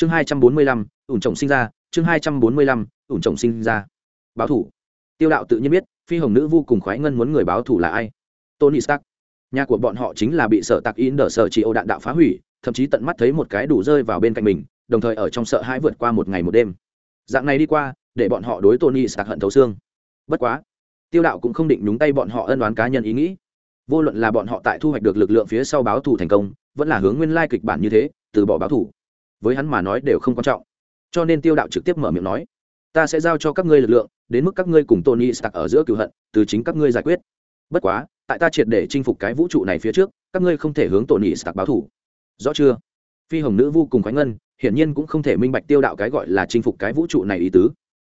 chương hai trăm bốn mươi lăm, ủn trồng sinh ra, chương hai trăm bốn mươi lăm, ủn trồng sinh ra. Báo thủ. Tiêu đạo tự nhiên biết, phi hồng nữ vô cùng khoái ngân muốn người báo thủ là ai? Tony stark. Nhà của bọn họ chính là bị sở tạc in đờ sở chỉ ô đạn đạo phá hủy, thậm chí tận mắt thấy một cái đủ rơi vào bên cạnh mình, đồng thời ở trong sợ hãi vượt qua một ngày một đêm. Dạng này đi qua, để bọn họ đối tony stark hận thấu xương. Bất quá, tiêu đạo cũng không định nhúng tay bọn họ ân đoán cá nhân ý nghĩ. Vô luận là bọn họ tại thu hoạch được lực lượng phía sau báo thủ thành công, vẫn là hướng nguyên lai kịch bản như thế, từ bỏ báo thủ với hắn mà nói đều không quan trọng. Cho nên tiêu đạo trực tiếp mở miệng nói ta sẽ giao cho các ngươi lực lượng đến mức các ngươi cùng tony stark ở giữa cựu hận từ chính các ngươi giải quyết. Bất quá tại ta triệt để chinh phục cái vũ trụ này phía trước các ngươi không thể hướng tony stark báo thủ, rõ chưa? Phi hồng nữ vô cùng khoái ngân hiển nhiên cũng không thể minh bạch tiêu đạo cái gọi là chinh phục cái vũ trụ này ý tứ.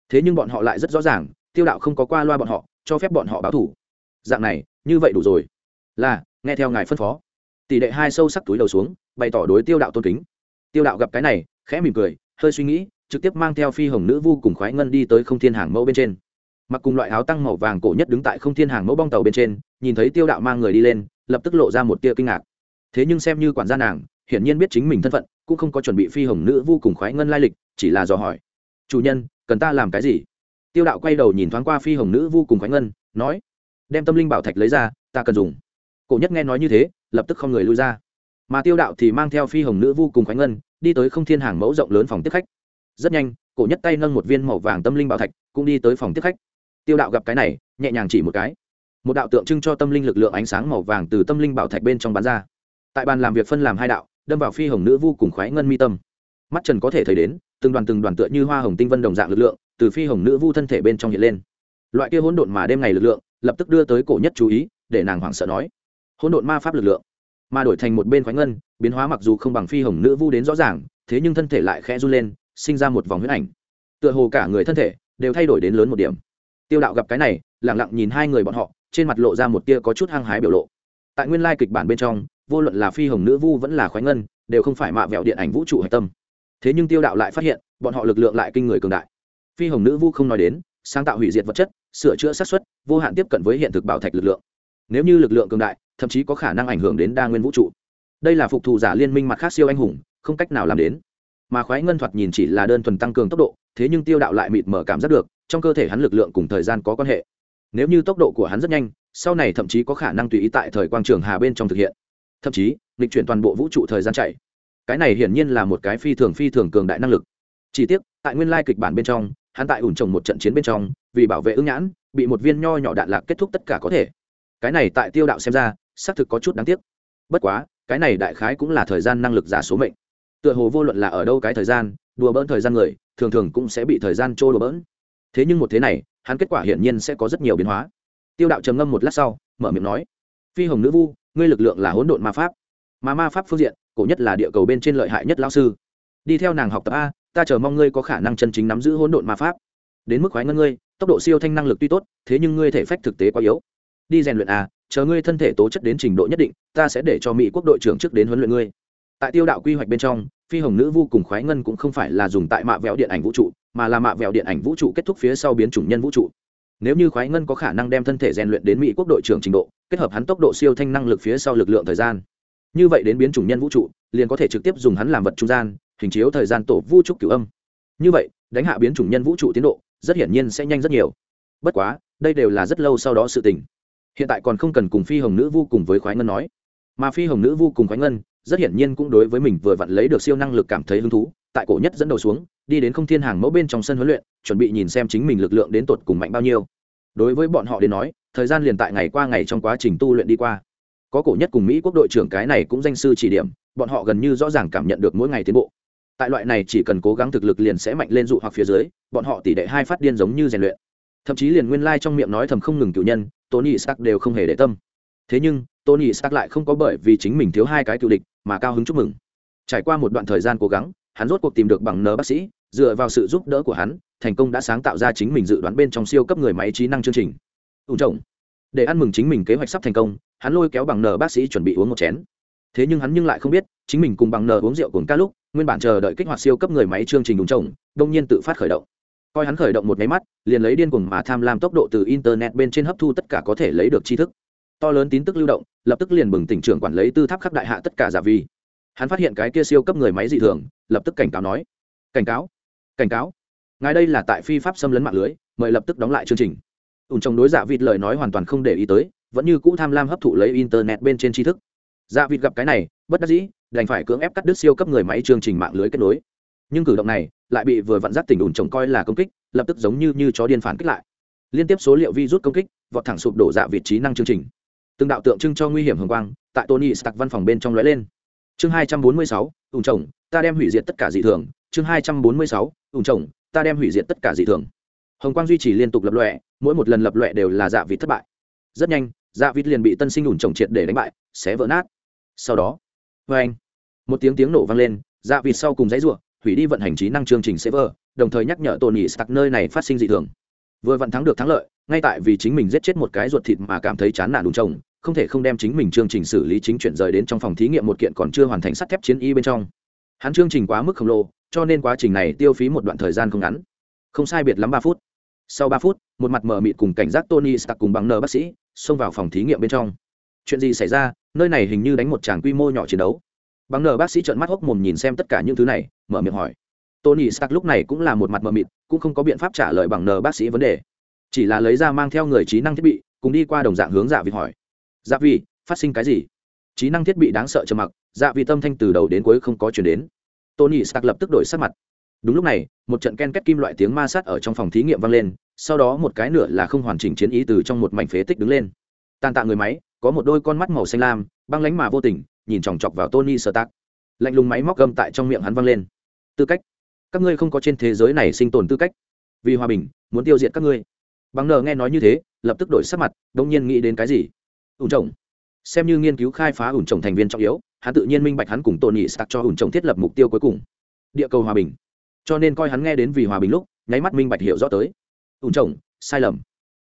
Thế nhưng bọn họ lại rất rõ ràng tiêu đạo không có qua loa bọn họ cho phép bọn họ báo thủ dạng này như vậy đủ rồi. Là nghe theo ngài phân phó. Tỷ đệ hai sâu sắc túi đầu xuống bày tỏ đối tiêu đạo tôn kính tiêu đạo gặp cái này, khẽ mỉm cười, hơi suy nghĩ, trực tiếp mang theo phi hồng nữ vu cùng khoái ngân đi tới không thiên hàng mẫu bên trên. Mặc cùng loại áo tăng màu vàng cổ nhất đứng tại không thiên hàng mẫu bong tàu bên trên, nhìn thấy tiêu đạo mang người đi lên, lập tức lộ ra một tia kinh ngạc. Thế nhưng xem như quản gia nàng, hiển nhiên biết chính mình thân phận, cũng không có chuẩn bị phi hồng nữ vu cùng khoái ngân lai lịch, chỉ là dò hỏi. Chủ nhân, cần ta làm cái gì? Tiêu đạo quay đầu nhìn thoáng qua phi hồng nữ vu cùng khoái ngân, nói, đem tâm linh bảo thạch lấy ra, ta cần dùng. Cổ nhất nghe nói như thế, lập tức không người lui ra mà tiêu đạo thì mang theo phi hồng nữ vô cùng khoái ngân, đi tới không thiên hàng mẫu rộng lớn phòng tiếp khách. Rất nhanh, cổ nhất tay nâng một viên màu vàng tâm linh bảo thạch, cũng đi tới phòng tiếp khách. Tiêu đạo gặp cái này, nhẹ nhàng chỉ một cái. Một đạo tượng trưng cho tâm linh lực lượng ánh sáng màu vàng từ tâm linh bảo thạch bên trong bán ra. Tại bàn làm việc phân làm hai đạo, đâm vào phi hồng nữ vô cùng khoái ngân mi tâm. Mắt trần có thể thấy đến, từng đoàn từng đoàn tựa như hoa hồng tinh vân đồng dạng lực lượng, từ phi hồng nữ vu thân thể bên trong hiện lên. Loại kia hỗn độn mà đêm ngày lực lượng, lập tức đưa tới cổ nhất chú ý, để nàng hoảng sợ nói, hỗn độn ma pháp lực lượng mà đổi thành một bên khoái ngân, biến hóa mặc dù không bằng phi hồng nữ vu đến rõ ràng, thế nhưng thân thể lại khẽ run lên, sinh ra một vòng huyết ảnh. Tựa hồ cả người thân thể đều thay đổi đến lớn một điểm. Tiêu đạo gặp cái này lẳng lặng nhìn hai người bọn họ, trên mặt lộ ra một tia có chút hăng hái biểu lộ. Tại nguyên lai kịch bản bên trong, vô luận là phi hồng nữ vu vẫn là khoái ngân, đều không phải mạ vẹo điện ảnh vũ trụ hạch tâm. Thế nhưng tiêu đạo lại phát hiện, bọn họ lực lượng lại kinh người cường đại. Phi hồng nữ vu không nói đến, sáng tạo hủy diệt vật chất, sửa chữa sát xuất vô hạn tiếp cận với hiện thực bảo thạch lực lượng. Nếu như lực lượng cường đại thậm chí có khả năng ảnh hưởng đến đa nguyên vũ trụ. Đây là phục thù giả liên minh mặt khác siêu anh hùng, không cách nào làm đến. Mà khoái ngân thoạt nhìn chỉ là đơn thuần tăng cường tốc độ, thế nhưng tiêu đạo lại mịt mở cảm giác được, trong cơ thể hắn lực lượng cùng thời gian có quan hệ. Nếu như tốc độ của hắn rất nhanh, sau này thậm chí có khả năng tùy ý tại thời quang trường hà bên trong thực hiện. Thậm chí lịch chuyển toàn bộ vũ trụ thời gian chạy. Cái này hiển nhiên là một cái phi thường phi thường cường đại năng lực. Chỉ tiếc, tại nguyên lai kịch bản bên trong, hắn tại ủn trồng một trận chiến bên trong, vì bảo vệ ứng nhãn, bị một viên nho nhỏ đạn lạc kết thúc tất cả có thể. Cái này tại tiêu đạo xem ra xác thực có chút đáng tiếc. Bất quá, cái này đại khái cũng là thời gian năng lực giả số mệnh. Tựa hồ vô luận là ở đâu cái thời gian, đùa bỡn thời gian người, thường thường cũng sẽ bị thời gian trôi đùa bỡn. Thế nhưng một thế này, hắn kết quả hiển nhiên sẽ có rất nhiều biến hóa. Tiêu đạo trầm ngâm một lát sau, mở miệng nói, phi hồng nữ vu, ngươi lực lượng là hỗn độn ma pháp. Mà ma pháp phương diện, cổ nhất là địa cầu bên trên lợi hại nhất lão sư. Đi theo nàng học tập a, ta chờ mong ngươi có khả năng chân chính nắm giữ hỗn độn ma pháp. Đến mức khoái ngân ngươi, tốc độ siêu thanh năng lực tuy tốt, thế nhưng ngươi thể phách thực tế quá yếu. Đi rèn luyện a chờ ngươi thân thể tố chất đến trình độ nhất định, ta sẽ để cho mỹ quốc đội trưởng trước đến huấn luyện ngươi. Tại tiêu đạo quy hoạch bên trong, phi hồng nữ vô cùng khoái ngân cũng không phải là dùng tại mạ vẹo điện ảnh vũ trụ, mà là mạ vẹo điện ảnh vũ trụ kết thúc phía sau biến chủng nhân vũ trụ. Nếu như khoái ngân có khả năng đem thân thể rèn luyện đến mỹ quốc đội trưởng trình độ, kết hợp hắn tốc độ siêu thanh năng lực phía sau lực lượng thời gian. Như vậy đến biến chủng nhân vũ trụ, liền có thể trực tiếp dùng hắn làm vật trung gian, hình chiếu thời gian tổ vũ trúc cửu âm. Như vậy, đánh hạ biến chủng nhân vũ trụ tiến độ, rất hiển nhiên sẽ nhanh rất nhiều. Bất quá, đây đều là rất lâu sau đó sự tình hiện tại còn không cần cùng phi hồng nữ vu cùng với khoái ngân nói. Mà phi hồng nữ vu cùng khoái ngân, rất hiển nhiên cũng đối với mình vừa vặn lấy được siêu năng lực cảm thấy hứng thú, tại cổ nhất dẫn đầu xuống, đi đến không thiên hàng mẫu bên trong sân huấn luyện, chuẩn bị nhìn xem chính mình lực lượng đến tột cùng mạnh bao nhiêu. Đối với bọn họ đến nói, thời gian liền tại ngày qua ngày trong quá trình tu luyện đi qua. Có cổ nhất cùng mỹ quốc đội trưởng cái này cũng danh sư chỉ điểm, bọn họ gần như rõ ràng cảm nhận được mỗi ngày tiến bộ. Tại loại này chỉ cần cố gắng thực lực liền sẽ mạnh lên dụ hoặc phía dưới, bọn họ tỷ đệ hai phát điên giống như rèn luyện thậm chí liền nguyên lai trong miệng nói thầm không ngừng cựu nhân, tony stark đều không hề để tâm. Thế nhưng, tony stark lại không có bởi vì chính mình thiếu hai cái cựu địch mà cao hứng chúc mừng. Trải qua một đoạn thời gian cố gắng, hắn rốt cuộc tìm được bằng nờ bác sĩ, dựa vào sự giúp đỡ của hắn, thành công đã sáng tạo ra chính mình dự đoán bên trong siêu cấp người máy trí năng chương trình. Ủng trọng để ăn mừng chính mình kế hoạch sắp thành công, hắn lôi kéo bằng nờ bác sĩ chuẩn bị uống một chén. Thế nhưng hắn nhưng lại không biết, chính mình cùng bằng nờ uống rượu cùng ca lúc, nguyên bản chờ đợi kích hoạt siêu cấp người máy chương trình đúng chồng đông nhiên tự phát khởi động coi hắn khởi động một máy mắt, liền lấy điên cuồng mà tham lam tốc độ từ internet bên trên hấp thu tất cả có thể lấy được tri thức. To lớn tin tức lưu động, lập tức liền bừng tỉnh trưởng quản lấy tư tháp khắp đại hạ tất cả giả vi. Hắn phát hiện cái kia siêu cấp người máy dị thường, lập tức cảnh cáo nói, cảnh cáo cảnh cáo. Ngài đây là tại phi pháp xâm lấn mạng lưới, mời lập tức đóng lại chương trình. Ủn trong đối giả vịt lời nói hoàn toàn không để ý tới, vẫn như cũ tham lam hấp thụ lấy internet bên trên tri thức. Dạ vịt gặp cái này, bất đắc dĩ, đành phải cưỡng ép cắt đứt siêu cấp người máy chương trình mạng lưới kết nối nhưng cử động này lại bị vừa vặn giác tỉnh ủn trồng coi là công kích, lập tức giống như như chó điên phản kích lại. Liên tiếp số liệu vi rút công kích, vọt thẳng sụp đổ dạ vị trí năng chương trình. Từng đạo tượng trưng cho nguy hiểm hồng quang tại tony stark văn phòng bên trong lóe lên. Chương hai trăm bốn mươi sáu ủn trồng ta đem hủy diệt tất cả dị thường. Chương hai trăm bốn mươi sáu ủn trồng ta đem hủy diệt tất cả dị thường. Hồng quang duy trì liên tục lập lọe mỗi một lần lập lọe đều là dạ vịt thất bại. Rất nhanh dạ vịt liền bị tân sinh ủn trồng triệt để đánh bại, xé vỡ nát. Sau đó vê anh một tiếng tiếng nổ vang lên dạ vịt sau cùng dãy ruộng hủy đi vận hành trí năng chương trình server, đồng thời nhắc nhở tony stark nơi này phát sinh dị thường. Vừa vặn thắng được thắng lợi, ngay tại vì chính mình giết chết một cái ruột thịt mà cảm thấy chán nản đúng chồng, không thể không đem chính mình chương trình xử lý chính chuyển rời đến trong phòng thí nghiệm một kiện còn chưa hoàn thành sắt thép chiến y bên trong. Hắn chương trình quá mức khổng lồ, cho nên quá trình này tiêu phí một đoạn thời gian không ngắn. Không sai biệt lắm ba phút. Sau ba phút, một mặt mờ mịt cùng cảnh giác tony stark cùng bằng nờ bác sĩ xông vào phòng thí nghiệm bên trong. Chuyện gì xảy ra? Nơi này hình như đánh một tràng quy mô nhỏ chiến đấu bằng nờ bác sĩ trợn mắt hốc mồm nhìn xem tất cả những thứ này, mở miệng hỏi. Tony stark lúc này cũng là một mặt mờ mịt, cũng không có biện pháp trả lời bằng nờ bác sĩ vấn đề. Chỉ là lấy ra mang theo người trí năng thiết bị, cùng đi qua đồng dạng hướng dạ vị hỏi. Dạ vị phát sinh cái gì? Trí năng thiết bị đáng sợ trầm mặc dạ vị tâm thanh từ đầu đến cuối không có chuyển đến. Tony stark lập tức đổi sắc mặt. Đúng lúc này, một trận ken két kim loại tiếng ma sát ở trong phòng thí nghiệm vang lên, sau đó một cái nửa là không hoàn chỉnh chiến ý từ trong một mảnh phế tích đứng lên. Tàn tạ người máy, có một đôi con mắt màu xanh lam, băng lánh mà vô tình nhìn chòng chọc vào tony stark. Lạnh lùng máy móc gâm tại trong miệng hắn vang lên. Tư cách. Các ngươi không có trên thế giới này sinh tồn tư cách. Vì hòa bình, muốn tiêu diệt các ngươi. Bằng nờ nghe nói như thế, lập tức đổi sắc mặt đông nhiên nghĩ đến cái gì? Ủn trồng xem như nghiên cứu khai phá ủn trồng thành viên trọng yếu, hắn tự nhiên minh bạch hắn cùng tony stark cho ủn trồng thiết lập mục tiêu cuối cùng. Địa cầu hòa bình. Cho nên coi hắn nghe đến vì hòa bình lúc, nháy mắt minh bạch hiểu rõ tới. Ủn trồng sai lầm.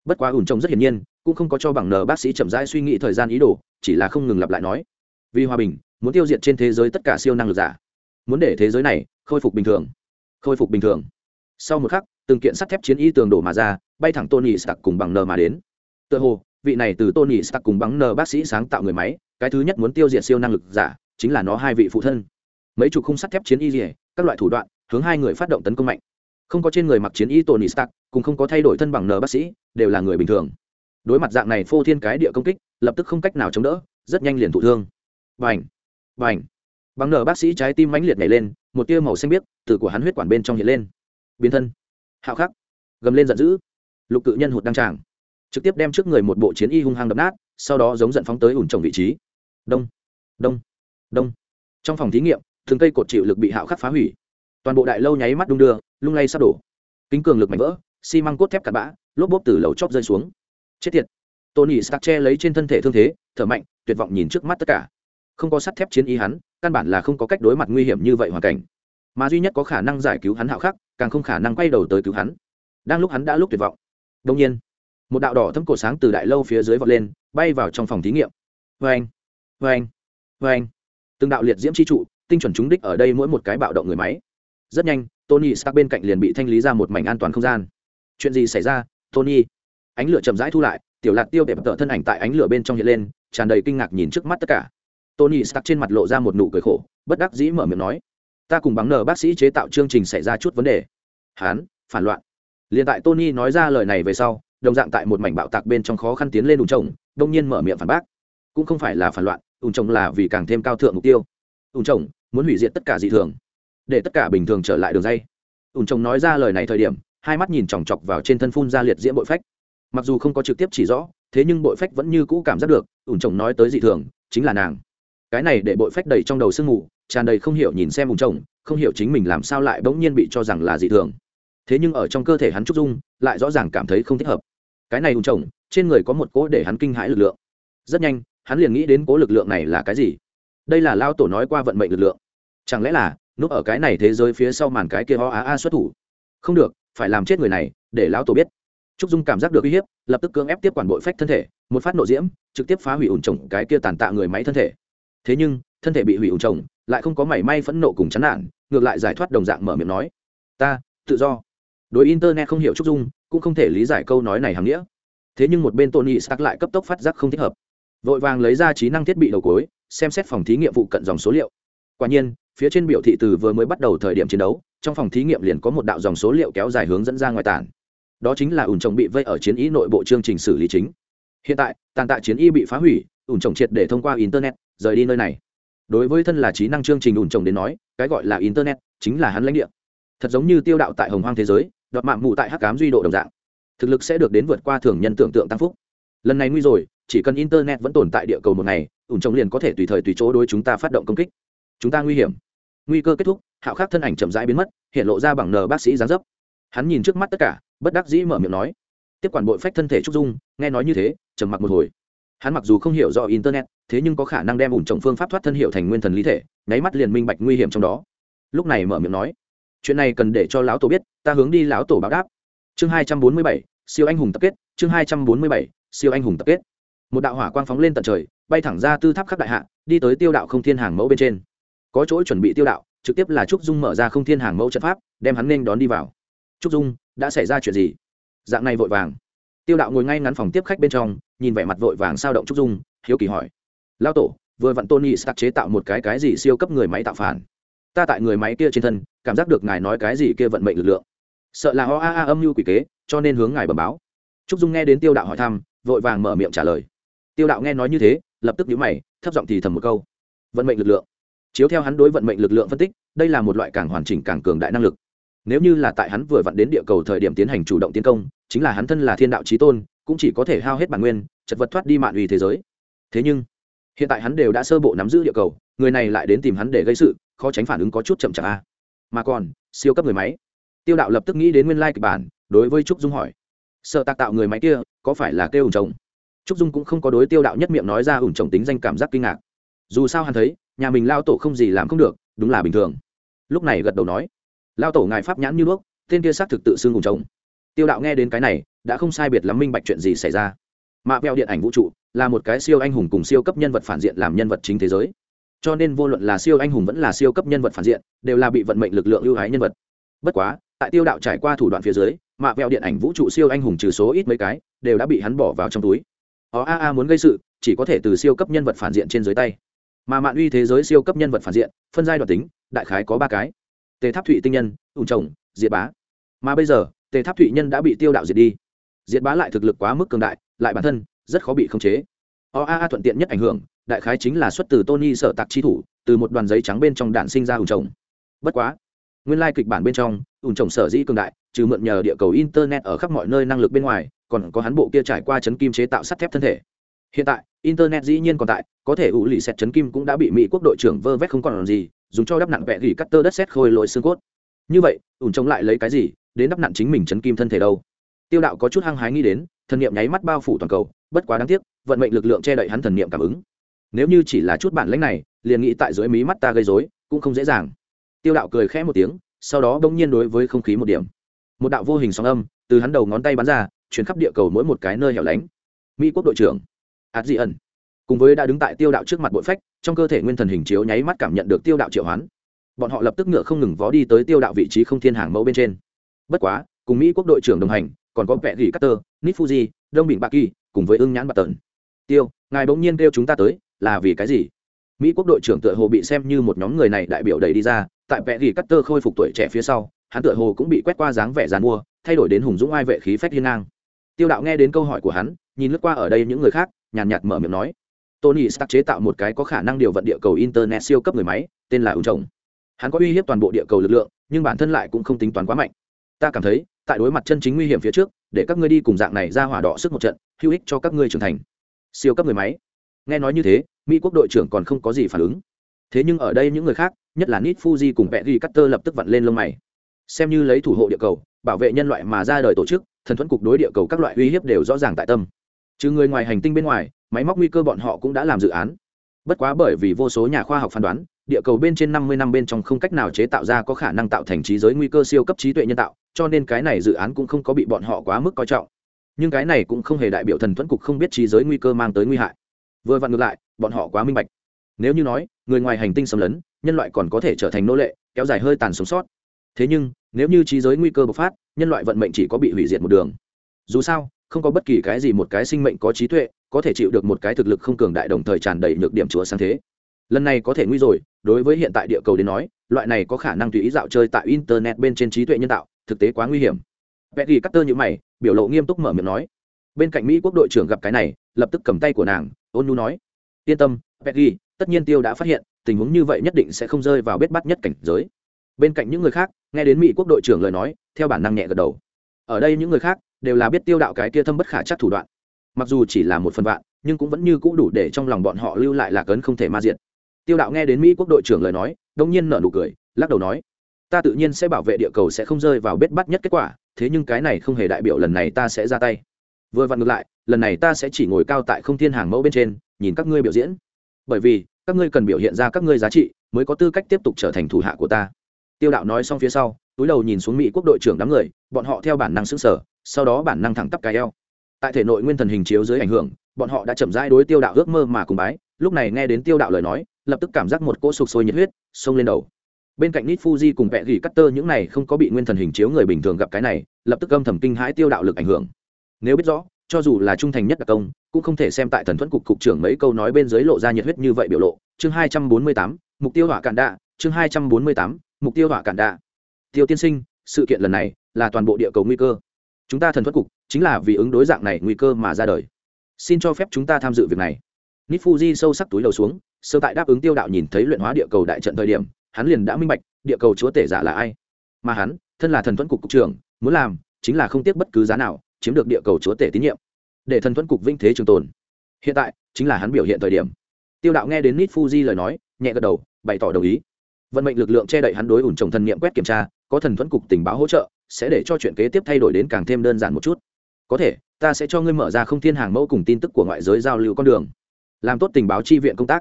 Bất quá ủn trồng rất hiển nhiên, cũng không có cho bằng nờ bác sĩ chậm rãi suy nghĩ thời gian ý đồ, chỉ là không ngừng lặp lại nói vì hòa bình, muốn tiêu diệt trên thế giới tất cả siêu năng lực giả. Muốn để thế giới này khôi phục bình thường. Khôi phục bình thường. Sau một khắc, từng kiện sắt thép chiến y tường đổ mà ra, bay thẳng tony stark cùng bằng N mà đến. Tựa hồ, vị này từ tony stark cùng bằng N bác sĩ sáng tạo người máy, cái thứ nhất muốn tiêu diệt siêu năng lực giả, chính là nó hai vị phụ thân. Mấy chục khung sắt thép chiến y rỉa các loại thủ đoạn, hướng hai người phát động tấn công mạnh. Không có trên người mặc chiến y tony stark, cùng không có thay đổi thân bằng N bác sĩ, đều là người bình thường. Đối mặt dạng này phô thiên cái địa công kích, lập tức không cách nào chống đỡ, rất nhanh liền thụ thương vành vành bằng nở bác sĩ trái tim mãnh liệt nhảy lên, một tia màu xanh biếc từ của hắn huyết quản bên trong hiện lên. Biến thân! Hạo khắc! Gầm lên giận dữ! Lục cự nhân hụt đăng tràng. Trực tiếp đem trước người một bộ chiến y hung hăng đập nát, sau đó giống giận phóng tới ủn trồng vị trí. Đông! Đông! Đông! Trong phòng thí nghiệm thường cây cột chịu lực bị hạo khắc phá hủy. Toàn bộ đại lâu nháy mắt đung đưa, lung lay sắp đổ. Kính cường lực mạnh vỡ, xi măng cốt thép cặn bã, lốp bốp từ lầu chóp rơi xuống. Chết tiệt! Tony stark che lấy trên thân thể thương thế, thở mạnh, tuyệt vọng nhìn trước mắt tất cả không có sắt thép chiến y hắn, căn bản là không có cách đối mặt nguy hiểm như vậy hoàn cảnh. Mà duy nhất có khả năng giải cứu hắn hạo khắc, càng không khả năng quay đầu tới cứu hắn. Đang lúc hắn đã lúc tuyệt vọng. Đông nhiên, một đạo đỏ thấm cổ sáng từ đại lâu phía dưới vọt lên, bay vào trong phòng thí nghiệm. Vê anh vê anh vê anh từng đạo liệt diễm chi trụ, tinh chuẩn trúng đích ở đây mỗi một cái bạo động người máy. Rất nhanh, tony stark bên cạnh liền bị thanh lý ra một mảnh an toàn không gian. Chuyện gì xảy ra, tony? Ánh lửa chậm rãi thu lại, tiểu lạc tiêu đẹp tợ thân ảnh tại ánh lửa bên trong hiện lên, tràn đầy kinh ngạc nhìn trước mắt tất cả tony stark trên mặt lộ ra một nụ cười khổ, bất đắc dĩ mở miệng nói, ta cùng bắn nờ bác sĩ chế tạo chương trình xảy ra chút vấn đề. Hán, phản loạn. Liền tại tony nói ra lời này về sau, đồng dạng tại một mảnh bạo tạc bên trong khó khăn tiến lên ùn trồng đông nhiên mở miệng phản bác. Cũng không phải là phản loạn ùn trồng là vì càng thêm cao thượng mục tiêu. Ùn trồng muốn hủy diệt tất cả dị thường, để tất cả bình thường trở lại đường dây. Ùn trồng nói ra lời này thời điểm, hai mắt nhìn chòng chọc vào trên thân phun ra liệt diễm bội phách. Mặc dù không có trực tiếp chỉ rõ, thế nhưng bội phách vẫn như cũ cảm giác được ùn chồng nói tới dị thường, chính là nàng cái này để bội phách đầy trong đầu sương mù, tràn đầy không hiểu nhìn xem vùng chồng, không hiểu chính mình làm sao lại bỗng nhiên bị cho rằng là dị thường. Thế nhưng ở trong cơ thể hắn trúc dung, lại rõ ràng cảm thấy không thích hợp. Cái này vùng chồng, trên người có một cỗ để hắn kinh hãi lực lượng. Rất nhanh, hắn liền nghĩ đến cố lực lượng này là cái gì. Đây là lao tổ nói qua vận mệnh lực lượng. Chẳng lẽ là, núp ở cái này thế giới phía sau màn cái kia ho á a xuất thủ? Không được, phải làm chết người này, để lão tổ biết. Trúc dung cảm giác được uy hiếp, lập tức cưỡng ép tiếp quản bội phách thân thể, một phát nộ diễm, trực tiếp phá hủy ủn trồng cái kia tàn tạ người máy thân thể thế nhưng, thân thể bị hủy ủn trồng lại không có mảy may phẫn nộ cùng chán nản, ngược lại giải thoát đồng dạng mở miệng nói, ta, tự do. Đối internet không hiểu trúc dung, cũng không thể lý giải câu nói này hàm nghĩa. Thế nhưng một bên tony stark lại cấp tốc phát giác không thích hợp. Vội vàng lấy ra trí năng thiết bị đầu cối, xem xét phòng thí nghiệm vụ cận dòng số liệu. Quả nhiên, phía trên biểu thị từ vừa mới bắt đầu thời điểm chiến đấu, trong phòng thí nghiệm liền có một đạo dòng số liệu kéo dài hướng dẫn ra ngoài tản. Đó chính là ủn trồng bị vây ở chiến ý nội bộ chương trình xử lý chính. Hiện tại, tàn tạ chiến y bị phá hủy, ủn trồng triệt để thông qua internet rời đi nơi này. Đối với thân là trí năng chương trình ủn trồng đến nói, cái gọi là internet chính là hắn lãnh địa. Thật giống như tiêu đạo tại hồng hoang thế giới, đoạt mạng mụ tại hắc cám duy độ đồng dạng. Thực lực sẽ được đến vượt qua thường nhân tưởng tượng tăng phúc. Lần này nguy rồi, chỉ cần internet vẫn tồn tại địa cầu một ngày, ủn trồng liền có thể tùy thời tùy chỗ đối chúng ta phát động công kích. Chúng ta nguy hiểm. Nguy cơ kết thúc, hạo khắc thân ảnh chậm rãi biến mất, hiện lộ ra bằng nờ bác sĩ gián dấp. Hắn nhìn trước mắt tất cả, bất đắc dĩ mở miệng nói, tiếp quản bội phách thân thể trúc dung, nghe nói như thế, trầm mặc một hồi hắn mặc dù không hiểu rõ internet, thế nhưng có khả năng đem ủn trồng phương pháp thoát thân hiệu thành nguyên thần lý thể, nháy mắt liền minh bạch nguy hiểm trong đó. Lúc này mở miệng nói, chuyện này cần để cho lão tổ biết, ta hướng đi lão tổ báo đáp. Chương hai trăm bốn mươi bảy, siêu anh hùng tập kết, chương hai trăm bốn mươi bảy, siêu anh hùng tập kết. Một đạo hỏa quang phóng lên tận trời, bay thẳng ra tư tháp khắp đại hạ, đi tới tiêu đạo không thiên hàng mẫu bên trên. Có chỗ chuẩn bị tiêu đạo, trực tiếp là trúc dung mở ra không thiên hàng mẫu trận pháp, đem hắn nên đón đi vào. Trúc dung, đã xảy ra chuyện gì? Dạng này vội vàng tiêu đạo ngồi ngay ngắn phòng tiếp khách bên trong, nhìn vẻ mặt vội vàng sao động trúc dung, hiếu kỳ hỏi. Lao tổ, vừa vặn tony stark chế tạo một cái cái gì siêu cấp người máy tạo phản? Ta tại người máy kia trên thân, cảm giác được ngài nói cái gì kia vận mệnh lực lượng. Sợ là ho a a âm mưu quỷ kế, cho nên hướng ngài bẩm báo. Trúc dung nghe đến tiêu đạo hỏi thăm, vội vàng mở miệng trả lời. Tiêu đạo nghe nói như thế, lập tức nhíu mày, thấp giọng thì thầm một câu. Vận mệnh lực lượng. Chiếu theo hắn đối vận mệnh lực lượng phân tích, đây là một loại càng hoàn chỉnh càng cường đại năng lực nếu như là tại hắn vừa vặn đến địa cầu thời điểm tiến hành chủ động tiến công, chính là hắn thân là thiên đạo trí tôn, cũng chỉ có thể hao hết bản nguyên, chật vật thoát đi mạng uy thế giới. Thế nhưng, hiện tại hắn đều đã sơ bộ nắm giữ địa cầu, người này lại đến tìm hắn để gây sự, khó tránh phản ứng có chút chậm chạp a. Mà còn, siêu cấp người máy. Tiêu đạo lập tức nghĩ đến nguyên lai kịch bản, đối với trúc dung hỏi. Sợ tạc tạo người máy kia, có phải là kêu ủng chồng? Trúc dung cũng không có đối tiêu đạo nhất miệng nói ra ủng chồng tính danh cảm giác kinh ngạc. Dù sao hắn thấy, nhà mình lao tổ không gì làm không được, đúng là bình thường. Lúc này gật đầu nói lao tổ ngài pháp nhãn như đuốc tên kia xác thực tự xưng cùng chồng. Tiêu đạo nghe đến cái này, đã không sai biệt lắm minh bạch chuyện gì xảy ra. Mạ vẹo điện ảnh vũ trụ là một cái siêu anh hùng cùng siêu cấp nhân vật phản diện làm nhân vật chính thế giới. Cho nên vô luận là siêu anh hùng vẫn là siêu cấp nhân vật phản diện, đều là bị vận mệnh lực lượng ưu ái nhân vật. Bất quá, tại tiêu đạo trải qua thủ đoạn phía dưới mạ vẹo điện ảnh vũ trụ siêu anh hùng trừ số ít mấy cái, đều đã bị hắn bỏ vào trong túi. Ó a a muốn gây sự, chỉ có thể từ siêu cấp nhân vật phản diện trên dưới tay. Mà mạn uy thế giới siêu cấp nhân vật phản diện, phân giai đoạn tính, đại khái có ba cái tề tháp thụy tinh nhân ủng trồng, diệt bá. Mà bây giờ, tề tháp thụy nhân đã bị tiêu đạo diệt đi. Diệt bá lại thực lực quá mức cường đại, lại bản thân, rất khó bị khống chế. O a a thuận tiện nhất ảnh hưởng, đại khái chính là xuất từ tony sở tạc chi thủ, từ một đoàn giấy trắng bên trong đạn sinh ra ủng trồng. Bất quá, nguyên lai kịch bản bên trong ủng trồng sở dĩ cường đại, trừ mượn nhờ địa cầu internet ở khắp mọi nơi năng lực bên ngoài, còn có hắn bộ kia trải qua chấn kim chế tạo sắt thép thân thể. Hiện tại, internet dĩ nhiên còn tại, có thể ủ lì xẹt chấn kim cũng đã bị mỹ quốc đội trưởng vơ vét không còn làm gì dùng cho đắp nặng vẹ gỉ cắt tơ đất xét khôi lỗi xương cốt. Như vậy, ủn chống lại lấy cái gì đến đắp nặng chính mình chấn kim thân thể đâu? Tiêu đạo có chút hăng hái nghĩ đến, thần niệm nháy mắt bao phủ toàn cầu, bất quá đáng tiếc, vận mệnh lực lượng che đậy hắn thần niệm cảm ứng. Nếu như chỉ là chút bản lãnh này, liền nghĩ tại dưới mí mắt ta gây dối cũng không dễ dàng. Tiêu đạo cười khẽ một tiếng, sau đó bỗng nhiên đối với không khí một điểm. Một đạo vô hình sóng âm từ hắn đầu ngón tay bắn ra, chuyển khắp địa cầu mỗi một cái nơi hẻo lánh. Mỹ quốc đội trưởng ạt dị ẩn cùng với đã đứng tại tiêu đạo trước mặt bội phách, trong cơ thể nguyên thần hình chiếu nháy mắt cảm nhận được tiêu đạo triệu hoán. Bọn họ lập tức ngựa không ngừng vó đi tới tiêu đạo vị trí không thiên hàng mẫu bên trên. Bất quá, cùng mỹ quốc đội trưởng đồng hành, còn có vẻ gỉ cutter nít fuji đông bình bạc kỳ cùng với ưng nhãn bạc tần. Tiêu, ngài bỗng nhiên kêu chúng ta tới, là vì cái gì? Mỹ quốc đội trưởng tựa hồ bị xem như một nhóm người này đại biểu đầy đi ra, tại vẻ gỉ cắt tơ khôi phục tuổi trẻ phía sau, hắn tựa hồ cũng bị quét qua dáng vẻ dàn mua, thay đổi đến hùng dũng ai vệ khí phách thiên ngang. Tiêu đạo nghe đến câu hỏi của hắn, nhìn lướt qua ở đây những người khác, nhàn nhạt mở miệng nói tony stark chế tạo một cái có khả năng điều vận địa cầu internet siêu cấp người máy, tên là Ung trồng hắn có uy hiếp toàn bộ địa cầu lực lượng, nhưng bản thân lại cũng không tính toán quá mạnh. Ta cảm thấy, tại đối mặt chân chính nguy hiểm phía trước, để các ngươi đi cùng dạng này ra hỏa đỏ sức một trận, hữu ích cho các ngươi trưởng thành. Siêu cấp người máy. Nghe nói như thế, mỹ quốc đội trưởng còn không có gì phản ứng. Thế nhưng ở đây những người khác, nhất là nít fuji cùng vẽ ghi cutter lập tức vặn lên lông mày. Xem như lấy thủ hộ địa cầu, bảo vệ nhân loại mà ra đời tổ chức, thần thuẫn cục đối địa cầu các loại uy hiếp đều rõ ràng tại tâm. Trừ người ngoài hành tinh bên ngoài máy móc nguy cơ bọn họ cũng đã làm dự án. Bất quá bởi vì vô số nhà khoa học phán đoán, địa cầu bên trên năm mươi năm bên trong không cách nào chế tạo ra có khả năng tạo thành trí giới nguy cơ siêu cấp trí tuệ nhân tạo, cho nên cái này dự án cũng không có bị bọn họ quá mức coi trọng. Nhưng cái này cũng không hề đại biểu thần thuẫn cục không biết trí giới nguy cơ mang tới nguy hại. Vừa vặn ngược lại, bọn họ quá minh bạch. Nếu như nói, người ngoài hành tinh xâm lấn, nhân loại còn có thể trở thành nô lệ, kéo dài hơi tàn sống sót. Thế nhưng, nếu như trí giới nguy cơ bộc phát, nhân loại vận mệnh chỉ có bị hủy diệt một đường. Dù sao, không có bất kỳ cái gì một cái sinh mệnh có trí tuệ có thể chịu được một cái thực lực không cường đại đồng thời tràn đầy nhược điểm chúa sáng thế. Lần này có thể nguy rồi, đối với hiện tại địa cầu đến nói, loại này có khả năng tùy ý dạo chơi tại internet bên trên trí tuệ nhân tạo, thực tế quá nguy hiểm. Vẽ ghi cắt tơ như mày, biểu lộ nghiêm túc mở miệng nói. Bên cạnh mỹ quốc đội trưởng gặp cái này, lập tức cầm tay của nàng, ôn nu nói. Yên tâm vẽ ghi, tất nhiên tiêu đã phát hiện, tình huống như vậy nhất định sẽ không rơi vào bết bắt nhất cảnh giới. Bên cạnh những người khác, nghe đến mỹ quốc đội trưởng lời nói, theo bản năng nhẹ gật đầu. Ở đây những người khác, đều là biết tiêu đạo cái kia thâm bất khả chắc thủ đoạn mặc dù chỉ là một phần vạn, nhưng cũng vẫn như cũ đủ để trong lòng bọn họ lưu lại là cấn không thể ma diện tiêu đạo nghe đến mỹ quốc đội trưởng lời nói đông nhiên nở nụ cười, lắc đầu nói, ta tự nhiên sẽ bảo vệ địa cầu sẽ không rơi vào bết bắt nhất kết quả, thế nhưng cái này không hề đại biểu lần này ta sẽ ra tay. Vừa vặn ngược lại, lần này ta sẽ chỉ ngồi cao tại không thiên hàng mẫu bên trên, nhìn các ngươi biểu diễn. Bởi vì, các ngươi cần biểu hiện ra các ngươi giá trị, mới có tư cách tiếp tục trở thành thủ hạ của ta. Tiêu đạo nói xong phía sau, túi đầu nhìn xuống mỹ quốc đội trưởng đám người, bọn họ theo bản năng xứng sở sau đó bản năng thẳng tắp cái eo tại thể nội nguyên thần hình chiếu dưới ảnh hưởng, bọn họ đã chậm rãi đối tiêu đạo ước mơ mà cùng bái, lúc này nghe đến tiêu đạo lời nói, lập tức cảm giác một cỗ sục sôi nhiệt huyết xông lên đầu. Bên cạnh nít fuji cùng vẽ gỉ cắt tơ những này không có bị nguyên thần hình chiếu người bình thường gặp cái này, lập tức âm thầm kinh hãi tiêu đạo lực ảnh hưởng. Nếu biết rõ, cho dù là trung thành nhất đặc công, cũng không thể xem tại thần thuẫn cục cục trưởng mấy câu nói bên dưới lộ ra nhiệt huyết như vậy biểu lộ. Chương hai trăm bốn mươi tám, mục tiêu hỏa cản đạ. Chương hai trăm bốn mươi tám, mục tiêu hỏa cản đạ. Tiêu tiên sinh, sự kiện lần này là toàn bộ địa cầu nguy cơ chúng ta thần thuật cục chính là vì ứng đối dạng này nguy cơ mà ra đời. Xin cho phép chúng ta tham dự việc này. Nít fuji sâu sắc túi đầu xuống, sơ tại đáp ứng tiêu đạo nhìn thấy luyện hóa địa cầu đại trận thời điểm, hắn liền đã minh bạch địa cầu chúa tể giả là ai. Mà hắn, thân là thần thuẫn cục cục trưởng, muốn làm chính là không tiếc bất cứ giá nào, chiếm được địa cầu chúa tể tín nhiệm. Để thần thuẫn cục vinh thế trường tồn. Hiện tại, chính là hắn biểu hiện thời điểm. Tiêu đạo nghe đến nít fuji lời nói, nhẹ gật đầu, bày tỏ đồng ý. Vận mệnh lực lượng che đậy hắn đối ủn trồng thần niệm quét kiểm tra, có thần thuẫn cục tình báo hỗ trợ sẽ để cho chuyện kế tiếp thay đổi đến càng thêm đơn giản một chút. Có thể, ta sẽ cho ngươi mở ra không thiên hàng mẫu cùng tin tức của ngoại giới giao lưu con đường. Làm tốt tình báo chi viện công tác.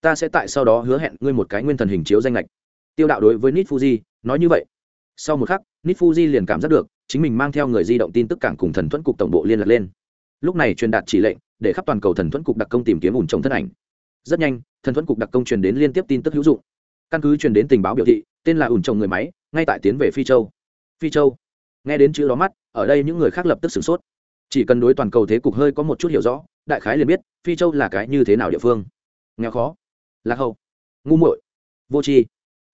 Ta sẽ tại sau đó hứa hẹn ngươi một cái nguyên thần hình chiếu danh lệch. Tiêu đạo đối với nít fuji, nói như vậy. Sau một khắc nít fuji liền cảm giác được, chính mình mang theo người di động tin tức cảng cùng thần thuẫn cục tổng bộ liên lạc lên. Lúc này truyền đạt chỉ lệnh, để khắp toàn cầu thần thuẫn cục đặc công tìm kiếm ủn trồng thân ảnh. Rất nhanh, thần thuẫn cục đặc công truyền đến liên tiếp tin tức hữu dụng. Căn cứ truyền đến tình báo biểu thị, tên là ủn trồng người máy, ngay tại tiến về phi châu phi châu. Nghe đến chữ đó mắt, ở đây những người khác lập tức sửng sốt. Chỉ cần đối toàn cầu thế cục hơi có một chút hiểu rõ, đại khái liền biết phi châu là cái như thế nào địa phương. Nghèo khó. Lạc hậu. Ngu muội. Vô tri.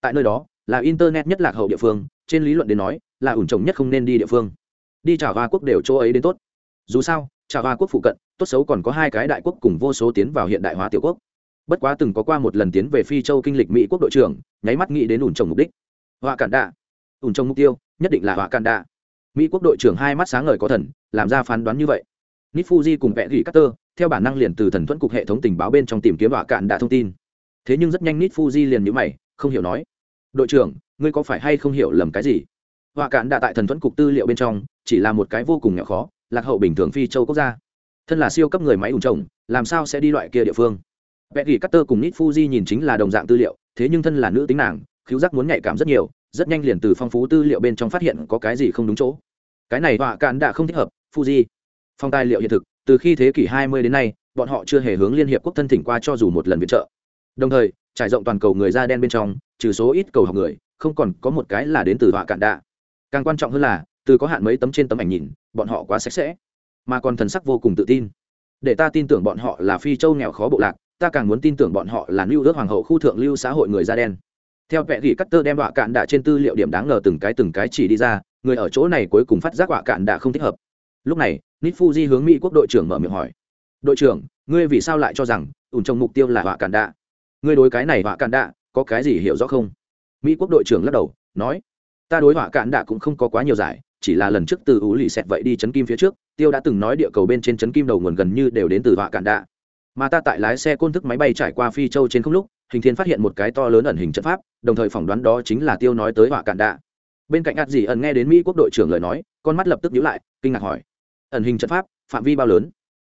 Tại nơi đó, là internet nhất lạc hậu địa phương, trên lý luận đến nói, là ủn trồng nhất không nên đi địa phương. Đi trả hoa quốc đều chỗ ấy đến tốt. Dù sao trả hoa quốc phụ cận, tốt xấu còn có hai cái đại quốc cùng vô số tiến vào hiện đại hóa tiểu quốc. Bất quá từng có qua một lần tiến về phi châu kinh lịch mỹ quốc đội trưởng, nháy mắt nghĩ đến ủn trồng mục đích. Họa cản đạ. Ủn trồng mục tiêu nhất định là họa cản đạ mỹ quốc đội trưởng hai mắt sáng ngời có thần, làm ra phán đoán như vậy. Nít fuji cùng vẽ gỉ cutter theo bản năng liền từ thần thuẫn cục hệ thống tình báo bên trong tìm kiếm họa cản đạ thông tin. Thế nhưng rất nhanh nít fuji liền nhữ mày, không hiểu nói. Đội trưởng, ngươi có phải hay không hiểu lầm cái gì? Họa cản đạ tại thần thuẫn cục tư liệu bên trong, chỉ là một cái vô cùng nhỏ khó, lạc hậu bình thường phi châu quốc gia. Thân là siêu cấp người máy ủng trồng, làm sao sẽ đi loại kia địa phương? Vẽ gỉ cutter cùng nít fuji nhìn chính là đồng dạng tư liệu, thế nhưng thân là nữ tính nàng, khiếu giác muốn nhạy cảm rất nhiều rất nhanh liền từ phong phú tư liệu bên trong phát hiện có cái gì không đúng chỗ. Cái này họa cạn đã không thích hợp, fuji. Phong tài liệu hiện thực, từ khi thế kỷ 20 đến nay, bọn họ chưa hề hướng liên hiệp quốc thân thỉnh qua cho dù một lần viện trợ. Đồng thời, trải rộng toàn cầu người da đen bên trong, trừ số ít cầu học người, không còn có một cái là đến từ họa cạn đạ càng quan trọng hơn là, từ có hạn mấy tấm trên tấm ảnh nhìn, bọn họ quá sạch sẽ. Mà còn thần sắc vô cùng tự tin. Để ta tin tưởng bọn họ là phi châu nghèo khó bộ lạc, ta càng muốn tin tưởng bọn họ là lưu ước hoàng hậu khu thượng lưu xã hội người da đen theo vẽ gỉ cắt tơ đem họa cạn đạ trên tư liệu điểm đáng ngờ từng cái từng cái chỉ đi ra, người ở chỗ này cuối cùng phát giác họa cạn đạ không thích hợp. Lúc này nít fuji hướng mỹ quốc đội trưởng mở miệng hỏi. Đội trưởng, ngươi vì sao lại cho rằng ủn trồng mục tiêu là họa cạn đạ? Ngươi đối cái này họa cạn đạ có cái gì hiểu rõ không? Mỹ quốc đội trưởng lắc đầu, nói, ta đối họa cạn đạ cũng không có quá nhiều giải, chỉ là lần trước từ ú lì xẹt vậy đi chấn kim phía trước, tiêu đã từng nói địa cầu bên trên chấn kim đầu nguồn gần như đều đến từ họa cạn đạ. Mà ta tại lái xe côn thức máy bay trải qua phi châu trên không lúc hình thiên phát hiện một cái to lớn ẩn hình trận pháp, đồng thời phỏng đoán đó chính là tiêu nói tới họa cạn đạ. Bên cạnh ạt dị ẩn nghe đến mỹ quốc đội trưởng lời nói, con mắt lập tức nhíu lại, kinh ngạc hỏi, ẩn hình trận pháp, phạm vi bao lớn?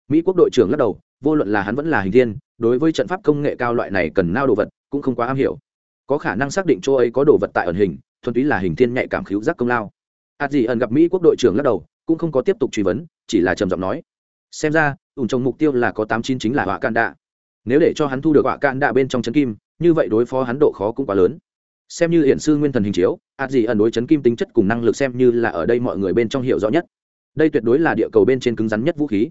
Mỹ quốc đội trưởng lắc đầu, vô luận là hắn vẫn là hình thiên, đối với trận pháp công nghệ cao loại này cần nao đồ vật cũng không quá am hiểu. Có khả năng xác định chỗ ấy có đồ vật tại ẩn hình, thuần túy là hình thiên nhạy cảm khíu giác công lao. Ạt dị ẩn gặp mỹ quốc đội trưởng lắc đầu, cũng không có tiếp tục truy vấn, chỉ là trầm giọng nói, xem ra ủn trồng mục tiêu là có tám chín chính là họa can đạ nếu để cho hắn thu được họa cạn đạ bên trong chấn kim, như vậy đối phó hắn độ khó cũng quá lớn. Xem như hiện sư nguyên thần hình chiếu, ạt gì ẩn đối chấn kim tính chất cùng năng lực xem như là ở đây mọi người bên trong hiểu rõ nhất. Đây tuyệt đối là địa cầu bên trên cứng rắn nhất vũ khí.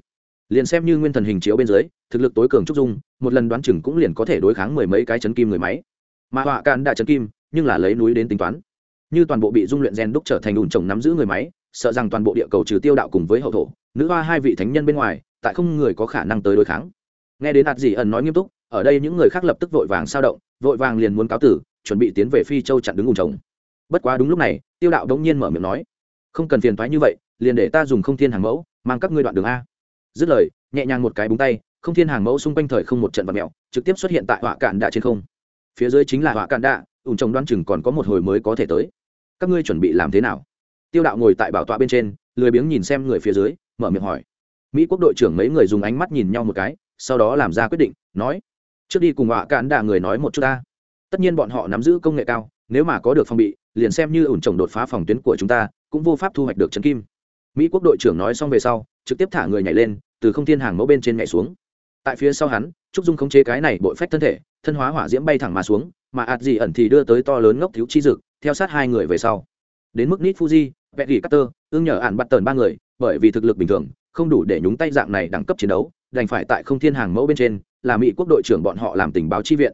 Liền xem như nguyên thần hình chiếu bên dưới, thực lực tối cường trúc dung, một lần đoán chừng cũng liền có thể đối kháng mười mấy cái chấn kim người máy. Mà họa cạn đã chấn kim, nhưng là lấy núi đến tính toán. Như toàn bộ bị dung luyện gen đúc trở thành ủn trồng nắm giữ người máy, sợ rằng toàn bộ địa cầu trừ tiêu đạo cùng với hậu thổ, nữ hoa hai vị thánh nhân bên ngoài, tại không người có khả năng tới đối kháng nghe đến hạt dị ẩn nói nghiêm túc, ở đây những người khác lập tức vội vàng sao động, vội vàng liền muốn cáo tử, chuẩn bị tiến về phi châu chặn đứng ủn trồng bất quá đúng lúc này, tiêu đạo đống nhiên mở miệng nói, không cần phiền thoái như vậy, liền để ta dùng không thiên hàng mẫu, mang các ngươi đoạn đường a. Dứt lời, nhẹ nhàng một cái búng tay, không thiên hàng mẫu xung quanh thời không một trận vật mẹo trực tiếp xuất hiện tại họa cạn đạ trên không. Phía dưới chính là họa cạn đạ, ủng trồng đoan chừng còn có một hồi mới có thể tới. Các ngươi chuẩn bị làm thế nào? Tiêu đạo ngồi tại bảo tọa bên trên, lười biếng nhìn xem người phía dưới, mở miệng hỏi. Mỹ quốc đội trưởng mấy người dùng ánh mắt nhìn nhau một cái sau đó làm ra quyết định, nói, trước đi cùng họa cạn đạ người nói một chút ta. Tất nhiên bọn họ nắm giữ công nghệ cao, nếu mà có được phòng bị, liền xem như ủn trồng đột phá phòng tuyến của chúng ta, cũng vô pháp thu hoạch được trấn kim. Mỹ quốc đội trưởng nói xong về sau, trực tiếp thả người nhảy lên, từ không thiên hàng mẫu bên trên nhảy xuống. Tại phía sau hắn, trúc dung khống chế cái này bội phách thân thể, thân hóa hỏa diễm bay thẳng mà xuống, mà ạt gì ẩn thì đưa tới to lớn ngốc thiếu chi dực, theo sát hai người về sau. Đến mức nít fuji vẹn gỉ cutter ương nhờ ạn bắt tờn ba người, bởi vì thực lực bình thường, không đủ để nhúng tay dạng này đẳng cấp chiến đấu đành phải tại không thiên hàng mẫu bên trên, là mỹ quốc đội trưởng bọn họ làm tình báo chi viện.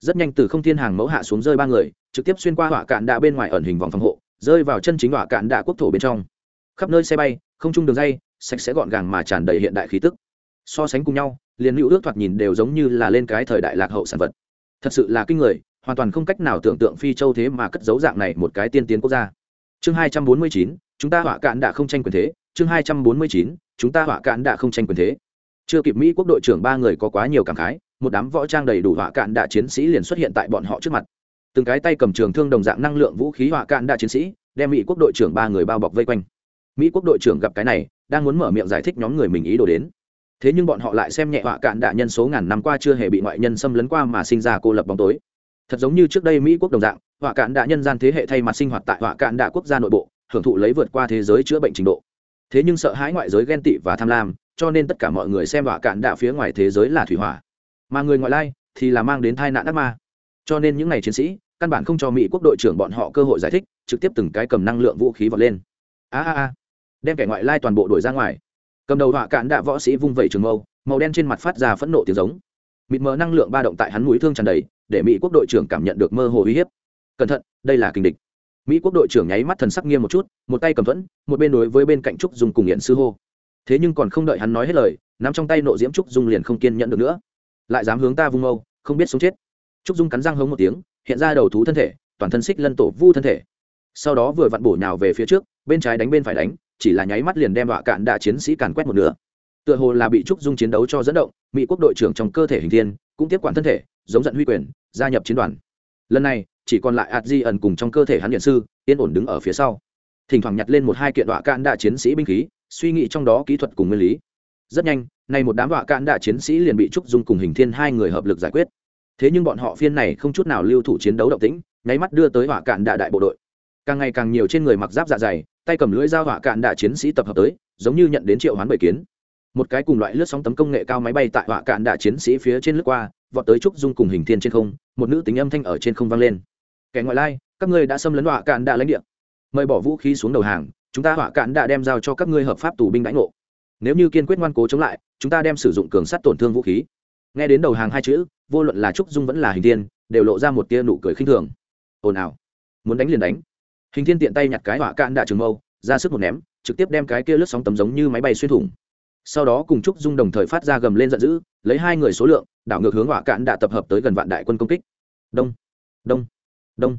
Rất nhanh từ không thiên hàng mẫu hạ xuống rơi ba người, trực tiếp xuyên qua hỏa cạn đạ bên ngoài ẩn hình vòng phòng hộ, rơi vào chân chính hỏa cạn đạ quốc thổ bên trong. Khắp nơi xe bay, không chung đường dây, sạch sẽ gọn gàng mà tràn đầy hiện đại khí tức. So sánh cùng nhau, liền hữu ước thoạt nhìn đều giống như là lên cái thời đại lạc hậu sản vật. Thật sự là kinh người, hoàn toàn không cách nào tưởng tượng phi châu thế mà cất dấu dạng này một cái tiên tiến quốc gia. Chương hai trăm bốn mươi chín, chúng ta họa cạn đã không tranh quyền thế. Chương hai trăm bốn mươi chín, chúng ta họa cạn đã không tranh quyền thế chưa kịp mỹ quốc đội trưởng ba người có quá nhiều cảm khái, một đám võ trang đầy đủ họa cạn đạ chiến sĩ liền xuất hiện tại bọn họ trước mặt. Từng cái tay cầm trường thương đồng dạng năng lượng vũ khí họa cạn đạ chiến sĩ, đem mỹ quốc đội trưởng ba người bao bọc vây quanh. Mỹ quốc đội trưởng gặp cái này, đang muốn mở miệng giải thích nhóm người mình ý đồ đến. Thế nhưng bọn họ lại xem nhẹ họa cạn đạ nhân số ngàn năm qua chưa hề bị ngoại nhân xâm lấn qua mà sinh ra cô lập bóng tối. Thật giống như trước đây mỹ quốc đồng dạng, họa cạn đạ nhân gian thế hệ thay mặt sinh hoạt tại họa cạn đạ quốc gia nội bộ, hưởng thụ lấy vượt qua thế giới chữa bệnh trình độ. Thế nhưng sợ hãi ngoại giới ghen tị và tham lam cho nên tất cả mọi người xem họa cạn đạ phía ngoài thế giới là thủy hỏa. Mà người ngoại lai thì là mang đến tai nạn ác ma. Cho nên những ngày chiến sĩ, căn bản không cho mỹ quốc đội trưởng bọn họ cơ hội giải thích, trực tiếp từng cái cầm năng lượng vũ khí vọt lên. A a a. Đem kẻ ngoại lai toàn bộ đuổi ra ngoài. Cầm đầu họa cạn đạ võ sĩ vung vẩy trường mâu, màu đen trên mặt phát ra phẫn nộ tiếng giống. Mịt mờ năng lượng ba động tại hắn mũi thương tràn đầy, để mỹ quốc đội trưởng cảm nhận được mơ hồ uy hiếp. Cẩn thận, đây là kinh địch. Mỹ quốc đội trưởng nháy mắt thần sắc nghiêm một chút, một tay cầm thuẫn, một bên đối với bên cạnh trúc dùng cùng hiện sư hô thế nhưng còn không đợi hắn nói hết lời, nắm trong tay nộ diễm trúc dung liền không kiên nhẫn được nữa. Lại dám hướng ta vung âu không biết sống chết. Trúc dung cắn răng hống một tiếng, hiện ra đầu thú thân thể, toàn thân xích lân tổ vu thân thể. Sau đó vừa vặn bổ nhào về phía trước, bên trái đánh bên phải đánh, chỉ là nháy mắt liền đem đọa cạn đạ chiến sĩ càn quét một nửa. Tựa hồ là bị trúc dung chiến đấu cho dẫn động, mỹ quốc đội trưởng trong cơ thể hình thiên, cũng tiếp quản thân thể, giống giận huy quyền, gia nhập chiến đoàn. Lần này, chỉ còn lại ạt di ẩn cùng trong cơ thể hắn nhận sư, yên ổn đứng ở phía sau. Thỉnh thoảng nhặt lên một hai kiện đọa cạn đạ chiến sĩ binh khí suy nghĩ trong đó kỹ thuật cùng nguyên lý. Rất nhanh, nay một đám họa cạn đạ chiến sĩ liền bị trúc dung cùng hình thiên hai người hợp lực giải quyết. Thế nhưng bọn họ phiên này không chút nào lưu thủ chiến đấu động tĩnh, nháy mắt đưa tới hỏa cạn đạ đại bộ đội. Càng ngày càng nhiều trên người mặc giáp dạ dày, tay cầm lưỡi dao hỏa cạn đạ chiến sĩ tập hợp tới, giống như nhận đến triệu hoán bầy kiến. Một cái cùng loại lướt sóng tấm công nghệ cao máy bay tại hỏa cạn đạ chiến sĩ phía trên lướt qua, vọt tới trúc dung cùng hình thiên trên không, một nữ tính âm thanh ở trên không vang lên. Kẻ ngoại lai, các ngươi đã xâm lấn hỏa cạn đạ lãnh địa. Mời bỏ vũ khí xuống đầu hàng chúng ta hỏa cạn đã đem giao cho các ngươi hợp pháp tù binh đánh ngộ. Nếu như kiên quyết ngoan cố chống lại, chúng ta đem sử dụng cường sắt tổn thương vũ khí. Nghe đến đầu hàng hai chữ, vô luận là trúc dung vẫn là hình thiên, đều lộ ra một tia nụ cười khinh thường. Ồn ào. Muốn đánh liền đánh. Hình thiên tiện tay nhặt cái hỏa cạn đạ trường mâu, ra sức một ném, trực tiếp đem cái kia lướt sóng tấm giống như máy bay xuyên thủng. Sau đó cùng trúc dung đồng thời phát ra gầm lên giận dữ, lấy hai người số lượng, đảo ngược hướng hỏa cạn đạ tập hợp tới gần vạn đại quân công kích. Đông. Đông. Đông.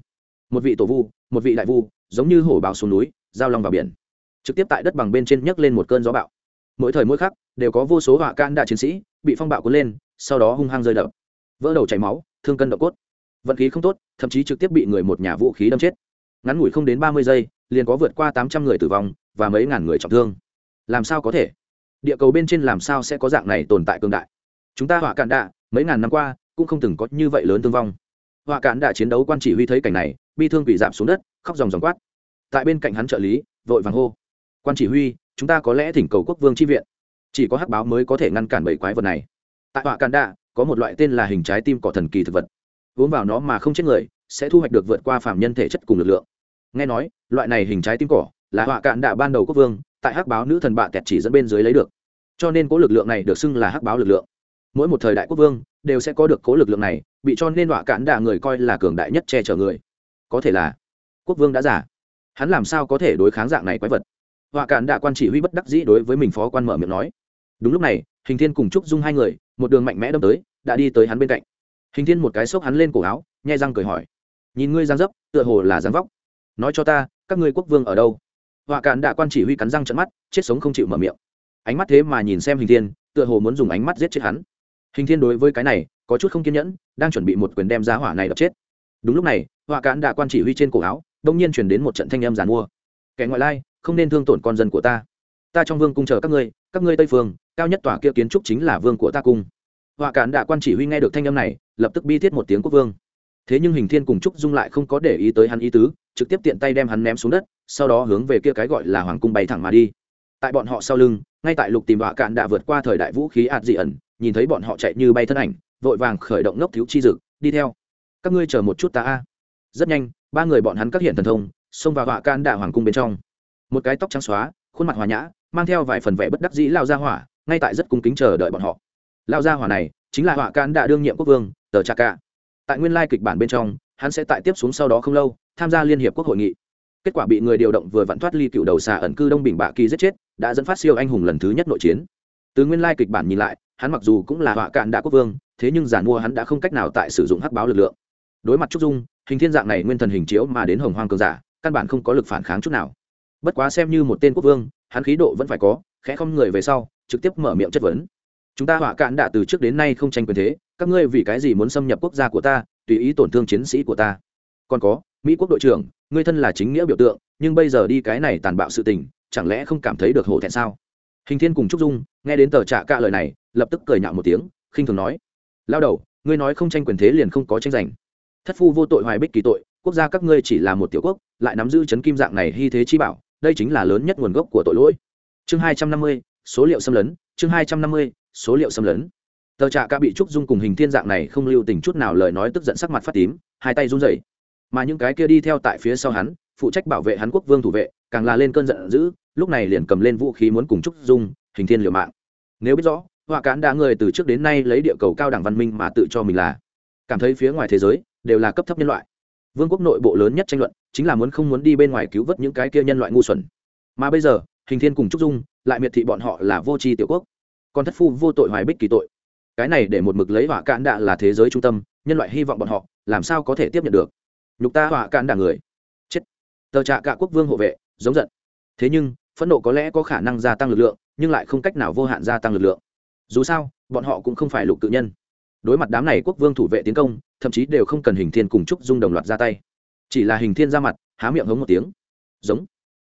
Một vị tổ vu, một vị đại vu, giống như hổ bào xuống núi giao long vào biển. Trực tiếp tại đất bằng bên trên nhấc lên một cơn gió bạo mỗi thời mỗi khắc, đều có vô số họa can đạ chiến sĩ bị phong bạo cuốn lên, sau đó hung hăng rơi đập. Vỡ đầu chảy máu, thương cân độ cốt. Vận khí không tốt, thậm chí trực tiếp bị người một nhà vũ khí đâm chết. Ngắn ngủi không đến ba mươi giây, liền có vượt qua tám trăm người tử vong và mấy ngàn người trọng thương. Làm sao có thể? Địa cầu bên trên làm sao sẽ có dạng này tồn tại cương đại? Chúng ta họa cạn đạ, mấy ngàn năm qua, cũng không từng có như vậy lớn thương vong. Họa cạn đạ chiến đấu quan chỉ huy thấy cảnh này, bi thương bị giảm xuống đất, khóc dòng dòng quát tại bên cạnh hắn trợ lý, vội vàng hô, quan chỉ huy, chúng ta có lẽ thỉnh cầu quốc vương tri viện. Chỉ có hắc báo mới có thể ngăn cản bảy quái vật này. Tại họa càn đạ, có một loại tên là hình trái tim cỏ thần kỳ thực vật. Uống vào nó mà không chết người, sẽ thu hoạch được vượt qua phạm nhân thể chất cùng lực lượng. Nghe nói, loại này hình trái tim cỏ là họa cạn đạ ban đầu quốc vương, tại hắc báo nữ thần bạ kẹt chỉ dẫn bên dưới lấy được. Cho nên cố lực lượng này được xưng là hắc báo lực lượng. Mỗi một thời đại quốc vương đều sẽ có được cố lực lượng này, bị cho nên họa cản đạ người coi là cường đại nhất che chở người. Có thể là quốc vương đã giả hắn làm sao có thể đối kháng dạng này quái vật? Họa cản đạ quan chỉ huy bất đắc dĩ đối với mình phó quan mở miệng nói. Đúng lúc này, hình thiên cùng trúc dung hai người, một đường mạnh mẽ đâm tới, đã đi tới hắn bên cạnh. Hình thiên một cái xốc hắn lên cổ áo nhai răng cười hỏi. Nhìn ngươi giang dấp, tựa hồ là dáng vóc. Nói cho ta, các ngươi quốc vương ở đâu? Họa cản đạ quan chỉ huy cắn răng trận mắt, chết sống không chịu mở miệng. Ánh mắt thế mà nhìn xem hình thiên, tựa hồ muốn dùng ánh mắt giết chết hắn. Hình thiên đối với cái này, có chút không kiên nhẫn, đang chuẩn bị một quyền đem giá hỏa này đập chết. Đúng lúc này, họa cản đạ quan chỉ huy trên cổ áo đông nhiên chuyển đến một trận thanh âm giàn mua. Kẻ ngoại lai, không nên thương tổn con dân của ta. Ta trong vương cung chờ các ngươi các ngươi tây phương, cao nhất tòa kia kiến trúc chính là vương của ta cung. Họa cản đạ quan chỉ huy nghe được thanh âm này, lập tức bi thiết một tiếng quốc vương. Thế nhưng hình thiên cùng trúc dung lại không có để ý tới hắn ý tứ, trực tiếp tiện tay đem hắn ném xuống đất, sau đó hướng về kia cái gọi là hoàng cung bay thẳng mà đi. Tại bọn họ sau lưng, ngay tại lục tìm họa cạn đã vượt qua thời đại vũ khí ạt dị ẩn, nhìn thấy bọn họ chạy như bay thân ảnh, vội vàng khởi động ngốc thiếu chi dực, đi theo. Các ngươi chờ một chút ta a rất nhanh, ba người bọn hắn các hiện thần thông, xông vào họa can đạ hoàng cung bên trong. Một cái tóc trắng xóa, khuôn mặt hòa nhã, mang theo vài phần vẻ bất đắc dĩ lao ra hỏa, ngay tại rất cung kính chờ đợi bọn họ. Lao ra hỏa này, chính là họa can đạ đương nhiệm quốc vương, tờ cha ca tại nguyên lai kịch bản bên trong, hắn sẽ tại tiếp xuống sau đó không lâu, tham gia liên hiệp quốc hội nghị. Kết quả bị người điều động vừa vặn thoát ly cựu đầu xà ẩn cư đông bình bạ kỳ giết chết, đã dẫn phát siêu anh hùng lần thứ nhất nội chiến. Từ nguyên lai kịch bản nhìn lại, hắn mặc dù cũng là họa cạn đạ quốc vương, thế nhưng giản mua hắn đã không cách nào tại sử dụng hắc báo lực lượng. Đối mặt trúc dung hình thiên dạng này nguyên thần hình chiếu mà đến hồng hoang cường giả, căn bản không có lực phản kháng chút nào. Bất quá xem như một tên quốc vương, hắn khí độ vẫn phải có, khẽ không người về sau, trực tiếp mở miệng chất vấn. Chúng ta họa cạn đã từ trước đến nay không tranh quyền thế, các ngươi vì cái gì muốn xâm nhập quốc gia của ta, tùy ý tổn thương chiến sĩ của ta? Còn có, mỹ quốc đội trưởng, ngươi thân là chính nghĩa biểu tượng, nhưng bây giờ đi cái này tàn bạo sự tình, chẳng lẽ không cảm thấy được hổ thẹn sao? Hình thiên cùng trúc dung, nghe đến tờ trạ cạ lời này, lập tức cười nhạo một tiếng, khinh thường nói. Lao đầu, ngươi nói không tranh quyền thế liền không có tranh giành thất phu vô tội hoài bích kỳ tội, quốc gia các ngươi chỉ là một tiểu quốc, lại nắm giữ chấn kim dạng này hy thế chi bảo, đây chính là lớn nhất nguồn gốc của tội lỗi. Chương hai trăm năm mươi, số liệu xâm lấn, chương hai trăm năm mươi, số liệu xâm lấn. Tờ trạ ca bị trúc dung cùng hình thiên dạng này không lưu tình chút nào lời nói tức giận sắc mặt phát tím, hai tay run rẩy. Mà những cái kia đi theo tại phía sau hắn, phụ trách bảo vệ hắn quốc vương thủ vệ, càng là lên cơn giận dữ, lúc này liền cầm lên vũ khí muốn cùng trúc dung, hình thiên liều mạng. Nếu biết rõ, họa cán đã người từ trước đến nay lấy địa cầu cao đẳng văn minh mà tự cho mình là. Cảm thấy phía ngoài thế giới đều là cấp thấp nhân loại. Vương quốc nội bộ lớn nhất tranh luận chính là muốn không muốn đi bên ngoài cứu vớt những cái kia nhân loại ngu xuẩn. Mà bây giờ, hình thiên cùng trúc dung lại miệt thị bọn họ là vô tri tiểu quốc, còn thất phu vô tội hoài bích kỳ tội. Cái này để một mực lấy họa cạn đạ là thế giới trung tâm, nhân loại hy vọng bọn họ làm sao có thể tiếp nhận được. Nhục ta họa cạn đạ người. Chết. Tờ trạ cả quốc vương hộ vệ, giống giận. Thế nhưng, phẫn nộ có lẽ có khả năng gia tăng lực lượng, nhưng lại không cách nào vô hạn gia tăng lực lượng. Dù sao, bọn họ cũng không phải lục tự nhân đối mặt đám này quốc vương thủ vệ tiến công, thậm chí đều không cần hình thiên cùng trúc dung đồng loạt ra tay. Chỉ là hình thiên ra mặt, há miệng hống một tiếng. Giống.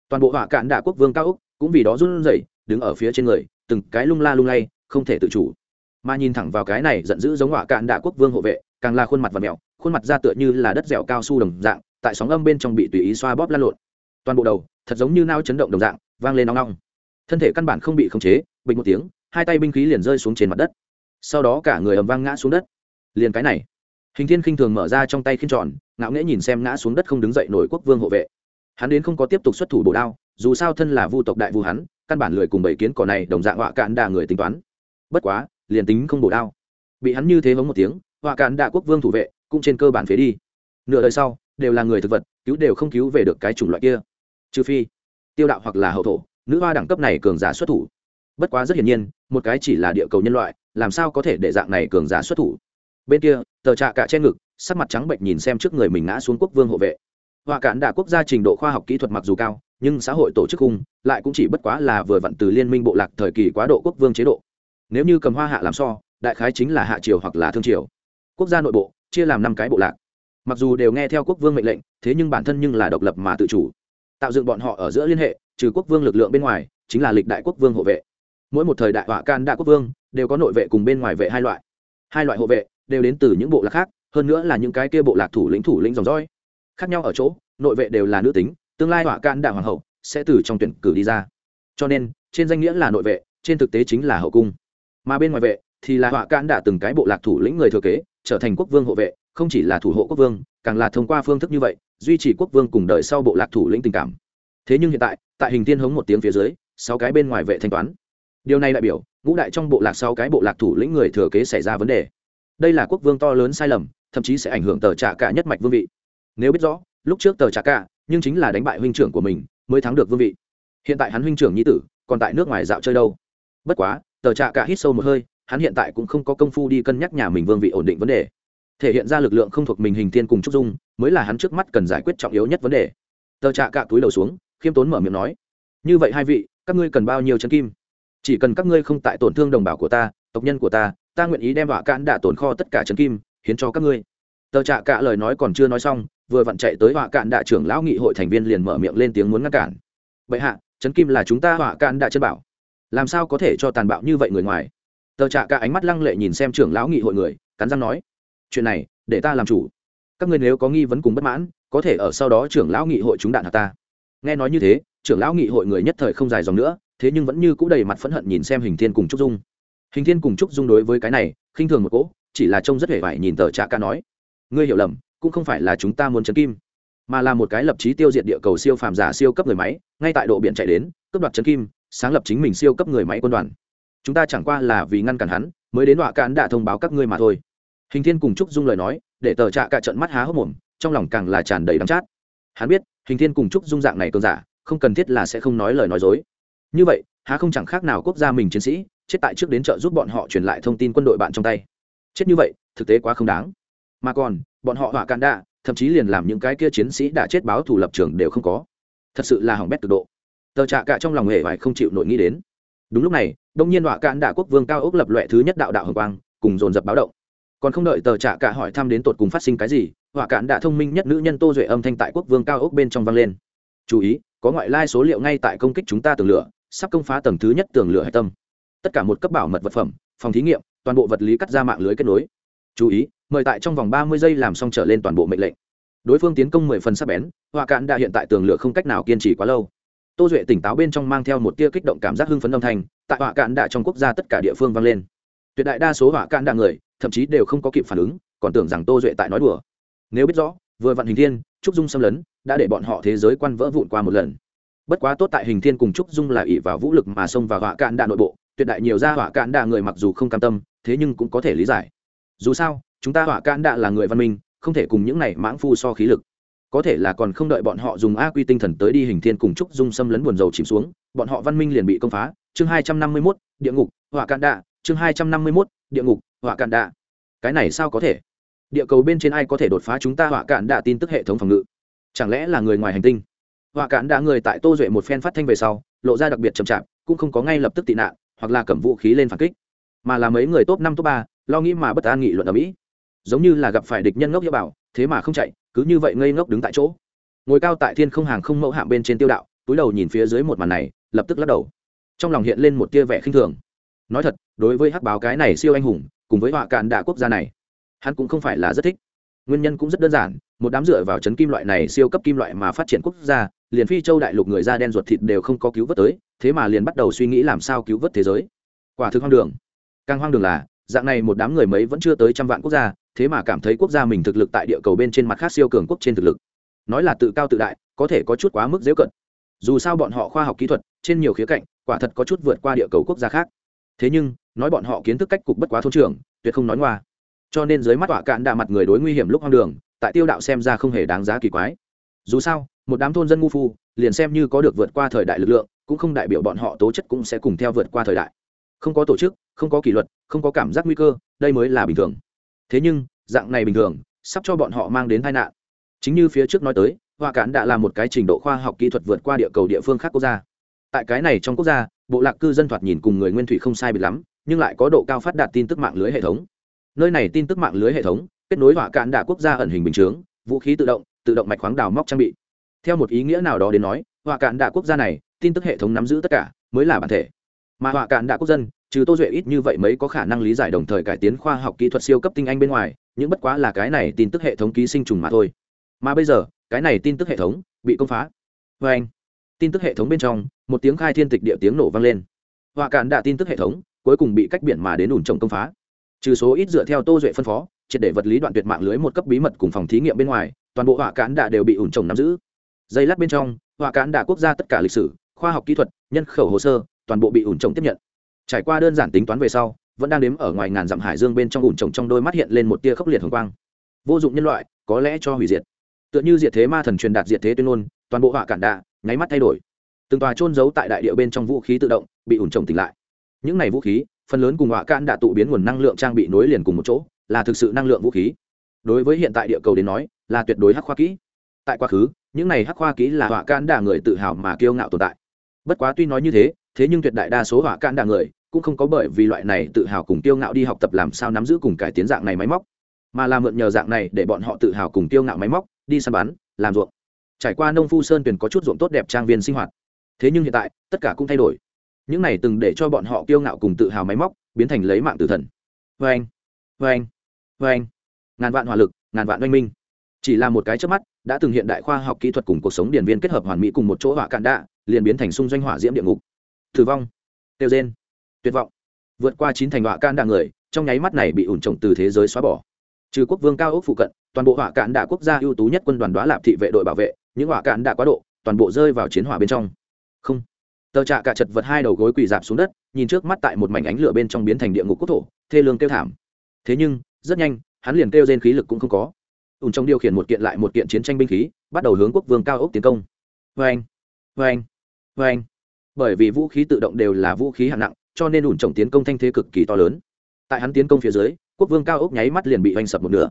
Toàn bộ họa cạn đạ quốc vương cao úc cũng vì đó run rẩy, đứng ở phía trên người, từng cái lung la lung lay, không thể tự chủ. Mà nhìn thẳng vào cái này giận dữ giống họa cạn đạ quốc vương hộ vệ, càng là khuôn mặt và mèo khuôn mặt ra tựa như là đất dẻo cao su đồng dạng, tại sóng âm bên trong bị tùy ý xoa bóp lăn lộn. Toàn bộ đầu, thật giống như nao chấn động đồng dạng, vang lên nóng nóng thân thể căn bản không bị khống chế, bình một tiếng, hai tay binh khí liền rơi xuống trên mặt đất sau đó cả người ầm vang ngã xuống đất. Liền cái này, hình thiên khinh thường mở ra trong tay khiên tròn, ngạo nghễ nhìn xem ngã xuống đất không đứng dậy nổi quốc vương hộ vệ. Hắn đến không có tiếp tục xuất thủ bổ đao, dù sao thân là vu tộc đại vu hắn, căn bản lười cùng bảy kiến cỏ này đồng dạng họa cạn đà người tính toán. Bất quá, liền tính không bổ đao, bị hắn như thế hống một tiếng, họa cạn đà quốc vương thủ vệ cũng trên cơ bản phế đi. Nửa đời sau, đều là người thực vật, cứu đều không cứu về được cái chủng loại kia. Trừ phi, tiêu đạo hoặc là hậu thổ, nữ hoa đẳng cấp này cường giả xuất thủ. Bất quá rất hiển nhiên, một cái chỉ là địa cầu nhân loại làm sao có thể để dạng này cường giả xuất thủ? Bên kia, tờ trạ cả trên ngực, sắc mặt trắng bệnh nhìn xem trước người mình ngã xuống quốc vương hộ vệ. Họa cản đả quốc gia trình độ khoa học kỹ thuật mặc dù cao, nhưng xã hội tổ chức khung lại cũng chỉ bất quá là vừa vặn từ liên minh bộ lạc thời kỳ quá độ quốc vương chế độ. Nếu như cầm hoa hạ làm so, đại khái chính là hạ triều hoặc là thương triều. Quốc gia nội bộ, chia làm năm cái bộ lạc. Mặc dù đều nghe theo quốc vương mệnh lệnh, thế nhưng bản thân nhưng là độc lập mà tự chủ. Tạo dựng bọn họ ở giữa liên hệ, trừ quốc vương lực lượng bên ngoài, chính là lịch đại quốc vương hộ vệ. Mỗi một thời đại họa can đại quốc vương đều có nội vệ cùng bên ngoài vệ hai loại. Hai loại hộ vệ đều đến từ những bộ lạc khác, hơn nữa là những cái kia bộ lạc thủ lĩnh thủ lĩnh dòng dõi. Khác nhau ở chỗ, nội vệ đều là nữ tính, tương lai họa can đại hoàng hậu sẽ từ trong tuyển cử đi ra. Cho nên, trên danh nghĩa là nội vệ, trên thực tế chính là hậu cung. Mà bên ngoài vệ thì là họa can đã từng cái bộ lạc thủ lĩnh người thừa kế, trở thành quốc vương hộ vệ, không chỉ là thủ hộ quốc vương, càng là thông qua phương thức như vậy, duy trì quốc vương cùng đời sau bộ lạc thủ lĩnh tình cảm. Thế nhưng hiện tại tại hình tiên hống một tiếng phía dưới, sáu cái bên ngoài vệ thanh toán. Điều này đại biểu ngũ đại trong bộ lạc sau cái bộ lạc thủ lĩnh người thừa kế xảy ra vấn đề. Đây là quốc vương to lớn sai lầm, thậm chí sẽ ảnh hưởng tờ trạ cả nhất mạch vương vị. Nếu biết rõ, lúc trước tờ trạ cả, nhưng chính là đánh bại huynh trưởng của mình, mới thắng được vương vị. Hiện tại hắn huynh trưởng nhi tử, còn tại nước ngoài dạo chơi đâu? Bất quá, tờ trạ cả hít sâu một hơi, hắn hiện tại cũng không có công phu đi cân nhắc nhà mình vương vị ổn định vấn đề. Thể hiện ra lực lượng không thuộc mình hình tiên cùng trúc dung, mới là hắn trước mắt cần giải quyết trọng yếu nhất vấn đề. Tờ trạ cả túi đầu xuống, khiêm tốn mở miệng nói, như vậy hai vị, các ngươi cần bao nhiêu chân kim? Chỉ cần các ngươi không tại tổn thương đồng bào của ta, tộc nhân của ta ta nguyện ý đem họa cạn đạ tổn kho tất cả trấn kim, hiến cho các ngươi. Tờ trạ cả lời nói còn chưa nói xong, vừa vặn chạy tới họa cạn đạ trưởng lão nghị hội thành viên liền mở miệng lên tiếng muốn ngăn cản. Bệ hạ, trấn kim là chúng ta họa cạn đạ chân bảo. Làm sao có thể cho tàn bạo như vậy người ngoài? Tờ trạ cả ánh mắt lăng lệ nhìn xem trưởng lão nghị hội người, cắn răng nói, chuyện này, để ta làm chủ. Các ngươi nếu có nghi vấn cùng bất mãn, có thể ở sau đó trưởng lão nghị hội chúng đạn hạ ta. Nghe nói như thế, trưởng lão nghị hội người nhất thời không dài dòng nữa thế nhưng vẫn như c ũ đầy mặt phẫn hận nhìn xem hình thiên cùng trúc dung. Hình thiên cùng trúc dung đối với cái này, khinh thường một cỗ, chỉ là trông rất hề vải nhìn tờ trạ ca nói, ngươi hiểu lầm, cũng không phải là chúng ta muốn chấn kim, mà là một cái lập trí tiêu diệt địa cầu siêu phàm giả siêu cấp người máy, ngay tại độ biển chạy đến, cướp đoạt chấn kim, sáng lập chính mình siêu cấp người máy quân đoàn. Chúng ta chẳng qua là vì ngăn cản hắn, mới đến họa cán đã thông báo các ngươi mà thôi. Hình thiên cùng trúc dung lời nói, để tờ trạ cả trận mắt há hốc mồm, trong lòng càng là tràn đầy đắm chát. Hắn biết, hình thiên cùng trúc dung dạng này cơn giả, không cần thiết là sẽ không nói lời nói dối như vậy, há không chẳng khác nào quốc gia mình chiến sĩ, chết tại trước đến chợ giúp bọn họ truyền lại thông tin quân đội bạn trong tay. Chết như vậy, thực tế quá không đáng. Mà còn, bọn họ hỏa can đạ, thậm chí liền làm những cái kia chiến sĩ đã chết báo thủ lập trường đều không có. Thật sự là hỏng bét cực độ. Tờ trạ cả trong lòng hề vải không chịu nội nghĩ đến. Đúng lúc này, đông nhiên hỏa cạn đạ quốc vương cao ốc lập loại thứ nhất đạo đạo hồng quang, cùng dồn dập báo động. Còn không đợi tờ trạ cả hỏi thăm đến tột cùng phát sinh cái gì, hỏa cạn đạ thông minh nhất nữ nhân tô duệ âm thanh tại quốc vương cao ốc bên trong vang lên. Chú ý, có ngoại lai số liệu ngay tại công kích chúng ta tường lửa sắp công phá tầng thứ nhất tường lửa hạch tâm. Tất cả một cấp bảo mật vật phẩm, phòng thí nghiệm, toàn bộ vật lý cắt ra mạng lưới kết nối. Chú ý, mời tại trong vòng ba mươi giây làm xong trở lên toàn bộ mệnh lệnh. Đối phương tiến công mười phần sắp bén hỏa cạn đã hiện tại tường lửa không cách nào kiên trì quá lâu. Tô duệ tỉnh táo bên trong mang theo một tia kích động cảm giác hưng phấn âm thanh, tại hỏa cạn đã trong quốc gia tất cả địa phương vang lên. Tuyệt đại đa số hỏa cạn đạ người, thậm chí đều không có kịp phản ứng, còn tưởng rằng tô duệ tại nói đùa. Nếu biết rõ, vừa vặn hình thiên, trúc dung xâm lấn, đã để bọn họ thế giới quan vỡ vụn qua một lần bất quá tốt tại hình thiên cùng trúc dung là ỷ vào vũ lực mà xông vào họa cạn đạ nội bộ, tuyệt đại nhiều ra hỏa cạn đạ người mặc dù không cam tâm, thế nhưng cũng có thể lý giải. Dù sao, chúng ta họa cạn đạ là người văn minh, không thể cùng những này mãng phu so khí lực. Có thể là còn không đợi bọn họ dùng a quy tinh thần tới đi hình thiên cùng trúc dung xâm lấn buồn dầu chìm xuống, bọn họ văn minh liền bị công phá. Chương hai trăm năm mươi mốt, địa ngục, họa cạn đạ chương hai trăm năm mươi mốt, địa ngục, họa cạn đạ cái này sao có thể? Địa cầu bên trên ai có thể đột phá chúng ta họa cạn đạ tin tức hệ thống phòng ngự? Chẳng lẽ là người ngoài hành tinh? Họa cạn đã người tại tô duệ một phen phát thanh về sau, lộ ra đặc biệt chậm chạp, cũng không có ngay lập tức tị nạn, hoặc là cầm vũ khí lên phản kích, mà là mấy người top năm, top ba, lo nghĩ mà bất an nghị luận ở mỹ. Giống như là gặp phải địch nhân ngốc hiệu bảo, thế mà không chạy, cứ như vậy ngây ngốc đứng tại chỗ. Ngồi cao tại thiên không hàng không mẫu hạng bên trên tiêu đạo, túi đầu nhìn phía dưới một màn này, lập tức lắc đầu. Trong lòng hiện lên một tia vẻ khinh thường. Nói thật, đối với hắc báo cái này siêu anh hùng, cùng với họa cạn đạ quốc gia này, hắn cũng không phải là rất thích nguyên nhân cũng rất đơn giản, một đám dựa vào chấn kim loại này siêu cấp kim loại mà phát triển quốc gia, liền phi châu đại lục người da đen ruột thịt đều không có cứu vớt tới, thế mà liền bắt đầu suy nghĩ làm sao cứu vớt thế giới. Quả thực hoang đường. Càng hoang đường là, dạng này một đám người mấy vẫn chưa tới trăm vạn quốc gia, thế mà cảm thấy quốc gia mình thực lực tại địa cầu bên trên mặt khác siêu cường quốc trên thực lực. Nói là tự cao tự đại, có thể có chút quá mức dễ cận. Dù sao bọn họ khoa học kỹ thuật, trên nhiều khía cạnh, quả thật có chút vượt qua địa cầu quốc gia khác. Thế nhưng, nói bọn họ kiến thức cách cục bất quá thôn trưởng, tuyệt không nói ngoa cho nên dưới mắt tọa cạn đạ mặt người đối nguy hiểm lúc hoang đường, tại tiêu đạo xem ra không hề đáng giá kỳ quái. Dù sao, một đám thôn dân ngu phu, liền xem như có được vượt qua thời đại lực lượng, cũng không đại biểu bọn họ tố chất cũng sẽ cùng theo vượt qua thời đại. Không có tổ chức, không có kỷ luật, không có cảm giác nguy cơ, đây mới là bình thường. Thế nhưng, dạng này bình thường, sắp cho bọn họ mang đến tai nạn. Chính như phía trước nói tới hoa cản đã là một cái trình độ khoa học kỹ thuật vượt qua địa cầu địa phương khác quốc gia. Tại cái này trong quốc gia, bộ lạc cư dân thoạt nhìn cùng người nguyên thủy không sai biệt lắm, nhưng lại có độ cao phát đạt tin tức mạng lưới hệ thống nơi này tin tức mạng lưới hệ thống, kết nối họa cạn đạ quốc gia ẩn hình bình chướng, vũ khí tự động tự động mạch khoáng đào móc trang bị. Theo một ý nghĩa nào đó đến nói họa cạn đạ quốc gia này, tin tức hệ thống nắm giữ tất cả, mới là bản thể. Mà họa cạn đạ quốc dân, trừ tô duệ ít như vậy mới có khả năng lý giải đồng thời cải tiến khoa học kỹ thuật siêu cấp tinh anh bên ngoài những bất quá là cái này tin tức hệ thống ký sinh trùng mà thôi. Mà bây giờ, cái này tin tức hệ thống bị công phá. Vê anh, tin tức hệ thống bên trong, một tiếng khai thiên tịch địa tiếng nổ vang lên. Họa cạn đạ tin tức hệ thống cuối cùng bị cách biển mà đến ủn trồng công phá trừ số ít dựa theo tô duệ phân phó, triệt để vật lý đoạn tuyệt mạng lưới một cấp bí mật cùng phòng thí nghiệm bên ngoài, toàn bộ họa cán đạ đều bị ủn trồng nắm giữ. Dây lát bên trong, họa cán đạ quốc gia tất cả lịch sử, khoa học kỹ thuật, nhân khẩu hồ sơ, toàn bộ bị ủn trồng tiếp nhận. Trải qua đơn giản tính toán về sau, vẫn đang đếm ở ngoài ngàn dặm hải dương bên trong ủn trồng trong đôi mắt hiện lên một tia khốc liệt hồng quang. Vô dụng nhân loại, có lẽ cho hủy diệt. Tựa như diệt thế ma thần truyền đạt diệt thế tuyên ngôn, toàn bộ họa cản đạ, nháy mắt thay đổi. Từng tòa trôn giấu tại đại địa bên trong vũ khí tự động, bị ủn trồng tỉnh lại. Những này vũ khí phần lớn cùng họa cạn đã tụ biến nguồn năng lượng trang bị nối liền cùng một chỗ, là thực sự năng lượng vũ khí. Đối với hiện tại địa cầu đến nói, là tuyệt đối hắc khoa kỹ. Tại quá khứ, những này hắc khoa kỹ là họa cạn đạ người tự hào mà kiêu ngạo tồn tại. Bất quá tuy nói như thế thế nhưng tuyệt đại đa số họa cạn đạ người cũng không có bởi vì loại này tự hào cùng kiêu ngạo đi học tập làm sao nắm giữ cùng cải tiến dạng này máy móc, mà là mượn nhờ dạng này để bọn họ tự hào cùng kiêu ngạo máy móc, đi săn bắn, làm ruộng. Trải qua nông phu sơn tuyền có chút ruộng tốt đẹp trang viên sinh hoạt. Thế nhưng hiện tại, tất cả cũng thay đổi những này từng để cho bọn họ kiêu ngạo cùng tự hào máy móc, biến thành lấy mạng tử thần. Vê anh vê anh vê anh. Ngàn vạn hỏa lực, ngàn vạn oanh minh. Chỉ là một cái trước mắt, đã từng hiện đại khoa học kỹ thuật cùng cuộc sống điển viên kết hợp hoàn mỹ cùng một chỗ hỏa cạn đạ, liền biến thành xung doanh hỏa diễm địa ngục. Tử vong. Tiêu gen tuyệt vọng. Vượt qua chín thành hỏa can đạ người, trong nháy mắt này bị ủn trồng từ thế giới xóa bỏ. Trừ quốc vương cao ốc phụ cận, toàn bộ hỏa cạn đạ quốc gia ưu tú nhất quân đoàn đoá lạp thị vệ đội bảo vệ, những hỏa cạn đạ quá độ, toàn bộ rơi vào chiến hỏa bên trong. Không tờ trạ cả chật vật hai đầu gối quỳ dạp xuống đất, nhìn trước mắt tại một mảnh ánh lửa bên trong biến thành địa ngục quốc thổ, thê lương kêu thảm. Thế nhưng, rất nhanh, hắn liền kêu trên khí lực cũng không có. Ùn trong điều khiển một kiện lại một kiện chiến tranh binh khí, bắt đầu hướng quốc vương cao ốc tiến công. Vê anh vê anh vê anh bởi vì vũ khí tự động đều là vũ khí hạng nặng, cho nên ủn trồng tiến công thanh thế cực kỳ to lớn. Tại hắn tiến công phía dưới, quốc vương cao ốc nháy mắt liền bị oanh sập một nửa.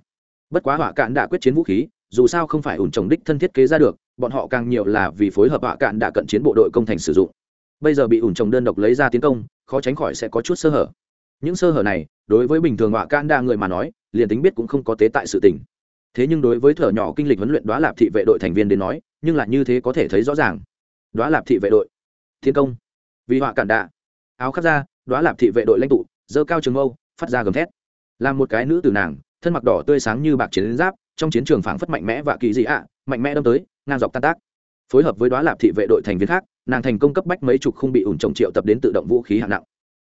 Bất quá hỏa cạn đã quyết chiến vũ khí, dù sao không phải ủn trồng đích thân thiết kế ra được, bọn họ càng nhiều là vì phối hợp hỏa cạn đã cận chiến bộ đội công thành sử dụng bây giờ bị ủn trồng đơn độc lấy ra tiến công, khó tránh khỏi sẽ có chút sơ hở. Những sơ hở này, đối với bình thường họa can đa người mà nói, liền tính biết cũng không có tế tại sự tình. Thế nhưng đối với thở nhỏ kinh lịch huấn luyện đoá lạp thị vệ đội thành viên đến nói, nhưng là như thế có thể thấy rõ ràng. Đoá lạp thị vệ đội thiên công. Vì họa cản đạ áo khắc ra đoá lạp thị vệ đội lãnh tụ dơ cao trường âu phát ra gầm thét. Làm một cái nữ tử nàng, thân mặc đỏ tươi sáng như bạc chiến giáp, trong chiến trường phảng phất mạnh mẽ và kỳ dị ạ, mạnh mẽ đâm tới, ngang dọc tan tác. Phối hợp với đoá lạp thị vệ đội thành viên khác nàng thành công cấp bách mấy chục không bị ủn trồng triệu tập đến tự động vũ khí hạng nặng.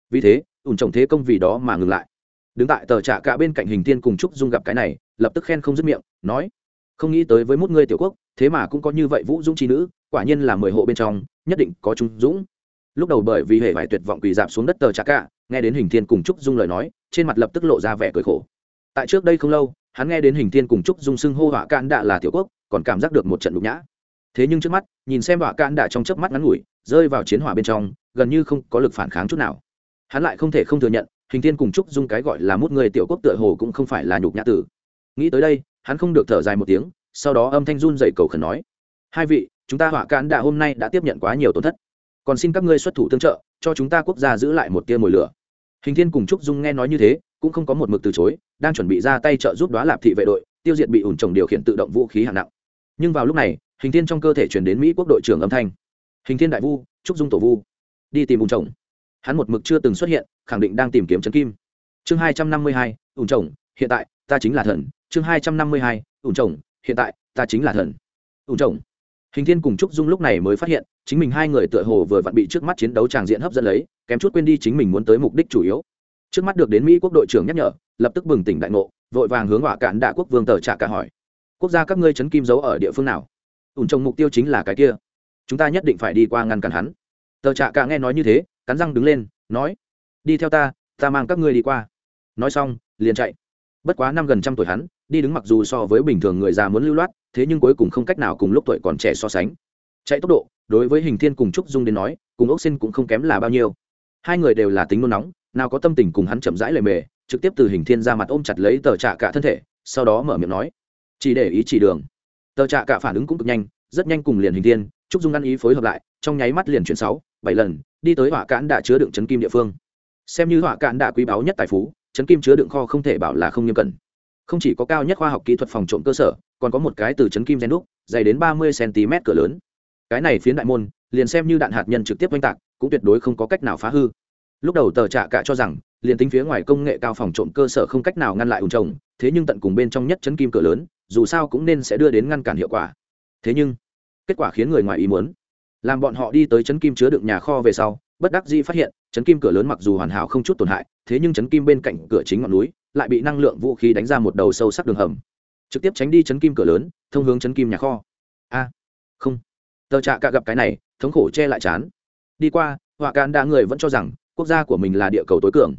Vì thế, ủn trồng thế công vì đó mà ngừng lại. Đứng tại tờ trạ cả bên cạnh hình tiên cùng trúc dung gặp cái này, lập tức khen không dứt miệng, nói, không nghĩ tới với một người tiểu quốc, thế mà cũng có như vậy vũ dũng trí nữ, quả nhiên là mười hộ bên trong, nhất định có trung dũng. Lúc đầu bởi vì hệ vải tuyệt vọng quỳ dạp xuống đất tờ trạ cả, nghe đến hình thiên cùng trúc dung lời nói, trên mặt lập tức lộ ra vẻ cười khổ. Tại trước đây không lâu, hắn nghe đến hình thiên cùng trúc dung xưng hô họa can đạ là tiểu quốc, còn cảm giác được một trận nhục nhã thế nhưng trước mắt, nhìn xem họa cạn đạ trong chớp mắt ngắn ngủi, rơi vào chiến hỏa bên trong, gần như không có lực phản kháng chút nào. Hắn lại không thể không thừa nhận, hình thiên cùng trúc dung cái gọi là một người tiểu quốc tựa hồ cũng không phải là nhục nhã tử. Nghĩ tới đây, hắn không được thở dài một tiếng, sau đó âm thanh run dậy cầu khẩn nói, hai vị, chúng ta họa cạn đạ hôm nay đã tiếp nhận quá nhiều tổn thất. Còn xin các ngươi xuất thủ tương trợ, cho chúng ta quốc gia giữ lại một tia mồi lửa. Hình thiên cùng trúc dung nghe nói như thế, cũng không có một mực từ chối, đang chuẩn bị ra tay trợ giúp đoá lạp thị vệ đội, tiêu diệt bị ủn trồng điều khiển tự động vũ khí hạng nặng nhưng vào lúc này, hình thiên trong cơ thể chuyển đến mỹ quốc đội trưởng âm thanh. Hình thiên đại vu, trúc dung tổ vu, đi tìm ủng trồng hắn một mực chưa từng xuất hiện, khẳng định đang tìm kiếm trấn kim. Chương hai trăm năm mươi hai ủng trồng hiện tại, ta chính là thần. Chương hai trăm năm mươi hai ủng trồng hiện tại, ta chính là thần. Ủng trồng hình thiên cùng trúc dung lúc này mới phát hiện, chính mình hai người tựa hồ vừa vặn bị trước mắt chiến đấu tràng diện hấp dẫn lấy, kém chút quên đi chính mình muốn tới mục đích chủ yếu. Trước mắt được đến mỹ quốc đội trưởng nhắc nhở, lập tức bừng tỉnh đại ngộ, vội vàng hướng hỏa cản đạ quốc vương tờ trả cả hỏi quốc gia các ngươi chấn kim giấu ở địa phương nào? Ủn trồng mục tiêu chính là cái kia. Chúng ta nhất định phải đi qua ngăn cản hắn. Tờ trạ cả nghe nói như thế, cắn răng đứng lên, nói, đi theo ta ta mang các ngươi đi qua. Nói xong, liền chạy. Bất quá năm gần trăm tuổi hắn, đi đứng mặc dù so với bình thường người già muốn lưu loát, thế nhưng cuối cùng không cách nào cùng lúc tuổi còn trẻ so sánh. Chạy tốc độ, đối với hình thiên cùng trúc dung đến nói, cùng ốc xin cũng không kém là bao nhiêu. Hai người đều là tính nôn nóng, nào có tâm tình cùng hắn chậm rãi lề mề, trực tiếp từ hình thiên ra mặt ôm chặt lấy tờ trạ cả thân thể, sau đó mở miệng nói chỉ để ý chỉ đường. Tờ trạ cả phản ứng cũng cực nhanh, rất nhanh cùng liền hình thiên, trúc dung ăn ý phối hợp lại, trong nháy mắt liền chuyển sáu, bảy lần, đi tới hỏa cạn đã chứa đựng chấn kim địa phương. Xem như hỏa cạn đã quý báu nhất tài phú, chấn kim chứa đựng kho không thể bảo là không nghiêm cẩn. Không chỉ có cao nhất khoa học kỹ thuật phòng trộm cơ sở, còn có một cái từ chấn kim gen đúc, dày đến ba mươi cm cửa lớn. Cái này phiến đại môn, liền xem như đạn hạt nhân trực tiếp oanh tạc, cũng tuyệt đối không có cách nào phá hư. Lúc đầu tờ trạ cả cho rằng, liền tính phía ngoài công nghệ cao phòng trộm cơ sở không cách nào ngăn lại ủng trồng, thế nhưng tận cùng bên trong nhất chấn kim cửa lớn dù sao cũng nên sẽ đưa đến ngăn cản hiệu quả. Thế nhưng, kết quả khiến người ngoài ý muốn. Làm bọn họ đi tới chấn kim chứa đựng nhà kho về sau, bất đắc dĩ phát hiện chấn kim cửa lớn mặc dù hoàn hảo không chút tổn hại, thế nhưng chấn kim bên cạnh cửa chính ngọn núi, lại bị năng lượng vũ khí đánh ra một đầu sâu sắc đường hầm. Trực tiếp tránh đi chấn kim cửa lớn, thông hướng chấn kim nhà kho. A, không. Tờ trạ cả gặp cái này, thống khổ che lại chán. Đi qua, họa cạn đa người vẫn cho rằng, quốc gia của mình là địa cầu tối cường.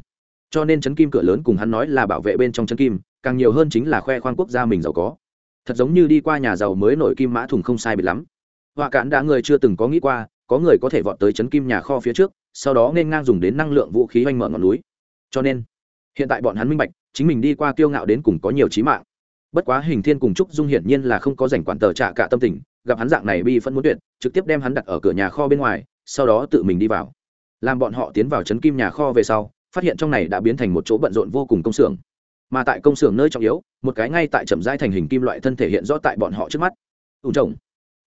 Cho nên chấn kim cửa lớn cùng hắn nói là bảo vệ bên trong chấn kim càng nhiều hơn chính là khoe khoang quốc gia mình giàu có. Thật giống như đi qua nhà giàu mới nổi kim mã thùng không sai biệt lắm. Họa cản đã người chưa từng có nghĩ qua, có người có thể vọt tới chấn kim nhà kho phía trước, sau đó nên ngang dùng đến năng lượng vũ khí oanh mở ngọn núi. Cho nên, hiện tại bọn hắn minh bạch, chính mình đi qua kiêu ngạo đến cùng có nhiều trí mạng. Bất quá hình thiên cùng trúc dung hiển nhiên là không có dành quản tờ trả cả tâm tình, gặp hắn dạng này bi phân muốn tuyệt, trực tiếp đem hắn đặt ở cửa nhà kho bên ngoài, sau đó tự mình đi vào. Làm bọn họ tiến vào chấn kim nhà kho về sau, phát hiện trong này đã biến thành một chỗ bận rộn vô cùng công xưởng mà tại công xưởng nơi trọng yếu, một cái ngay tại chậm rãi thành hình kim loại thân thể hiện rõ tại bọn họ trước mắt. Ủn trồng.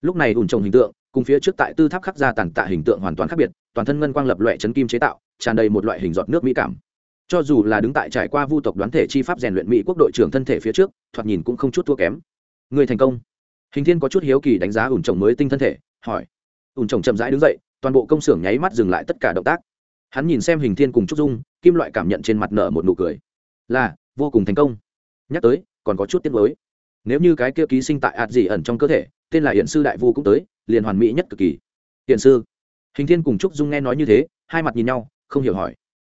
Lúc này ủn trồng hình tượng, cùng phía trước tại tư tháp khắc ra tàn tạ hình tượng hoàn toàn khác biệt, toàn thân ngân quang lập loại chấn kim chế tạo, tràn đầy một loại hình giọt nước mỹ cảm. Cho dù là đứng tại trải qua vu tộc đoán thể chi pháp rèn luyện mỹ quốc đội trưởng thân thể phía trước, thoạt nhìn cũng không chút thua kém. Người thành công. Hình thiên có chút hiếu kỳ đánh giá ủn trồng mới tinh thân thể, hỏi. Ủn trồng chậm rãi đứng dậy, toàn bộ công xưởng nháy mắt dừng lại tất cả động tác. Hắn nhìn xem hình thiên cùng trúc dung, kim loại cảm nhận trên mặt nở một nụ cười. Là vô cùng thành công. Nhắc tới, còn có chút tiết mới nếu như cái kia ký sinh tại ạt gì ẩn trong cơ thể, tên là hiện sư đại vu cũng tới, liền hoàn mỹ nhất cực kỳ. Hiện sư. Hình thiên cùng trúc dung nghe nói như thế, hai mặt nhìn nhau, không hiểu hỏi.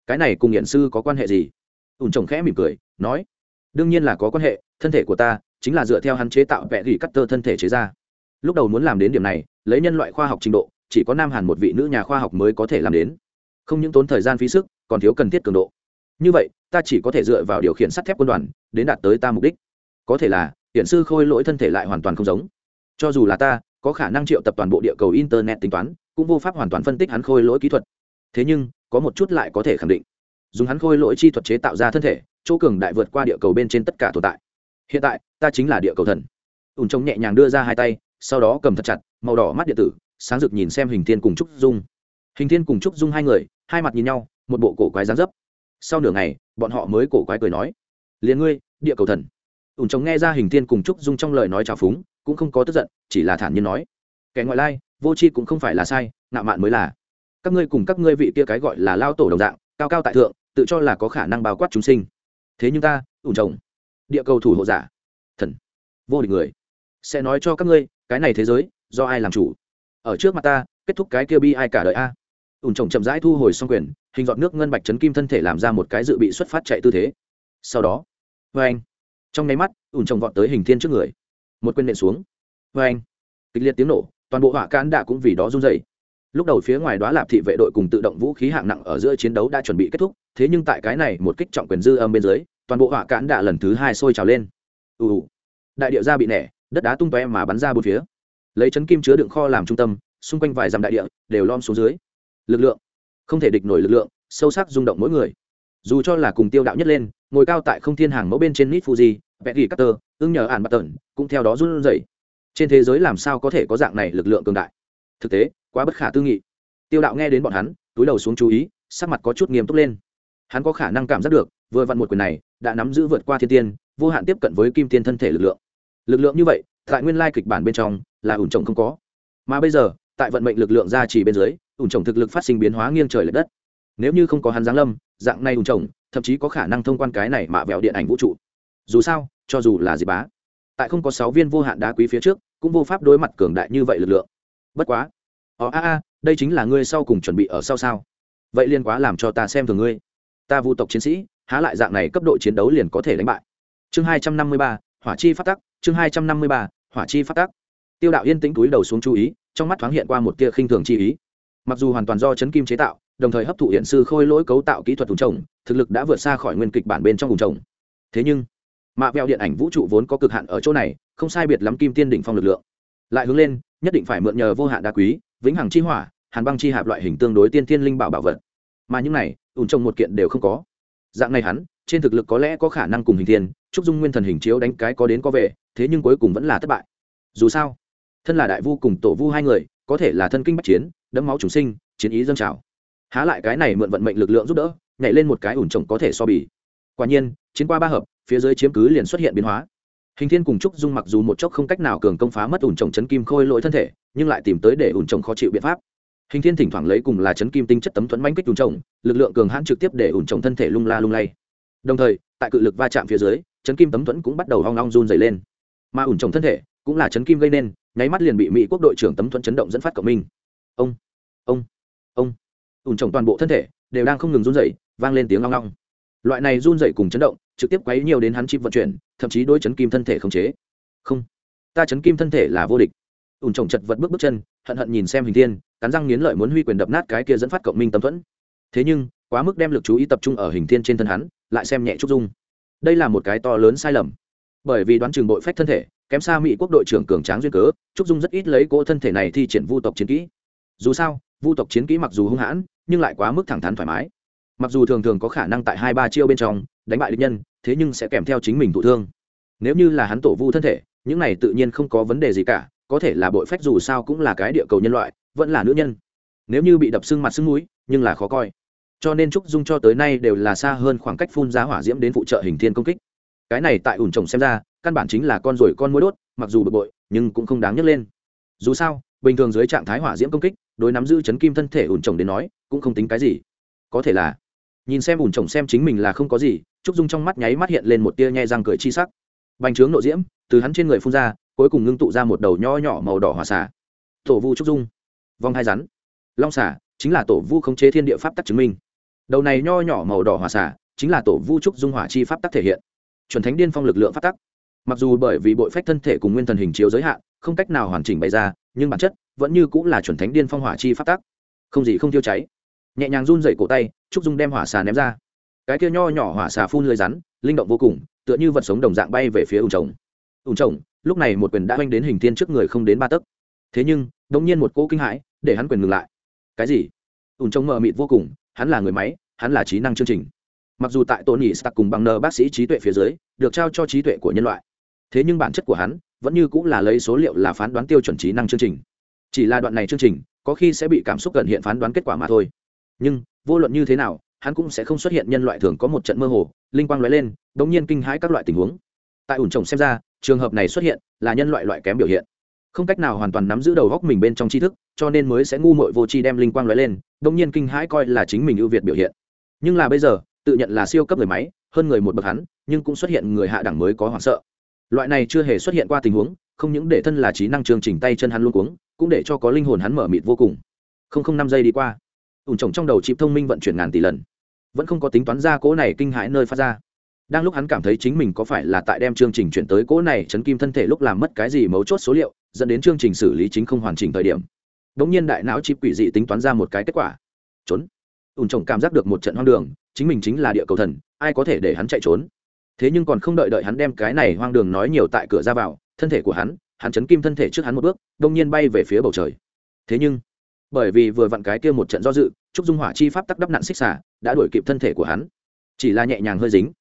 Cái này cùng hiện sư có quan hệ gì? Ủn chồng khẽ mỉm cười, nói. Đương nhiên là có quan hệ, thân thể của ta chính là dựa theo hắn chế tạo vẽ gỉ cắt tơ thân thể chế ra. Lúc đầu muốn làm đến điểm này, lấy nhân loại khoa học trình độ, chỉ có nam hàn một vị nữ nhà khoa học mới có thể làm đến. Không những tốn thời gian phí sức, còn thiếu cần thiết cường độ như vậy, ta chỉ có thể dựa vào điều khiển sắt thép quân đoàn đến đạt tới ta mục đích. Có thể là hiện sư khôi lỗi thân thể lại hoàn toàn không giống. Cho dù là ta, có khả năng triệu tập toàn bộ địa cầu internet tính toán, cũng vô pháp hoàn toàn phân tích hắn khôi lỗi kỹ thuật. Thế nhưng, có một chút lại có thể khẳng định. Dùng hắn khôi lỗi chi thuật chế tạo ra thân thể, chỗ cường đại vượt qua địa cầu bên trên tất cả tồn tại. Hiện tại, ta chính là địa cầu thần. Ùn trông nhẹ nhàng đưa ra hai tay, sau đó cầm thật chặt, màu đỏ mắt điện tử, sáng rực nhìn xem hình thiên cùng trúc dung. Hình thiên cùng trúc dung hai người, hai mặt nhìn nhau, một bộ cổ quái dáng dấp sau nửa ngày, bọn họ mới cổ quái cười nói, liền ngươi, địa cầu thần. Ùn chồng nghe ra hình thiên cùng trúc dung trong lời nói trào phúng, cũng không có tức giận, chỉ là thản nhiên nói, kẻ ngoại lai, vô tri cũng không phải là sai nạo mạn mới là. Các ngươi cùng các ngươi vị kia cái gọi là lao tổ đồng dạng, cao cao tại thượng, tự cho là có khả năng bao quát chúng sinh. Thế nhưng ta ủn chồng, địa cầu thủ hộ giả, thần, vô địch người, sẽ nói cho các ngươi, cái này thế giới, do ai làm chủ? Ở trước mặt ta, kết thúc cái kia bi ai cả đời a ủn trồng chậm rãi thu hồi xong quyền, hình giọt nước ngân bạch chấn kim thân thể làm ra một cái dự bị xuất phát chạy tư thế. Sau đó vê anh. Trong nháy mắt ủn trồng vọt tới hình thiên trước người. Một quyền nện xuống. Vê anh. Kịch liệt tiếng nổ, toàn bộ hỏa cán đạ cũng vì đó run dày lúc đầu phía ngoài đó lạp thị vệ đội cùng tự động vũ khí hạng nặng ở giữa chiến đấu đã chuẩn bị kết thúc, thế nhưng tại cái này một kích trọng quyền dư âm bên dưới, toàn bộ hỏa cán đạ lần thứ hai sôi trào lên. Ù ù. Đại điệu ra bị nẻ, đất đá tung toe mà bắn ra bốn phía. Lấy chấn kim chứa đựng kho làm trung tâm, xung quanh vài dặm đại địa đều lom xuống dưới lực lượng. Không thể địch nổi lực lượng, sâu sắc rung động mỗi người. Dù cho là cùng tiêu đạo nhất lên, ngồi cao tại không thiên hàng mẫu bên trên nít fuji vẽ ghi cutter ưng nhờ ản bắt tẩn, cũng theo đó run rẩy. Trên thế giới làm sao có thể có dạng này lực lượng cường đại? Thực tế, quá bất khả tư nghị. Tiêu đạo nghe đến bọn hắn, túi đầu xuống chú ý, sắc mặt có chút nghiêm túc lên. Hắn có khả năng cảm giác được, vừa vặn một quyền này, đã nắm giữ vượt qua thiên tiên, vô hạn tiếp cận với kim tiên thân thể lực lượng. Lực lượng như vậy, tại nguyên lai kịch bản bên trong, là ủn trồng không có. Mà bây giờ tại vận mệnh lực lượng gia trì bên dưới, ủn trồng thực lực phát sinh biến hóa nghiêng trời l ệ đất. Nếu như không có hắn giáng lâm, dạng này ủn trồng, thậm chí có khả năng thông quan cái này mạ vẹo điện ảnh vũ trụ. Dù sao, cho dù là gì bá, tại không có sáu viên vô hạn đá quý phía trước, cũng vô pháp đối mặt cường đại như vậy lực lượng. Bất quá. Ồ a a, đây chính là ngươi sau cùng chuẩn bị ở sau sao? Vậy liên quá làm cho ta xem thường ngươi. Ta vu tộc chiến sĩ, há lại dạng này cấp độ chiến đấu liền có thể đánh bại. Chương hai trăm năm mươi ba, hỏa chi phát tắc, chương hai trăm năm mươi ba, hỏa chi phát tắc. Tiêu đạo yên tĩnh túi đầu xuống chú ý trong mắt thoáng hiện qua một tia khinh thường chi ý. Mặc dù hoàn toàn do chấn kim chế tạo, đồng thời hấp thụ hiện sư khôi lỗi cấu tạo kỹ thuật vùng trồng, thực lực đã vượt xa khỏi nguyên kịch bản bên trong vùng trồng. Thế nhưng, mạ vẹo điện ảnh vũ trụ vốn có cực hạn ở chỗ này, không sai biệt lắm kim tiên đỉnh phong lực lượng. Lại hướng lên, nhất định phải mượn nhờ vô hạn đá quý, vĩnh hằng chi hỏa, hàn băng chi hạp loại hình tương đối tiên thiên linh bảo bảo vật. Mà những này ủn trồng một kiện đều không có. Dạng này hắn, trên thực lực có lẽ có khả năng cùng hình thiên trúc dung nguyên thần hình chiếu đánh cái có đến có về, thế nhưng cuối cùng vẫn là thất bại. Dù sao thân là đại vu cùng tổ vu hai người, có thể là thân kinh bách chiến, đẫm máu chúng sinh, chiến ý dâng trào. Há lại cái này mượn vận mệnh lực lượng giúp đỡ, nhảy lên một cái ủn trồng có thể so bì. Quả nhiên, chiến qua ba hợp, phía dưới chiếm cứ liền xuất hiện biến hóa. Hình thiên cùng trúc dung mặc dù một chốc không cách nào cường công phá mất ủn trồng chấn kim khôi lỗi thân thể, nhưng lại tìm tới để ủn trồng khó chịu biện pháp. Hình thiên thỉnh thoảng lấy cùng là chấn kim tinh chất tấm thuẫn manh kích ủn trồng lực lượng cường hãn trực tiếp để ủn trồng thân thể lung la lung lay. Đồng thời, tại cự lực va chạm phía dưới, chấn kim tấm thuẫn cũng bắt đầu hoang long run dày lên. Mà ủn trồng thân thể cũng là chấn kim gây nên nháy mắt liền bị mỹ quốc đội trưởng tấm thuẫn chấn động dẫn phát cộng minh. Ông ông ông. Ủn trồng toàn bộ thân thể đều đang không ngừng run rẩy, vang lên tiếng long long. Loại này run rẩy cùng chấn động trực tiếp quấy nhiều đến hắn chip vận chuyển, thậm chí đôi chấn kim thân thể khống chế. Không, ta chấn kim thân thể là vô địch. Ủn trồng chật vật bước bước chân, hận hận nhìn xem hình thiên, cắn răng nghiến lợi muốn huy quyền đập nát cái kia dẫn phát cộng minh tấm thuẫn. Thế nhưng, quá mức đem lực chú ý tập trung ở hình thiên trên thân hắn, lại xem nhẹ trúc dung. Đây là một cái to lớn sai lầm. Bởi vì đoán chừng bội phách thân thể kém xa mỹ quốc đội trưởng cường tráng duyên cớ, trúc dung rất ít lấy cỗ thân thể này thi triển vu tộc chiến kỹ. Dù sao, vu tộc chiến kỹ mặc dù hung hãn, nhưng lại quá mức thẳng thắn thoải mái. Mặc dù thường thường có khả năng tại hai ba chiêu bên trong đánh bại địch nhân, thế nhưng sẽ kèm theo chính mình thụ thương. Nếu như là hắn tổ vu thân thể, những này tự nhiên không có vấn đề gì cả, có thể là bội phách dù sao cũng là cái địa cầu nhân loại, vẫn là nữ nhân. Nếu như bị đập xương mặt sưng mũi, nhưng là khó coi. Cho nên trúc dung cho tới nay đều là xa hơn khoảng cách phun ra hỏa diễm đến phụ trợ hình thiên công kích. Cái này tại ủn trồng xem ra căn bản chính là con rồi con mối đốt, mặc dù bực bội, nhưng cũng không đáng nhấc lên. Dù sao, bình thường dưới trạng thái hỏa diễm công kích, đối nắm giữ chấn kim thân thể ủn trồng đến nói, cũng không tính cái gì. Có thể là, nhìn xem ủn trồng xem chính mình là không có gì, trúc dung trong mắt nháy mắt hiện lên một tia nhẹ răng cười chi sắc. Bành trướng nộ diễm, từ hắn trên người phun ra, cuối cùng ngưng tụ ra một đầu nho nhỏ màu đỏ hỏa xả tổ vu trúc dung. Vong hai rắn. Long xả chính là tổ vu khống chế thiên địa pháp tắc chứng minh. Đầu này nho nhỏ màu đỏ hỏa xả chính là tổ vu trúc dung hỏa chi pháp tắc thể hiện. Chuẩn thánh điên phong lực lượng pháp tắc mặc dù bởi vì bội phách thân thể cùng nguyên thần hình chiếu giới hạn không cách nào hoàn chỉnh bày ra nhưng bản chất vẫn như cũng là chuẩn thánh điên phong hỏa chi phát tác, không gì không tiêu cháy. Nhẹ nhàng run dậy cổ tay trúc dung đem hỏa xà ném ra. Cái kia nho nhỏ hỏa xà phun lưới rắn linh động vô cùng tựa như vật sống đồng dạng bay về phía ủng trồng ủng trồng lúc này một quyền đã oanh đến hình thiên trước người không đến ba tấc. Thế nhưng đống nhiên một cỗ kinh hãi để hắn quyền ngừng lại. Cái gì? Ủng trồng mờ mịt vô cùng hắn là người máy hắn là trí năng chương trình. Mặc dù tại tony sạc cùng bằng nờ bác sĩ trí tuệ phía dưới được trao cho trí tuệ của nhân loại thế nhưng bản chất của hắn vẫn như cũng là lấy số liệu là phán đoán tiêu chuẩn trí năng chương trình. Chỉ là đoạn này chương trình, có khi sẽ bị cảm xúc gần hiện phán đoán kết quả mà thôi. Nhưng, vô luận như thế nào, hắn cũng sẽ không xuất hiện nhân loại thường có một trận mơ hồ, linh quang lóe lên, đống nhiên kinh hãi các loại tình huống. Tại ủn trồng xem ra, trường hợp này xuất hiện là nhân loại loại kém biểu hiện. Không cách nào hoàn toàn nắm giữ đầu góc mình bên trong tri thức, cho nên mới sẽ ngu mội vô tri đem linh quang lóe lên, đống nhiên kinh hãi coi là chính mình ưu việt biểu hiện. Nhưng là bây giờ, tự nhận là siêu cấp người máy, hơn người một bậc hắn, nhưng cũng xuất hiện người hạ đẳng mới có hoảng sợ loại này chưa hề xuất hiện qua tình huống, không những để thân là trí năng chương trình tay chân hắn luôn cuống, cũng để cho có linh hồn hắn mở mịt vô cùng. Không không năm giây đi qua ủn trồng trong đầu chịp thông minh vận chuyển ngàn tỷ lần. Vẫn không có tính toán ra cỗ này kinh hãi nơi phát ra. Đang lúc hắn cảm thấy chính mình có phải là tại đem chương trình chuyển tới cỗ này chấn kim thân thể lúc làm mất cái gì mấu chốt số liệu, dẫn đến chương trình xử lý chính không hoàn chỉnh thời điểm. Đ ỗ n g nhiên đại não chịp quỷ dị tính toán ra một cái kết quả. Trốn. Ủn trồng cảm giác được một trận hoang đường, chính mình chính là địa cầu thần, ai có thể để hắn chạy trốn? Thế nhưng còn không đợi đợi hắn đem cái này hoang đường nói nhiều tại cửa ra vào, thân thể của hắn hắn chấn kim thân thể trước hắn một bước, đông nhiên bay về phía bầu trời. Thế nhưng, bởi vì vừa vặn cái kia một trận do dự, trúc dung hỏa chi pháp tắc đắp nạn xích xả, đã đuổi kịp thân thể của hắn. Chỉ là nhẹ nhàng hơi dính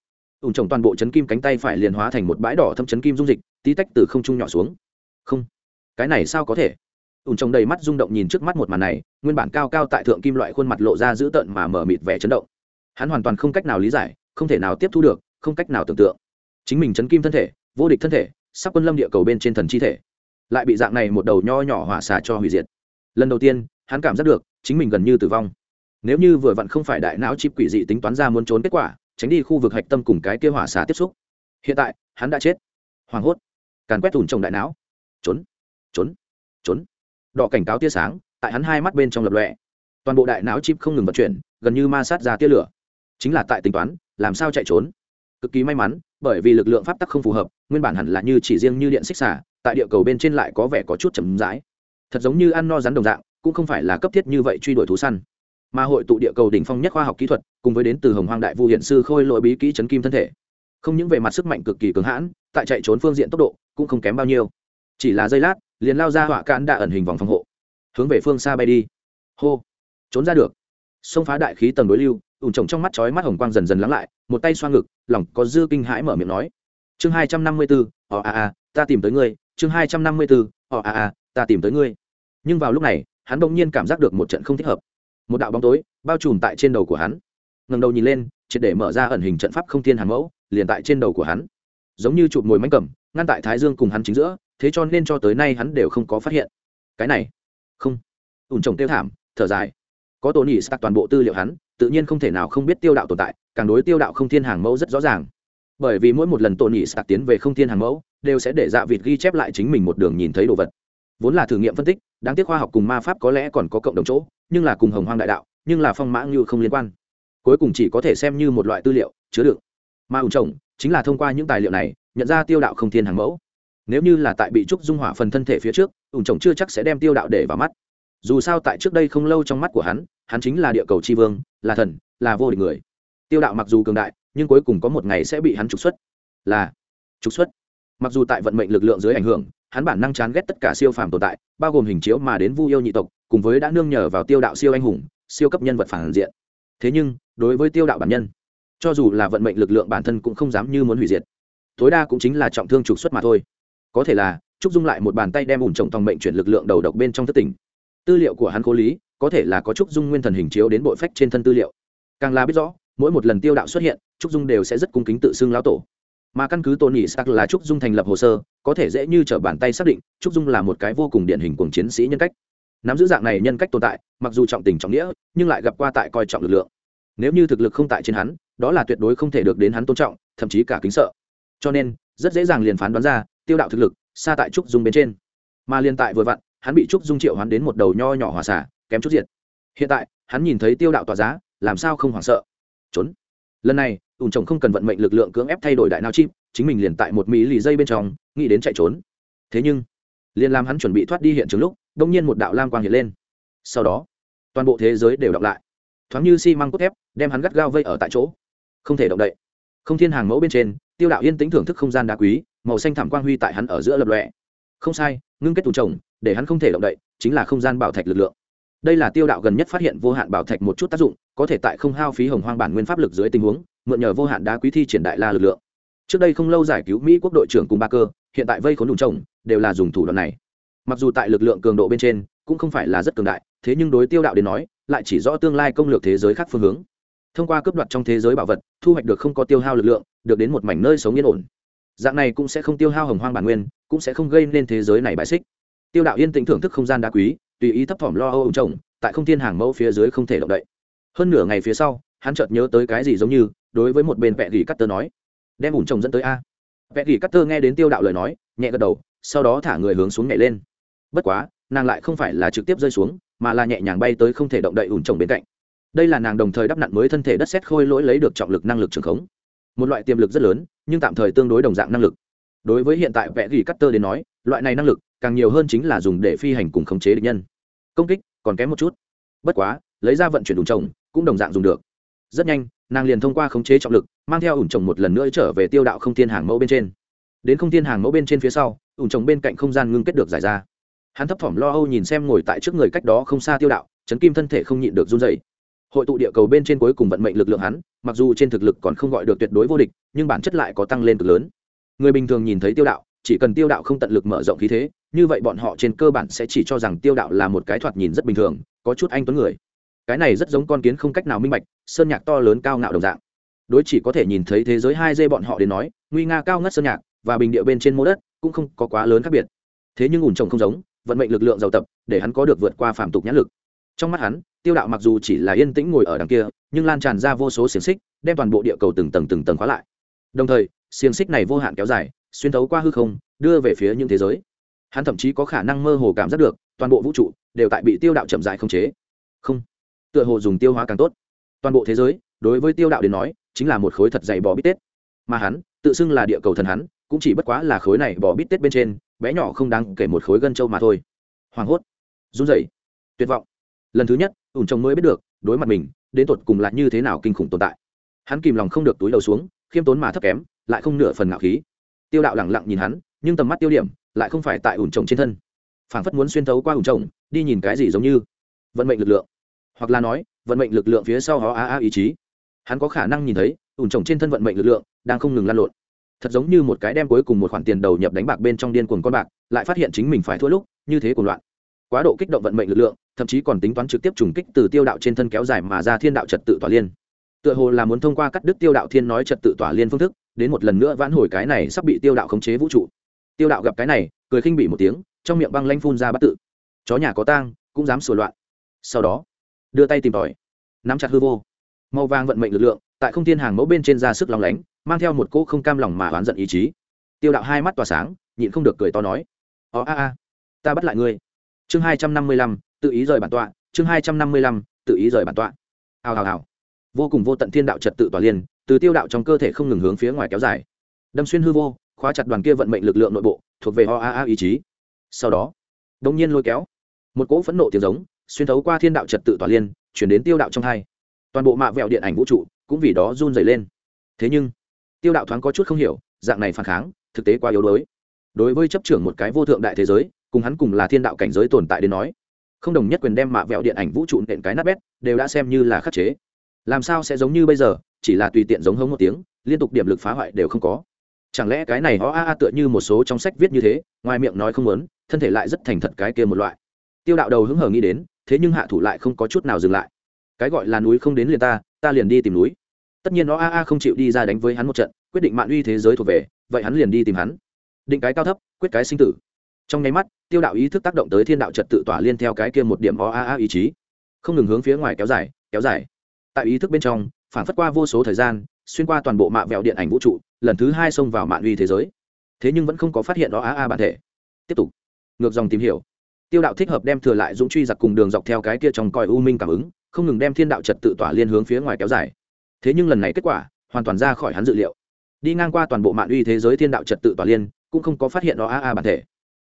ủng trồng toàn bộ chấn kim cánh tay phải liền hóa thành một bãi đỏ thâm chấn kim dung dịch, tí tách từ không trung nhỏ xuống. Không, cái này sao có thể? Ủng trồng đầy mắt rung động nhìn trước mắt một màn này, nguyên bản cao cao tại thượng kim loại khuôn mặt lộ ra dữ tợn mà mở mịt vẻ chấn động. Hắn hoàn toàn không cách nào lý giải, không thể nào tiếp thu được không cách nào tưởng tượng. Chính mình chấn kim thân thể, vô địch thân thể, sắp quân lâm địa cầu bên trên thần chi thể. Lại bị dạng này một đầu nho nhỏ hỏa xà cho hủy diệt. Lần đầu tiên, hắn cảm giác được, chính mình gần như tử vong. Nếu như vừa vặn không phải đại não chip quỷ dị tính toán ra muốn trốn kết quả, tránh đi khu vực hạch tâm cùng cái kia hỏa xả tiếp xúc. Hiện tại, hắn đã chết. Hoảng hốt. Càn quét thủn trồng đại não. Trốn. Trốn. Trốn. Đỏ cảnh cáo tia sáng, tại hắn hai mắt bên trong lập lọe toàn bộ đại não chip không ngừng vận chuyển, gần như ma sát ra tia lửa. Chính là tại tính toán, làm sao chạy trốn? Cực kỳ may mắn, bởi vì lực lượng pháp tắc không phù hợp, nguyên bản hẳn là như chỉ riêng như điện xích xả, tại địa cầu bên trên lại có vẻ có chút chậm rãi. Thật giống như ăn no rắn đồng dạng, cũng không phải là cấp thiết như vậy truy đuổi thú săn. Mà hội tụ địa cầu đỉnh phong nhất khoa học kỹ thuật, cùng với đến từ hồng hoang đại vu hiện sư khôi lỗi bí kỹ chấn kim thân thể. Không những về mặt sức mạnh cực kỳ cường hãn, tại chạy trốn phương diện tốc độ cũng không kém bao nhiêu. Chỉ là giây lát, liền lao ra họa cạn đã ẩn hình vòng phòng hộ. Hướng về phương xa bay đi. Hô. Trốn ra được. Xông phá đại khí tầng đối lưu ủn trồng trong mắt chói mắt hồng quang dần dần lắng lại, một tay xoa ngực, lòng có dư kinh hãi mở miệng nói. Chương hai trăm năm mươi bốn ò a a ta tìm tới ngươi. Chương hai trăm năm mươi bốn ò a a ta tìm tới ngươi. Nhưng vào lúc này, hắn bỗng nhiên cảm giác được một trận không thích hợp. Một đạo bóng tối bao trùm tại trên đầu của hắn. Ngầm đầu nhìn lên, triệt để mở ra ẩn hình trận pháp không thiên hàn mẫu, liền tại trên đầu của hắn. Giống như chụp mồi mánh cầm, ngăn tại thái dương cùng hắn chính giữa, thế cho nên cho tới nay hắn đều không có phát hiện. Cái này, không. Ủn trồng tiêu thảm, thở dài. Có tổ nhị sạc toàn bộ tư liệu hắn tự nhiên không thể nào không biết tiêu đạo tồn tại, càng đối tiêu đạo không thiên hàng mẫu rất rõ ràng. Bởi vì mỗi một lần tổ nhị sạc tiến về không thiên hàng mẫu, đều sẽ để dạ vịt ghi chép lại chính mình một đường nhìn thấy đồ vật. Vốn là thử nghiệm phân tích, đáng tiếc khoa học cùng ma pháp có lẽ còn có cộng đồng chỗ, nhưng là cùng hồng hoang đại đạo, nhưng là phong mã như không liên quan. Cuối cùng chỉ có thể xem như một loại tư liệu, chứa đựng. Ma ủ trồng chính là thông qua những tài liệu này, nhận ra tiêu đạo không thiên hàng mẫu. Nếu như là tại bị trúc dung hỏa phần thân thể phía trước ủ trồng chưa chắc sẽ đem tiêu đạo để vào mắt. Dù sao tại trước đây không lâu trong mắt của hắn hắn chính là địa cầu tri vương, là thần, là vô địch người. Tiêu đạo mặc dù cường đại, nhưng cuối cùng có một ngày sẽ bị hắn trục xuất. Là, trục xuất. Mặc dù tại vận mệnh lực lượng dưới ảnh hưởng, hắn bản năng chán ghét tất cả siêu phàm tồn tại, bao gồm hình chiếu mà đến vu yêu nhị tộc, cùng với đã nương nhờ vào tiêu đạo siêu anh hùng, siêu cấp nhân vật phản diện. Thế nhưng, đối với tiêu đạo bản nhân, cho dù là vận mệnh lực lượng bản thân cũng không dám như muốn hủy diệt. Tối đa cũng chính là trọng thương trục xuất mà thôi. Có thể là, trúc dung lại một bàn tay đem ủn trồng tòng mệnh chuyển lực lượng đầu độc bên trong thất tỉnh. Tư liệu của hắn cố lý có thể là có trúc dung nguyên thần hình chiếu đến bội phách trên thân tư liệu. Càng là biết rõ, mỗi một lần tiêu đạo xuất hiện, trúc dung đều sẽ rất cung kính tự xưng lão tổ. Mà căn cứ tôn nhị sắc là trúc dung thành lập hồ sơ, có thể dễ như t r ở bàn tay xác định, trúc dung là một cái vô cùng điển hình cùng chiến sĩ nhân cách. Nắm giữ dạng này nhân cách tồn tại, mặc dù trọng tình trọng nghĩa, nhưng lại gặp qua tại coi trọng lực lượng. Nếu như thực lực không tại trên hắn, đó là tuyệt đối không thể được đến hắn tôn trọng, thậm chí cả kính sợ. Cho nên, rất dễ dàng liền phán đoán ra, tiêu đạo thực lực, xa tại trúc dung bên trên. Mà liên tại vừa vặn, hắn bị trúc dung triệu hắn đến một đầu nho nhỏ hòa xả kém chút diệt. Hiện tại, hắn nhìn thấy tiêu đạo tỏa giá, làm sao không hoảng sợ? Trốn. Lần này ủn chồng không cần vận mệnh lực lượng cưỡng ép thay đổi đại não chim chính mình liền tại một mỹ lì dây bên trong, nghĩ đến chạy trốn. Thế nhưng, liền làm hắn chuẩn bị thoát đi hiện trường lúc đông nhiên một đạo lam quang hiện lên. Sau đó, toàn bộ thế giới đều đọc lại. Thoáng như xi、si、măng cốt thép, đem hắn gắt gao vây ở tại chỗ. Không thể động đậy. Không thiên hàng mẫu bên trên, tiêu đạo yên tính thưởng thức không gian đá quý, màu xanh thảm quang huy tại hắn ở giữa lập lọe không sai, ngưng kết tù trồng để hắn không thể động đậy, chính là không gian bảo thạch lực lượng đây là tiêu đạo gần nhất phát hiện vô hạn bảo thạch một chút tác dụng, có thể tại không hao phí hồng hoang bản nguyên pháp lực dưới tình huống, mượn nhờ vô hạn đá quý thi triển đại la lực lượng. Trước đây không lâu giải cứu mỹ quốc đội trưởng cùng ba cơ, hiện tại vây khốn đủ trồng đều là dùng thủ đoạn này. Mặc dù tại lực lượng cường độ bên trên, cũng không phải là rất cường đại, thế nhưng đối tiêu đạo đến nói, lại chỉ rõ tương lai công lược thế giới khác phương hướng. Thông qua cấp đoạt trong thế giới bảo vật, thu hoạch được không có tiêu hao lực lượng, được đến một mảnh nơi sống yên ổn. Dạng này cũng sẽ không tiêu hao hồng hoang bản nguyên, cũng sẽ không gây nên thế giới này bại xích. Tiêu đạo yên tĩnh thưởng thức không gian đá quý tùy ý thấp thỏm lo âu ông chồng, tại không thiên hàng mẫu phía dưới không thể động đậy. Hơn nửa ngày phía sau, hắn chợt nhớ tới cái gì giống như, đối với một bên vẹ gỉ cắt tơ nói, đem ủn chồng dẫn tới a. Vẹ gỉ cắt tơ nghe đến tiêu đạo lời nói, nhẹ gật đầu, sau đó thả người hướng xuống nhảy lên. Bất quá, nàng lại không phải là trực tiếp rơi xuống, mà là nhẹ nhàng bay tới không thể động đậy ủn chồng bên cạnh. Đây là nàng đồng thời đắp nặn mới thân thể đất xét khôi lỗi lấy được trọng lực năng lực trường khống. Một loại tiềm lực rất lớn, nhưng tạm thời tương đối đồng dạng năng lực. Đối với hiện tại vẽ gỉ cắt tơ đến nói, loại này năng lực càng nhiều hơn chính là dùng để phi hành cùng khống chế địch nhân công kích còn kém một chút. Bất quá, lấy ra vận chuyển đủ trồng cũng đồng dạng dùng được. Rất nhanh, nàng liền thông qua khống chế trọng lực, mang theo ủn trồng một lần nữa trở về tiêu đạo không thiên hàng mẫu bên trên. Đến không thiên hàng mẫu bên trên phía sau, ủn trồng bên cạnh không gian ngưng kết được giải ra. Hắn thấp thỏm lo âu nhìn xem ngồi tại trước người cách đó không xa tiêu đạo, chấn kim thân thể không nhịn được run dày hội tụ địa cầu bên trên cuối cùng vận mệnh lực lượng hắn, mặc dù trên thực lực còn không gọi được tuyệt đối vô địch, nhưng bản chất lại có tăng lên cực lớn. Người bình thường nhìn thấy tiêu đạo, chỉ cần tiêu đạo không tận lực mở rộng khí thế như vậy bọn họ trên cơ bản sẽ chỉ cho rằng tiêu đạo là một cái thoạt nhìn rất bình thường, có chút anh tuấn người. Cái này rất giống con kiến không cách nào minh bạch, sơn nhạc to lớn cao ngạo đồng dạng. Đối chỉ có thể nhìn thấy thế giới hai dê bọn họ đến nói, nguy nga cao ngất sơn nhạc, và bình địa bên trên mô đất, cũng không có quá lớn khác biệt. Thế nhưng ủn trồng không giống, vận mệnh lực lượng giàu tập, để hắn có được vượt qua phạm tục nhãn lực. Trong mắt hắn, tiêu đạo mặc dù chỉ là yên tĩnh ngồi ở đằng kia, nhưng lan tràn ra vô số xiềng xích, đem toàn bộ địa cầu từng tầng từng tầng khóa lại. Đồng thời, xiềng xích này vô hạn kéo dài, xuyên thấu qua hư không, đưa về phía những thế giới hắn thậm chí có khả năng mơ hồ cảm giác được, toàn bộ vũ trụ đều tại bị tiêu đạo chậm dại không chế. Không, tựa hồ dùng tiêu hóa càng tốt. Toàn bộ thế giới, đối với tiêu đạo đến nói, chính là một khối thật dày bò bít tết. Mà hắn, tự xưng là địa cầu thần hắn, cũng chỉ bất quá là khối này bò bít tết bên trên, bé nhỏ không đáng kể một khối gân trâu mà thôi. Hoảng hốt, run rẩy, tuyệt vọng. Lần thứ nhất, ủn chồng mới biết được, đối mặt mình, đến tột cùng lại như thế nào kinh khủng tồn tại. Hắn kìm lòng không được túi đầu xuống, khiêm tốn mà thấp kém, lại không nửa phần ngạo khí. Tiêu đạo lẳng lặng nhìn hắn, nhưng tầm mắt tiêu điểm lại không phải tại ủn trồng trên thân. Phảng phất muốn xuyên thấu qua ủn trồng, đi nhìn cái gì giống như vận mệnh lực lượng. Hoặc là nói, vận mệnh lực lượng phía sau họ a a ý chí. Hắn có khả năng nhìn thấy, ủn trồng trên thân vận mệnh lực lượng đang không ngừng lan lộn. Thật giống như một cái đem cuối cùng một khoản tiền đầu nhập đánh bạc bên trong điên cuồng con bạc, lại phát hiện chính mình phải thua lúc, như thế cuồng loạn. Quá độ kích động vận mệnh lực lượng, thậm chí còn tính toán trực tiếp trùng kích từ tiêu đạo trên thân kéo dài mà ra thiên đạo trật tự tỏa liên. Tựa hồ là muốn thông qua cắt đứt tiêu đạo thiên nói trật tự tỏa liên phương thức, đến một lần nữa vãn hồi cái này sắp bị tiêu đạo khống chế vũ trụ tiêu đạo gặp cái này, cười khinh bỉ một tiếng, trong miệng băng lanh phun ra bắt tự. Chó nhà có tang, cũng dám sửa loạn. Sau đó, đưa tay tìm tòi, nắm chặt hư vô. Màu vàng vận mệnh lực lượng, tại không thiên hàng mẫu bên trên ra sức lòng lánh, mang theo một cỗ không cam lòng mà oán giận ý chí. Tiêu đạo hai mắt tỏa sáng, nhịn không được cười to nói, ó, a a, ta bắt lại ngươi. Chương hai trăm năm mươi lăm, tự ý rời bản tọa, chương hai trăm năm mươi lăm, tự ý rời bản tọa. Hào hào hào. Vô cùng vô tận thiên đạo trật tự tỏa liên từ tiêu đạo trong cơ thể không ngừng hướng phía ngoài kéo dài. Đâm xuyên hư vô khóa chặt đoàn kia vận mệnh lực lượng nội bộ, thuộc về hoa ý chí. Sau đó đông nhiên lôi kéo, một cỗ phẫn nộ tiếng giống, xuyên thấu qua thiên đạo trật tự tỏa liên, chuyển đến tiêu đạo trong hai. Toàn bộ mạ vẹo điện ảnh vũ trụ cũng vì đó run dày lên. Thế nhưng, tiêu đạo thoáng có chút không hiểu, dạng này phản kháng, thực tế quá yếu đuối. Đối với chấp trưởng một cái vô thượng đại thế giới, cùng hắn cùng là thiên đạo cảnh giới tồn tại đến nói, không đồng nhất quyền đem mạ vẹo điện ảnh vũ trụ nện cái nát bét, đều đã xem như là khắc chế. Làm sao sẽ giống như bây giờ, chỉ là tùy tiện giống hống một tiếng, liên tục điểm lực phá hoại đều không có chẳng lẽ cái này ho a a tựa như một số trong sách viết như thế, ngoài miệng nói không muốn, thân thể lại rất thành thật cái kia một loại. Tiêu đạo đầu hứng hờ nghĩ đến, thế nhưng hạ thủ lại không có chút nào dừng lại. Cái gọi là núi không đến liền ta ta liền đi tìm núi. Tất nhiên nó a a không chịu đi ra đánh với hắn một trận, quyết định mạng uy thế giới thuộc về, vậy hắn liền đi tìm hắn. Định cái cao thấp, quyết cái sinh tử. Trong nháy mắt, tiêu đạo ý thức tác động tới thiên đạo trật tự tỏa liên theo cái kia một điểm o a a ý chí. Không ngừng hướng phía ngoài kéo dài kéo dài. Tại ý thức bên trong, phản phất qua vô số thời gian, xuyên qua toàn bộ mạ vẹo điện ảnh vũ trụ lần thứ hai xông vào mạng uy thế giới. Thế nhưng vẫn không có phát hiện đó a a bản thể. Tiếp tục. Ngược dòng tìm hiểu. Tiêu đạo thích hợp đem thừa lại dũng truy giặc cùng đường dọc theo cái kia trong còi u minh cảm ứng, không ngừng đem thiên đạo trật tự tỏa liên hướng phía ngoài kéo dài. Thế nhưng lần này kết quả, hoàn toàn ra khỏi hắn dự liệu. Đi ngang qua toàn bộ mạng uy thế giới thiên đạo trật tự tỏa liên, cũng không có phát hiện đó a a bản thể.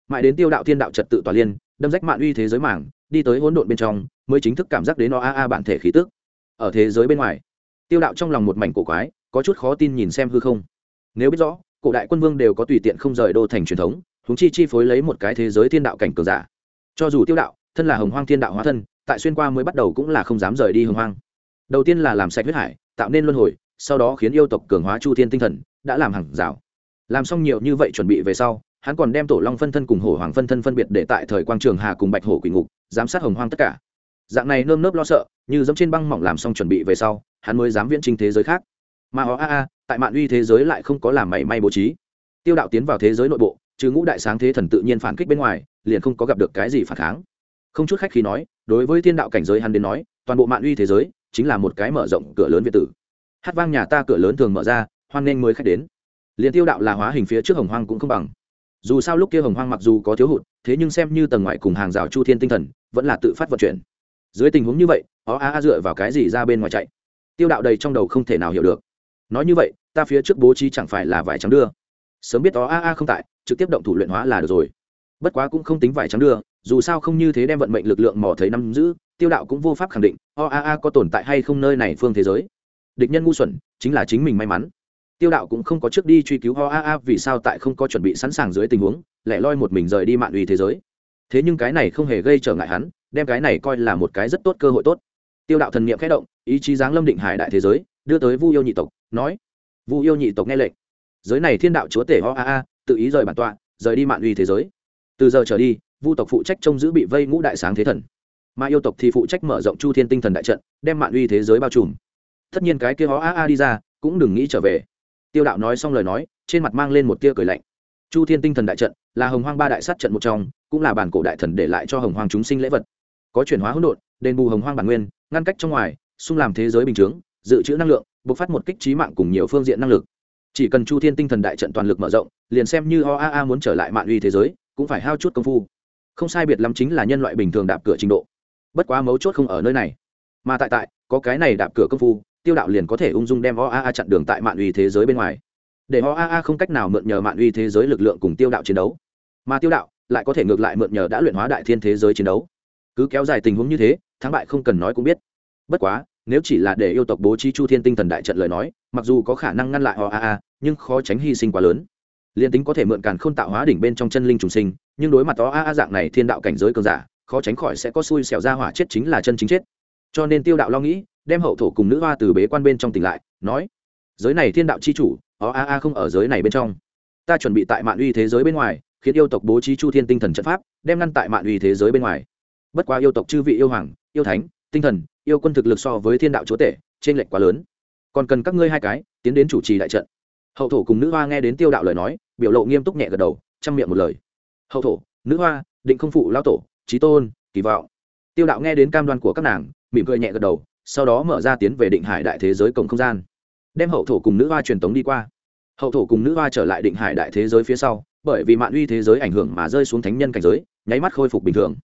Mãi đến tiêu đạo thiên đạo trật tự tỏa liên, đâm rách mạng uy thế giới mảng, đi tới hỗn độn bên trong, mới chính thức cảm giác đến nó a a bản thể khí tức. Ở thế giới bên ngoài, tiêu đạo trong lòng một mảnh cổ quái, có chút khó tin nhìn xem hư không nếu biết rõ, cổ đại quân vương đều có tùy tiện không rời đô thành truyền thống húng chi chi phối lấy một cái thế giới thiên đạo cảnh cường giả. Cho dù tiêu đạo, thân là hồng hoang thiên đạo hóa thân, tại xuyên qua mới bắt đầu cũng là không dám rời đi hồng hoang. Đầu tiên là làm sạch huyết hải, tạo nên luân hồi, sau đó khiến yêu tộc cường hóa chu thiên tinh thần, đã làm hàng rào. Làm xong nhiều như vậy chuẩn bị về sau, hắn còn đem tổ long phân thân cùng hổ hoàng phân thân phân biệt để tại thời quang trường hà cùng bạch hổ quỷ ngục, giám sát hồng hoang tất cả. Dạng này nơm nớp lo sợ, như giống trên băng mỏng làm xong chuẩn bị về sau, hắn mới dám viễn trình thế giới khác mà họ a a, tại mạn uy thế giới lại không có làm mảy may bố trí. Tiêu đạo tiến vào thế giới nội bộ, trừ ngũ đại sáng thế thần tự nhiên phản kích bên ngoài, liền không có gặp được cái gì phản kháng. Không chút khách khi nói, đối với thiên đạo cảnh giới hắn đến nói, toàn bộ mạn uy thế giới chính là một cái mở rộng cửa lớn việt tử. Hát vang nhà ta cửa lớn thường mở ra, hoan nghênh mới khách đến. Liền tiêu đạo là hóa hình phía trước hồng hoang cũng không bằng. Dù sao lúc kia hồng hoang mặc dù có thiếu hụt, thế nhưng xem như tầng ngoại cùng hàng rào chu thiên tinh thần, vẫn là tự phát vận chuyển. Dưới tình huống như vậy ó a a dựa vào cái gì ra bên ngoài chạy? Tiêu đạo đầy trong đầu không thể nào hiểu được nói như vậy, ta phía trước bố trí chẳng phải là vải trắng đưa. Sớm biết đó a a không tại, trực tiếp động thủ luyện hóa là được rồi. Bất quá cũng không tính vải trắng đưa, dù sao không như thế đem vận mệnh lực lượng mò thấy năm giữ, tiêu đạo cũng vô pháp khẳng định o a a có tồn tại hay không nơi này phương thế giới. Địch nhân ngu xuẩn, chính là chính mình may mắn. Tiêu đạo cũng không có trước đi truy cứu o a a vì sao tại không có chuẩn bị sẵn sàng dưới tình huống, lẻ loi một mình rời đi mạng uy thế giới. Thế nhưng cái này không hề gây trở ngại hắn, đem cái này coi là một cái rất tốt cơ hội tốt. Tiêu đạo thần nghiệm i khẽ động, ý chí giáng lâm định hải đại thế giới, đưa tới vu yêu nhị tộc nói, vu yêu nhị tộc nghe lệnh. Giới này thiên đạo chúa tể ho a a, tự ý rời bản tọa, rời đi mạn uy thế giới. Từ giờ trở đi, vu tộc phụ trách trông giữ bị vây ngũ đại sáng thế thần. Mà yêu tộc thì phụ trách mở rộng chu thiên tinh thần đại trận, đem mạn uy thế giới bao trùm. Tất nhiên cái kia ho a a đi ra, cũng đừng nghĩ trở về. Tiêu đạo nói xong lời nói, trên mặt mang lên một tia cười lạnh. Chu thiên tinh thần đại trận là hồng hoang ba đại sát trận một trong, cũng là bản cổ đại thần để lại cho hồng hoang chúng sinh lễ vật. Có chuyển hóa hỗn độn, đền bù hồng hoang bản nguyên, ngăn cách trong ngoài, xung làm thế giới bình chướng, dự trữ năng lượng bộc phát một kích trí mạng cùng nhiều phương diện năng lực. Chỉ cần chu thiên tinh thần đại trận toàn lực mở rộng, liền xem như oaa muốn trở lại mạng uy thế giới, cũng phải hao chút công phu. Không sai biệt lắm chính là nhân loại bình thường đạp cửa trình độ. Bất quá mấu chốt không ở nơi này. Mà tại tại, có cái này đạp cửa công phu, tiêu đạo liền có thể ung dung đem oaa chặn đường tại mạng uy thế giới bên ngoài. Để oaa không cách nào mượn nhờ mạng uy thế giới lực lượng cùng tiêu đạo chiến đấu. Mà tiêu đạo lại có thể ngược lại mượn nhờ đã luyện hóa đại thiên thế giới chiến đấu. Cứ kéo dài tình huống như thế, thắng bại không cần nói cũng biết. Bất quá nếu chỉ là để yêu tộc bố trí chu thiên tinh thần đại trận lời nói mặc dù có khả năng ngăn lại O A A, nhưng khó tránh hy sinh quá lớn. Liền tính có thể mượn càn k h ô n tạo hóa đỉnh bên trong chân linh trùng sinh nhưng đối mặt đó A A dạng này thiên đạo cảnh giới cường giả khó tránh khỏi sẽ có xui xẻo ra hỏa chết chính là chân chính chết. Cho nên tiêu đạo lo nghĩ đem hậu thổ cùng nữ hoa từ bế quan bên trong tỉnh lại nói giới này thiên đạo c h i chủ A không ở giới này bên trong. Ta chuẩn bị tại mạng uy thế giới bên ngoài khiến yêu tộc bố trí chu thiên tinh thần trận pháp đem ngăn tại mạng uy thế giới bên ngoài. Bất quá yêu tộc chư vị yêu hoàng yêu thánh tinh thần, yêu quân thực lực so với thiên đạo chúa tể trên lệch quá lớn. Còn cần các ngươi hai cái tiến đến chủ trì đại trận. Hậu thổ cùng nữ hoa nghe đến tiêu đạo lời nói, biểu lộ nghiêm túc nhẹ gật đầu, chăm miệng một lời. Hậu thổ, nữ hoa, định không phụ lao tổ trí tôn, kỳ vọng. Tiêu đạo nghe đến cam đoan của các nàng, mỉm cười nhẹ gật đầu, sau đó mở ra tiến về định hải đại thế giới cổng không gian. Đem hậu thổ cùng nữ hoa truyền tống đi qua. Hậu thổ cùng nữ hoa trở lại định hải đại thế giới phía sau, bởi vì mạng uy thế giới ảnh hưởng mà rơi xuống thánh nhân cảnh giới, nháy mắt khôi phục bình thường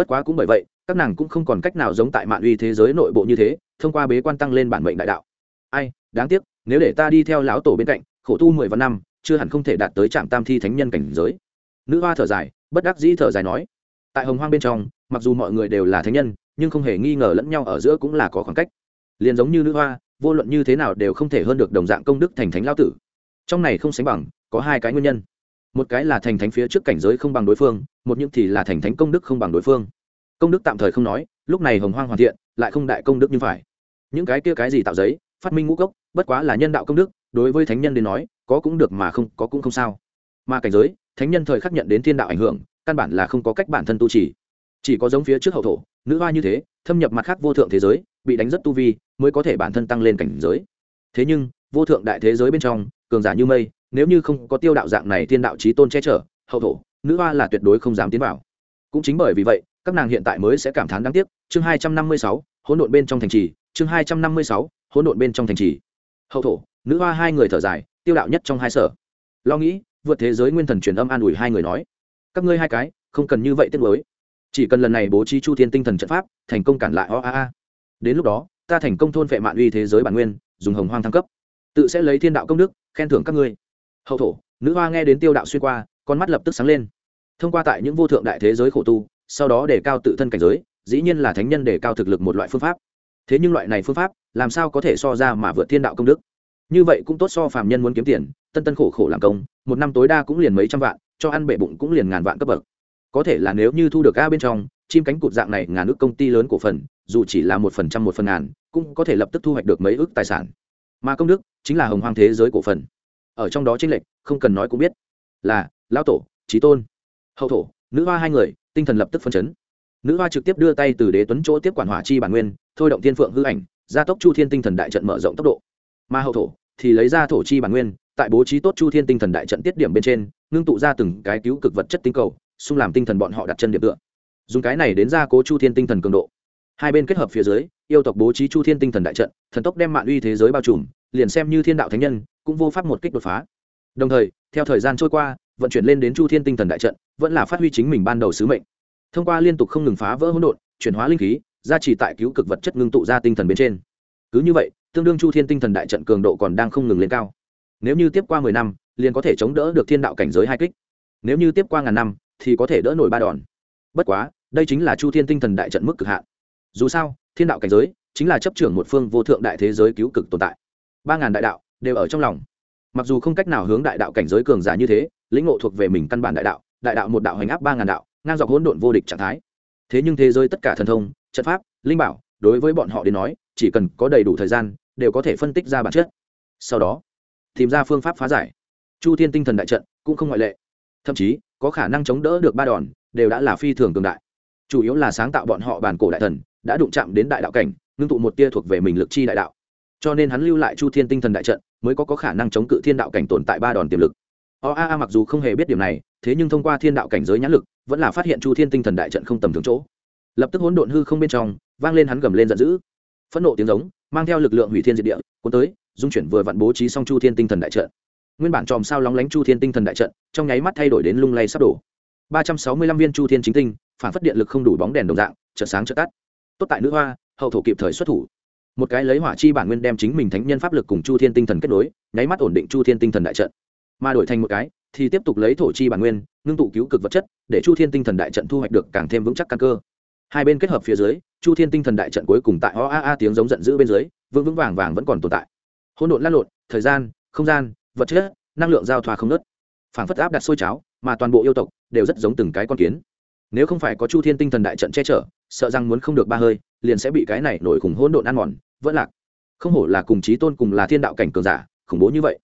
bất quá cũng bởi vậy, các nàng cũng không còn cách nào giống tại mạng uy thế giới nội bộ như thế, thông qua bế quan tăng lên bản mệnh đại đạo. Ai, đáng tiếc, nếu để ta đi theo lão tổ bên cạnh, khổ tu mười vạn năm, chưa hẳn không thể đạt tới trạm tam thi thánh nhân cảnh giới. Nữ hoa thở dài, bất đắc dĩ thở dài nói. Tại hồng hoang bên trong, mặc dù mọi người đều là thánh nhân, nhưng không hề nghi ngờ lẫn nhau ở giữa cũng là có khoảng cách. Liền giống như nữ hoa, vô luận như thế nào đều không thể hơn được đồng dạng công đức thành thánh lao tử. Trong này không sánh bằng, có hai cái nguyên nhân. Một cái là thành thánh phía trước cảnh giới không bằng đối phương một những thì là thành thánh công đức không bằng đối phương. Công đức tạm thời không nói, lúc này hồng hoang hoàn thiện, lại không đại công đức như phải. Những cái kia cái gì tạo giấy, phát minh ngũ cốc, bất quá là nhân đạo công đức, đối với thánh nhân đến nói, có cũng được mà không, có cũng không sao. Mà cảnh giới, thánh nhân thời khắc nhận đến thiên đạo ảnh hưởng, căn bản là không có cách bản thân tu trì. Chỉ có giống phía trước hậu thổ, nữ hoa như thế, thâm nhập mặt khác vô thượng thế giới, bị đánh rất tu vi, mới có thể bản thân tăng lên cảnh giới. Thế nhưng, vô thượng đại thế giới bên trong, cường giả như mây, nếu như không có tiêu đạo dạng này thiên đạo trí tôn che chở, hậu thổ nữ hoa là tuyệt đối không dám tiến vào. Cũng chính bởi vì vậy, các nàng hiện tại mới sẽ cảm thán đáng tiếc, chương hai trăm năm mươi sáu, hỗn độn bên trong thành trì, chương hai trăm năm mươi sáu, hỗn độn bên trong thành trì. Hậu thổ, nữ hoa hai người thở dài, tiêu đạo nhất trong hai sở. Lo nghĩ, vượt thế giới nguyên thần truyền âm an ủi hai người nói, các ngươi hai cái, không cần như vậy tiếc mới chỉ cần lần này bố trí chu thiên tinh thần trận pháp, thành công cản lại o a a. Đến lúc đó, ta thành công thôn vệ mạng uy thế giới bản nguyên, dùng hồng hoang thăng cấp. Tự sẽ lấy thiên đạo công đức, khen thưởng các ngươi. Hậu thổ, nữ hoa nghe đến tiêu đạo xuyên qua con mắt lập tức sáng lên. Thông qua tại những vô thượng đại thế giới khổ tu, sau đó để cao tự thân cảnh giới, dĩ nhiên là thánh nhân để cao thực lực một loại phương pháp. Thế nhưng loại này phương pháp, làm sao có thể so ra mà vượt thiên đạo công đức? Như vậy cũng tốt so phàm nhân muốn kiếm tiền, tân tân khổ khổ làm công, một năm tối đa cũng liền mấy trăm vạn, cho ăn bệ bụng cũng liền ngàn vạn cấp bậc. Có thể là nếu như thu được a bên trong, chim cánh cụt dạng này ngàn ước công ty lớn cổ phần, dù chỉ là một phần trăm một phần ngàn, cũng có thể lập tức thu hoạch được mấy ước tài sản. Mà công đức chính là hồng hoang thế giới cổ phần. Ở trong đó chính lệch, không cần nói cũng biết. Là lão tổ trí tôn. Hậu thổ, nữ hoa hai người, tinh thần lập tức phân chấn. Nữ hoa trực tiếp đưa tay từ đế tuấn chỗ tiếp quản hỏa chi bản nguyên, thôi động thiên phượng hư ảnh, gia tốc chu thiên tinh thần đại trận mở rộng tốc độ. Mà hậu thổ thì lấy ra thổ chi bản nguyên, tại bố trí tốt chu thiên tinh thần đại trận tiết điểm bên trên, ngưng tụ ra từng cái cứu cực vật chất tinh cầu, xung làm tinh thần bọn họ đặt chân điểm tựa. Dùng cái này đến gia cố chu thiên tinh thần cường độ. Hai bên kết hợp phía dưới, yêu tộc bố trí chu thiên tinh thần đại trận, thần tốc đem mạng uy thế giới bao trùm, liền xem như thiên đạo thánh nhân, cũng vô pháp một kích đột phá. Đồng thời, theo thời gian trôi qua vận chuyển lên đến chu thiên tinh thần đại trận, vẫn là phát huy chính mình ban đầu sứ mệnh. Thông qua liên tục không ngừng phá vỡ hỗn độn, chuyển hóa linh khí, gia trì tại cứu cực vật chất ngưng tụ ra tinh thần bên trên. Cứ như vậy, tương đương chu thiên tinh thần đại trận cường độ còn đang không ngừng lên cao. Nếu như tiếp qua mười năm, liền có thể chống đỡ được thiên đạo cảnh giới hai kích. Nếu như tiếp qua ngàn năm, thì có thể đỡ nổi ba đòn. Bất quá, đây chính là chu thiên tinh thần đại trận mức cực hạn. Dù sao, thiên đạo cảnh giới chính là chấp trưởng một phương vô thượng đại thế giới cứu cực tồn tại. Ba ngàn đại đạo đều ở trong lòng mặc dù không cách nào hướng đại đạo cảnh giới cường giả như thế, lĩnh ngộ thuộc về mình căn bản đại đạo đại đạo một đạo hành áp ba ngàn đạo, ngang dọc hỗn độn vô địch trạng thái. Thế nhưng thế giới tất cả thần thông, trận pháp, linh bảo, đối với bọn họ đến nói, chỉ cần có đầy đủ thời gian, đều có thể phân tích ra bản chất. Sau đó, tìm ra phương pháp phá giải. Chu thiên tinh thần đại trận cũng không ngoại lệ. Thậm chí, có khả năng chống đỡ được ba đòn, đều đã là phi thường cường đại. Chủ yếu là sáng tạo bọn họ bản cổ đại thần, đã đụng chạm đến đại đạo cảnh, ngưng tụ một tia thuộc về mình lực chi đại đạo cho nên hắn lưu lại chu thiên tinh thần đại trận mới có, có khả năng chống cự thiên đạo cảnh tồn tại ba đòn tiềm lực. O a a mặc dù không hề biết điểm này thế nhưng thông qua thiên đạo cảnh giới nhãn lực vẫn là phát hiện chu thiên tinh thần đại trận không tầm thường chỗ. Lập tức hỗn độn hư không bên trong vang lên hắn gầm lên giận dữ. Phẫn nộ tiếng giống mang theo lực lượng hủy thiên diệt địa cuốn tới dung chuyển vừa vặn bố trí xong chu thiên tinh thần đại trận. Nguyên bản chòm sao lóng lánh chu thiên tinh thần đại trận trong nháy mắt thay đổi đến lung lay sắp đổ. Ba trăm sáu mươi lăm viên chu thiên chính tinh phản phất điện lực không đủ bóng đèn đồng dạng chợt sáng chợt tắt. Tốt tại nữ hoa hậu thổ kịp thời xuất thủ một cái lấy hỏa chi bản nguyên đem chính mình thánh nhân pháp lực cùng chu thiên tinh thần kết nối, nháy mắt ổn định chu thiên tinh thần đại trận. Mà đổi thành một cái, thì tiếp tục lấy thổ chi bản nguyên, ngưng tụ cứu cực vật chất, để chu thiên tinh thần đại trận thu hoạch được càng thêm vững chắc căn cơ. Hai bên kết hợp phía dưới, chu thiên tinh thần đại trận cuối cùng tại o a a tiếng giống giận dữ bên dưới, vững vững vàng vàng vẫn còn tồn tại. Hỗn độn lăn lộn, thời gian, không gian, vật chất, năng lượng giao thoa không nớt phảng phất áp đặt sôi cháo, mà toàn bộ yêu tộc đều rất giống từng cái con kiến nếu không phải có chu thiên tinh thần đại trận che chở, sợ rằng muốn không được ba hơi, liền sẽ bị cái này nổi khủng hỗn độn ăn mòn, vẫn lạc. Không hổ là cùng chí tôn cùng là thiên đạo cảnh cường giả, khủng bố như vậy.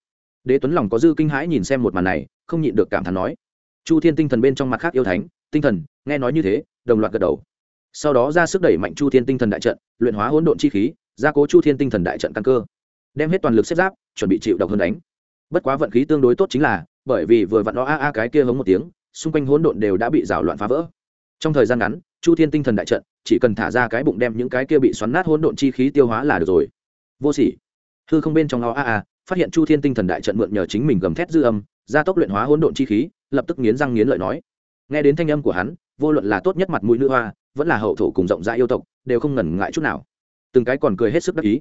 Đế tuấn lòng có dư kinh hãi nhìn xem một màn này, không nhịn được cảm thán nói. Chu thiên tinh thần bên trong mặt khác yêu thánh, tinh thần, nghe nói như thế, đồng loạt gật đầu. Sau đó ra sức đẩy mạnh chu thiên tinh thần đại trận, luyện hóa hỗn độn chi khí, gia cố chu thiên tinh thần đại trận căn cơ. Đem hết toàn lực xếp giáp, chuẩn bị chịu độc hơn đánh. Bất quá vận khí tương đối tốt chính là, bởi vì vừa vặn nó a a cái kia hống một tiếng, xung quanh hỗn độn đều đã bị rào loạn phá vỡ trong thời gian ngắn, chu thiên tinh thần đại trận, chỉ cần thả ra cái bụng đem những cái kia bị xoắn nát hỗn độn chi khí tiêu hóa là được rồi. Vô sỉ. Hư không bên trong o a a, phát hiện chu thiên tinh thần đại trận mượn nhờ chính mình gầm thét dư âm, gia tốc luyện hóa hỗn độn chi khí, lập tức nghiến răng nghiến lợi nói. Nghe đến thanh âm của hắn, vô luận là tốt nhất mặt mũi nữ hoa, vẫn là hậu thổ cùng rộng rãi yêu tộc, đều không ngần ngại chút nào. Từng cái còn cười hết sức đắc ý.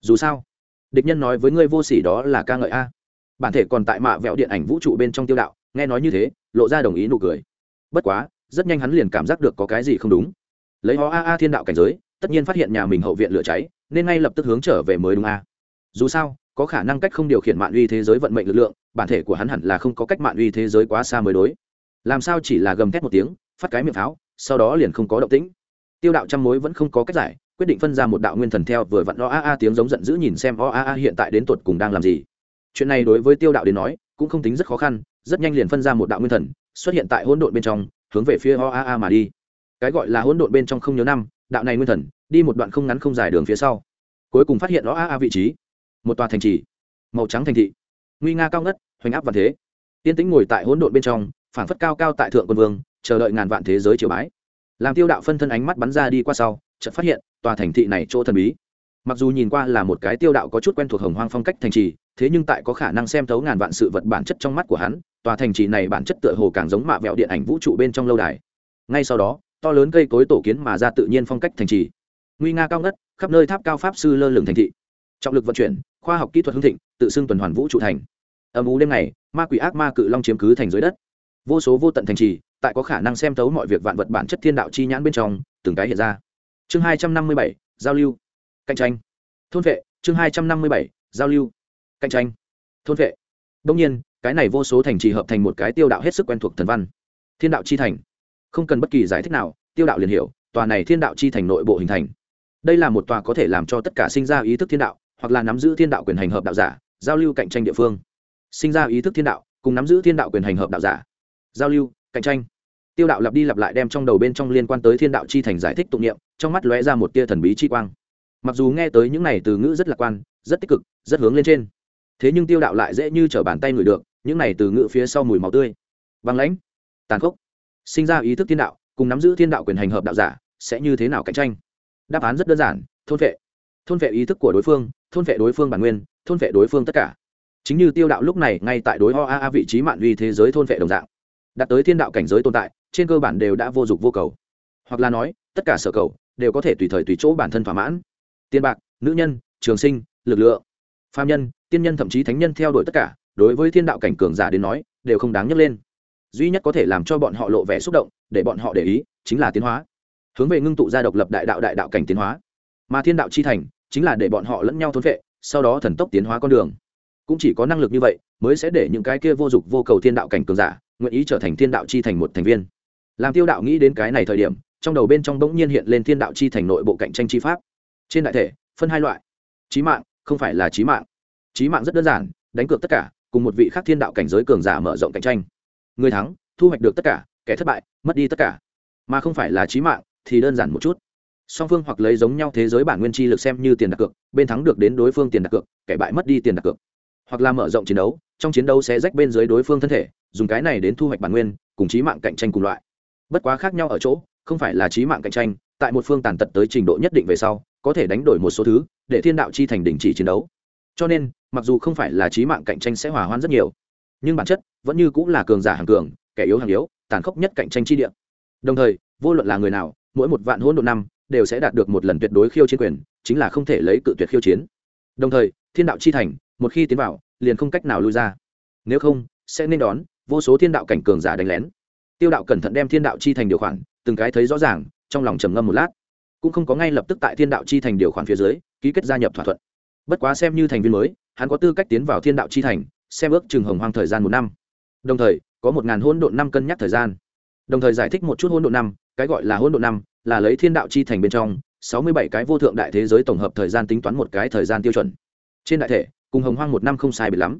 Dù sao, địch nhân nói với ngươi vô sỉ đó là ca ngợi a. Bản thể còn tại mạ vẹo điện ảnh vũ trụ bên trong tiêu đạo, nghe nói như thế, lộ ra đồng ý nụ cười. Bất quá rất nhanh hắn liền cảm giác được có cái gì không đúng. Lấy ho a a thiên đạo cảnh giới, tất nhiên phát hiện nhà mình hậu viện lửa cháy, nên ngay lập tức hướng trở về mới đúng a. Dù sao, có khả năng cách không điều khiển mạng uy thế giới vận mệnh lực lượng, bản thể của hắn hẳn là không có cách mạng uy thế giới quá xa mới đối. Làm sao chỉ là gầm thét một tiếng, phát cái miệng pháo, sau đó liền không có động tĩnh. Tiêu đạo trăm mối vẫn không có cách giải, quyết định phân ra một đạo nguyên thần theo vừa vặn o a a tiếng giống giận dữ nhìn xem o a a hiện tại đến tột cùng đang làm gì. Chuyện này đối với tiêu đạo đến nói, cũng không tính rất khó khăn, rất nhanh liền phân ra một đạo nguyên thần, xuất hiện tại hỗn độn bên trong hướng về phía o a a mà đi. Cái gọi là hỗn độn bên trong không nhớ năm, đạo này nguyên thần, đi một đoạn không ngắn không dài đường phía sau. Cuối cùng phát hiện o a a vị trí. Một tòa thành trì, màu trắng thành thị. Nguy nga cao ngất, hoành áp và thế. Tiên tĩnh ngồi tại hỗn độn bên trong, phảng phất cao cao tại thượng quân vương, chờ đợi ngàn vạn thế giới triều bái. Làm tiêu đạo phân thân ánh mắt bắn ra đi qua sau, chợt phát hiện, tòa thành thị này chỗ thần bí. Mặc dù nhìn qua là một cái tiêu đạo có chút quen thuộc hồng hoang phong cách thành trì, thế nhưng tại có khả năng xem thấu ngàn vạn sự vật bản chất trong mắt của hắn tòa thành trì này bản chất tựa hồ càng giống mạ vẹo điện ảnh vũ trụ bên trong lâu đài. Ngay sau đó, to lớn cây cối tổ kiến mà ra tự nhiên phong cách thành trì. Nguy nga cao ngất, khắp nơi tháp cao pháp sư lơ lửng thành thị. Trọng lực vận chuyển, khoa học kỹ thuật hưng thịnh, tự xưng tuần hoàn vũ trụ thành. Âm u đêm này ma quỷ ác ma cự long chiếm cứ thành dưới đất. Vô số vô tận thành trì, tại có khả năng xem thấu mọi việc vạn vật bản chất thiên đạo chi nhãn bên trong, từng cái hiện ra. Chương hai trăm năm mươi bảy, giao lưu. Cạnh tranh. Thôn vệ, chương hai trăm năm mươi bảy, giao lưu. Cạnh tranh. Thôn vệ. Đông nhiên cái này vô số thành trì hợp thành một cái tiêu đạo hết sức quen thuộc thần văn. Thiên đạo chi thành. Không cần bất kỳ giải thích nào, tiêu đạo liền hiểu, tòa này thiên đạo chi thành nội bộ hình thành. Đây là một tòa có thể làm cho tất cả sinh ra ý thức thiên đạo, hoặc là nắm giữ thiên đạo quyền hành hợp đạo giả, giao lưu cạnh tranh địa phương. Sinh ra ý thức thiên đạo, cùng nắm giữ thiên đạo quyền hành hợp đạo giả. Giao lưu, cạnh tranh. Tiêu đạo lặp đi lặp lại đem trong đầu bên trong liên quan tới thiên đạo chi thành giải thích tụng niệm, trong mắt lóe ra một tia thần bí chi quang. Mặc dù nghe tới những này từ ngữ rất lạc quan, rất tích cực, rất hướng lên trên. Thế nhưng tiêu đạo lại dễ như t r ở bàn tay người được những này từ ngữ phía sau mùi máu tươi. Băng lãnh, tàn khốc. Sinh ra ý thức thiên đạo, cùng nắm giữ thiên đạo quyền hành hợp đạo giả, sẽ như thế nào cạnh tranh? Đáp án rất đơn giản, thôn vệ. Thôn vệ ý thức của đối phương, thôn vệ đối phương bản nguyên, thôn vệ đối phương tất cả. Chính như tiêu đạo lúc này ngay tại đối ho a a vị trí mạn uy thế giới thôn vệ đồng dạng. Đạt tới thiên đạo cảnh giới tồn tại, trên cơ bản đều đã vô dụng vô cầu. Hoặc là nói, tất cả sở cầu đều có thể tùy thời tùy chỗ bản thân thỏa mãn. Tiền bạc, nữ nhân, trường sinh, lực lượng. Phạm nhân, tiên nhân thậm chí thánh nhân theo đuổi tất cả đối với thiên đạo cảnh cường giả đến nói, đều không đáng nhắc lên. Duy nhất có thể làm cho bọn họ lộ vẻ xúc động, để bọn họ để ý, chính là tiến hóa. Hướng về ngưng tụ ra độc lập đại đạo đại đạo cảnh tiến hóa. Mà thiên đạo chi thành, chính là để bọn họ lẫn nhau thốn vệ, sau đó thần tốc tiến hóa con đường. Cũng chỉ có năng lực như vậy, mới sẽ để những cái kia vô dụng vô cầu thiên đạo cảnh cường giả, nguyện ý trở thành thiên đạo chi thành một thành viên. Làm tiêu đạo nghĩ đến cái này thời điểm, trong đầu bên trong bỗng nhiên hiện lên thiên đạo chi thành nội bộ cạnh tranh chi pháp. Trên đại thể, phân hai loại. Trí mạng, không phải là trí mạng. Trí mạng rất đơn giản, đánh cược tất cả cùng một vị khác thiên đạo cảnh giới cường giả mở rộng cạnh tranh. Người thắng, thu hoạch được tất cả, kẻ thất bại, mất đi tất cả. Mà không phải là trí mạng, thì đơn giản một chút. Song phương hoặc lấy giống nhau thế giới bản nguyên chi lực xem như tiền đặt cược, bên thắng được đến đối phương tiền đặt cược, kẻ bại mất đi tiền đặt cược. Hoặc là mở rộng chiến đấu, trong chiến đấu sẽ rách bên dưới đối phương thân thể, dùng cái này đến thu hoạch bản nguyên, cùng trí mạng cạnh tranh cùng loại. Bất quá khác nhau ở chỗ, không phải là trí mạng cạnh tranh, tại một phương tàn tật tới trình độ nhất định về sau, có thể đánh đổi một số thứ, để thiên đạo chi thành đình chỉ chiến đấu. Cho nên mặc dù không phải là trí mạng cạnh tranh sẽ hòa hoãn rất nhiều, nhưng bản chất vẫn như cũng là cường giả hàng cường, kẻ yếu hàng yếu, tàn khốc nhất cạnh tranh chi địa. Đồng thời, vô luận là người nào, mỗi một vạn hỗn độ năm đều sẽ đạt được một lần tuyệt đối khiêu chiến quyền, chính là không thể lấy cự tuyệt khiêu chiến. Đồng thời, thiên đạo chi thành, một khi tiến vào, liền không cách nào lui ra. Nếu không, sẽ nên đón vô số thiên đạo cảnh cường giả đánh lén. Tiêu đạo cẩn thận đem thiên đạo chi thành điều khoản, từng cái thấy rõ ràng, trong lòng trầm ngâm một lát. Cũng không có ngay lập tức tại thiên đạo chi thành điều khoản phía dưới, ký kết gia nhập thỏa thuận bất quá xem như thành viên mới, hắn có tư cách tiến vào thiên đạo chi thành, xem ước chừng hồng hoang thời gian một năm. Đồng thời, có một ngàn hôn độn năm cân nhắc thời gian. Đồng thời giải thích một chút hôn độn năm, cái gọi là hôn độn năm, là lấy thiên đạo chi thành bên trong, sáu mươi bảy cái vô thượng đại thế giới tổng hợp thời gian tính toán một cái thời gian tiêu chuẩn. Trên đại thể, cùng hồng hoang một năm không sai biệt lắm.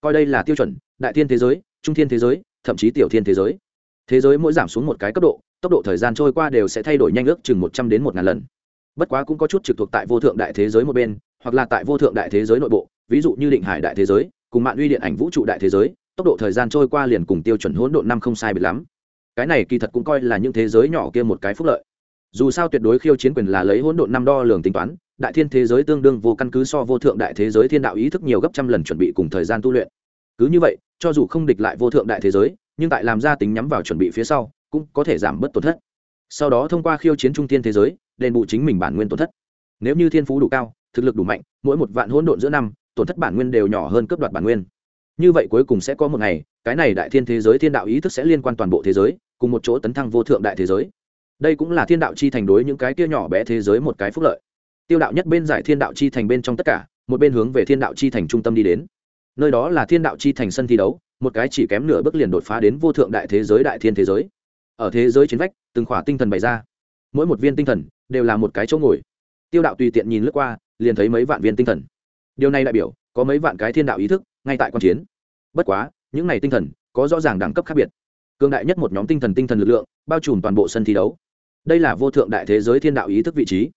Coi đây là tiêu chuẩn, đại thiên thế giới, trung thiên thế giới, thậm chí tiểu thiên thế giới. Thế giới mỗi giảm xuống một cái cấp độ, tốc độ thời gian trôi qua đều sẽ thay đổi nhanh ước chừng một trăm đến một ngàn lần. Bất quá cũng có chút trực thuộc tại vô thượng đại thế giới một bên hoặc là tại vô thượng đại thế giới nội bộ, ví dụ như định hải đại thế giới, cùng mạng uy điện ảnh vũ trụ đại thế giới, tốc độ thời gian trôi qua liền cùng tiêu chuẩn hỗn độn năm không sai biệt lắm. Cái này kỳ thật cũng coi là những thế giới nhỏ kia một cái phúc lợi. Dù sao tuyệt đối khiêu chiến quyền là lấy hỗn độn năm đo lường tính toán, đại thiên thế giới tương đương vô căn cứ so vô thượng đại thế giới thiên đạo ý thức nhiều gấp trăm lần chuẩn bị cùng thời gian tu luyện. Cứ như vậy, cho dù không địch lại vô thượng đại thế giới, nhưng tại làm ra tính nhắm vào chuẩn bị phía sau, cũng có thể giảm bớt tổn thất. Sau đó thông qua khiêu chiến trung thiên thế giới, đền bù chính mình bản nguyên tổn thất. Nếu như thiên phú đủ cao thực lực đủ mạnh, mỗi một vạn hỗn độn giữa năm, tổn thất bản nguyên đều nhỏ hơn cướp đoạt bản nguyên. Như vậy cuối cùng sẽ có một ngày, cái này đại thiên thế giới thiên đạo ý thức sẽ liên quan toàn bộ thế giới, cùng một chỗ tấn thăng vô thượng đại thế giới. Đây cũng là thiên đạo chi thành đối những cái kia nhỏ bé thế giới một cái phúc lợi. Tiêu đạo nhất bên giải thiên đạo chi thành bên trong tất cả, một bên hướng về thiên đạo chi thành trung tâm đi đến. Nơi đó là thiên đạo chi thành sân thi đấu, một cái chỉ kém nửa bước liền đột phá đến vô thượng đại thế giới đại thiên thế giới. Ở thế giới chiến vách, từng khỏa tinh thần bày ra. Mỗi một viên tinh thần đều là một cái chỗ ngồi. Tiêu đạo tùy tiện nhìn lướt qua liền thấy mấy vạn viên tinh thần. Điều này đại biểu, có mấy vạn cái thiên đạo ý thức ngay tại quan chiến. Bất quá, những này tinh thần có rõ ràng đẳng cấp khác biệt. Cường đại nhất một nhóm tinh thần tinh thần lực lượng, bao trùm toàn bộ sân thi đấu. Đây là vô thượng đại thế giới thiên đạo ý thức vị trí.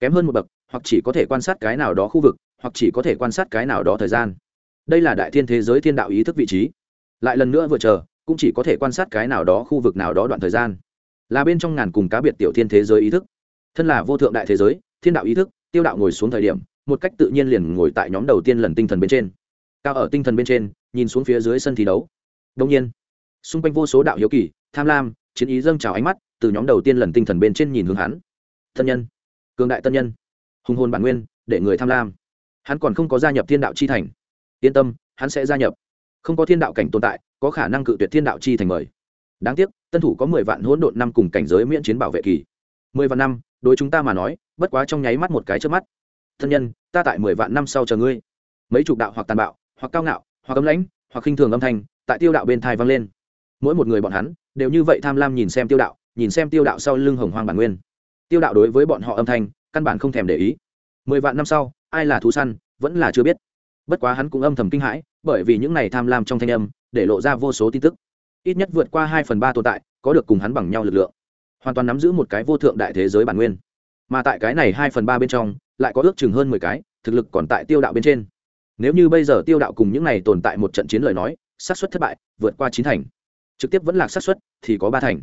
Kém hơn một bậc, hoặc chỉ có thể quan sát cái nào đó khu vực, hoặc chỉ có thể quan sát cái nào đó thời gian. Đây là đại thiên thế giới thiên đạo ý thức vị trí. Lại lần nữa vừa chờ, cũng chỉ có thể quan sát cái nào đó khu vực nào đó đoạn thời gian. Là bên trong ngàn cùng cá biệt tiểu thiên thế giới ý thức. Thân là vô thượng đại thế giới, thiên đạo ý thức tiêu đạo ngồi xuống thời điểm, một cách tự nhiên liền ngồi tại nhóm đầu tiên lần tinh thần bên trên. Cao ở tinh thần bên trên, nhìn xuống phía dưới sân thi đấu. Đông nhiên, xung quanh vô số đạo hiếu kỳ, tham lam, chiến ý dâng trào ánh mắt, từ nhóm đầu tiên lần tinh thần bên trên nhìn hướng hắn. Thân nhân, cường đại tân nhân, hùng hồn bản nguyên, để người tham lam. Hắn còn không có gia nhập thiên đạo chi thành. Yên tâm, hắn sẽ gia nhập. Không có thiên đạo cảnh tồn tại, có khả năng cự tuyệt thiên đạo chi thành mời. Đáng tiếc, tân thủ có mười vạn hỗn độn năm cùng cảnh giới miễn chiến bảo vệ kỳ mười vạn năm, đối chúng ta mà nói, bất quá trong nháy mắt một cái trước mắt. Thân nhân, ta tại mười vạn năm sau chờ ngươi. Mấy chục đạo hoặc tàn bạo, hoặc cao ngạo, hoặc cấm lãnh, hoặc khinh thường âm thanh, tại tiêu đạo bên thai vang lên. Mỗi một người bọn hắn, đều như vậy tham lam nhìn xem tiêu đạo, nhìn xem tiêu đạo sau lưng hồng hoang bản nguyên. Tiêu đạo đối với bọn họ âm thanh, căn bản không thèm để ý. Mười vạn năm sau, ai là thú săn, vẫn là chưa biết. Bất quá hắn cũng âm thầm kinh hãi, bởi vì những này tham lam trong thanh âm, để lộ ra vô số tin tức. Ít nhất vượt qua hai phần ba tồn tại, có được cùng hắn bằng nhau lực lượng hoàn toàn nắm giữ một cái vô thượng đại thế giới bản nguyên. Mà tại cái này hai phần ba bên trong, lại có ước chừng hơn mười cái thực lực còn tại tiêu đạo bên trên. Nếu như bây giờ tiêu đạo cùng những này tồn tại một trận chiến lời nói, xác suất thất bại, vượt qua chín thành. Trực tiếp vẫn là xác suất, thì có ba thành.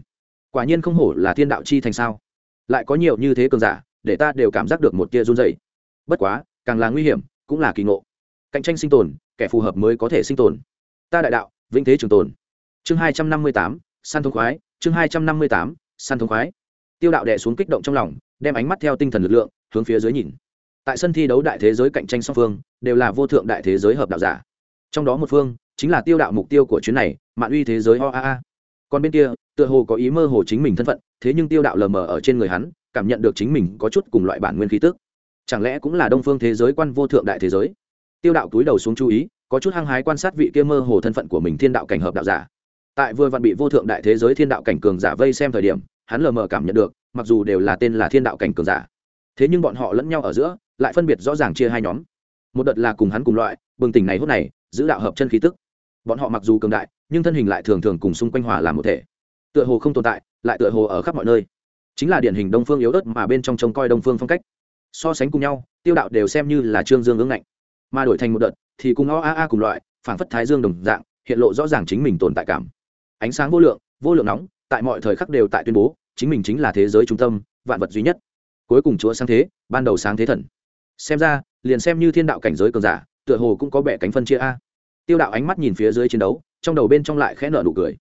Quả nhiên không hổ là thiên đạo chi thành sao. Lại có nhiều như thế cường giả, để ta đều cảm giác được một tia run dày bất quá, càng là nguy hiểm, cũng là kỳ ngộ. Cạnh tranh sinh tồn, kẻ phù hợp mới có thể sinh tồn. Ta đại đạo, vĩnh thế trường tồn. Chương hai trăm năm mươi tám săn thông khoái, chương hai trăm năm mươi tám săn thông khoái. Tiêu đạo đẻ xuống kích động trong lòng, đem ánh mắt theo tinh thần lực lượng, hướng phía dưới nhìn. Tại sân thi đấu đại thế giới cạnh tranh song phương, đều là vô thượng đại thế giới hợp đạo giả. Trong đó một phương, chính là tiêu đạo mục tiêu của chuyến này, mạn uy thế giới hoa. a. Còn bên kia, tựa hồ có ý mơ hồ chính mình thân phận, thế nhưng tiêu đạo lờ mờ ở trên người hắn, cảm nhận được chính mình có chút cùng loại bản nguyên khí tức. Chẳng lẽ cũng là đông phương thế giới quan vô thượng đại thế giới? Tiêu đạo túi đầu xuống chú ý, có chút hăng hái quan sát vị kia mơ hồ thân phận của mình thiên đạo cảnh hợp đạo giả tại vừa vặn bị vô thượng đại thế giới thiên đạo cảnh cường giả vây xem thời điểm, hắn lờ mờ cảm nhận được, mặc dù đều là tên là thiên đạo cảnh cường giả, thế nhưng bọn họ lẫn nhau ở giữa lại phân biệt rõ ràng chia hai nhóm. Một đợt là cùng hắn cùng loại, bừng tỉnh này hốt này, giữ đạo hợp chân khí tức. Bọn họ mặc dù cường đại, nhưng thân hình lại thường thường cùng xung quanh hòa làm một thể. Tựa hồ không tồn tại, lại tựa hồ ở khắp mọi nơi. Chính là điển hình đông phương yếu ớt mà bên trong trông coi đông phương phong cách. So sánh cùng nhau, tiêu đạo đều xem như là trương dương ứng ngạnh. Mà đổi thành một đợt, thì cùng o a a cùng loại phản phất thái dương đồng dạng, hiện lộ rõ ràng chính mình tồn tại cảm ánh sáng vô lượng vô lượng nóng, tại mọi thời khắc đều tại tuyên bố, chính mình chính là thế giới trung tâm, vạn vật duy nhất. Cuối cùng chúa sáng thế, ban đầu sáng thế thần. Xem ra, liền xem như thiên đạo cảnh giới cường giả, tựa hồ cũng có bẻ cánh phân chia a. Tiêu đạo ánh mắt nhìn phía dưới chiến đấu, trong đầu bên trong lại khẽ nở nụ cười.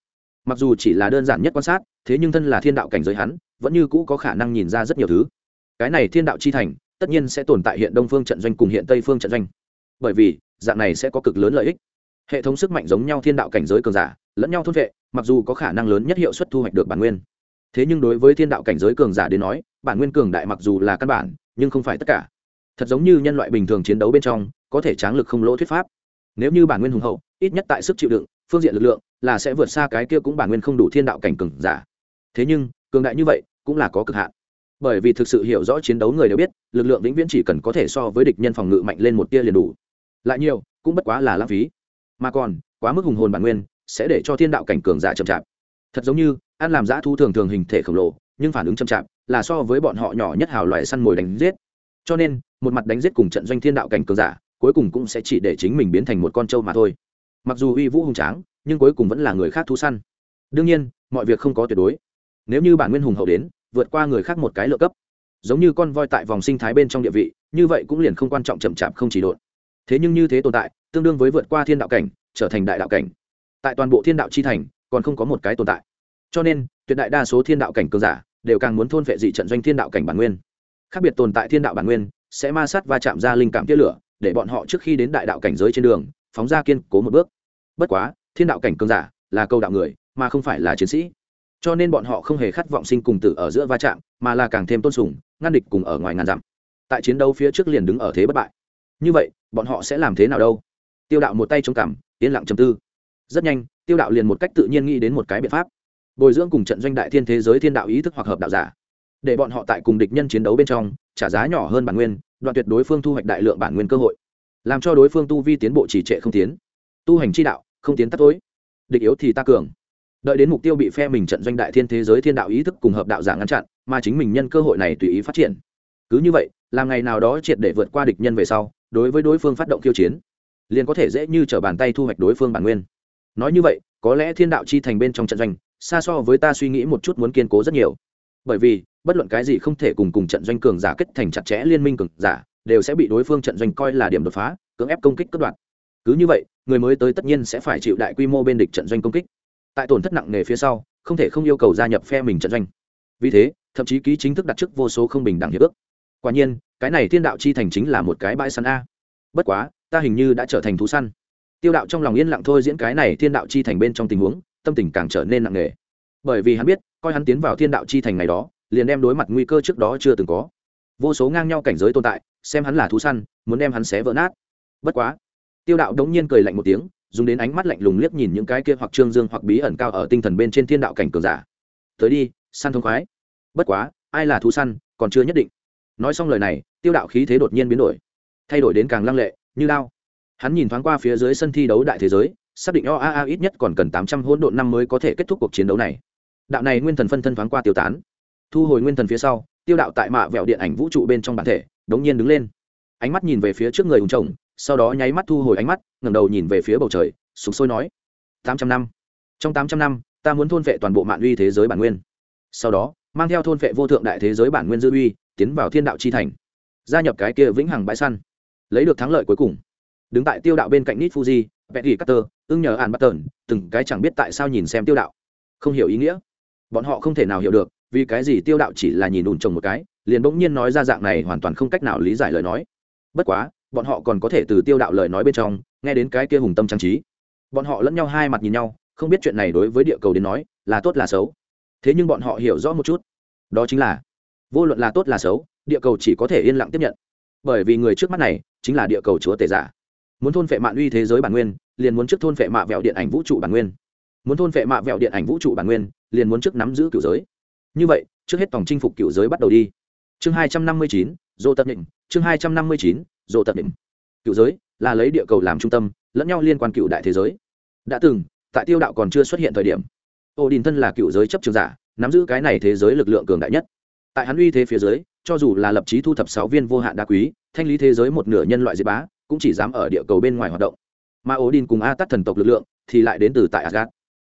Mặc dù chỉ là đơn giản nhất quan sát, thế nhưng thân là thiên đạo cảnh giới hắn, vẫn như cũ có khả năng nhìn ra rất nhiều thứ. Cái này thiên đạo chi thành, tất nhiên sẽ tồn tại hiện đông phương trận doanh cùng hiện tây phương trận doanh. Bởi vì, dạng này sẽ có cực lớn lợi ích. Hệ thống sức mạnh giống nhau thiên đạo cảnh giới cường giả lẫn nhau thôn vệ, mặc dù có khả năng lớn nhất hiệu suất thu hoạch được bản nguyên. Thế nhưng đối với thiên đạo cảnh giới cường giả đến nói, bản nguyên cường đại mặc dù là căn bản, nhưng không phải tất cả. Thật giống như nhân loại bình thường chiến đấu bên trong, có thể tráng lực không lỗ thuyết pháp. Nếu như bản nguyên hùng hậu, ít nhất tại sức chịu đựng, phương diện lực lượng là sẽ vượt xa cái kia cũng bản nguyên không đủ thiên đạo cảnh cường giả. Thế nhưng, cường đại như vậy cũng là có cực hạn. Bởi vì thực sự hiểu rõ chiến đấu người đều biết, lực lượng vĩnh viễn chỉ cần có thể so với địch nhân phòng ngự mạnh lên một tia liền đủ. Lại nhiều, cũng bất quá là lãng phí. Mà còn, quá mức hùng hồn bản nguyên sẽ để cho thiên đạo cảnh cường giả chậm chạp. Thật giống như, ăn làm giã thu thường thường hình thể khổng lồ, nhưng phản ứng chậm chạp là so với bọn họ nhỏ nhất hào loài săn mồi đánh giết. Cho nên, một mặt đánh giết cùng trận doanh thiên đạo cảnh cường giả, cuối cùng cũng sẽ chỉ để chính mình biến thành một con trâu mà thôi. Mặc dù uy vũ hùng tráng, nhưng cuối cùng vẫn là người khác thú săn. Đương nhiên, mọi việc không có tuyệt đối. Nếu như bản nguyên hùng hậu đến, vượt qua người khác một cái lợi cấp, giống như con voi tại vòng sinh thái bên trong địa vị, như vậy cũng liền không quan trọng chậm chạp không chỉ độn. Thế nhưng như thế tồn tại, tương đương với vượt qua thiên đạo cảnh, trở thành đại đạo cảnh tại toàn bộ thiên đạo chi thành, còn không có một cái tồn tại. Cho nên, tuyệt đại đa số thiên đạo cảnh cường giả đều càng muốn thôn vệ dị trận doanh thiên đạo cảnh bản nguyên. Khác biệt tồn tại thiên đạo bản nguyên sẽ ma sát và chạm ra linh cảm tia lửa, để bọn họ trước khi đến đại đạo cảnh giới trên đường, phóng ra kiên cố một bước. Bất quá, thiên đạo cảnh cường giả là câu đạo người, mà không phải là chiến sĩ. Cho nên bọn họ không hề khát vọng sinh cùng tử ở giữa va chạm, mà là càng thêm tôn sùng, ngăn địch cùng ở ngoài ngàn dặm. Tại chiến đấu phía trước liền đứng ở thế bất bại. Như vậy, bọn họ sẽ làm thế nào đâu? Tiêu đạo một tay chống cằm, yên lặng chầm tư rất nhanh, tiêu đạo liền một cách tự nhiên nghĩ đến một cái biện pháp. Bồi dưỡng cùng trận doanh đại thiên thế giới thiên đạo ý thức hoặc hợp đạo giả. Để bọn họ tại cùng địch nhân chiến đấu bên trong, trả giá nhỏ hơn bản nguyên, đoạn tuyệt đối phương thu hoạch đại lượng bản nguyên cơ hội. Làm cho đối phương tu vi tiến bộ chỉ trệ không tiến. Tu hành chi đạo, không tiến tắt tối. Địch yếu thì ta cường. Đợi đến mục tiêu bị phe mình trận doanh đại thiên thế giới thiên đạo ý thức cùng hợp đạo giả ngăn chặn, mà chính mình nhân cơ hội này tùy ý phát triển. Cứ như vậy, làm ngày nào đó triệt để vượt qua địch nhân về sau, đối với đối phương phát động khiêu chiến, liền có thể dễ như t r ở bàn tay thu hoạch đối phương bản nguyên nói như vậy, có lẽ thiên đạo chi thành bên trong trận doanh, xa so với ta suy nghĩ một chút muốn kiên cố rất nhiều. Bởi vì, bất luận cái gì không thể cùng cùng trận doanh cường giả kết thành chặt chẽ liên minh cường giả, đều sẽ bị đối phương trận doanh coi là điểm đột phá, cưỡng ép công kích cất đoạn cứ như vậy, người mới tới tất nhiên sẽ phải chịu đại quy mô bên địch trận doanh công kích. Tại tổn thất nặng nề phía sau, không thể không yêu cầu gia nhập phe mình trận doanh. Vì thế, thậm chí ký chính thức đặt chức vô số không bình đẳng hiệp ước. Quả nhiên, cái này thiên đạo chi thành chính là một cái bãi săn a. Bất quá, ta hình như đã trở thành thú săn tiêu đạo trong lòng yên lặng thôi diễn cái này thiên đạo chi thành bên trong tình huống, tâm tình càng trở nên nặng nề. Bởi vì hắn biết, coi hắn tiến vào thiên đạo chi thành ngày đó, liền đem đối mặt nguy cơ trước đó chưa từng có. Vô số ngang nhau cảnh giới tồn tại, xem hắn là thú săn, muốn đem hắn xé vỡ nát. Bất quá, tiêu đạo đống nhiên cười lạnh một tiếng, dùng đến ánh mắt lạnh lùng liếc nhìn những cái kia hoặc trương dương hoặc bí ẩn cao ở tinh thần bên trên thiên đạo cảnh cường giả. Tới đi, săn thông khoái. Bất quá, ai là thú săn, còn chưa nhất định. Nói xong lời này, tiêu đạo khí thế đột nhiên biến đổi. Thay đổi đến càng lăng lệ, như lao hắn nhìn thoáng qua phía dưới sân thi đấu đại thế giới, xác định oaa ít nhất còn cần tám trăm hỗn độn năm mới có thể kết thúc cuộc chiến đấu này. Đạo này nguyên thần phân thân thoáng qua tiêu tán. Thu hồi nguyên thần phía sau, tiêu đạo tại mạ vẹo điện ảnh vũ trụ bên trong bản thể, đống nhiên đứng lên. Ánh mắt nhìn về phía trước người hùng chồng, sau đó nháy mắt thu hồi ánh mắt, ngẩng đầu nhìn về phía bầu trời sụp sôi nói, tám trăm năm. Trong tám trăm năm, ta muốn thôn vệ toàn bộ mạng uy thế giới bản nguyên. Sau đó, mang theo thôn vệ vô thượng đại thế giới bản nguyên dư uy, tiến vào thiên đạo chi thành, gia nhập cái kia vĩnh hằng bãi săn, lấy được thắng lợi cuối cùng đứng tại tiêu đạo bên cạnh nít fuji petty cutter ưng nhờ ạn bắt tờn từng cái chẳng biết tại sao nhìn xem tiêu đạo. Không hiểu ý nghĩa. Bọn họ không thể nào hiểu được, vì cái gì tiêu đạo chỉ là nhìn đùn chồng một cái, liền bỗng nhiên nói ra dạng này hoàn toàn không cách nào lý giải lời nói. Bất quá, bọn họ còn có thể từ tiêu đạo lời nói bên trong, nghe đến cái kia hùng tâm trang trí. Bọn họ lẫn nhau hai mặt nhìn nhau, không biết chuyện này đối với địa cầu đến nói, là tốt là xấu. Thế nhưng bọn họ hiểu rõ một chút. Đó chính là, vô luận là tốt là xấu, địa cầu chỉ có thể yên lặng tiếp nhận. Bởi vì người trước mắt này, chính là địa cầu chúa tể giả muốn thôn phệ mạng uy thế giới bản nguyên, liền muốn trước thôn phệ mạ vẹo điện ảnh vũ trụ bản nguyên. Muốn thôn phệ mạ vẹo điện ảnh vũ trụ bản nguyên, liền muốn trước nắm giữ cựu giới. Như vậy, trước hết tổng chinh phục cựu giới bắt đầu đi. Chương hai trăm năm mươi chín, dô tập định. Chương hai trăm năm mươi chín, dô tập định. Cựu giới là lấy địa cầu làm trung tâm, lẫn nhau liên quan cựu đại thế giới. Đã từng, tại tiêu đạo còn chưa xuất hiện thời điểm, ô đình thân là cựu giới chấp trường giả, nắm giữ cái này thế giới lực lượng cường đại nhất. Tại hắn uy thế phía dưới, cho dù là lập trí thu thập sáu viên vô hạn đá quý, thanh lý thế giới một nửa nhân loại diệt bá cũng chỉ dám ở địa cầu bên ngoài hoạt động. Mà ố đin cùng a tắt thần tộc lực lượng thì lại đến từ tại asgad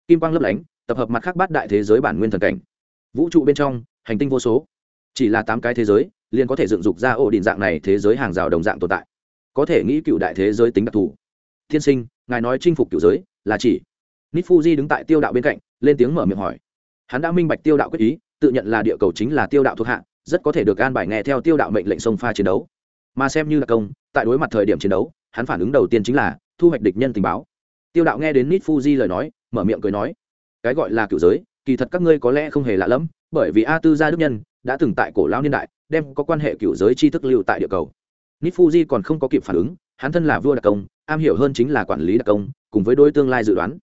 kim quang lấp lánh, tập hợp mặt khác bát đại thế giới bản nguyên thần cảnh. Vũ trụ bên trong, hành tinh vô số. Chỉ là tám cái thế giới, liền có thể dựng dục ra ổ đỉnh dạng này thế giới hàng rào đồng dạng tồn tại. Có thể nghĩ cựu đại thế giới tính đặc thù. Thiên sinh, ngài nói chinh phục cựu giới là chỉ. Nít fuji đứng tại tiêu đạo bên cạnh, lên tiếng mở miệng hỏi. Hắn đã minh bạch tiêu đạo quyết ý, tự nhận là địa cầu chính là tiêu đạo thuộc hạ, rất có thể được an bài nghe theo tiêu đạo mệnh lệnh sông pha chiến đấu mà xem như là công, tại đối mặt thời điểm chiến đấu, hắn phản ứng đầu tiên chính là thu hoạch địch nhân tình báo. Tiêu đạo nghe đến nít fuji lời nói, mở miệng cười nói, cái gọi là cựu giới, kỳ thật các ngươi có lẽ không hề lạ lẫm, bởi vì a tư gia đức nhân đã từng tại cổ lao niên đại đem có quan hệ cựu giới tri thức lưu tại địa cầu. Nít fuji còn không có kịp phản ứng, hắn thân là vua đặc công, am hiểu hơn chính là quản lý đặc công, cùng với đối tương lai dự đoán.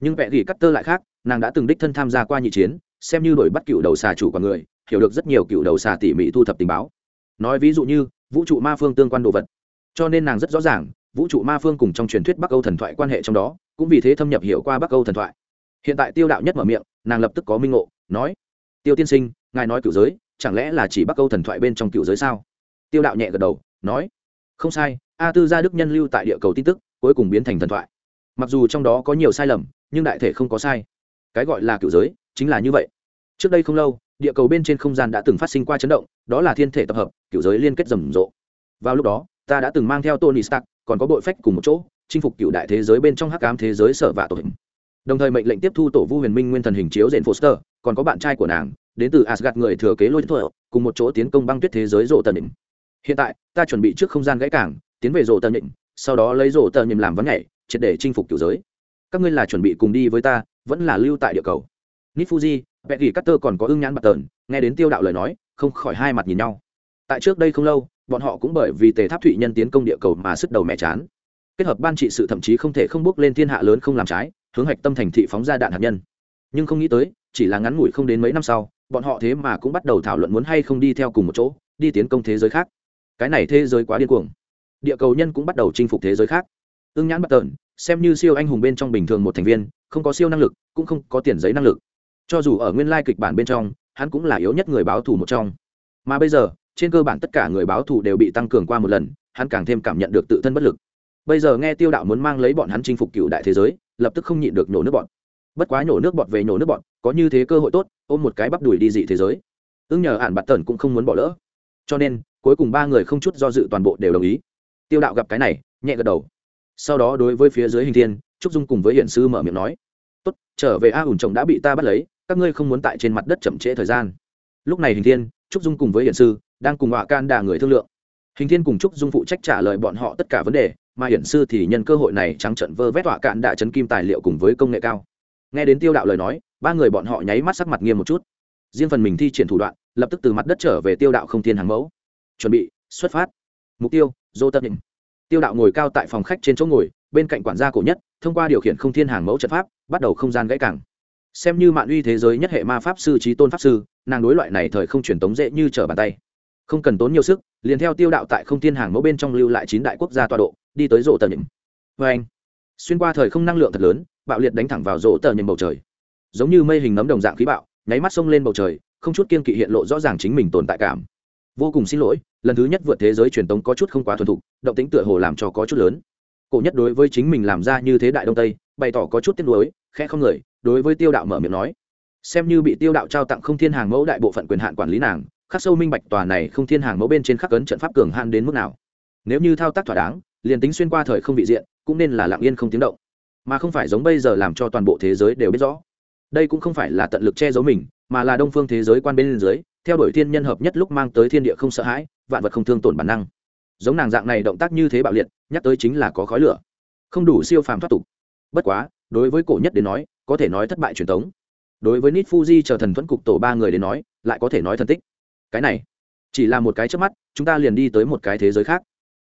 Nhưng vẽ gỉ cắt tơ lại khác, nàng đã từng đích thân tham gia qua nhị chiến, xem như đổi bắt cựu đầu xà chủ con người, hiểu được rất nhiều cựu đầu xà tỉ mỉ thu thập tình báo. Nói ví dụ như vũ trụ ma phương tương quan đồ vật. Cho nên nàng rất rõ ràng, vũ trụ ma phương cùng trong truyền thuyết bắc âu thần thoại quan hệ trong đó, cũng vì thế thâm nhập hiểu qua bắc âu thần thoại. Hiện tại tiêu đạo nhất mở miệng, nàng lập tức có minh ngộ, nói, tiêu tiên sinh, ngài nói cựu giới, chẳng lẽ là chỉ bắc âu thần thoại bên trong cựu giới sao? Tiêu đạo nhẹ gật đầu, nói, không sai, a tư gia đức nhân lưu tại địa cầu tin tức, cuối cùng biến thành thần thoại. Mặc dù trong đó có nhiều sai lầm, nhưng đại thể không có sai. Cái gọi là cựu giới, chính là như vậy. Trước đây không lâu, địa cầu bên trên không gian đã từng phát sinh qua chấn động, đó là thiên thể tập hợp cựu giới liên kết rầm rộ. Vào lúc đó, ta đã từng mang theo tony stark, còn có bội phách cùng một chỗ, chinh phục cựu đại thế giới bên trong hắc ám thế giới sở vạ tổ hình. Đồng thời mệnh lệnh tiếp thu tổ vu huyền minh nguyên thần hình chiếu dện foster, còn có bạn trai của nàng, đến từ asgad người thừa kế lôi thuở cùng một chỗ tiến công băng tuyết thế giới rộ tần định. hiện tại, ta chuẩn bị trước không gian gãy cảng, tiến về rộ tần định, sau đó lấy rộ tờ nhịn làm vấn nhảy, triệt để chinh phục cựu giới. Các ngươi là chuẩn bị cùng đi với ta, vẫn là lưu tại địa cầu. Nít fuji vẹn gỉ cutter còn có ưng nhãn bạc tờn, nghe đến tiêu đạo lời nói, không khỏi hai mặt nhìn nhau tại trước đây không lâu, bọn họ cũng bởi vì tề tháp thụy nhân tiến công địa cầu mà sức đầu mẹ chán. Kết hợp ban trị sự thậm chí không thể không bước lên thiên hạ lớn không làm trái, hướng hạch tâm thành thị phóng ra đạn hạt nhân. Nhưng không nghĩ tới, chỉ là ngắn ngủi không đến mấy năm sau, bọn họ thế mà cũng bắt đầu thảo luận muốn hay không đi theo cùng một chỗ, đi tiến công thế giới khác. Cái này thế giới quá điên cuồng. Địa cầu nhân cũng bắt đầu chinh phục thế giới khác. Ưng nhãn bắt tợn, xem như siêu anh hùng bên trong bình thường một thành viên, không có siêu năng lực, cũng không có tiền giấy năng lực. Cho dù ở nguyên lai kịch bản bên trong, hắn cũng là yếu nhất người báo thù một trong. Mà bây giờ trên cơ bản tất cả người báo thù đều bị tăng cường qua một lần, hắn càng thêm cảm nhận được tự thân bất lực. Bây giờ nghe tiêu đạo muốn mang lấy bọn hắn chinh phục cựu đại thế giới, lập tức không nhịn được nhổ nước bọn. Bất quá nhổ nước bọt về nhổ nước bọn, có như thế cơ hội tốt, ôm một cái bắp đùi đi dị thế giới. Ưng nhờ ạn bạt tần cũng không muốn bỏ lỡ. Cho nên, cuối cùng ba người không chút do dự toàn bộ đều đồng ý. Tiêu đạo gặp cái này, nhẹ gật đầu. Sau đó đối với phía dưới hình thiên, trúc dung cùng với hiện sư mở miệng nói, tốt, trở về a ủn chồng đã bị ta bắt lấy, các ngươi không muốn tại trên mặt đất chậm trễ thời gian. Lúc này hình thiên, trúc dung cùng với hiện sư đang cùng họa can đà người thương lượng. Hình thiên cùng trúc dung phụ trách trả lời bọn họ tất cả vấn đề, mà hiển sư thì nhân cơ hội này trắng trận vơ vét họa cạn đạ chấn kim tài liệu cùng với công nghệ cao. Nghe đến tiêu đạo lời nói, ba người bọn họ nháy mắt sắc mặt nghiêm một chút. Riêng phần mình thi triển thủ đoạn, lập tức từ mặt đất trở về tiêu đạo không thiên hàng mẫu. Chuẩn bị, xuất phát. Mục tiêu, dô tập định. Tiêu đạo ngồi cao tại phòng khách trên chỗ ngồi, bên cạnh quản gia cổ nhất, thông qua điều khiển không thiên hàng mẫu trận pháp, bắt đầu không gian gãy cảng xem như mạng uy thế giới nhất hệ ma pháp sư trí tôn pháp sư, nàng đối loại này thời không truyền tống dễ như trở bàn tay không cần tốn nhiều sức, liền theo tiêu đạo tại không thiên hàng mẫu bên trong lưu lại chín đại quốc gia tọa độ, đi tới rộ tờ nhịm vê anh, xuyên qua thời không năng lượng thật lớn, bạo liệt đánh thẳng vào rộ tờ nhịm bầu trời. Giống như mây hình nấm đồng dạng khí bạo, nháy mắt xông lên bầu trời, không chút kiên kỵ hiện lộ rõ ràng chính mình tồn tại cảm. Vô cùng xin lỗi, lần thứ nhất vượt thế giới truyền tống có chút không quá thuần thục, động tính tựa hồ làm cho có chút lớn. Cổ nhất đối với chính mình làm ra như thế đại đông tây, bày tỏ có chút tiếc nuối, khẽ không người, đối với tiêu đạo mở miệng nói. Xem như bị tiêu đạo trao tặng không thiên hàng mẫu đại bộ phận quyền hạn quản lý nàng khắc sâu minh bạch tòa này không thiên hàng mẫu bên trên khắc cấn trận pháp cường hạn đến mức nào. Nếu như thao tác thỏa đáng, liền tính xuyên qua thời không vị diện, cũng nên là lặng yên không tiếng động. Mà không phải giống bây giờ làm cho toàn bộ thế giới đều biết rõ. Đây cũng không phải là tận lực che giấu mình, mà là đông phương thế giới quan bên dưới, theo đuổi thiên nhân hợp nhất lúc mang tới thiên địa không sợ hãi, vạn vật không thương tổn bản năng. Giống nàng dạng này động tác như thế bạo liệt, nhắc tới chính là có khói lửa. Không đủ siêu phàm thoát tục. Bất quá, đối với cổ nhất đến nói, có thể nói thất bại truyền thống đối với nít fuji chờ thần thuẫn cục tổ ba người đến nói, lại có thể nói thân tích cái này. Chỉ là một cái trước mắt, chúng ta liền đi tới một cái thế giới khác.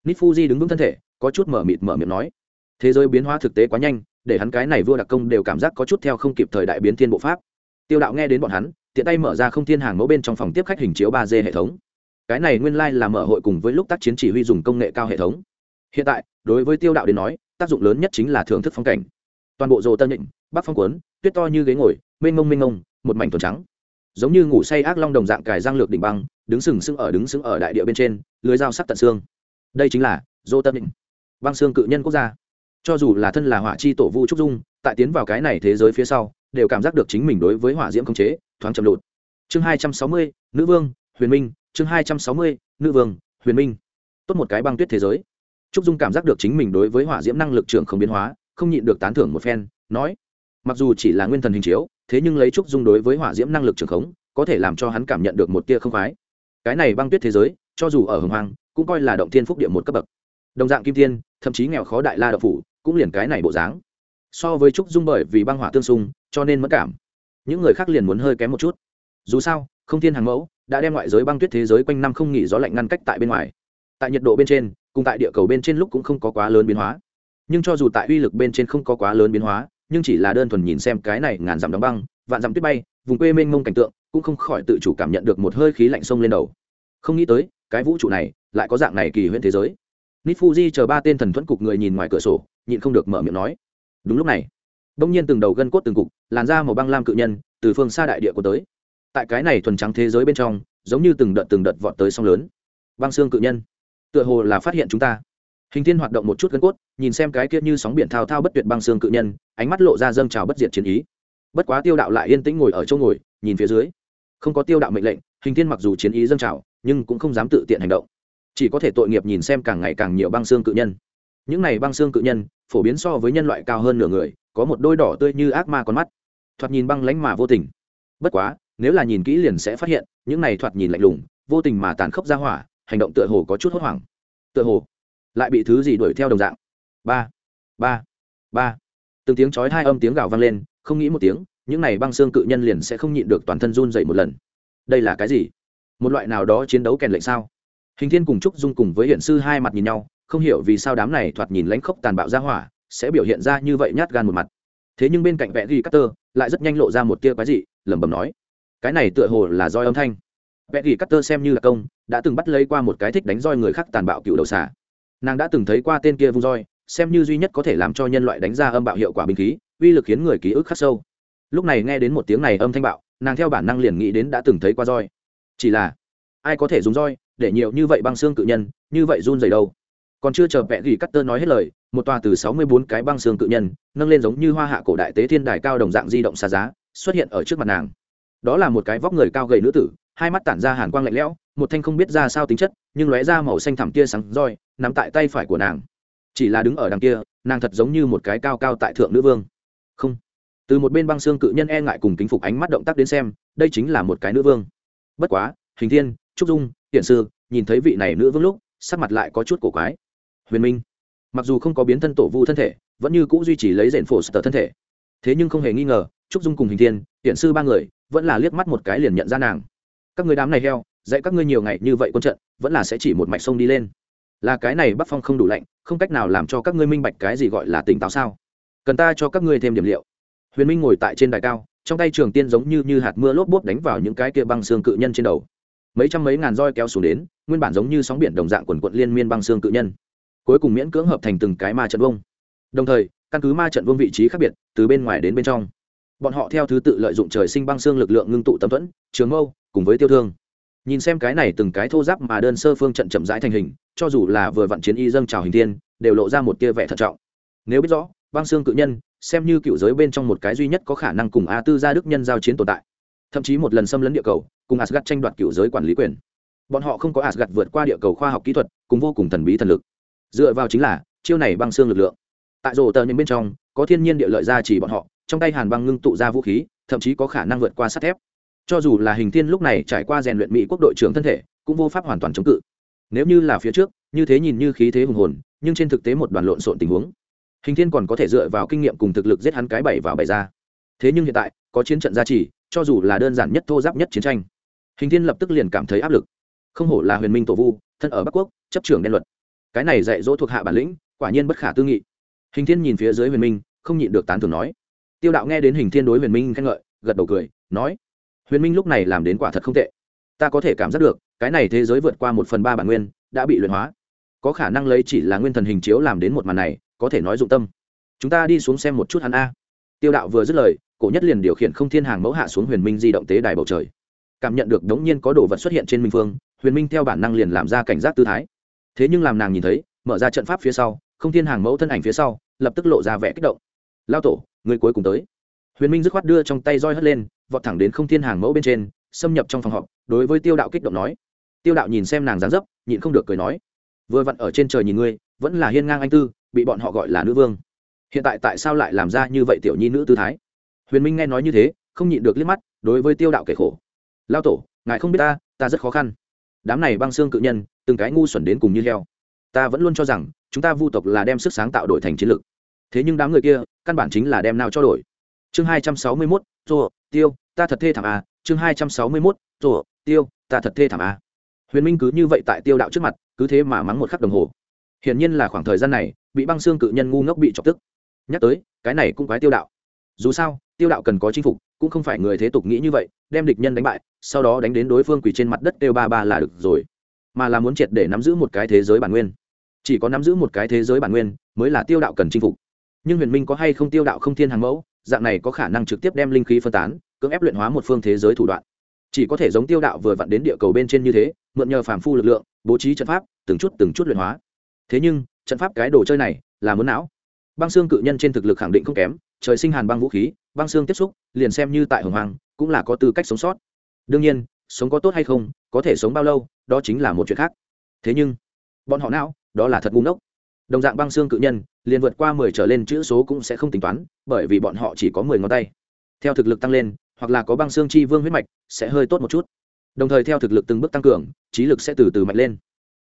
Nít fuji đứng vững thân thể, có chút mở mịt mở miệng nói. Thế giới biến hóa thực tế quá nhanh, để hắn cái này vua đặc công đều cảm giác có chút theo không kịp thời đại biến thiên bộ pháp. Tiêu đạo nghe đến bọn hắn, tiện tay mở ra không thiên hàng mẫu bên trong phòng tiếp khách hình chiếu ba d hệ thống. Cái này nguyên lai、like、là mở hội cùng với lúc tác chiến chỉ huy dùng công nghệ cao hệ thống. Hiện tại, đối với tiêu đạo đến nói, tác dụng lớn nhất chính là thưởng thức phong cảnh. Toàn bộ rồ tân định, bắc phong quấn tuyết to như ghế ngồi, mênh mông mênh mông, một mảnh thuần trắng giống như ngủ say ác long đồng dạng cài giang lược đỉnh băng, đứng sừng sững ở đứng sững ở đại địa bên trên, lưới dao sắc tận xương. Đây chính là dô tân định, băng xương cự nhân quốc gia. Cho dù là thân là hỏa chi tổ vu trúc dung, tại tiến vào cái này thế giới phía sau, đều cảm giác được chính mình đối với hỏa diễm khống chế, thoáng chậm lụt. Chương hai trăm sáu mươi, nữ vương, huyền minh, chương hai trăm sáu mươi, nữ vương, huyền minh. Tốt một cái băng tuyết thế giới. Trúc dung cảm giác được chính mình đối với hỏa diễm năng lực trưởng không biến hóa, không nhịn được tán thưởng một phen, nói, mặc dù chỉ là nguyên thần hình chiếu thế nhưng lấy trúc dung đối với hỏa diễm năng lực trưởng khống, có thể làm cho hắn cảm nhận được một tia không khoái. Cái này băng tuyết thế giới, cho dù ở hồng hoang, cũng coi là động thiên phúc địa một cấp bậc. Đồng dạng kim tiên, thậm chí nghèo khó đại la đậu phủ, cũng liền cái này bộ dáng. So với trúc dung bởi vì băng hỏa tương xung, cho nên mất cảm. Những người khác liền muốn hơi kém một chút. Dù sao, không thiên hàng mẫu, đã đem ngoại giới băng tuyết thế giới quanh năm không nghỉ gió lạnh ngăn cách tại bên ngoài. Tại nhiệt độ bên trên, cùng tại địa cầu bên trên lúc cũng không có quá lớn biến hóa. Nhưng cho dù tại uy lực bên trên không có quá lớn biến hóa nhưng chỉ là đơn thuần nhìn xem cái này ngàn dặm đóng băng, vạn dặm tuyết bay, vùng quê mênh mông cảnh tượng, cũng không khỏi tự chủ cảm nhận được một hơi khí lạnh sông lên đầu. Không nghĩ tới, cái vũ trụ này lại có dạng này kỳ huyễn thế giới. Nít fuji chờ ba tên thần thuẫn cục người nhìn ngoài cửa sổ, nhịn không được mở miệng nói. Đúng lúc này đông nhiên từng đầu gân cốt từng cục, làn da màu băng lam cự nhân, từ phương xa đại địa của tới. Tại cái này thuần trắng thế giới bên trong, giống như từng đợt từng đợt vọt tới sông lớn. Băng xương cự nhân, tựa hồ là phát hiện chúng ta hình thiên hoạt động một chút gân cốt, nhìn xem cái kia như sóng biển thao thao bất tuyệt băng xương cự nhân, ánh mắt lộ ra dâng trào bất diệt chiến ý. Bất quá tiêu đạo lại yên tĩnh ngồi ở chỗ ngồi, nhìn phía dưới. Không có tiêu đạo mệnh lệnh, hình thiên mặc dù chiến ý dâng trào, nhưng cũng không dám tự tiện hành động. Chỉ có thể tội nghiệp nhìn xem càng ngày càng nhiều băng xương cự nhân. Những này băng xương cự nhân, phổ biến so với nhân loại cao hơn nửa người, có một đôi đỏ tươi như ác ma con mắt. Thoạt nhìn băng lánh mà vô tình. Bất quá, nếu là nhìn kỹ liền sẽ phát hiện, những này thoạt nhìn lạnh lùng, vô tình mà tàn khốc ra hỏa, hành động tựa hồ có chút hốt hoảng. Tựa hồ lại bị thứ gì đuổi theo đồng dạng. Ba ba ba. Từng tiếng chói hai âm tiếng gào vang lên, không nghĩ một tiếng, những này băng xương cự nhân liền sẽ không nhịn được toàn thân run dậy một lần. Đây là cái gì? Một loại nào đó chiến đấu kèn lệnh sao? Hình thiên cùng trúc dung cùng với hiện sư hai mặt nhìn nhau, không hiểu vì sao đám này thoạt nhìn lãnh khốc tàn bạo ra hỏa, sẽ biểu hiện ra như vậy nhát gan một mặt. Thế nhưng bên cạnh vẽ ghi cắt tơ lại rất nhanh lộ ra một tia quái dị, lẩm bẩm nói, cái này tựa hồ là roi âm thanh. Vẽ ghi cắt tơ xem như là công, đã từng bắt lấy qua một cái thích đánh roi người khác tàn bạo cựu đầu xà nàng đã từng thấy qua tên kia vung roi, xem như duy nhất có thể làm cho nhân loại đánh ra âm bạo hiệu quả binh khí, uy lực khiến người ký ức khắc sâu. Lúc này nghe đến một tiếng này âm thanh bạo, nàng theo bản năng liền nghĩ đến đã từng thấy qua roi. Chỉ là, ai có thể dùng roi để nhiều như vậy băng xương cự nhân, như vậy run dày đâu? Còn chưa chờ vẽ ghi cắt tơ nói hết lời, một tòa từ sáu mươi bốn cái băng xương cự nhân, nâng lên giống như hoa hạ cổ đại tế thiên đài cao đồng dạng di động xa giá, xuất hiện ở trước mặt nàng. Đó là một cái vóc người cao gầy nữ tử hai mắt tản ra hàn quang lạnh lẽo, một thanh không biết ra sao tính chất, nhưng lóe ra màu xanh thẳm tia sáng roi nằm tại tay phải của nàng. Chỉ là đứng ở đằng kia, nàng thật giống như một cái cao cao tại thượng nữ vương. Không. Từ một bên băng xương cự nhân e ngại cùng kính phục ánh mắt động tác đến xem, đây chính là một cái nữ vương. Bất quá, hình thiên, trúc dung hiện sư, nhìn thấy vị này nữ vương lúc, sắc mặt lại có chút cổ quái. Huyền minh. Mặc dù không có biến thân tổ vu thân thể, vẫn như c ũ duy trì lấy rện phổ sở thân thể. Thế nhưng không hề nghi ngờ, trúc dung cùng hình thiên hiện sư ba người, vẫn là liếc mắt một cái liền nhận ra nàng các người đám này heo dạy các ngươi nhiều ngày như vậy quân trận vẫn là sẽ chỉ một mạch sông đi lên. Là cái này bắc phong không đủ lạnh không cách nào làm cho các ngươi minh bạch cái gì gọi là tỉnh táo sao? Cần ta cho các ngươi thêm điểm liệu. Huyền minh ngồi tại trên đài cao trong tay trường tiên giống như, như hạt mưa lốp bốp đánh vào những cái kia băng xương cự nhân trên đầu. Mấy trăm mấy ngàn roi kéo xuống đến nguyên bản giống như sóng biển đồng dạng quần quận liên miên băng xương cự nhân. Cuối cùng miễn cưỡng hợp thành từng cái ma trận vông đồng thời căn cứ ma trận vương vị trí khác biệt từ bên ngoài đến bên trong bọn họ theo thứ tự lợi dụng trời sinh băng xương lực lượng ngưng tụ tâm thuẫn, trường mâu, cùng với tiêu thương. Nhìn xem cái này từng cái thô giáp mà đơn sơ phương trận chậm rãi thành hình, cho dù là vừa vặn chiến y dâng trào hình thiên, đều lộ ra một tia vẻ thận trọng. Nếu biết rõ, băng xương cự nhân, xem như cựu giới bên trong một cái duy nhất có khả năng cùng a tư gia đức nhân giao chiến tồn tại. Thậm chí một lần xâm lấn địa cầu, cùng asgad tranh đoạt cựu giới quản lý quyền. Bọn họ không có asgad vượt qua địa cầu khoa học kỹ thuật, cùng vô cùng thần bí thần lực. Dựa vào chính là, chiêu này băng xương lực lượng. Tại rổ tờ những bên trong, có thiên nhiên địa lợi ra chỉ bọn họ trong tay hàn băng ngưng tụ ra vũ khí, thậm chí có khả năng vượt qua sắt thép. Cho dù là hình thiên lúc này trải qua rèn luyện mỹ quốc đội trưởng thân thể, cũng vô pháp hoàn toàn chống cự. Nếu như là phía trước, như thế nhìn như khí thế hùng hồn, nhưng trên thực tế một đoàn lộn xộn tình huống. Hình thiên còn có thể dựa vào kinh nghiệm cùng thực lực giết hắn cái bảy vào bảy ra. Thế nhưng hiện tại, có chiến trận gia trì, cho dù là đơn giản nhất thô giáp nhất chiến tranh, hình thiên lập tức liền cảm thấy áp lực. Không hổ là huyền minh tổ vu, thân ở bắc quốc, chấp trưởng đen luật. Cái này dạy dỗ thuộc hạ bản lĩnh, quả nhiên bất khả tư nghị. Hình thiên nhìn phía dưới huyền minh, không nhịn được tán thưởng nói tiêu đạo nghe đến hình thiên đối huyền minh khen ngợi, gật đầu cười, nói, huyền minh lúc này làm đến quả thật không tệ. Ta có thể cảm giác được, cái này thế giới vượt qua một phần ba bản nguyên, đã bị luyện hóa. Có khả năng lấy chỉ là nguyên thần hình chiếu làm đến một màn này, có thể nói dụng tâm. Chúng ta đi xuống xem một chút hắn a. Tiêu đạo vừa dứt lời, cổ nhất liền điều khiển không thiên hàng mẫu hạ xuống huyền minh di động tế đài bầu trời. Cảm nhận được đống nhiên có đồ vật xuất hiện trên minh phương, huyền minh theo bản năng liền làm ra cảnh giác tư thái. Thế nhưng làm nàng nhìn thấy, mở ra trận pháp phía sau, không thiên hàng mẫu thân ảnh phía sau, lập tức lộ ra vẻ kích động. Lao tổ người cuối cùng tới. Huyền minh dứt khoát đưa trong tay roi hất lên, vọt thẳng đến không thiên hàng mẫu bên trên, xâm nhập trong phòng họp, đối với tiêu đạo kích động nói. Tiêu đạo nhìn xem nàng dán dấp, nhịn không được cười nói. Vừa vặn ở trên trời nhìn ngươi, vẫn là hiên ngang anh tư, bị bọn họ gọi là nữ vương. Hiện tại tại sao lại làm ra như vậy tiểu nhi nữ tư thái? Huyền minh nghe nói như thế, không nhịn được liếc mắt, đối với tiêu đạo kể khổ. Lao tổ, ngài không biết ta ta rất khó khăn. Đám này băng xương cự nhân, từng cái ngu xuẩn đến cùng như heo. Ta vẫn luôn cho rằng, chúng ta vu tộc là đem sức sáng tạo đổi thành chiến lược. Thế nhưng đám người kia căn bản chính là đem nào cho đổi. Chương hai trăm sáu mươi mốt rồ tiêu, ta thật thê thảm à. Chương hai trăm sáu mươi mốt rồ tiêu, ta thật thê thảm à. Huyền minh cứ như vậy tại tiêu đạo trước mặt, cứ thế mà mắng một khắc đồng hồ. Hiển nhiên là khoảng thời gian này, bị băng xương cự nhân ngu ngốc bị chọc tức. Nhắc tới, cái này cũng quái tiêu đạo. Dù sao, tiêu đạo cần có chinh phục, cũng không phải người thế tục nghĩ như vậy, đem địch nhân đánh bại, sau đó đánh đến đối phương quỳ trên mặt đất tiêu ba ba là được rồi. Mà là muốn triệt để nắm giữ một cái thế giới bản nguyên. Chỉ có nắm giữ một cái thế giới bản nguyên, mới là tiêu đạo cần chinh phục nhưng huyền minh có hay không tiêu đạo không thiên hàng mẫu, dạng này có khả năng trực tiếp đem linh khí phân tán, cưỡng ép luyện hóa một phương thế giới thủ đoạn. Chỉ có thể giống tiêu đạo vừa vặn đến địa cầu bên trên như thế, mượn nhờ phàm phu lực lượng, bố trí trận pháp, từng chút từng chút luyện hóa. Thế nhưng, trận pháp cái đồ chơi này là muốn não. Băng xương cự nhân trên thực lực khẳng định không kém, trời sinh hàn băng vũ khí, băng xương tiếp xúc, liền xem như tại hồng hoàng cũng là có tư cách sống sót. Đương nhiên, sống có tốt hay không, có thể sống bao lâu, đó chính là một chuyện khác. Thế nhưng, bọn họ não, đó là thật ngu ngốc đồng dạng băng xương cự nhân, liền vượt qua mười trở lên chữ số cũng sẽ không tính toán, bởi vì bọn họ chỉ có mười ngón tay. Theo thực lực tăng lên, hoặc là có băng xương chi vương huyết mạch, sẽ hơi tốt một chút. Đồng thời theo thực lực từng bước tăng cường, trí lực sẽ từ từ mạnh lên.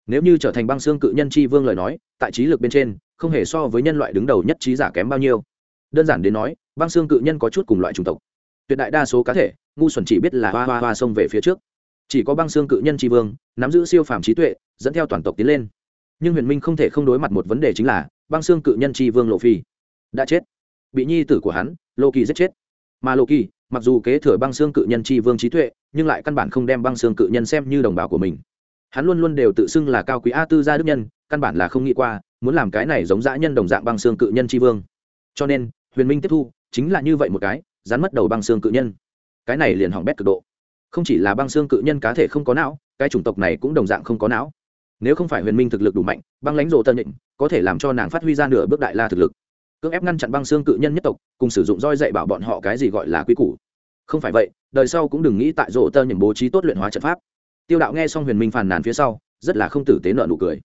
Nếu như trở thành băng xương cự nhân chi vương lời nói, tại trí lực bên trên, không hề so với nhân loại đứng đầu nhất trí giả kém bao nhiêu. Đơn giản đến nói, băng xương cự nhân có chút cùng loại chủng tộc. Tuyệt đại đa số cá thể, ngu xuẩn chỉ biết là hoa hoa hoa xông về phía trước. Chỉ có băng xương cự nhân tri vương, nắm giữ siêu phàm trí tuệ, dẫn theo toàn tộc tiến lên nhưng huyền minh không thể không đối mặt một vấn đề chính là băng xương cự nhân tri vương lộ phi đã chết. Bị nhi tử của hắn, lô kỳ giết chết. Mà lô kỳ, mặc dù kế thừa băng xương cự nhân tri vương trí tuệ, nhưng lại căn bản không đem băng xương cự nhân xem như đồng bào của mình. Hắn luôn luôn đều tự xưng là cao quý a tư gia đức nhân, căn bản là không nghĩ qua, muốn làm cái này giống dã nhân đồng dạng băng xương cự nhân tri vương. Cho nên, huyền minh tiếp thu, chính là như vậy một cái, rắn mất đầu băng xương cự nhân. Cái này liền hỏng bét cực độ. Không chỉ là băng xương cự nhân cá thể không có não, cái chủng tộc này cũng đồng dạng không có não nếu không phải huyền minh thực lực đủ mạnh, băng lãnh rộ tân định có thể làm cho nàng phát huy ra nửa bước đại la thực lực. Cưỡng ép ngăn chặn băng xương cự nhân nhất tộc, cùng sử dụng roi dạy bảo bọn họ cái gì gọi là quy củ. Không phải vậy, đời sau cũng đừng nghĩ tại rộ tơ nhầm bố trí tốt luyện hóa trận pháp. Tiêu đạo nghe xong huyền minh phàn nàn phía sau, rất là không tử tế nợ nụ cười.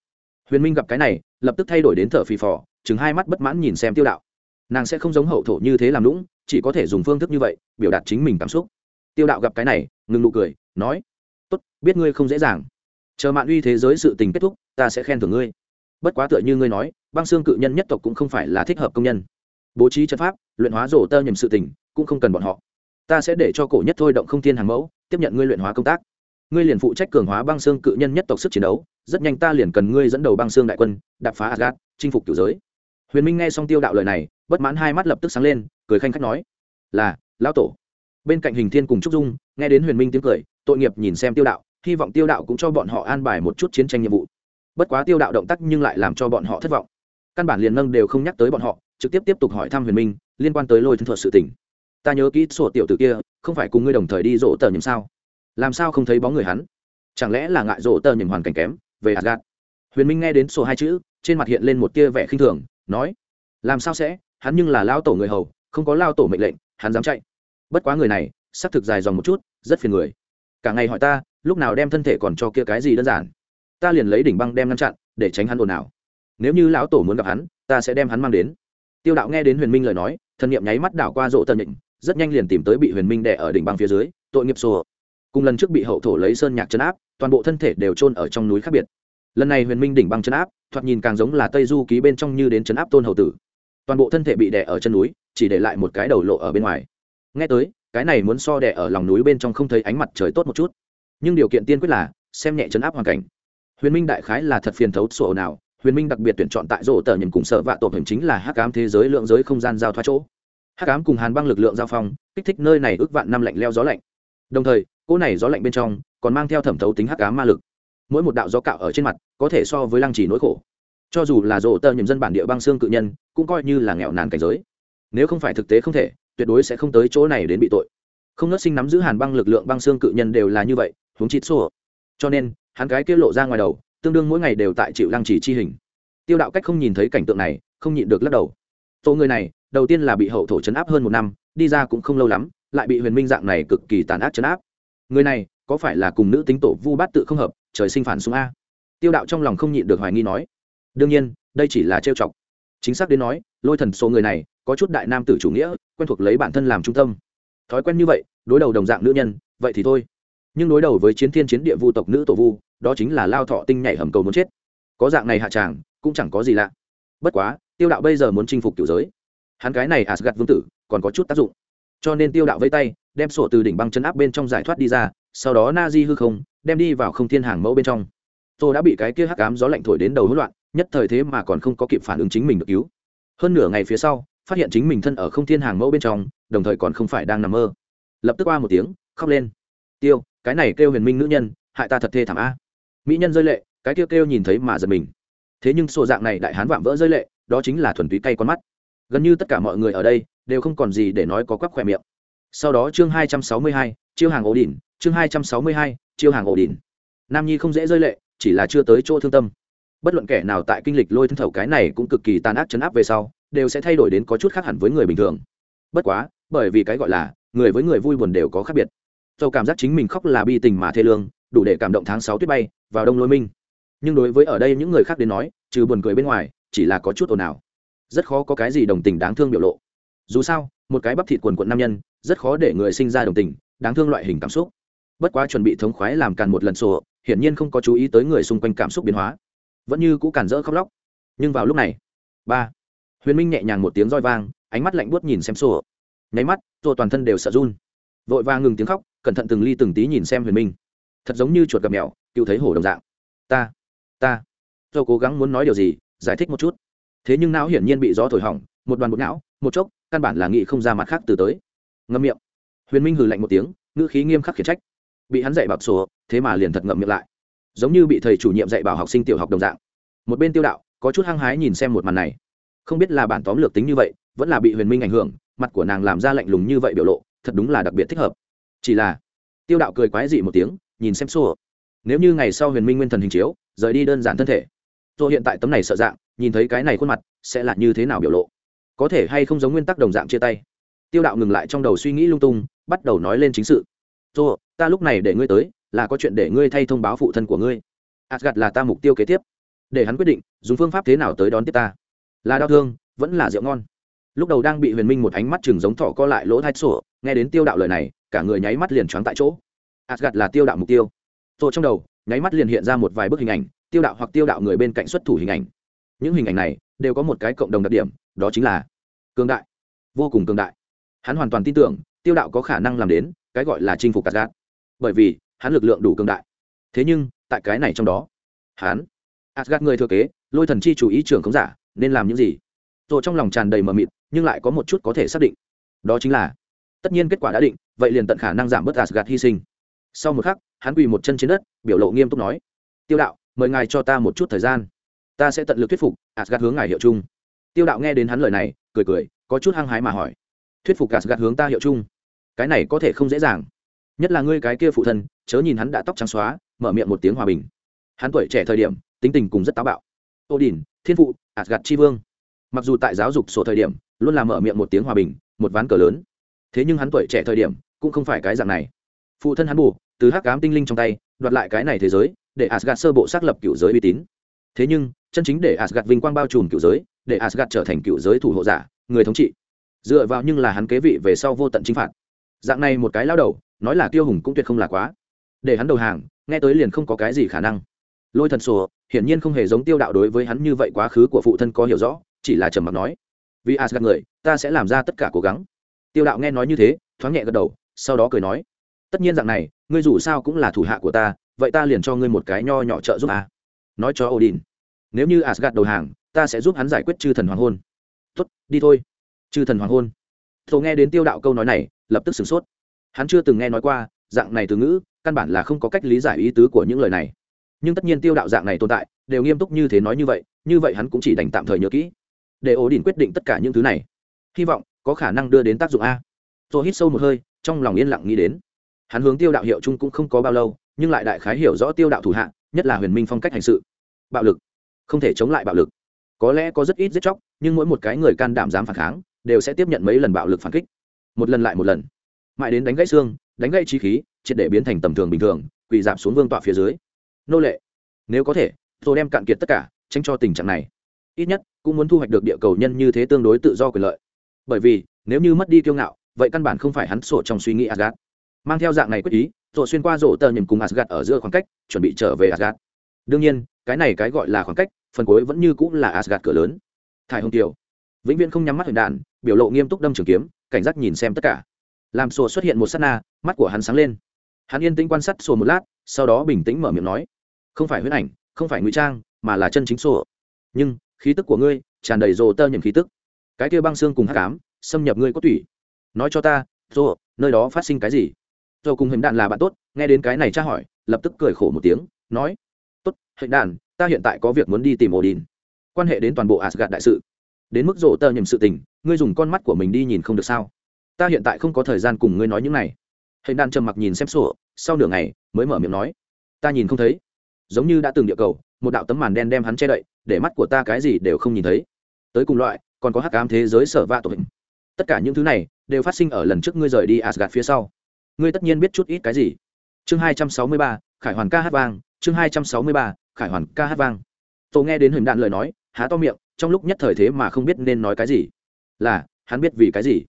Huyền minh gặp cái này, lập tức thay đổi đến thở phì phò, chừng hai mắt bất mãn nhìn xem tiêu đạo. Nàng sẽ không giống hậu thổ như thế làm lũng chỉ có thể dùng phương thức như vậy, biểu đạt chính mình cảm xúc. Tiêu đạo gặp cái này, ngừng nụ cười, nói, tốt, biết ngươi không dễ dàng chờ mạn uy thế giới sự tình kết thúc, ta sẽ khen thưởng ngươi. Bất quá tựa như ngươi nói, băng xương cự nhân nhất tộc cũng không phải là thích hợp công nhân. Bố trí trận pháp, luyện hóa rổ tơ nhầm sự tình, cũng không cần bọn họ. Ta sẽ để cho cổ nhất thôi động không thiên hàng mẫu, tiếp nhận ngươi luyện hóa công tác. Ngươi liền phụ trách cường hóa băng xương cự nhân nhất tộc sức chiến đấu, rất nhanh ta liền cần ngươi dẫn đầu băng xương đại quân, đạp phá agat chinh phục tiểu giới. Huyền minh nghe xong tiêu đạo lời này, bất mãn hai mắt lập tức sáng lên, cười khanh khách nói, là, lão tổ. Bên cạnh hình thiên cùng trúc dung, nghe đến huyền minh tiếng cười, tội nghiệp nhìn xem tiêu đạo hy vọng tiêu đạo cũng cho bọn họ an bài một chút chiến tranh nhiệm vụ. Bất quá tiêu đạo động tác nhưng lại làm cho bọn họ thất vọng. Căn bản liền nâng đều không nhắc tới bọn họ, trực tiếp tiếp tục hỏi thăm huyền minh, liên quan tới lôi thân thuật sự tình. ta nhớ kỹ sổ tiểu t ử kia, không phải cùng ngươi đồng thời đi rỗ tờ nhầm sao? Làm sao không thấy bóng người hắn? Chẳng lẽ là ngại rỗ tờ nhầm hoàn cảnh kém, về hạt gạt huyền minh nghe đến sổ hai chữ, trên mặt hiện lên một tia vẻ khinh thường, nói, làm sao sẽ? Hắn nhưng là lao tổ người hầu, không có lao tổ mệnh lệnh, hắn dám chạy. Bất quá người này, xác thực dài dòng một chút, rất phiền người. Cả ngày hỏi ta lúc nào đem thân thể còn cho kia cái gì đơn giản? Ta liền lấy đỉnh băng đem ngăn chặn, để tránh hắn ồn ào. Nếu như lão tổ muốn gặp hắn, ta sẽ đem hắn mang đến. Tiêu đạo nghe đến huyền minh lời nói, thần nghiệm nháy mắt đảo qua rộ tần nhịn rất nhanh liền tìm tới bị huyền minh đẻ ở đỉnh băng phía dưới, tội nghiệp sổ cùng lần trước bị hậu thổ lấy sơn nhạc chấn áp, toàn bộ thân thể đều trôn ở trong núi khác biệt. Lần này huyền minh đỉnh băng chấn áp, thoạt nhìn càng giống là tây du ký bên trong như đến chấn áp tôn hậu tử. Toàn bộ thân thể bị đè ở chân núi, chỉ để lại một cái đầu lộ ở bên ngoài. Nghe tới, cái này muốn so đè ở lòng núi bên trong không thấy ánh mặt trời tốt một chút nhưng điều kiện tiên quyết là, xem nhẹ chấn áp hoàn cảnh. Huyền minh đại khái là thật phiền thấu sổ nào, huyền minh đặc biệt tuyển chọn tại rổ tờ nhìn cùng sợ vạ tổ hình chính là hắc ám thế giới lượng giới không gian giao thoa chỗ. Hắc ám cùng hàn băng lực lượng giao phong, kích thích nơi này ước vạn năm lạnh leo gió lạnh. Đồng thời, cỗ này gió lạnh bên trong còn mang theo thẩm thấu tính hắc ám ma lực. Mỗi một đạo gió cạo ở trên mặt, có thể so với lăng trì nỗi khổ. Cho dù là rổ tờ nhìn dân bản địa băng xương cự nhân, cũng coi như là nghèo nàn cảnh giới. Nếu không phải thực tế không thể, tuyệt đối sẽ không tới chỗ này đến bị tội. Không nớt sinh nắm giữ hàn băng lực lượng băng xương cự nhân đều là như vậy huống chít xô cho nên, hắn gái kia lộ ra ngoài đầu, tương đương mỗi ngày đều tại chịu lăng trì chi hình. Tiêu đạo cách không nhìn thấy cảnh tượng này, không nhịn được lắc đầu. Tổ người này, đầu tiên là bị hậu thổ chấn áp hơn một năm, đi ra cũng không lâu lắm, lại bị huyền minh dạng này cực kỳ tàn ác chấn áp. Người này, có phải là cùng nữ tính tổ vu bát tự không hợp, trời sinh phản xuống a? Tiêu đạo trong lòng không nhịn được hoài nghi nói. Đương nhiên, đây chỉ là trêu chọc. Chính xác đến nói, lôi thần số người này, có chút đại nam tử chủ nghĩa, quen thuộc lấy bản thân làm trung tâm. Thói quen như vậy, đối đầu đồng dạng nữ nhân, vậy thì thôi nhưng đối đầu với chiến thiên chiến địa vu tộc nữ tổ vu, đó chính là lao thọ tinh nhảy hầm cầu muốn chết. Có dạng này hạ tràng, cũng chẳng có gì lạ. Bất quá, tiêu đạo bây giờ muốn chinh phục kiểu giới. Hắn cái này asgad vương tử, còn có chút tác dụng. Cho nên tiêu đạo vây tay, đem sổ từ đỉnh băng chân áp bên trong giải thoát đi ra, sau đó na di hư không, đem đi vào không thiên hàng mẫu bên trong. Tôi đã bị cái kia hắc ám gió lạnh thổi đến đầu hỗn loạn, nhất thời thế mà còn không có kịp phản ứng chính mình được cứu. Hơn nửa ngày phía sau, phát hiện chính mình thân ở không thiên hàng mẫu bên trong, đồng thời còn không phải đang nằm mơ. Lập tức qua một tiếng, khóc lên. Tiêu cái này kêu huyền minh nữ nhân, hại ta thật thê thảm a. Mỹ nhân rơi lệ, cái kêu kêu nhìn thấy mà giật mình. Thế nhưng sổ dạng này đại hán vạm vỡ rơi lệ, đó chính là thuần túy cay con mắt. Gần như tất cả mọi người ở đây đều không còn gì để nói có quắc khỏe miệng. Sau đó chương hai trăm sáu mươi hai, chiêu hàng ổ đỉnh chương hai trăm sáu mươi hai, chiêu hàng ổ đỉnh nam nhi không dễ rơi lệ, chỉ là chưa tới chỗ thương tâm. Bất luận kẻ nào tại kinh lịch lôi thân thầu cái này cũng cực kỳ tàn ác chấn áp về sau, đều sẽ thay đổi đến có chút khác hẳn với người bình thường. Bất quá, bởi vì cái gọi là người với người vui buồn đều có khác biệt dầu cảm giác chính mình khóc là bi tình mà thê lương, đủ để cảm động tháng sáu tuyết bay vào đông lôi minh. Nhưng đối với ở đây những người khác đến nói, trừ buồn cười bên ngoài, chỉ là có chút ồn ào. Rất khó có cái gì đồng tình đáng thương biểu lộ. Dù sao, một cái bắp thịt quần quận nam nhân, rất khó để người sinh ra đồng tình, đáng thương loại hình cảm xúc. Bất quá chuẩn bị thống khoái làm càn một lần sổ, hiển nhiên không có chú ý tới người xung quanh cảm xúc biến hóa. Vẫn như cũ cản rỡ khóc lóc. Nhưng vào lúc này, ba, huyền minh nhẹ nhàng một tiếng roi vang, ánh mắt lạnh buốt nhìn xem sổ. Nháy mắt rồi toàn thân đều sợ run. Vội vàng ngừng tiếng khóc cẩn thận từng ly từng tí nhìn xem huyền minh. Thật giống như chuột gặp mèo, cựu thấy hổ đồng dạng. Ta ta do cố gắng muốn nói điều gì, giải thích một chút. Thế nhưng não hiển nhiên bị gió thổi hỏng, một đoàn bột não, một chốc, căn bản là nghĩ không ra mặt khác từ tới. Ngâm miệng. Huyền minh hừ lạnh một tiếng, ngữ khí nghiêm khắc khiển trách. Bị hắn dạy bảo sổ, thế mà liền thật ngậm miệng lại. Giống như bị thầy chủ nhiệm dạy bảo học sinh tiểu học đồng dạng. Một bên tiêu đạo, có chút hăng hái nhìn xem một màn này. Không biết là bản tóm lược tính như vậy, vẫn là bị huyền minh ảnh hưởng, mặt của nàng làm ra lạnh lùng như vậy biểu lộ, thật đúng là đặc biệt thích hợp chỉ là, tiêu đạo cười quái dị một tiếng, nhìn xem xô nếu như ngày sau huyền minh nguyên thần hình chiếu, rời đi đơn giản thân thể. Tôi hiện tại tấm này sợ dạng, nhìn thấy cái này khuôn mặt, sẽ là như thế nào biểu lộ? Có thể hay không giống nguyên tắc đồng dạng chia tay? Tiêu đạo ngừng lại trong đầu suy nghĩ lung tung, bắt đầu nói lên chính sự. Tôi ta lúc này để ngươi tới, là có chuyện để ngươi thay thông báo phụ thân của ngươi. Asgad là ta mục tiêu kế tiếp. Để hắn quyết định, dùng phương pháp thế nào tới đón tiếp ta. Là đau thương, vẫn là rượu ngon. Lúc đầu đang bị huyền minh một ánh mắt chừng giống thỏ co lại lỗ thai sổ nghe đến tiêu đạo lời này cả người nháy mắt liền choáng tại chỗ. Asgad là tiêu đạo mục tiêu. Tô trong đầu, nháy mắt liền hiện ra một vài bức hình ảnh, tiêu đạo hoặc tiêu đạo người bên cạnh xuất thủ hình ảnh. Những hình ảnh này đều có một cái cộng đồng đặc điểm, đó chính là cường đại, vô cùng cường đại. Hắn hoàn toàn tin tưởng, tiêu đạo có khả năng làm đến cái gọi là chinh phục asgad bởi vì, hắn lực lượng đủ cường đại. Thế nhưng, tại cái này trong đó, hắn asgad người thừa kế, lôi thần chi chủ ý trưởng khống giả, nên làm những gì? Rồi trong lòng tràn đầy mờ mịt, nhưng lại có một chút có thể xác định. Đó chính là tất nhiên kết quả đã định, vậy liền tận khả năng giảm bớt asgad hy sinh. Sau một khắc, hắn quỳ một chân trên đất, biểu lộ nghiêm túc nói, tiêu đạo, mời ngài cho ta một chút thời gian. Ta sẽ tận lực thuyết phục asgad hướng ngài hiệu chung. Tiêu đạo nghe đến hắn lời này, cười cười, có chút hăng hái mà hỏi, thuyết phục asgad hướng ta hiệu chung? Cái này có thể không dễ dàng. Nhất là ngươi cái kia phụ thân, chớ nhìn hắn đã tóc trắng xóa, mở miệng một tiếng hòa bình. Hắn tuổi trẻ thời điểm, tính tình cùng rất táo bạo. Ô đình, thiên phụ asgad tri vương. Mặc dù tại giáo dục sổ thời điểm, luôn là mở miệng một tiếng hòa bình, một ván cờ lớn thế nhưng hắn tuổi trẻ thời điểm, cũng không phải cái dạng này. Phụ thân hắn bù, từ hắc cám tinh linh trong tay, đoạt lại cái này thế giới, để asgad sơ bộ xác lập cựu giới uy tín. Thế nhưng, chân chính để asgad vinh quang bao trùm cựu giới, để asgad trở thành cựu giới thủ hộ giả, người thống trị. Dựa vào nhưng là hắn kế vị về sau vô tận chinh phạt. Dạng này một cái lao đầu, nói là tiêu hùng cũng tuyệt không là quá. Để hắn đầu hàng, nghe tới liền không có cái gì khả năng. Lôi thần sổ, hiển nhiên không hề giống tiêu đạo đối với hắn như vậy quá khứ của phụ thân có hiểu rõ, chỉ là trầm mặc nói. Vì asgad người, ta sẽ làm ra tất cả cố gắng tiêu đạo nghe nói như thế, thoáng nhẹ gật đầu, sau đó cười nói, tất nhiên dạng này, ngươi dù sao cũng là thủ hạ của ta, vậy ta liền cho ngươi một cái nho nhỏ trợ giúp a. Nói cho odin, nếu như asgad đầu hàng, ta sẽ giúp hắn giải quyết chư thần hoàng hôn. Tuất đi thôi. Chư thần hoàng hôn? Thổ nghe đến tiêu đạo câu nói này, lập tức sửng sốt. Hắn chưa từng nghe nói qua, dạng này từ ngữ, căn bản là không có cách lý giải ý tứ của những lời này. Nhưng tất nhiên tiêu đạo dạng này tồn tại, đều nghiêm túc như thế nói như vậy như vậy hắn cũng chỉ đành tạm thời nhớ kỹ. Để ổ đỉnh quyết định tất cả những thứ này. Hy vọng có khả năng đưa đến tác dụng a. Tôi hít sâu một hơi, trong lòng yên lặng nghĩ đến. Hắn hướng tiêu đạo hiệu chung cũng không có bao lâu, nhưng lại đại khái hiểu rõ tiêu đạo thủ hạ, nhất là huyền minh phong cách hành sự. Bạo lực. Không thể chống lại bạo lực. Có lẽ có rất ít giết chóc, nhưng mỗi một cái người can đảm dám phản kháng, đều sẽ tiếp nhận mấy lần bạo lực phản kích. Một lần lại một lần. Mãi đến đánh gãy xương, đánh gãy trí khí, triệt để biến thành tầm thường bình thường, quỳ giảm xuống vương tọa phía dưới. Nô lệ. Nếu có thể, tôi đem cạn kiệt tất cả, tránh cho tình trạng này. Ít nhất, cũng muốn thu hoạch được địa cầu nhân như thế tương đối tự do quyền lợi bởi vì nếu như mất đi kiêu ngạo vậy căn bản không phải hắn sổ trong suy nghĩ Asgard. Mang theo dạng này quyết ý, rồi xuyên qua rổ tờ nhầm cùng Asgard ở giữa khoảng cách, chuẩn bị trở về Asgard. Đương nhiên, cái này cái gọi là khoảng cách, phần cuối vẫn như cũng là Asgard cửa lớn. Thải Hồng Kiều, vĩnh viễn không nhắm mắt hình đạn, biểu lộ nghiêm túc đâm trường kiếm, cảnh giác nhìn xem tất cả. Làm sổ xuất hiện một sát na, mắt của hắn sáng lên. Hắn yên tĩnh quan sát sổ một lát, sau đó bình tĩnh mở miệng nói: "Không phải huyễn ảnh, không phải ngụy trang, mà là chân chính sổ. Nhưng, khí tức của ngươi tràn đầy rồ tơ nhầm khí tức. Cái kia băng xương cùng hắc ám, xâm nhập ngươi có tủy. Nói cho ta dô nơi đó phát sinh cái gì? Dô cùng hình đạn là bạn tốt nghe đến cái này tra hỏi lập tức cười khổ một tiếng nói tốt hình đạn ta hiện tại có việc muốn đi tìm odin. Quan hệ đến toàn bộ asgad đại sự. Đến mức rộ tơ nhầm sự tình ngươi dùng con mắt của mình đi nhìn không được sao? Ta hiện tại không có thời gian cùng ngươi nói những này. Hình đạn trầm mặc nhìn xem sổ sau nửa ngày mới mở miệng nói ta nhìn không thấy. Giống như đã từng địa cầu một đạo tấm màn đen đem hắn che đậy để mắt của ta cái gì đều không nhìn thấy. Tới cùng loại còn có hắc ám thế giới sở vạ tội tất cả những thứ này đều phát sinh ở lần trước ngươi rời đi asgad phía sau. Ngươi tất nhiên biết chút ít cái gì. Chương 263, Khải Hoàn ca hát vang, chương 263, Khải Hoàn ca hát vang. tôi nghe đến hình đạn lời nói, há to miệng, trong lúc nhất thời thế mà không biết nên nói cái gì. Là, hắn biết vì cái gì?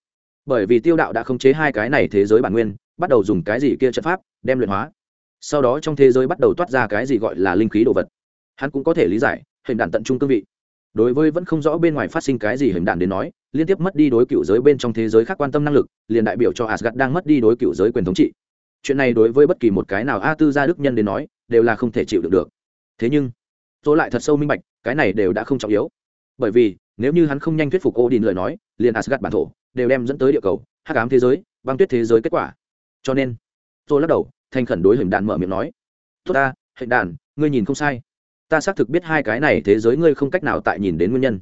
Bởi vì Tiêu đạo đã khống chế hai cái này thế giới bản nguyên, bắt đầu dùng cái gì kia trận pháp, đem luyện hóa. sau đó trong thế giới bắt đầu toát ra cái gì gọi là linh khí đồ vật hắn cũng có thể lý giải hình đạn tận trung cương vị đối với vẫn không rõ bên ngoài phát sinh cái gì hình đạn đến nói, liên tiếp mất đi đối cựu giới bên trong thế giới khác quan tâm năng lực, liền đại biểu cho asgad đang mất đi đối cựu giới quyền thống trị. Chuyện này đối với bất kỳ một cái nào a tư gia đức nhân đến nói, đều là không thể chịu được được. Thế nhưng, tôi lại thật sâu minh bạch, cái này đều đã không trọng yếu. Bởi vì, nếu như hắn không nhanh thuyết phục Odin lời nói, liền asgad bản thổ đều đem dẫn tới địa cầu, hắc ám thế giới, băng tuyết thế giới kết quả. Cho nên, tôi lắc đầu, thành khẩn đối hình đạn mở miệng nói, tốt ta, hình đạn, ngươi nhìn không sai ta xác thực biết hai cái này thế giới ngươi không cách nào tại nhìn đến nguyên nhân.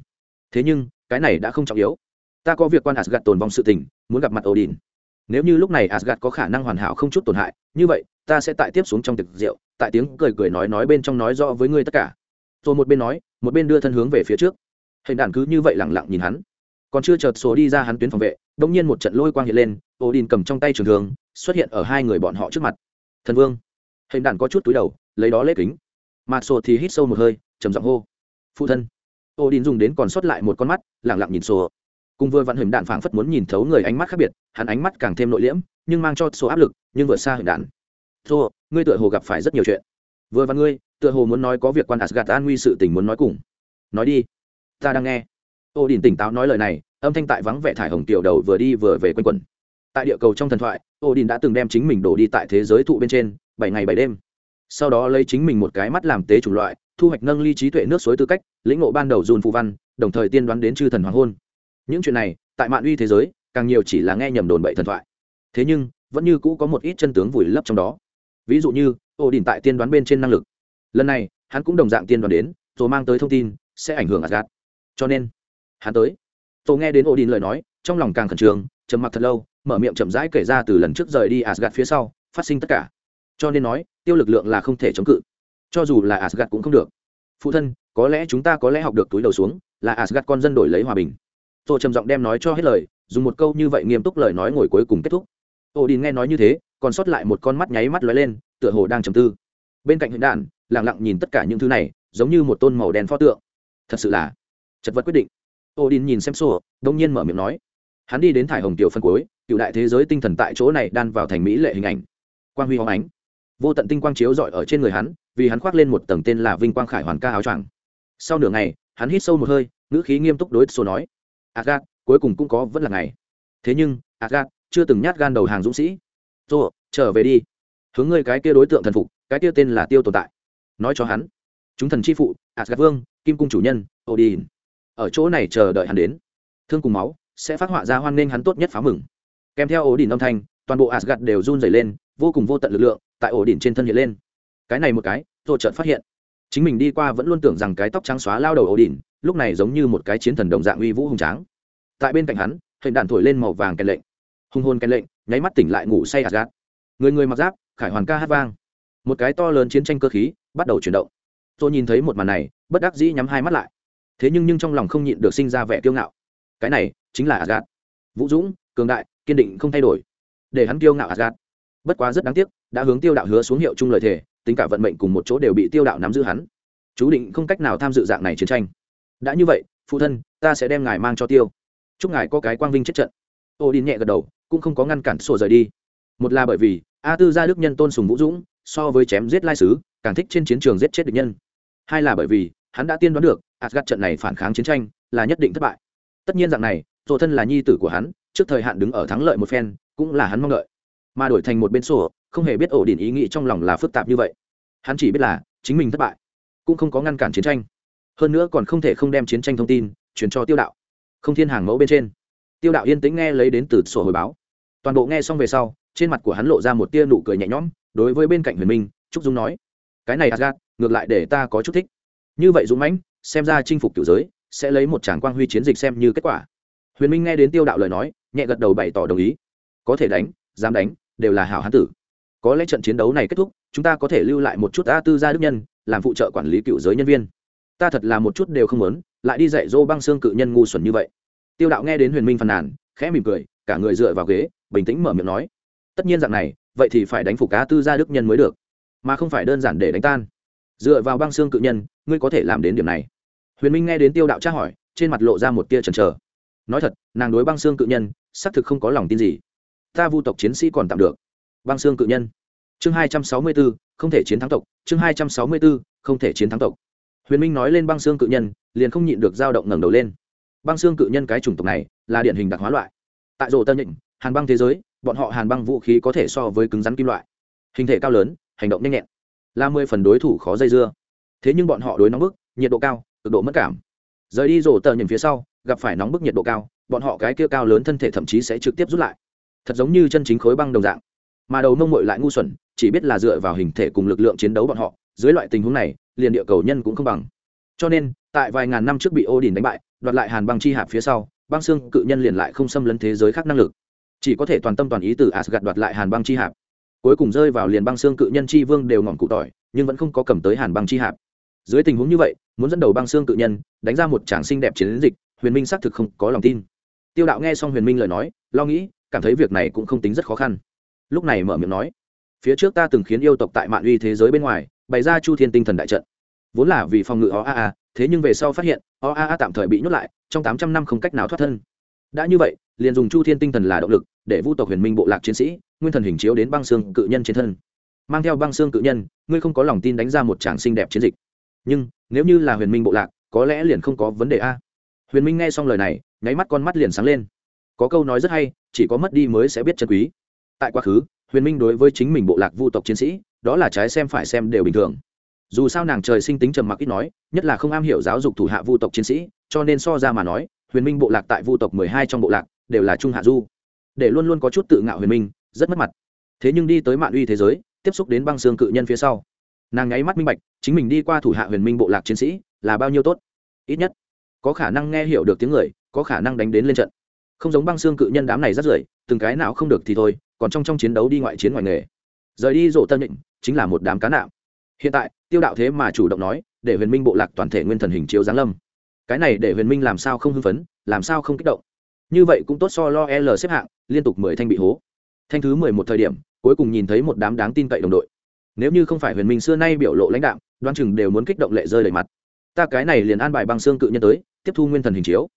Thế nhưng, cái này đã không trọng yếu. Ta có việc quan asgad tồn vong sự tình, muốn gặp mặt odin. Nếu như lúc này asgad có khả năng hoàn hảo không chút tổn hại, như vậy, ta sẽ tại tiếp xuống trong tiệc rượu, tại tiếng cười cười nói nói bên trong nói rõ với ngươi tất cả. Rồi một bên nói, một bên đưa thân hướng về phía trước. Hình đàn cứ như vậy lẳng lặng nhìn hắn. Còn chưa chợt số đi ra hắn tuyến phòng vệ đông nhiên một trận lôi quang hiện lên, odin cầm trong tay trường thường xuất hiện ở hai người bọn họ trước mặt. Thần vương. Hình đàn có chút túi đầu, lấy đó lễ kính mà sổ thì hít sâu một hơi, trầm giọng hô, phụ thân. Ô đình dùng đến còn sót lại một con mắt lẳng lặng nhìn sổ. Cùng vừa vặn hình đạn phảng phất muốn nhìn thấu người ánh mắt khác biệt, hắn ánh mắt càng thêm nội liễm, nhưng mang cho sổ áp lực, nhưng vượt xa hình đạn. Sổ, ngươi tựa hồ gặp phải rất nhiều chuyện. Vừa vặn ngươi, tựa hồ muốn nói có việc quan asgad an nguy sự tình muốn nói cùng. Nói đi. Ta đang nghe. Ô đình tỉnh táo nói lời này, âm thanh tại vắng vẻ thải hồng tiểu đầu vừa đi vừa về quanh quẩn. Tại địa cầu trong thần thoại, ô đình đã từng đem chính mình đổ đi tại thế giới thụ bên trên, bảy ngày bảy đêm sau đó lấy chính mình một cái mắt làm tế chủng loại, thu hoạch nâng ly trí tuệ nước suối tư cách, lĩnh ngộ ban đầu dùn phù văn, đồng thời tiên đoán đến chư thần hoàng hôn. Những chuyện này, tại mạng uy thế giới, càng nhiều chỉ là nghe nhầm đồn bậy thần thoại. Thế nhưng, vẫn như cũ có một ít chân tướng vùi lấp trong đó. Ví dụ như ổ đỉnh tại tiên đoán bên trên năng lực. Lần này, hắn cũng đồng dạng tiên đoán đến, rồi mang tới thông tin, sẽ ảnh hưởng asgad cho nên, hắn tới. Tôi nghe đến ổ đỉnh lời nói, trong lòng càng khẩn trương, trầm mặc thật lâu, mở miệng chậm rãi kể ra từ lần trước rời đi asgad phía sau, phát sinh tất cả. Cho nên nói tiêu lực lượng là không thể chống cự. Cho dù là asgad cũng không được. Phụ thân, có lẽ chúng ta có lẽ học được túi đầu xuống, là asgad con dân đổi lấy hòa bình. Tôi trầm giọng đem nói cho hết lời, dùng một câu như vậy nghiêm túc lời nói ngồi cuối cùng kết thúc. Odin nghe nói như thế, còn sót lại một con mắt nháy mắt lóe lên, tựa hồ đang trầm tư. Bên cạnh huyện đạn lẳng lặng nhìn tất cả những thứ này, giống như một tôn màu đen pho tượng. Thật sự là chật vật quyết định. Odin nhìn xem sổ, đông nhiên mở miệng nói. Hắn đi đến thải hồng tiểu phân cuối, cựu đại thế giới tinh thần tại chỗ này đan vào thành mỹ lệ hình ảnh. Quang huy hóng ánh vô tận tinh quang chiếu rọi ở trên người hắn, vì hắn khoác lên một tầng tên là vinh quang khải hoàn ca áo choàng. Sau nửa ngày, hắn hít sâu một hơi, ngữ khí nghiêm túc đối số nói agat cuối cùng cũng có vẫn là ngày. Thế nhưng agat chưa từng nhát gan đầu hàng dũng sĩ. Rồi trở về đi. Hướng ngươi cái kia đối tượng thần phục, cái kia tên là tiêu tồn tại. Nói cho hắn, chúng thần chi phụ agat vương, kim cung chủ nhân, odin. Ở chỗ này chờ đợi hắn đến. Thương cùng máu sẽ phát họa ra hoan nghênh hắn tốt nhất phá mừng. Kèm theo Odin âm thanh, toàn bộ asgad đều run rẩy lên, vô cùng vô tận lực lượng tại ổ đỉnh trên thân hiện lên. Cái này một cái tôi chợt phát hiện. Chính mình đi qua vẫn luôn tưởng rằng cái tóc trắng xóa lao đầu ổ đỉnh lúc này giống như một cái chiến thần đồng dạng uy vũ hùng tráng. Tại bên cạnh hắn hình đạn thổi lên màu vàng kèn lệnh. Hung hồn kèn lệnh nháy mắt tỉnh lại ngủ say hạt gạt người người mặc giáp khải hoàn ca hát vang. Một cái to lớn chiến tranh cơ khí bắt đầu chuyển động. Tôi nhìn thấy một màn này bất đắc dĩ nhắm hai mắt lại. Thế nhưng nhưng trong lòng không nhịn được sinh ra vẻ kiêu ngạo. Cái này chính là Asgard. Vũ Dũng, cường đại, kiên định không thay đổi. Để hắn kiêu ngạo Asgard bất quá rất đáng tiếc, đã hướng tiêu đạo hứa xuống hiệu chung lời thề, tính cả vận mệnh cùng một chỗ đều bị tiêu đạo nắm giữ hắn. Chú định không cách nào tham dự dạng này chiến tranh. Đã như vậy, phụ thân, ta sẽ đem ngài mang cho tiêu. Chúc ngài có cái quang vinh chết trận. Ô đi nhẹ gật đầu, cũng không có ngăn cản sổ rời đi. Một là bởi vì, a tư gia đức nhân tôn sùng vũ dũng, so với chém giết lai sứ, càng thích trên chiến trường giết chết địch nhân. Hai là bởi vì, hắn đã tiên đoán được, Asgard trận này phản kháng chiến tranh là nhất định thất bại. Tất nhiên dạng này, tổ thân là nhi tử của hắn, trước thời hạn đứng ở thắng lợi một phen, cũng là hắn mong đợi mà đổi thành một bên sổ, không hề biết ổ đỉnh ý nghĩ trong lòng là phức tạp như vậy. Hắn chỉ biết là, chính mình thất bại, cũng không có ngăn cản chiến tranh. Hơn nữa còn không thể không đem chiến tranh thông tin, truyền cho tiêu đạo. Không thiên hàng mẫu bên trên. Tiêu đạo yên tĩnh nghe lấy đến từ sổ hồi báo. Toàn bộ nghe xong về sau, trên mặt của hắn lộ ra một tia nụ cười nhẹ nhõm, đối với bên cạnh huyền minh, trúc dung nói, cái này asgad ngược lại để ta có chút thích. Như vậy dũng mãnh, xem ra chinh phục kiểu giới, sẽ lấy một tràng quang huy chiến dịch xem như kết quả. Huyền minh nghe đến tiêu đạo lời nói, nhẹ gật đầu bày tỏ đồng ý. Có thể đánh dám đánh, đều là hảo hán tử. Có lẽ trận chiến đấu này kết thúc, chúng ta có thể lưu lại một chút a tư gia đức nhân, làm phụ trợ quản lý cựu giới nhân viên. Ta thật là một chút đều không muốn, lại đi dạy dô băng xương cự nhân ngu xuẩn như vậy. Tiêu đạo nghe đến huyền minh phàn nàn, khẽ mỉm cười, cả người dựa vào ghế, bình tĩnh mở miệng nói. Tất nhiên dạng này, vậy thì phải đánh phục cá tư gia đức nhân mới được, mà không phải đơn giản để đánh tan. Dựa vào băng xương cự nhân, ngươi có thể làm đến điểm này. Huyền minh nghe đến tiêu đạo tra hỏi, trên mặt lộ ra một tia chần trờ nói thật, nàng đối băng xương cự nhân, xác thực không có lòng tin gì ta vu tộc chiến sĩ còn tạm được. Băng xương cự nhân. Chương hai trăm sáu mươi bốn không thể chiến thắng tộc. Chương hai trăm sáu mươi bốn không thể chiến thắng tộc. Huyền minh nói lên băng xương cự nhân, liền không nhịn được dao động ngẩng đầu lên. Băng xương cự nhân cái chủng tộc này, là điển hình đặc hóa loại. Tại rổ tơ nhịn hàn băng thế giới, bọn họ hàn băng vũ khí có thể so với cứng rắn kim loại. Hình thể cao lớn, hành động nhanh nhẹn. Là mười phần đối thủ khó dây dưa. Thế nhưng bọn họ đối nóng bức, nhiệt độ cao, cực độ mất cảm. Rời đi rổ tờ nhìn phía sau, gặp phải nóng bức nhiệt độ cao, bọn họ cái kia cao lớn thân thể thậm chí sẽ trực tiếp rút lại thật giống như chân chính khối băng đồng dạng. Mà đầu nông mội lại ngu xuẩn, chỉ biết là dựa vào hình thể cùng lực lượng chiến đấu bọn họ, dưới loại tình huống này, liền địa cầu nhân cũng không bằng. Cho nên, tại vài ngàn năm trước bị ô đình đánh bại, đoạt lại hàn băng chi hạp phía sau, băng xương cự nhân liền lại không xâm lấn thế giới khác năng lực. Chỉ có thể toàn tâm toàn ý từ asgad đoạt lại hàn băng chi hạp. Cuối cùng rơi vào liền băng xương cự nhân chi vương đều ngọn cụ tỏi, nhưng vẫn không có cầm tới hàn băng chi hạp. Dưới tình huống như vậy, muốn dẫn đầu băng xương cự nhân, đánh ra một tràng xinh đẹp chiến dịch, huyền minh xác thực không có lòng tin. Tiêu đạo nghe xong huyền minh lời nói, lo nghĩ cảm thấy việc này cũng không tính rất khó khăn. Lúc này mở miệng nói, phía trước ta từng khiến yêu tộc tại mạng uy thế giới bên ngoài, bày ra chu thiên tinh thần đại trận. Vốn là vì phòng ngự o a a, thế nhưng về sau phát hiện, o a a tạm thời bị nhốt lại, trong tám trăm năm không cách nào thoát thân. Đã như vậy, liền dùng chu thiên tinh thần là động lực, để vu tộc huyền minh bộ lạc chiến sĩ, nguyên thần hình chiếu đến băng xương cự nhân trên thân. Mang theo băng xương cự nhân, ngươi không có lòng tin đánh ra một tràng xinh đẹp chiến dịch. Nhưng, nếu như là huyền minh bộ lạc, có lẽ liền không có vấn đề a. Huyền minh nghe xong lời này, nháy mắt con mắt liền sáng lên. Có câu nói rất hay chỉ có mất đi mới sẽ biết chân quý. Tại quá khứ, huyền minh đối với chính mình bộ lạc vu tộc chiến sĩ, đó là trái xem phải xem đều bình thường. Dù sao nàng trời sinh tính trầm mặc ít nói, nhất là không am hiểu giáo dục thủ hạ vu tộc chiến sĩ, cho nên so ra mà nói, huyền minh bộ lạc tại vu tộc mười hai trong bộ lạc đều là trung hạ du. Để luôn luôn có chút tự ngạo huyền minh, rất mất mặt. Thế nhưng đi tới mạng uy thế giới, tiếp xúc đến băng xương cự nhân phía sau, nàng nháy mắt minh bạch, chính mình đi qua thủ hạ huyền minh bộ lạc chiến sĩ là bao nhiêu tốt. Ít nhất, có khả năng nghe hiểu được tiếng người, có khả năng đánh đến lên trận không giống băng xương cự nhân đám này rất rưởi, từng cái nào không được thì thôi, còn trong trong chiến đấu đi ngoại chiến ngoài nghề. Rời đi rộ tân định, chính là một đám cá nạo hiện tại, tiêu đạo thế mà chủ động nói, để huyền minh bộ lạc toàn thể nguyên thần hình chiếu giáng lâm. Cái này để huyền minh làm sao không hưng phấn, làm sao không kích động. Như vậy cũng tốt so lo l xếp hạng, liên tục mười thanh bị hố. Thanh thứ mười một thời điểm, cuối cùng nhìn thấy một đám đáng tin cậy đồng đội. Nếu như không phải huyền minh xưa nay biểu lộ lãnh đạo đoan chừng đều muốn kích động lệ rơi đầy mặt. Ta cái này liền an bài băng xương cự nhân tới, tiếp thu nguyên thần hình chiếu.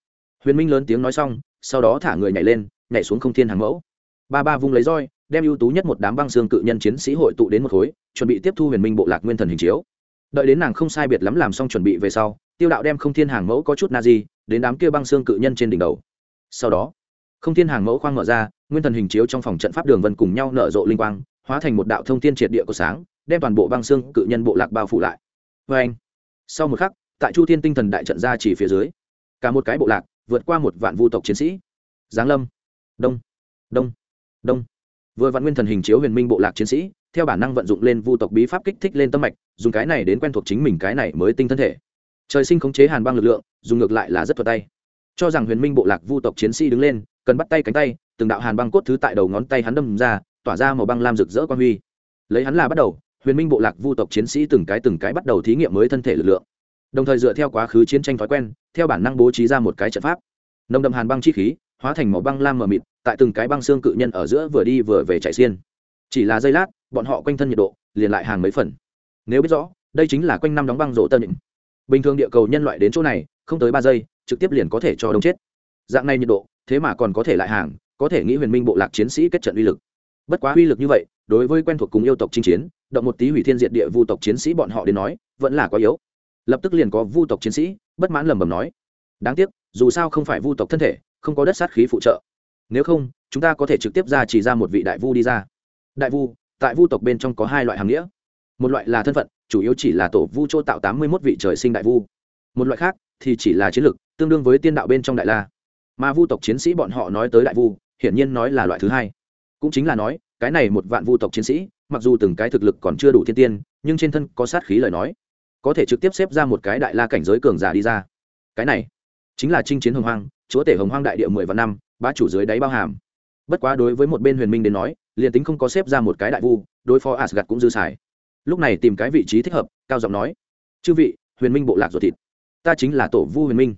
Huyền minh lớn tiếng nói xong sau đó thả người nhảy lên, nhảy xuống không thiên hàng mẫu. Ba ba vung lấy roi, đem ưu tú nhất một đám băng xương cự nhân chiến sĩ hội tụ đến một khối, chuẩn bị tiếp thu huyền minh bộ lạc nguyên thần hình chiếu. Đợi đến nàng không sai biệt lắm làm xong chuẩn bị về sau, tiêu đạo đem không thiên hàng mẫu có chút na di, đến đám kia băng xương cự nhân trên đỉnh đầu. Sau đó, không thiên hàng mẫu khoang mở ra, nguyên thần hình chiếu trong phòng trận pháp đường vân cùng nhau nở rộ linh quang, hóa thành một đạo thông thiên triệt địa của sáng, đem toàn bộ băng xương cự nhân bộ lạc bao phủ lại. Vê anh sau một khắc, tại chu thiên tinh thần đại trận ra chỉ phía dưới, cả một cái bộ lạc vượt qua một vạn vu tộc chiến sĩ. Giáng lâm. Đông. Đông. Đông. Vừa vạn nguyên thần hình chiếu huyền minh bộ lạc chiến sĩ, theo bản năng vận dụng lên vu tộc bí pháp kích thích lên tâm mạch, dùng cái này đến quen thuộc chính mình cái này mới tinh thân thể. Trời sinh khống chế hàn băng lực lượng, dùng ngược lại là rất thuật tay. Cho rằng huyền minh bộ lạc vu tộc chiến sĩ đứng lên, cần bắt tay cánh tay, từng đạo hàn băng cốt thứ tại đầu ngón tay hắn đâm ra, tỏa ra màu băng lam rực rỡ quan huy. Lấy hắn là bắt đầu, huyền minh bộ lạc vu tộc chiến sĩ từng cái từng cái bắt đầu thí nghiệm mới thân thể lực lượng đồng thời dựa theo quá khứ chiến tranh thói quen, theo bản năng bố trí ra một cái trận pháp. Nồng đậm hàn băng chi khí, hóa thành màu băng lam mờ mịt, tại từng cái băng xương cự nhân ở giữa vừa đi vừa về chạy xiên. Chỉ là giây lát, bọn họ quanh thân nhiệt độ, liền lại hàng mấy phần. Nếu biết rõ, đây chính là quanh năm đóng băng rộ tơ định bình thường địa cầu nhân loại đến chỗ này, không tới ba giây, trực tiếp liền có thể cho đông chết. Dạng này nhiệt độ, thế mà còn có thể lại hàng, có thể nghĩ huyền minh bộ lạc chiến sĩ kết trận uy lực. Bất quá uy lực như vậy, đối với quen thuộc cùng yêu tộc chinh chiến, động một tí hủy thiên diệt địa vu tộc chiến sĩ bọn họ đến nói, vẫn là quá yếu lập tức liền có vu tộc chiến sĩ, bất mãn lầm bầm nói, đáng tiếc, dù sao không phải vu tộc thân thể, không có đất sát khí phụ trợ. Nếu không, chúng ta có thể trực tiếp ra chỉ ra một vị đại vu đi ra. Đại vu, tại vu tộc bên trong có hai loại hàng nghĩa. Một loại là thân phận, chủ yếu chỉ là tổ vu chỗ tạo tám mươi một vị trời sinh đại vu. Một loại khác thì chỉ là chiến lược tương đương với tiên đạo bên trong đại la. Mà vu tộc chiến sĩ bọn họ nói tới đại vu, hiển nhiên nói là loại thứ hai. Cũng chính là nói, cái này một vạn vu tộc chiến sĩ, mặc dù từng cái thực lực còn chưa đủ thiên tiên, nhưng trên thân có sát khí lời nói có thể trực tiếp xếp ra một cái đại la cảnh giới cường giả đi ra. Cái này chính là chinh chiến hồng hoang, chúa tể hồng hoang đại địa mười vạn năm ba chủ dưới đáy bao hàm. Bất quá đối với một bên huyền minh đến nói, liền tính không có xếp ra một cái đại vu, đối phó asgad cũng dư xài. Lúc này tìm cái vị trí thích hợp, cao giọng nói, chư vị, huyền minh bộ lạc ruột thịt, ta chính là tổ vu huyền minh.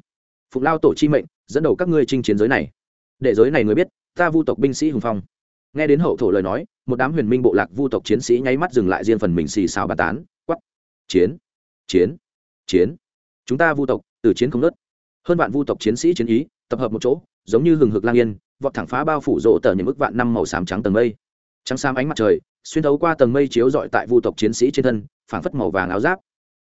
Phụng lao tổ chi mệnh, dẫn đầu các ngươi chinh chiến giới này. Để giới này người biết, ta vu tộc binh sĩ hùng phong. Nghe đến hậu thổ lời nói, một đám huyền minh bộ lạc vu tộc chiến sĩ nháy mắt dừng lại riêng phần mình xì xào bà tán quắp chiến! Chiến chiến. Chúng ta vu tộc, từ chiến không nớt hơn vạn vu tộc chiến sĩ chiến ý, tập hợp một chỗ, giống như hừng hực lang yên, vọt thẳng phá bao phủ rộ tờ những ức vạn năm màu xám trắng tầng mây. Trắng xám ánh mặt trời, xuyên thấu qua tầng mây chiếu dọi tại vu tộc chiến sĩ trên thân, phảng phất màu vàng áo giáp.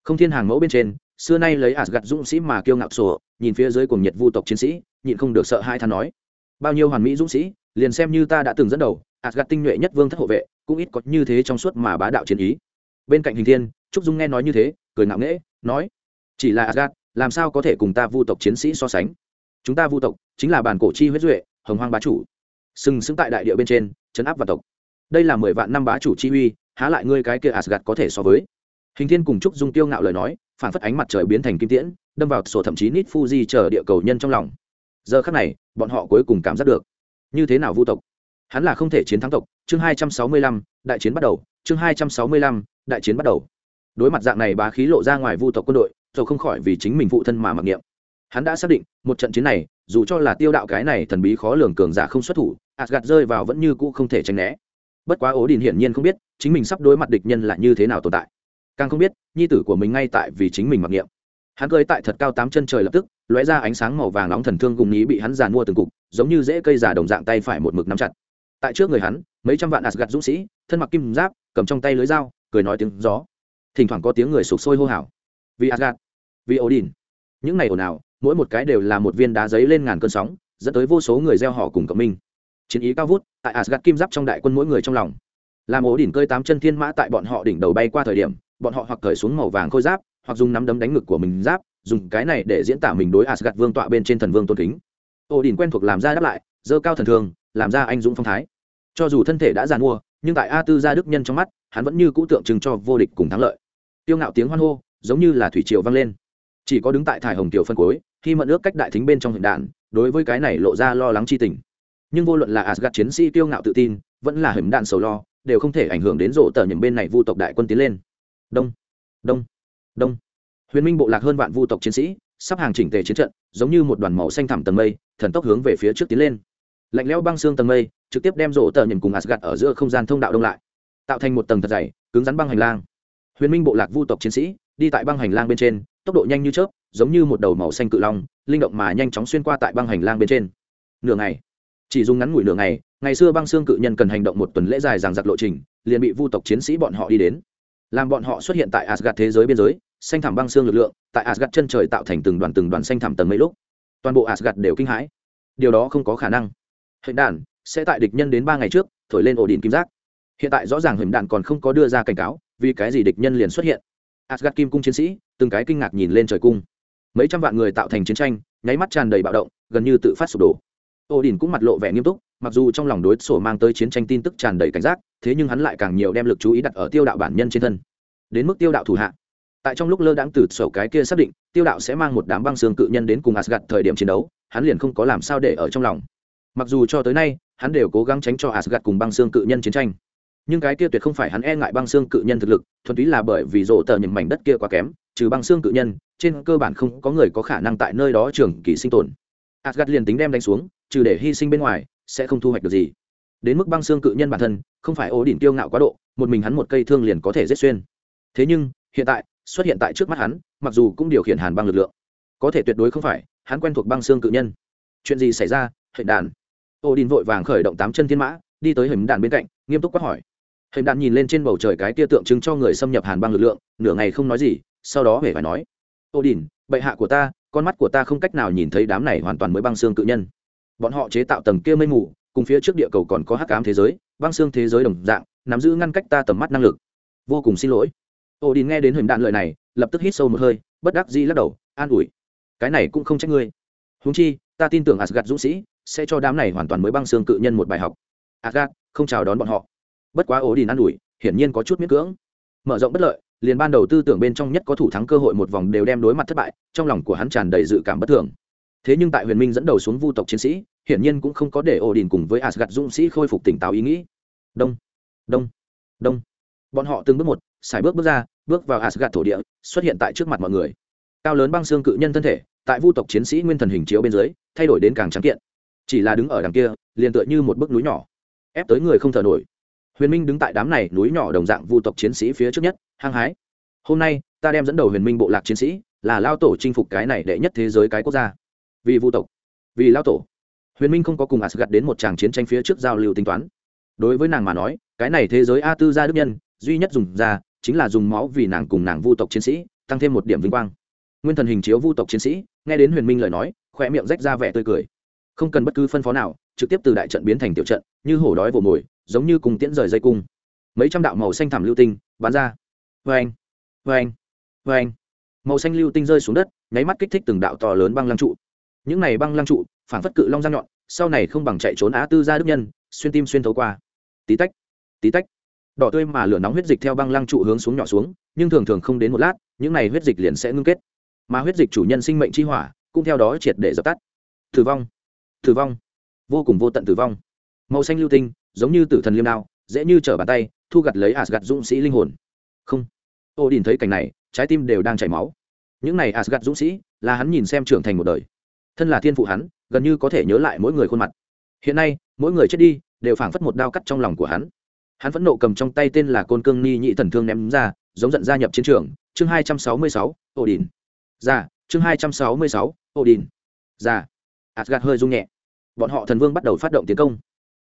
Không thiên hàng mẫu bên trên, xưa nay lấy Asgard dũng sĩ mà kiêu ngạo sổ, nhìn phía dưới cùng nhiệt vu tộc chiến sĩ, nhịn không được sợ hai than nói. Bao nhiêu hoàn mỹ dũng sĩ, liền xem như ta đã từng dẫn đầu Asgard tinh nhuệ nhất vương thất hộ vệ, cũng ít có như thế trong suốt mà bá đạo chiến ý. Bên cạnh hình thiên, trúc dung nghe nói như thế cười ngạo nghễ, nói, chỉ là Asgard, làm sao có thể cùng ta vu tộc chiến sĩ so sánh? Chúng ta vu tộc chính là bản cổ chi huyết duệ, hồng hoang bá chủ. Sừng sững tại đại địa bên trên chấn áp và tộc. Đây là mười vạn năm bá chủ chi uy, há lại ngươi cái kia Asgard có thể so với? Hình thiên cùng trúc dung tiêu ngạo lời nói, phản phất ánh mặt trời biến thành kim tiễn, đâm vào sổ thậm chí nít fuji chờ địa cầu nhân trong lòng. Giờ khắc này, bọn họ cuối cùng cảm giác được, như thế nào vu tộc? Hắn là không thể chiến thắng tộc. Chương hai trăm sáu mươi lăm, đại chiến bắt đầu. Chương hai trăm sáu mươi lăm, đại chiến bắt đầu đối mặt dạng này bá khí lộ ra ngoài vu tộc quân đội rồi không khỏi vì chính mình phụ thân mà mặc niệm. Hắn đã xác định, một trận chiến này, dù cho là tiêu đạo cái này thần bí khó lường cường giả không xuất thủ gạt rơi vào vẫn như cũ không thể tránh né. Bất quá ố đình hiển nhiên không biết, chính mình sắp đối mặt địch nhân là như thế nào tồn tại. Càng không biết, nhi tử của mình ngay tại vì chính mình mặc niệm. Hắn cơi tại thật cao tám chân trời lập tức, lóe ra ánh sáng màu vàng nóng thần thương cùng ní bị hắn giàn mua từng cục, giống như dễ cây giả đồng dạng tay phải một mực nắm chặt. Tại trước người hắn, mấy trăm vạn asgad dũng sĩ, thân mặc kim giáp, cầm trong tay lưới dao, cười nói tiếng gió thỉnh thoảng có tiếng người sụp sôi hô hào. Vì asgad vì odin. Những này ồn ào, mỗi một cái đều là một viên đá giấy lên ngàn cơn sóng, dẫn tới vô số người gieo họ cùng cộng minh. Chiến ý cao vút, tại asgad kim giáp trong đại quân mỗi người trong lòng. Làm ố đỉnh cơi tám chân thiên mã tại bọn họ đỉnh đầu bay qua thời điểm, bọn họ hoặc cởi xuống màu vàng khôi giáp, hoặc dùng nắm đấm đánh ngực của mình giáp, dùng cái này để diễn tả mình đối asgad vương tọa bên trên thần vương tôn kính. Ổ đỉnh quen thuộc làm ra đáp lại dơ cao thần thường, làm ra anh dũng phong thái. Cho dù thân thể đã giàn mua nhưng tại a tư gia đức nhân trong mắt hắn vẫn như cũ tượng trưng cho vô địch cùng thắng lợi. Tiêu ngạo tiếng hoan hô, giống như là thủy triều vang lên. Chỉ có đứng tại thải hồng tiểu phân cuối, khi mận ước cách đại thính bên trong hiện đạn đối với cái này lộ ra lo lắng chi tình. Nhưng vô luận là asgad chiến sĩ tiêu ngạo tự tin, vẫn là hiểm đạn sầu lo, đều không thể ảnh hưởng đến rộ tờ những bên này vu tộc đại quân tiến lên. Đông đông đông. Huyền minh bộ lạc hơn vạn vu tộc chiến sĩ, sắp hàng chỉnh tề chiến trận, giống như một đoàn màu xanh thẳm tầng mây, thần tốc hướng về phía trước tiến lên. Lạnh lẽo băng xương tầng mây, trực tiếp đem rộ tờ nhìn cùng asgad ở giữa không gian thông đạo đông lại tạo thành một tầng thật dày cứng rắn băng hành lang huyền minh bộ lạc vu tộc chiến sĩ đi tại băng hành lang bên trên tốc độ nhanh như chớp giống như một đầu màu xanh cự long linh động mà nhanh chóng xuyên qua tại băng hành lang bên trên nửa ngày chỉ dùng ngắn ngủi nửa ngày ngày xưa băng xương cự nhân cần hành động một tuần lễ dài dằng giặc lộ trình liền bị vu tộc chiến sĩ bọn họ đi đến làm bọn họ xuất hiện tại asgad thế giới biên giới, xanh thẳm băng xương lực lượng, tại asgad chân trời tạo thành từng đoàn từng đoàn xanh thẳm tầng mấy lúc, toàn bộ asgad đều kinh hãi. Điều đó không có khả năng. hệ đàn sẽ tại địch nhân đến ba ngày trước, thổi lên ổ đỉnh kim giác. Hiện tại rõ ràng hình đạn còn không có đưa ra cảnh cáo, vì cái gì địch nhân liền xuất hiện. Asgard kim cung chiến sĩ, từng cái kinh ngạc nhìn lên trời cung. Mấy trăm vạn người tạo thành chiến tranh, nháy mắt tràn đầy bạo động, gần như tự phát sụp đổ. ô đình cũng mặt lộ vẻ nghiêm túc, mặc dù trong lòng đối sổ mang tới chiến tranh tin tức tràn đầy cảnh giác, thế nhưng hắn lại càng nhiều đem lực chú ý đặt ở tiêu đạo bản nhân trên thân đến mức tiêu đạo thủ hạ tại trong lúc lơ đãng từ sổ cái kia xác định tiêu đạo sẽ mang một đám băng xương cự nhân đến cùng asgad thời điểm chiến đấu hắn liền không có làm sao để ở trong lòng mặc dù cho tới nay hắn đều cố gắng tránh cho asgad cùng băng xương cự nhân chiến tranh nhưng cái kia tuyệt không phải hắn e ngại băng xương cự nhân thực lực, thuần túy là bởi vì rổ tờ những mảnh đất kia quá kém, trừ băng xương cự nhân, trên cơ bản không có người có khả năng tại nơi đó trường kỳ sinh tồn. Asgad liền tính đem đánh xuống, trừ để hy sinh bên ngoài, sẽ không thu hoạch được gì. Đến mức băng xương cự nhân bản thân, không phải ố đỉnh tiêu ngạo quá độ, một mình hắn một cây thương liền có thể giết xuyên. Thế nhưng, hiện tại, xuất hiện tại trước mắt hắn, mặc dù cũng điều khiển hàn băng lực lượng. Có thể tuyệt đối không phải, hắn quen thuộc băng xương cự nhân. Chuyện gì xảy ra? Hệ đàn. Ổ đỉnh vội vàng khởi động tám chân thiên mã, đi tới hình đàn bên cạnh, nghiêm túc quát hỏi hình đạn nhìn lên trên bầu trời cái tia tượng trưng cho người xâm nhập hàn băng lực lượng, nửa ngày không nói gì, sau đó hề phải nói, ô đình bệ hạ của ta, con mắt của ta không cách nào nhìn thấy đám này hoàn toàn mới băng xương cự nhân. Bọn họ chế tạo tầng kia mây mù, cùng phía trước địa cầu còn có hắc ám thế giới, băng xương thế giới đồng dạng, nắm giữ ngăn cách ta tầm mắt năng lực. Vô cùng xin lỗi. Ô đình nghe đến hình đạn lời này, lập tức hít sâu một hơi, bất đắc dĩ lắc đầu, an ủi, cái này cũng không trách ngươi. Húng chi, ta tin tưởng asgad dũng sĩ sẽ cho đám này hoàn toàn mới băng xương cự nhân một bài học. Asgad không chào đón bọn họ bất quá ổ đình an ủi, hiển nhiên có chút miễn cưỡng. Mở rộng bất lợi, liền ban đầu tư tưởng bên trong nhất có thủ thắng cơ hội một vòng đều đem đối mặt thất bại, trong lòng của hắn tràn đầy dự cảm bất thường. Thế nhưng tại huyền minh dẫn đầu xuống vu tộc chiến sĩ, hiển nhiên cũng không có để ổ đình cùng với asgad dũng sĩ khôi phục tỉnh táo ý nghĩ. Đông đông đông. Bọn họ từng bước một, xài bước bước ra, bước vào asgad thổ địa, xuất hiện tại trước mặt mọi người. Cao lớn băng xương cự nhân thân thể, tại vu tộc chiến sĩ nguyên thần hình chiếu bên dưới, thay đổi đến càng trắng kiện. Chỉ là đứng ở đằng kia, liền tựa như một bức núi nhỏ, ép tới người không thở nổi huyền minh đứng tại đám này núi nhỏ đồng dạng vu tộc chiến sĩ phía trước nhất, hăng hái. Hôm nay, ta đem dẫn đầu huyền minh bộ lạc chiến sĩ là lao tổ chinh phục cái này đệ nhất thế giới cái quốc gia. Vì vu tộc, vì lao tổ. Huyền minh không có cùng asgad đến một tràng chiến tranh phía trước giao lưu tính toán. Đối với nàng mà nói, cái này thế giới a tư gia đức nhân, duy nhất dùng ra, chính là dùng máu vì nàng cùng nàng vu tộc chiến sĩ, tăng thêm một điểm vinh quang. Nguyên thần hình chiếu vu tộc chiến sĩ, nghe đến huyền minh lời nói khoe miệng rách ra vẻ tươi cười. Không cần bất cứ phân phó nào, trực tiếp từ đại trận biến thành tiểu trận, như hổ đói vồ mồi giống như cùng tiễn rời dây cung. Mấy trăm đạo màu xanh thảm lưu tinh bắn ra. Vê anh vê anh vê anh màu xanh lưu tinh rơi xuống đất, nháy mắt kích thích từng đạo to lớn băng lăng trụ. Những này băng lăng trụ, phản phất cự long răng nhọn, sau này không bằng chạy trốn á tư ra đức nhân, xuyên tim xuyên thấu qua. Tí tách tí tách. Đỏ tươi mà lửa nóng huyết dịch theo băng lăng trụ hướng xuống nhỏ xuống, nhưng thường thường không đến một lát, những này huyết dịch liền sẽ ngưng kết. Mà huyết dịch chủ nhân sinh mệnh chi hỏa, cũng theo đó triệt để dập tắt. Tử vong tử vong. Vô cùng vô tận tử vong. Màu xanh lưu tinh giống như tử thần liêm đao, dễ như trở bàn tay, thu gặt lấy asgad dũng sĩ linh hồn. Không. Ô đình thấy cảnh này, trái tim đều đang chảy máu. Những này asgad dũng sĩ, là hắn nhìn xem trưởng thành một đời. Thân là thiên phụ hắn, gần như có thể nhớ lại mỗi người khuôn mặt. Hiện nay, mỗi người chết đi, đều phảng phất một đao cắt trong lòng của hắn. Hắn phẫn nộ cầm trong tay tên là côn cương ni nhị thần thương ném ra, giống giận gia nhập chiến trường. Chương hai trăm sáu mươi sáu ổ đình ra chương hai trăm sáu mươi sáu ổ đình ra asgad hơi rung nhẹ. Bọn họ thần vương bắt đầu phát động tiến công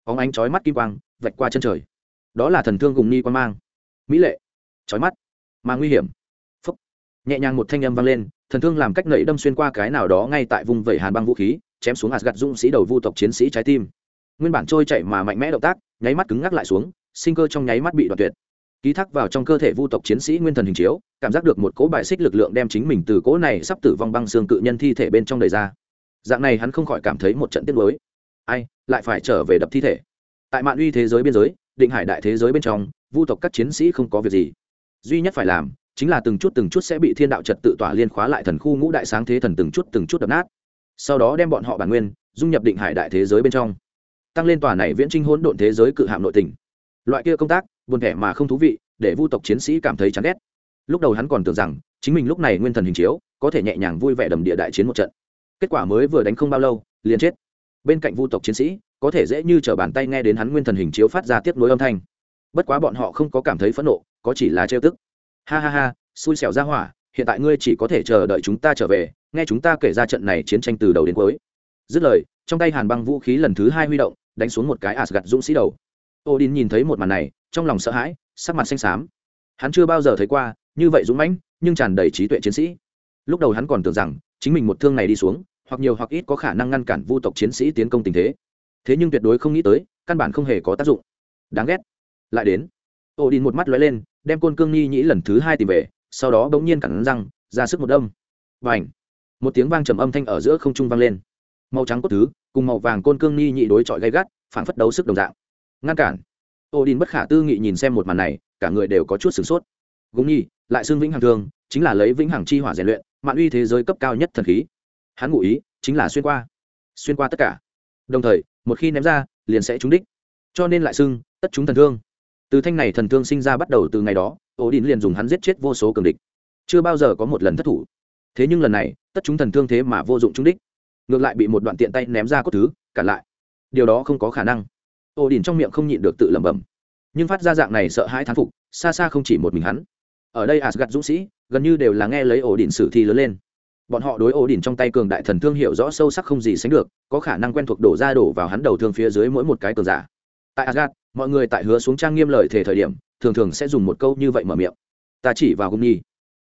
óng ánh chói mắt kim quang, vạch qua chân trời. Đó là thần thương cùng ni quan mang. Mỹ lệ. Chói mắt. Mà nguy hiểm. Phấp nhẹ nhàng một thanh âm vang lên, thần thương làm cách nảy đâm xuyên qua cái nào đó ngay tại vùng vẩy hàn băng vũ khí, chém xuống asgad dũng sĩ đầu vu tộc chiến sĩ trái tim. Nguyên bản trôi chạy mà mạnh mẽ động tác, nháy mắt cứng ngắc lại xuống, sinh cơ trong nháy mắt bị đoạn tuyệt. Ký thác vào trong cơ thể vu tộc chiến sĩ nguyên thần hình chiếu, cảm giác được một cỗ bại xích lực lượng đem chính mình từ cỗ này sắp tử vong băng xương cự nhân thi thể bên trong đầy ra. Dạng này hắn không khỏi cảm thấy một trận tiếc nuối ai, lại phải trở về đập thi thể. Tại mạn uy thế giới biên giới, định hải đại thế giới bên trong, vu tộc các chiến sĩ không có việc gì. Duy nhất phải làm, chính là từng chút từng chút sẽ bị thiên đạo trật tự tỏa liên khóa lại thần khu ngũ đại sáng thế thần từng chút từng chút đập nát. Sau đó đem bọn họ bản nguyên, dung nhập định hải đại thế giới bên trong. Tăng lên tòa này viễn trinh hỗn độn thế giới cự hạm nội tình. Loại kia công tác, buồn thẻ mà không thú vị, để vu tộc chiến sĩ cảm thấy chán ghét. Lúc đầu hắn còn tưởng rằng, chính mình lúc này nguyên thần hình chiếu, có thể nhẹ nhàng vui vẻ đầm địa đại chiến một trận. Kết quả mới vừa đánh không bao lâu, liền chết bên cạnh vu tộc chiến sĩ, có thể dễ như t r ở bàn tay nghe đến hắn nguyên thần hình chiếu phát ra tiếp nối âm thanh. Bất quá bọn họ không có cảm thấy phẫn nộ, có chỉ là trêu tức. Ha ha ha, xui xẻo ra hỏa, hiện tại ngươi chỉ có thể chờ đợi chúng ta trở về, nghe chúng ta kể ra trận này chiến tranh từ đầu đến cuối. Dứt lời, trong tay hàn băng vũ khí lần thứ hai huy động, đánh xuống một cái asgad dũng sĩ đầu. Odin nhìn thấy một màn này, trong lòng sợ hãi, sắc mặt xanh xám. Hắn chưa bao giờ thấy qua như vậy dũng mãnh, nhưng tràn đầy trí tuệ chiến sĩ. Lúc đầu hắn còn tưởng rằng, chính mình một thương này đi xuống hoặc nhiều hoặc ít có khả năng ngăn cản vu tộc chiến sĩ tiến công tình thế. Thế nhưng tuyệt đối không nghĩ tới, căn bản không hề có tác dụng. Đáng ghét. Lại đến. Odin một mắt lóe lên, đem côn cương nghi nhĩ lần thứ hai tìm về, sau đó bỗng nhiên cẳng răng, ra sức một đâm và ảnh một tiếng vang trầm âm thanh ở giữa không trung vang lên. Màu trắng cốt thứ, cùng màu vàng côn cương nghi nhị đối chọi gay gắt phản phất đấu sức đồng dạng. Ngăn cản. Odin bất khả tư nghị nhìn xem một màn này, cả người đều có chút sửng sốt. Gúng nhi lại xương vĩnh hằng thương, chính là lấy vĩnh hằng chi hỏa rèn luyện mạng uy thế giới cấp cao nhất thần khí hắn ngụ ý chính là xuyên qua xuyên qua tất cả. Đồng thời, một khi ném ra, liền sẽ trúng đích. Cho nên lại xưng, tất chúng thần thương. Từ thanh này thần thương sinh ra bắt đầu từ ngày đó ổ đỉnh liền dùng hắn giết chết vô số cường địch. Chưa bao giờ có một lần thất thủ. Thế nhưng lần này, tất chúng thần thương thế mà vô dụng trúng đích. Ngược lại bị một đoạn tiện tay ném ra cốt thứ, cản lại. Điều đó không có khả năng. Ổ đỉnh trong miệng không nhịn được tự lẩm bẩm. Nhưng phát ra dạng này sợ hãi thán phục, xa xa không chỉ một mình hắn. Ở đây asgad dũng sĩ, gần như đều là nghe lấy ổ đỉnh sử thi lớn lên bọn họ đối ổ đỉnh trong tay cường đại thần thương hiểu rõ sâu sắc không gì sánh được, có khả năng quen thuộc đổ ra đổ vào hắn đầu thương phía dưới mỗi một cái cường giả. Tại asgad mọi người tại hứa xuống trang nghiêm lời thể thời điểm, thường thường sẽ dùng một câu như vậy mở miệng. Ta chỉ vào gung nhi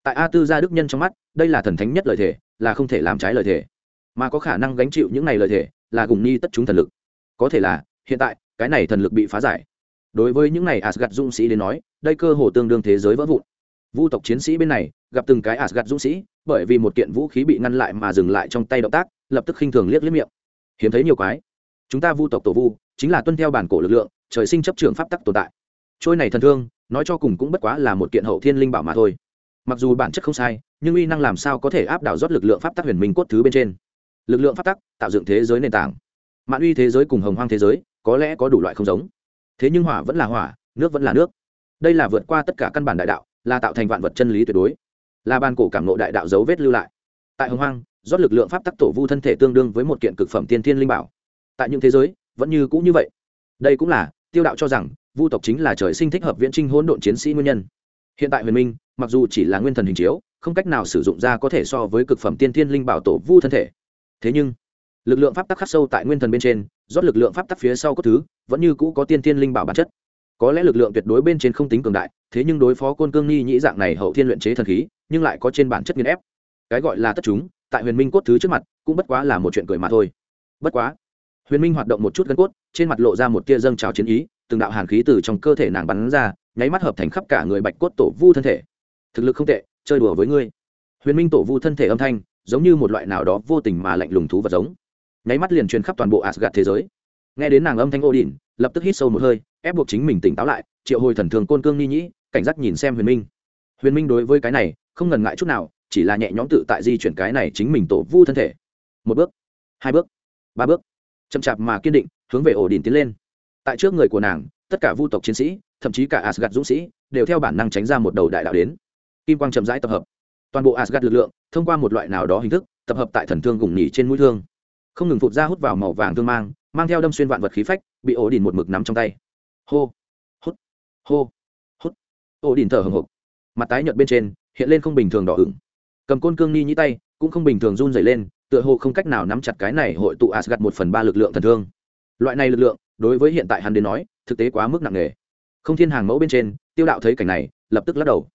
tại a tư gia đức nhân trong mắt, đây là thần thánh nhất lời thể là không thể làm trái lời thể mà có khả năng gánh chịu những này lời thể là gùng nhi tất chúng thần lực. Có thể là, hiện tại, cái này thần lực bị phá giải. Đối với những này asgad dũng sĩ đến nói, đây cơ hồ tương đương thế giới vỡ vụn. Vu tộc chiến sĩ bên này gặp từng cái Asgard dũng sĩ, bởi vì một kiện vũ khí bị ngăn lại mà dừng lại trong tay động tác, lập tức khinh thường liếc liếc miệng. Hiếm thấy nhiều quái. Chúng ta vu tộc tổ vu, chính là tuân theo bản cổ lực lượng, trời sinh chấp trường pháp tắc tồn tại. Trôi này thần thương, nói cho cùng cũng bất quá là một kiện hậu thiên linh bảo mà thôi. Mặc dù bản chất không sai, nhưng uy năng làm sao có thể áp đảo rót lực lượng pháp tắc huyền minh cốt thứ bên trên? Lực lượng pháp tắc, tạo dựng thế giới nền tảng. Mạn uy thế giới cùng hồng hoang thế giới, có lẽ có đủ loại không giống. Thế nhưng hỏa vẫn là hỏa, nước vẫn là nước. Đây là vượt qua tất cả căn bản đại đạo, là tạo thành vạn vật chân lý tuyệt đối là ban cổ cảm nộ đại đạo dấu vết lưu lại. Tại hồng hoang, rót lực lượng pháp tắc tổ vu thân thể tương đương với một kiện cực phẩm tiên thiên linh bảo. Tại những thế giới, vẫn như cũ như vậy. Đây cũng là, tiêu đạo cho rằng, vu tộc chính là trời sinh thích hợp viễn trinh hỗn độn chiến sĩ nguyên nhân. Hiện tại huyền minh, mặc dù chỉ là nguyên thần hình chiếu, không cách nào sử dụng ra có thể so với cực phẩm tiên thiên linh bảo tổ vu thân thể. Thế nhưng, lực lượng pháp tắc khắc sâu tại nguyên thần bên trên, rót lực lượng pháp tắc phía sau có thứ, vẫn như cũ có tiên tiên linh bảo bản chất. Có lẽ lực lượng tuyệt đối bên trên không tính cường đại, thế nhưng đối phó côn cương nghi nhĩ dạng này hậu thiên luyện chế thần khí nhưng lại có trên bản chất nghiên ép. Cái gọi là tất chúng, tại huyền minh cốt thứ trước mặt, cũng bất quá là một chuyện cười mà thôi. Bất quá, huyền minh hoạt động một chút gân cốt, trên mặt lộ ra một tia dâng trào chiến ý, từng đạo hàn khí từ trong cơ thể nàng bắn ra, nháy mắt hợp thành khắp cả người bạch cốt tổ vu thân thể. Thực lực không tệ, chơi đùa với ngươi. Huyền minh tổ vu thân thể âm thanh, giống như một loại nào đó vô tình mà lạnh lùng thú vật giống. Nháy mắt liền truyền khắp toàn bộ asgad thế giới. Nghe đến nàng âm thanh ô đình lập tức hít sâu một hơi, ép buộc chính mình tỉnh táo lại, triệu hồi thần thường côn cương ni nhĩ, cảnh giác nhìn xem huyền minh huyền minh đối với cái này không ngần ngại chút nào, chỉ là nhẹ nhõm tự tại di chuyển cái này chính mình tổ vu thân thể. Một bước, hai bước, ba bước. Chậm chạp mà kiên định, hướng về ổ đỉnh tiến lên. Tại trước người của nàng, tất cả vu tộc chiến sĩ, thậm chí cả asgad dũng sĩ, đều theo bản năng tránh ra một đầu đại đạo đến. Kim quang chậm rãi tập hợp. Toàn bộ asgad lực lượng, thông qua một loại nào đó hình thức, tập hợp tại thần thương gùng nhỉ trên mũi thương. Không ngừng phụt ra hút vào màu vàng thương mang mang theo đâm xuyên vạn vật khí phách, bị ổ đỉnh một mực nắm trong tay. Hô, hút hô, hút. Ổ đỉnh thở hồng hộc mặt tái nhợt bên trên, hiện lên không bình thường đỏ ửng. Cầm côn cương ni nhĩ tay, cũng không bình thường run dày lên, tựa hồ không cách nào nắm chặt cái này hội tụ asgad một phần ba lực lượng thần thương. Loại này lực lượng, đối với hiện tại hắn đến nói, thực tế quá mức nặng nề. Không thiên hàng mẫu bên trên, tiêu đạo thấy cảnh này, lập tức lắc đầu.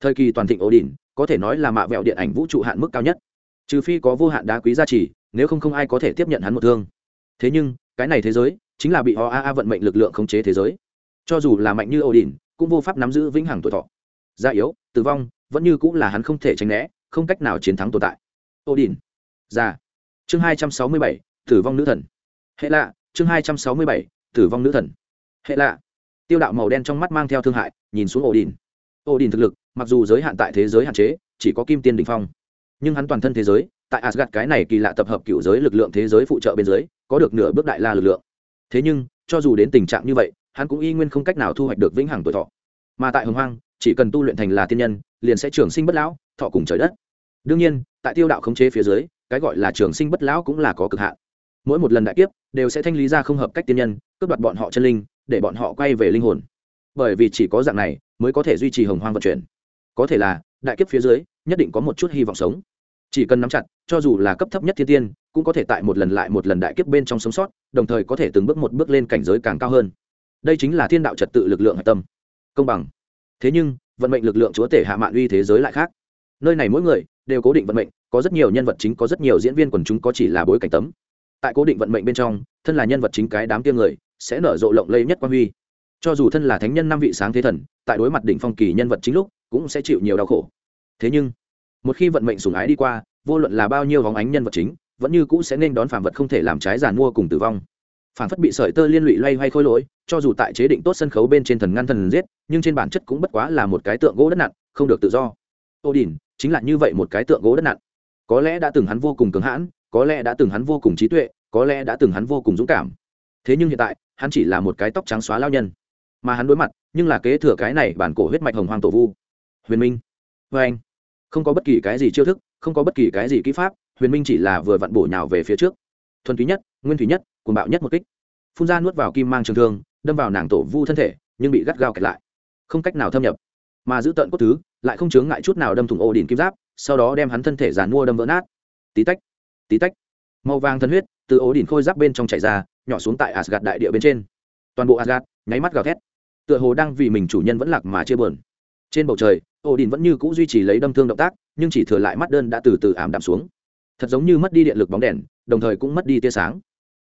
Thời kỳ toàn thịnh ổ đỉnh có thể nói là mạ vẹo điện ảnh vũ trụ hạn mức cao nhất. Trừ phi có vô hạn đá quý gia trì, nếu không không ai có thể tiếp nhận hắn một thương. Thế nhưng, cái này thế giới, chính là bị họ a a vận mệnh lực lượng khống chế thế giới. Cho dù là mạnh như ổ đỉnh cũng vô pháp nắm giữ vĩnh hằng tuổi thọ gia yếu, tử vong, vẫn như cũng là hắn không thể tránh né, không cách nào chiến thắng tồn tại. Ô đình già. Chương hai trăm sáu mươi bảy, tử vong nữ thần. Hệ lạ. Chương hai trăm sáu mươi bảy, tử vong nữ thần. Hệ lạ. Tiêu đạo màu đen trong mắt mang theo thương hại, nhìn xuống ổ đình ổ đình thực lực, mặc dù giới hạn tại thế giới hạn chế, chỉ có kim tiên đình phong. Nhưng hắn toàn thân thế giới, tại asgad cái này kỳ lạ tập hợp cựu giới lực lượng thế giới phụ trợ bên dưới, có được nửa bước đại la lực lượng. Thế nhưng, cho dù đến tình trạng như vậy, hắn cũng y nguyên không cách nào thu hoạch được vĩnh hằng tuổi thọ. Mà tại hồng hoang chỉ cần tu luyện thành là tiên nhân, liền sẽ trường sinh bất lão, thọ cùng trời đất. Đương nhiên, tại tiêu đạo khống chế phía dưới, cái gọi là trường sinh bất lão cũng là có cực hạn. Mỗi một lần đại kiếp, đều sẽ thanh lý ra không hợp cách tiên nhân, cướp đoạt bọn họ chân linh, để bọn họ quay về linh hồn. Bởi vì chỉ có dạng này, mới có thể duy trì hồng hoang vận chuyển. Có thể là, đại kiếp phía dưới, nhất định có một chút hy vọng sống. Chỉ cần nắm chặt, cho dù là cấp thấp nhất thiên tiên, cũng có thể tại một lần lại một lần đại kiếp bên trong sống sót, đồng thời có thể từng bước một bước lên cảnh giới càng cao hơn. Đây chính là thiên đạo trật tự lực lượng hạch tâm. Công bằng thế nhưng, vận mệnh lực lượng chúa tể hạ mạn uy thế giới lại khác. Nơi này mỗi người đều cố định vận mệnh, có rất nhiều nhân vật chính, có rất nhiều diễn viên quần chúng có chỉ là bối cảnh tấm. Tại cố định vận mệnh bên trong, thân là nhân vật chính cái đám tiêm người sẽ nở rộ lộng lây nhất quan huy. Cho dù thân là thánh nhân năm vị sáng thế thần, tại đối mặt đỉnh phong kỳ nhân vật chính lúc cũng sẽ chịu nhiều đau khổ. Thế nhưng, một khi vận mệnh sùng ái đi qua, vô luận là bao nhiêu vóng ánh nhân vật chính, vẫn như cũ sẽ nên đón phàm vật không thể làm trái giàn mua cùng tử vong phản phất bị sợi tơ liên lụy loay hoay khôi lỗi, cho dù tại chế định tốt sân khấu bên trên thần ngăn thần giết, nhưng trên bản chất cũng bất quá là một cái tượng gỗ đất nặn, không được tự do. Ô đình, chính là như vậy một cái tượng gỗ đất nặn. Có lẽ đã từng hắn vô cùng cứng hãn, có lẽ đã từng hắn vô cùng trí tuệ, có lẽ đã từng hắn vô cùng dũng cảm. Thế nhưng hiện tại, hắn chỉ là một cái tóc trắng xóa lao nhân. Mà hắn đối mặt, nhưng là kế thừa cái này bản cổ huyết mạch hồng hoàng tổ vu. Huyền minh. Vê anh, không có bất kỳ cái gì chiêu thức, không có bất kỳ cái gì kỹ pháp, huyền minh chỉ là vừa vặn bổ nhào về phía trước. Thuần túy nhất nguyên thủy nhất, cuồng bạo nhất một kích. Phun ra nuốt vào kim mang trường thương, đâm vào nàng tổ vu thân thể, nhưng bị gắt gao kẹt lại. Không cách nào thâm nhập. Mà giữ tận cốt thứ, lại không chướng ngại chút nào đâm thủng ổ đỉnh kim giáp, sau đó đem hắn thân thể giàn mua đâm vỡ nát. Tí tách tí tách. Màu vàng thân huyết từ ổ đỉnh khôi giáp bên trong chảy ra, nhỏ xuống tại asgad đại địa bên trên. Toàn bộ asgad nháy mắt gào thét. Tựa hồ đang vì mình chủ nhân vẫn lạc mà chia buồn. Trên bầu trời ổ đỉnh vẫn như c ũ duy trì lấy đâm thương động tác, nhưng chỉ thừa lại mắt đơn đã từ từ ảm đạm xuống. Thật giống như mất đi điện lực bóng đèn, đồng thời cũng mất đi tia sáng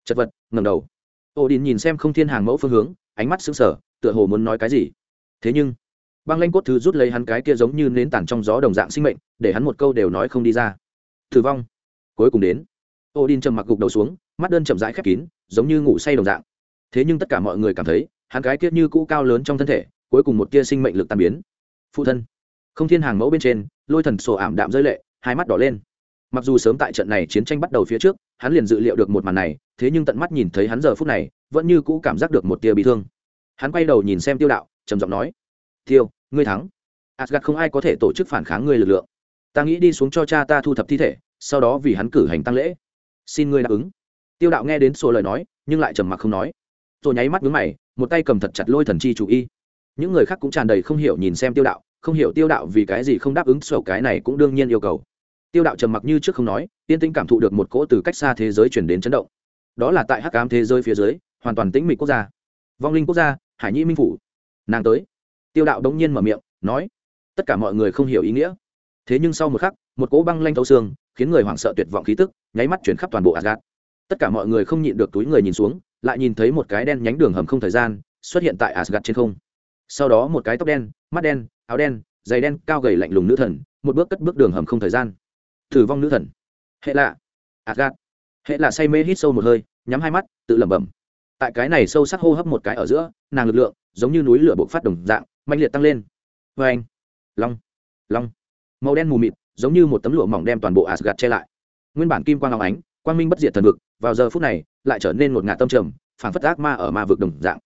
chật vật ngầm đầu. Ổ đình nhìn xem không thiên hàng mẫu phương hướng, ánh mắt sững sờ, tựa hồ muốn nói cái gì. Thế nhưng, băng lanh cốt thứ rút lấy hắn cái kia giống như nến tản trong gió đồng dạng sinh mệnh, để hắn một câu đều nói không đi ra. Thử vong. Cuối cùng đến ô đin trầm mặc gục đầu xuống, mắt đơn chậm rãi khép kín, giống như ngủ say đồng dạng. Thế nhưng tất cả mọi người cảm thấy, hắn cái kia như cũ cao lớn trong thân thể, cuối cùng một tia sinh mệnh lực tan biến. Phụ thân. Không thiên hàng mẫu bên trên, lôi thần sổ ảm đạm rơi lệ, hai mắt đỏ lên. Mặc dù sớm tại trận này chiến tranh bắt đầu phía trước, hắn liền dự liệu được một màn này thế nhưng tận mắt nhìn thấy hắn giờ phút này, vẫn như cũ cảm giác được một tia bị thương. Hắn quay đầu nhìn xem tiêu đạo, trầm giọng nói, tiêu, ngươi thắng. Asgad không ai có thể tổ chức phản kháng ngươi lực lượng. Ta nghĩ đi xuống cho cha ta thu thập thi thể, sau đó vì hắn cử hành tăng lễ. Xin ngươi đáp ứng. Tiêu đạo nghe đến sổ lời nói, nhưng lại trầm mặc không nói. Rồi nháy mắt ngứa mày, một tay cầm thật chặt lôi thần chi chủ y. Những người khác cũng tràn đầy không hiểu nhìn xem tiêu đạo, không hiểu tiêu đạo vì cái gì không đáp ứng, sổ cái này cũng đương nhiên yêu cầu. Tiêu đạo trầm mặc như trước không nói tiên tĩnh cảm thụ được một cỗ từ cách xa thế giới chuyển đến chấn động đó là tại hắc cám thế giới phía dưới, hoàn toàn tĩnh mịch quốc gia. Vong linh quốc gia, hải nhĩ minh phủ. Nàng tới. Tiêu đạo đống nhiên mở miệng, nói, tất cả mọi người không hiểu ý nghĩa. Thế nhưng sau một khắc, một cỗ băng lanh thấu xương khiến người hoảng sợ tuyệt vọng khí tức nháy mắt chuyển khắp toàn bộ asgad tất cả mọi người không nhịn được túi người nhìn xuống, lại nhìn thấy một cái đen nhánh đường hầm không thời gian xuất hiện tại asgad trên không. Sau đó một cái tóc đen, mắt đen, áo đen, giày đen cao gầy lạnh lùng nữ thần, một bước cất bước đường hầm không thời gian. Thử vong nữ thần. Hệ lạ. Asgad hệ là say mê hít sâu một hơi, nhắm hai mắt, tự lẩm bẩm. Tại cái này sâu sắc hô hấp một cái ở giữa, nàng lực lượng giống như núi lửa bộc phát đồng dạng mạnh liệt tăng lên. Vê anh, long long. Màu đen mù mịt, giống như một tấm lụa mỏng đem toàn bộ asgad che lại. Nguyên bản kim quang ngọc ánh, quang minh bất diệt thần vực, vào giờ phút này, lại trở nên một ngạt tâm trầm, phảng phất ác ma ở ma vực đồng dạng.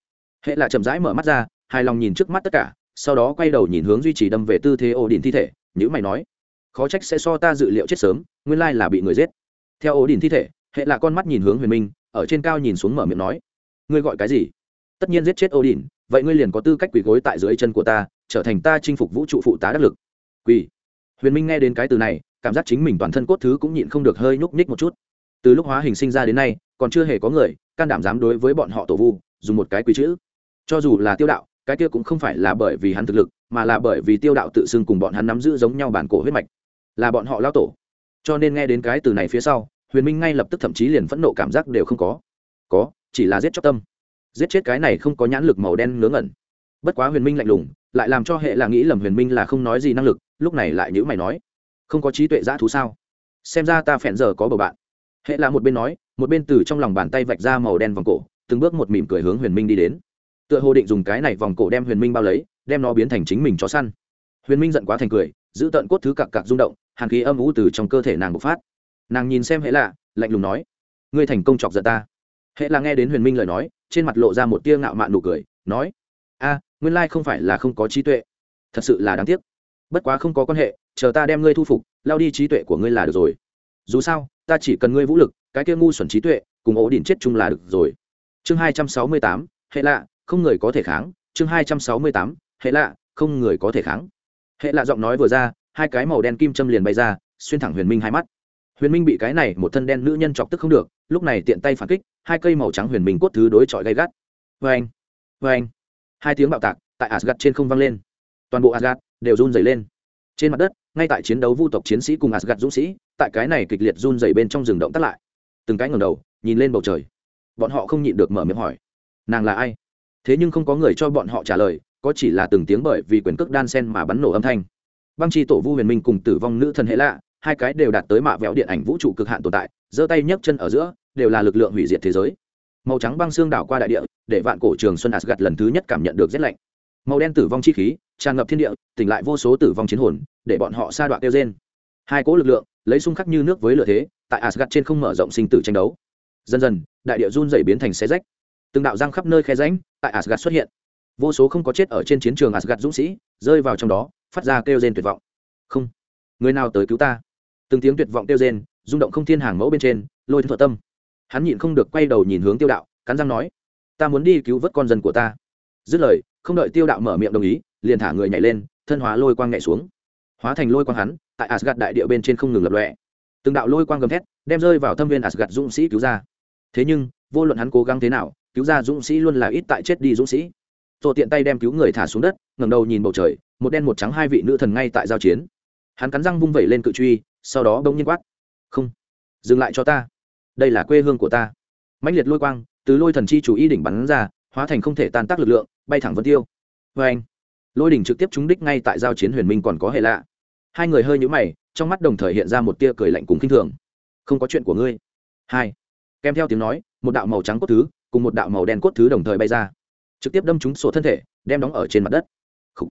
Hệ là chậm rãi mở mắt ra, hài lòng nhìn trước mắt tất cả, sau đó quay đầu nhìn hướng duy trì đâm về tư thế ổ đỉnh thi thể nhữ mày nói, khó trách sẽ so ta dự liệu chết sớm, nguyên lai là bị người giết. Theo ổ đỉnh thi thể hệ là con mắt nhìn hướng huyền minh, ở trên cao nhìn xuống mở miệng nói, ngươi gọi cái gì? Tất nhiên giết chết odin, vậy ngươi liền có tư cách quỳ gối tại dưới chân của ta, trở thành ta chinh phục vũ trụ phụ tá đắc lực. Quỳ? Huyền minh nghe đến cái từ này, cảm giác chính mình toàn thân cốt thứ cũng nhịn không được hơi nhúc nhích một chút. Từ lúc hóa hình sinh ra đến nay, còn chưa hề có người can đảm dám đối với bọn họ tổ vu, dùng một cái quý chữ. Cho dù là tiêu đạo, cái kia cũng không phải là bởi vì hắn thực lực, mà là bởi vì tiêu đạo tự xưng cùng bọn hắn nắm giữ giống nhau bản cổ huyết mạch, là bọn họ lao tổ. Cho nên nghe đến cái từ này phía sau huyền minh ngay lập tức thậm chí liền phẫn nộ cảm giác đều không có. Có, chỉ là giết chóc tâm. Giết chết cái này không có nhãn lực màu đen ngớ ngẩn. Bất quá huyền minh lạnh lùng, lại làm cho hệ là nghĩ lầm huyền minh là không nói gì năng lực, lúc này lại nhữ mày nói, không có trí tuệ giã thú sao? Xem ra ta phèn giờ có bầu bạn. Hệ là một bên nói, một bên từ trong lòng bàn tay vạch ra màu đen vòng cổ, từng bước một mỉm cười hướng huyền minh đi đến. Tựa hồ định dùng cái này vòng cổ đem huyền minh bao lấy, đem nó biến thành chính mình chó săn. Huyền minh giận quá thành cười, giữ tận cốt thứ cặc cặc rung động, hàn khí âm ủ từ trong cơ thể nàng bộc phát nàng nhìn xem hệ lạ, lạnh lùng nói, ngươi thành công chọc giận ta. Hệ là nghe đến huyền minh lời nói, trên mặt lộ ra một tia ngạo mạn nụ cười, nói, a, nguyên lai không phải là không có trí tuệ. Thật sự là đáng tiếc. Bất quá không có quan hệ, chờ ta đem ngươi thu phục, lao đi trí tuệ của ngươi là được rồi. Dù sao, ta chỉ cần ngươi vũ lực, cái kia ngu xuẩn trí tuệ, cùng ổ đỉnh chết chung là được rồi. Chương hai trăm sáu mươi tám, hệ lạ, không người có thể kháng. Chương hai trăm sáu mươi tám, hệ lạ, không người có thể kháng. Hệ lạ giọng nói vừa ra, hai cái màu đen kim châm liền bay ra, xuyên thẳng huyền minh hai mắt huyền minh bị cái này một thân đen nữ nhân chọc tức không được, lúc này tiện tay phản kích, hai cây màu trắng huyền minh cốt thứ đối chọi gay gắt. Vê anh vê anh hai tiếng bạo tạc tại asgad trên không vang lên. Toàn bộ asgad đều run dày lên. Trên mặt đất, ngay tại chiến đấu vu tộc chiến sĩ cùng asgad dũng sĩ, tại cái này kịch liệt run dày bên trong rừng động tắt lại. Từng cái ngầm đầu, nhìn lên bầu trời. Bọn họ không nhịn được mở miệng hỏi, nàng là ai? Thế nhưng không có người cho bọn họ trả lời, có chỉ là từng tiếng bởi vì quyền cước đan sen mà bắn nổ âm thanh. Băng chi tổ vu huyền minh cùng tử vong nữ thần hệ lạ hai cái đều đạt tới mạ vẹo điện ảnh vũ trụ cực hạn tồn tại, giơ tay nhấc chân ở giữa, đều là lực lượng hủy diệt thế giới. Màu trắng băng xương đảo qua đại địa, để vạn cổ trường xuân asgad lần thứ nhất cảm nhận được rét lạnh. Màu đen tử vong chi khí, tràn ngập thiên địa, tỉnh lại vô số tử vong chiến hồn, để bọn họ sa đoạn kêu trên hai cỗ lực lượng, lấy xung khắc như nước với lửa thế, tại asgad trên không mở rộng sinh tử tranh đấu. Dần dần, đại địa run dày biến thành xe rách. Từng đạo răng khắp nơi khe ránh tại asgad xuất hiện. Vô số không có chết ở trên chiến trường asgad dũng sĩ, rơi vào trong đó, phát ra kêu rên tuyệt vọng. Không, người nào tới cứu ta? Từng tiếng tuyệt vọng tiêu rên, rung động không thiên hàng mẫu bên trên, lôi thợ tâm. Hắn nhịn không được quay đầu nhìn hướng tiêu đạo, cắn răng nói, ta muốn đi cứu vớt con dân của ta. Dứt lời, không đợi tiêu đạo mở miệng đồng ý, liền thả người nhảy lên, thân hóa lôi quang nhảy xuống. Hóa thành lôi quang hắn, tại asgad đại địa bên trên không ngừng lập lọe từng đạo lôi quang gầm thét, đem rơi vào thâm viên asgad dũng sĩ cứu ra. Thế nhưng, vô luận hắn cố gắng thế nào, cứu ra dũng sĩ luôn là ít tại chết đi dũng sĩ. Rồi tiện tay đem cứu người thả xuống đất, ngẩng đầu nhìn bầu trời, một đen một trắng hai vị nữ thần ngay tại giao chiến. Hắn cắn răng vung vẩy lên cự truy sau đó bỗng nhiên quát, không, dừng lại cho ta. Đây là quê hương của ta. Mãnh liệt lôi quang từ lôi thần chi chủ y đỉnh bắn ra, hóa thành không thể tan tác lực lượng, bay thẳng vân tiêu. Vê anh, lôi đỉnh trực tiếp trúng đích ngay tại giao chiến huyền minh còn có hệ lạ. Hai người hơi nhũ mày, trong mắt đồng thời hiện ra một tia cười lạnh cùng k i n h thường. Không có chuyện của ngươi. Hai, kèm theo tiếng nói, một đạo màu trắng cốt thứ cùng một đạo màu đen cốt thứ đồng thời bay ra, trực tiếp đâm trúng sổ thân thể, đem đóng ở trên mặt đất. Khủ.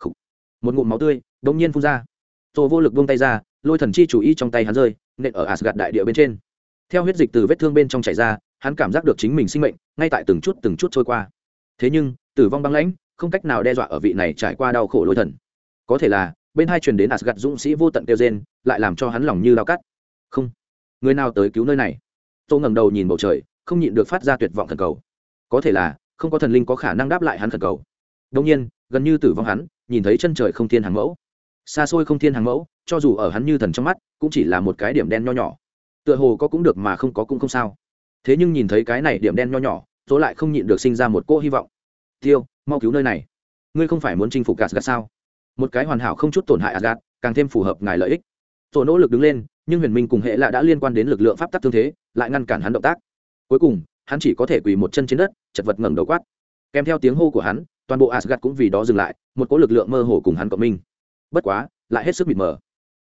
Khủ. một ngụm máu tươi đ ỗ n g nhiên phun ra tô vô lực buông tay ra, lôi thần chi chủ y trong tay hắn rơi, nện ở asgad đại địa bên trên. Theo huyết dịch từ vết thương bên trong chảy ra, hắn cảm giác được chính mình sinh mệnh, ngay tại từng chút từng chút trôi qua. Thế nhưng, tử vong băng lãnh, không cách nào đe dọa ở vị này trải qua đau khổ lôi thần. Có thể là, bên hai truyền đến asgad dũng sĩ vô tận kêu gen lại làm cho hắn lòng như lao cắt. Không. Người nào tới cứu nơi này? Tô ngẩng đầu nhìn bầu trời, không nhịn được phát ra tuyệt vọng thần cầu. Có thể là, không có thần linh có khả năng đáp lại hắn thần cầu. Đông nhiên, gần như tử vong hắn, nhìn thấy chân trời không thiên hàng mẫu xa xôi không thiên hàng mẫu, cho dù ở hắn như thần trong mắt, cũng chỉ là một cái điểm đen nho nhỏ. Tựa hồ có cũng được mà không có cũng không sao. Thế nhưng nhìn thấy cái này điểm đen nho nhỏ dỗ lại không nhịn được sinh ra một cô hy vọng. Tiêu, mau cứu nơi này. Ngươi không phải muốn chinh phục gạt gạt sao? Một cái hoàn hảo không chút tổn hại gạt càng thêm phù hợp ngài lợi ích. Tổ nỗ lực đứng lên, nhưng huyền minh cùng hệ lạ đã liên quan đến lực lượng pháp tắc thương thế, lại ngăn cản hắn động tác. Cuối cùng, hắn chỉ có thể quỳ một chân trên đất, chật vật ngẩng đầu quát. Kèm theo tiếng hô của hắn, toàn bộ asgad cũng vì đó dừng lại, một cỗ lực lượng mơ hồ cùng hắn cộng minh bất quá, lại hết sức mịt mờ.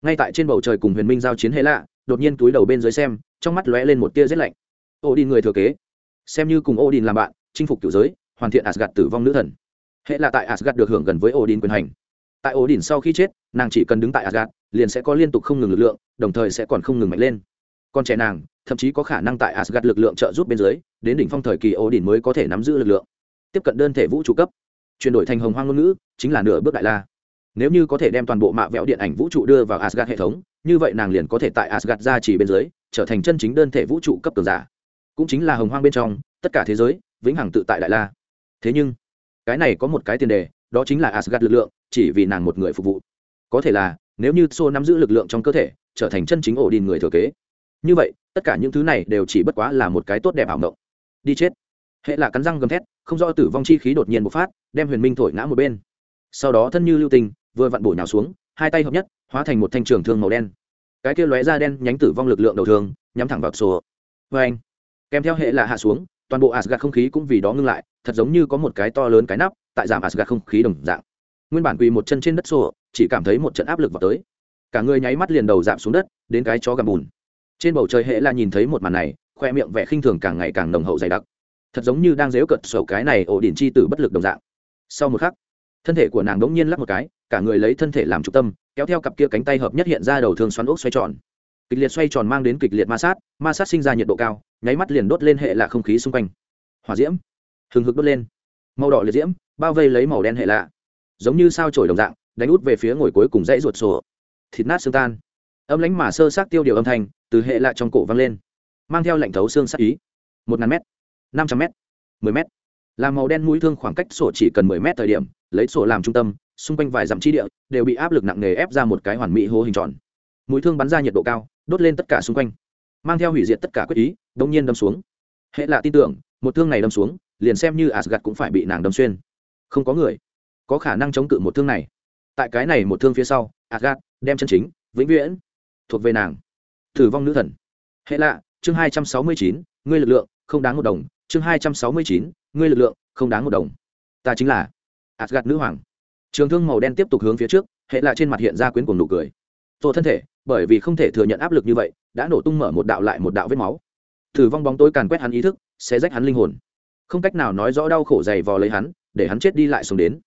Ngay tại trên bầu trời cùng huyền minh giao chiến hệ lạ, đột nhiên túi đầu bên dưới xem, trong mắt lóe lên một tia rét lạnh. Ô đi người thừa kế. Xem như cùng ô đình làm bạn, chinh phục cựu giới, hoàn thiện asgad tử vong nữ thần. Hệ là tại asgad được hưởng gần với ô đình quyền hành. Tại ô đình sau khi chết, nàng chỉ cần đứng tại asgad liền sẽ có liên tục không ngừng lực lượng, đồng thời sẽ còn không ngừng mạnh lên. Con trẻ nàng, thậm chí có khả năng tại asgad lực lượng trợ giúp bên dưới, đến đỉnh phong thời kỳ ô đình mới có thể nắm giữ lực lượng. Tiếp cận đơn thể vũ trụ cấp. Chuyển đổi thành hồng hoang ngôn ngữ, chính là nửa bước đại la nếu như có thể đem toàn bộ mạ vẹo điện ảnh vũ trụ đưa vào asgad hệ thống, như vậy nàng liền có thể tại asgad ra chỉ bên dưới, trở thành chân chính đơn thể vũ trụ cấp cường giả. Cũng chính là hồng hoang bên trong, tất cả thế giới, vĩnh hằng tự tại đại la. Thế nhưng, cái này có một cái tiền đề, đó chính là asgad lực lượng, chỉ vì nàng một người phục vụ. Có thể là, nếu như xô nắm giữ lực lượng trong cơ thể, trở thành chân chính ổ đình người thừa kế. Như vậy, tất cả những thứ này đều chỉ bất quá là một cái tốt đẹp ảo mộng. Đi chết. Hệ là cắn răng gầm thét, không do tử vong chi khí đột nhiên bộc phát, đem huyền minh thổi ngã một bên. Sau đó thân như lưu tình vừa vặn bổ nhào xuống, hai tay hợp nhất, hóa thành một thanh trường thương màu đen. Cái kia lóe ra đen nhánh tử vong lực lượng đầu thương, nhắm thẳng vào sổ vê anh, kèm theo hệ là hạ xuống, toàn bộ asgad không khí cũng vì đó ngưng lại, thật giống như có một cái to lớn cái nắp, tại giảm asgad không khí đồng dạng. Nguyên bản quỳ một chân trên đất sổ chỉ cảm thấy một trận áp lực vào tới. Cả người nháy mắt liền đầu giảm xuống đất, đến cái chó gầm bùn. Trên bầu trời hệ là nhìn thấy một màn này, khoe miệng vẻ khinh thường càng ngày càng nồng hậu dày đặc. Thật giống như đang dếu cận sầu cái này ổ điển chi tử bất lực đồng dạng. Sau một khắc, thân thể của nàng đống nhiên lắc một cái cả người lấy thân thể làm trung tâm, kéo theo cặp kia cánh tay hợp nhất hiện ra đầu thương xoắn ốc xoay tròn. Kịch liệt xoay tròn mang đến kịch liệt ma sát ma sát sinh ra nhiệt độ cao, nháy mắt liền đốt lên hệ lạ không khí xung quanh. Hỏa diễm, hừng hực đốt lên. Màu đỏ liệt diễm, bao vây lấy màu đen hệ lạ. Giống như sao trổi đồng dạng, đánh út về phía ngồi cuối cùng dãy ruột sổ. Thịt nát xương tan. Âm lánh mà sơ sát tiêu điều âm thanh, từ hệ lạ trong cổ vang lên. Mang theo lạnh thấu xương sát ý. Một ngàn m năm trăm m mười m làm màu đen mũi thương khoảng cách sổ chỉ cần mười m thời điểm, lấy sổ làm trung tâm xung quanh vài dặm chi địa, đều bị áp lực nặng nề ép ra một cái hoàn mỹ hố hình tròn. Mũi thương bắn ra nhiệt độ cao, đốt lên tất cả xung quanh. Mang theo hủy diệt tất cả quyết ý đông nhiên đâm xuống. Hệ lạ tin tưởng, một thương này đâm xuống, liền xem như asgad cũng phải bị nàng đâm xuyên. Không có người có khả năng chống cự một thương này. Tại cái này một thương phía sau asgad đem chân chính, vĩnh viễn thuộc về nàng. Thử vong nữ thần. Hệ lạ, chương hai trăm sáu mươi chín, ngươi lực lượng không đáng một đồng. Chương hai trăm sáu mươi chín, ngươi lực lượng không đáng một đồng. Ta chính là asgad nữ hoàng trường thương màu đen tiếp tục hướng phía trước, hệ là trên mặt hiện ra quyến cùng nụ cười. Tổ thân thể, bởi vì không thể thừa nhận áp lực như vậy, đã nổ tung mở một đạo lại một đạo vết máu. Thử vong bóng tối càn quét hắn ý thức, sẽ rách hắn linh hồn. Không cách nào nói rõ đau khổ dày vò lấy hắn, để hắn chết đi lại sống đến.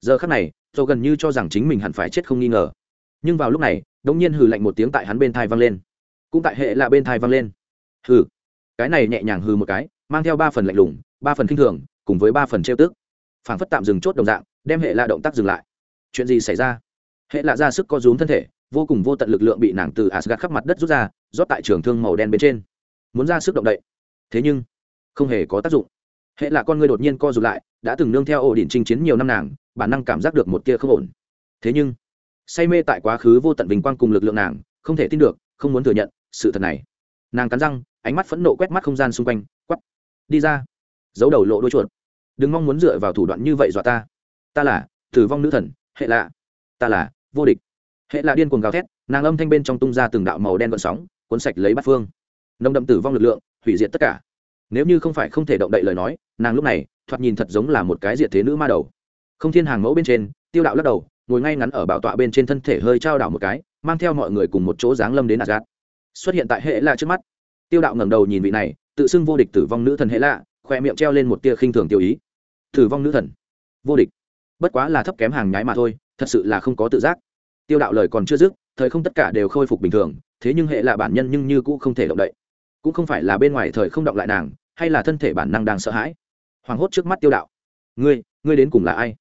Giờ khắc này dầu gần như cho rằng chính mình hẳn phải chết không nghi ngờ. Nhưng vào lúc này, đống nhiên hừ lạnh một tiếng tại hắn bên thai vang lên. Cũng tại hệ là bên thai vang lên. Hừ. Cái này nhẹ nhàng hừ một cái, mang theo ba phần lạnh lùng, ba phần kinh thường, cùng với ba phần trêu tức phảng phất tạm dừng chốt đồng dạng đem hệ là động tác dừng lại chuyện gì xảy ra hệ là ra sức co rúm thân thể vô cùng vô tận lực lượng bị nàng từ Asgard khắp mặt đất rút ra, rót tại trường thương màu đen bên trên. Muốn ra sức động đậy, thế nhưng không hề có tác dụng. Hệ là con người đột nhiên co rụt lại, đã từng nương theo ổ đỉnh chinh chiến nhiều năm nàng, bản năng cảm giác được một tia không ổn. Thế nhưng, say mê tại quá khứ vô tận vinh quang cùng lực lượng nàng, không thể tin được, không muốn thừa nhận sự thật này. Nàng cắn răng, ánh mắt phẫn nộ quét mắt không gian xung quanh, quát: "Đi ra!" Giấu đầu lộ đuôi chuột. Đừng mong muốn dựa vào thủ đoạn như vậy dọa ta. Ta là Tử vong nữ thần, hệ lạ. Ta là vô địch. Hệ lạ điên cuồng gào thét nàng âm thanh bên trong tung ra từng đạo màu đen gợn sóng cuốn sạch lấy bát phương. Nồng đậm tử vong lực lượng hủy diệt tất cả. Nếu như không phải không thể động đậy lời nói nàng lúc này thoạt nhìn thật giống là một cái diệt thế nữ ma đầu. Không thiên hàng mẫu bên trên tiêu đạo lắc đầu ngồi ngay ngắn ở bảo tọa bên trên thân thể hơi trao đảo một cái mang theo mọi người cùng một chỗ giáng lâm đến asgad xuất hiện tại hệ lạ trước mắt. Tiêu đạo ngẩng đầu nhìn vị này tự xưng vô địch tử vong nữ thần hệ lạ khoe miệng treo lên một tia khinh thường tiêu ý thử vong nữ thần. Vô địch. Bất quá là thấp kém hàng nhái mà thôi, thật sự là không có tự giác. Tiêu đạo lời còn chưa dứt, thời không tất cả đều khôi phục bình thường, thế nhưng hệ là bản nhân nhưng như cũ không thể động đậy. Cũng không phải là bên ngoài thời không động lại nàng, hay là thân thể bản năng đang sợ hãi. Hoảng hốt trước mắt tiêu đạo. Ngươi ngươi đến cùng là ai?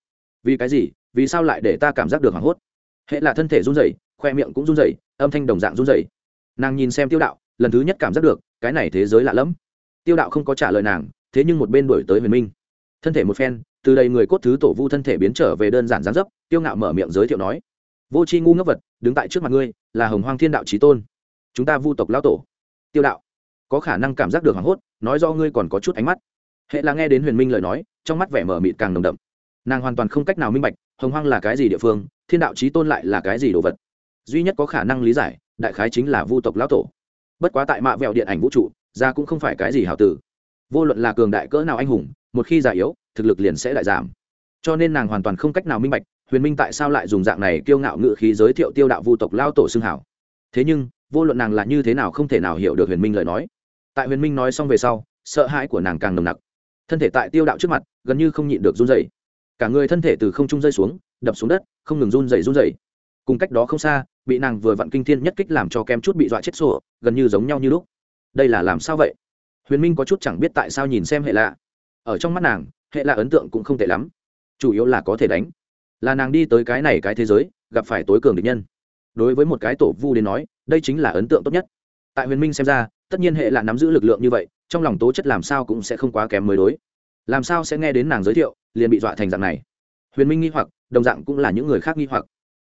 Vì cái gì, vì sao lại để ta cảm giác được hoảng hốt? Hệ là thân thể run rẩy, khoe miệng cũng run rẩy, âm thanh đồng dạng run rẩy. Nàng nhìn xem tiêu đạo, lần thứ nhất cảm giác được, cái này thế giới lạ lẫm. Tiêu đạo không có trả lời nàng, thế nhưng một bên đổi tới huyền minh thân thể một phen, từ đây người cốt thứ tổ vu thân thể biến trở về đơn giản gián dấp, tiêu ngạo mở miệng giới thiệu nói, vô c h i ngu ngốc vật, đứng tại trước mặt ngươi, là hồng hoang thiên đạo trí tôn. Chúng ta vu tộc lao tổ. Tiêu đạo, có khả năng cảm giác được hoảng hốt, nói do ngươi còn có chút ánh mắt. Hệ là nghe đến huyền minh lời nói, trong mắt vẻ mở mịt càng nồng đậm. Nàng hoàn toàn không cách nào minh bạch, hồng hoang là cái gì địa phương, thiên đạo trí tôn lại là cái gì đồ vật. Duy nhất có khả năng lý giải, đại khái chính là vu tộc lão tổ. Bất quá tại mạ vẹo điện ảnh vũ trụ, ra cũng không phải cái gì hào tử. Vô luận là cường đại cỡ nào anh hùng một khi già yếu, thực lực liền sẽ đại giảm. Cho nên nàng hoàn toàn không cách nào minh bạch, huyền minh tại sao lại dùng dạng này kiêu ngạo ngự khí giới thiệu tiêu đạo vu tộc lao tổ xưng hảo. Thế nhưng, vô luận nàng là như thế nào không thể nào hiểu được huyền minh lời nói. Tại huyền minh nói xong về sau, sợ hãi của nàng càng nồng nặc. Thân thể tại tiêu đạo trước mặt, gần như không nhịn được run dày cả người thân thể từ không trung rơi xuống, đập xuống đất, không ngừng run dày run dày cùng cách đó không xa, bị nàng vừa vặn kinh thiên nhất kích làm cho kem chút bị dọa chết sổ, gần như giống nhau như lúc. Đây là làm sao vậy? Huyền minh có chút chẳng biết tại sao nhìn xem hệ lạ ở trong mắt nàng, hệ là ấn tượng cũng không tệ lắm. Chủ yếu là có thể đánh. Là nàng đi tới cái này cái thế giới, gặp phải tối cường địch nhân. Đối với một cái tổ vu đến nói, đây chính là ấn tượng tốt nhất. Tại huyền minh xem ra, tất nhiên hệ là nắm giữ lực lượng như vậy, trong lòng tố chất làm sao cũng sẽ không quá kém mới đối. Làm sao sẽ nghe đến nàng giới thiệu, liền bị dọa thành dạng này? Huyền minh nghi hoặc, đồng dạng cũng là những người khác nghi hoặc.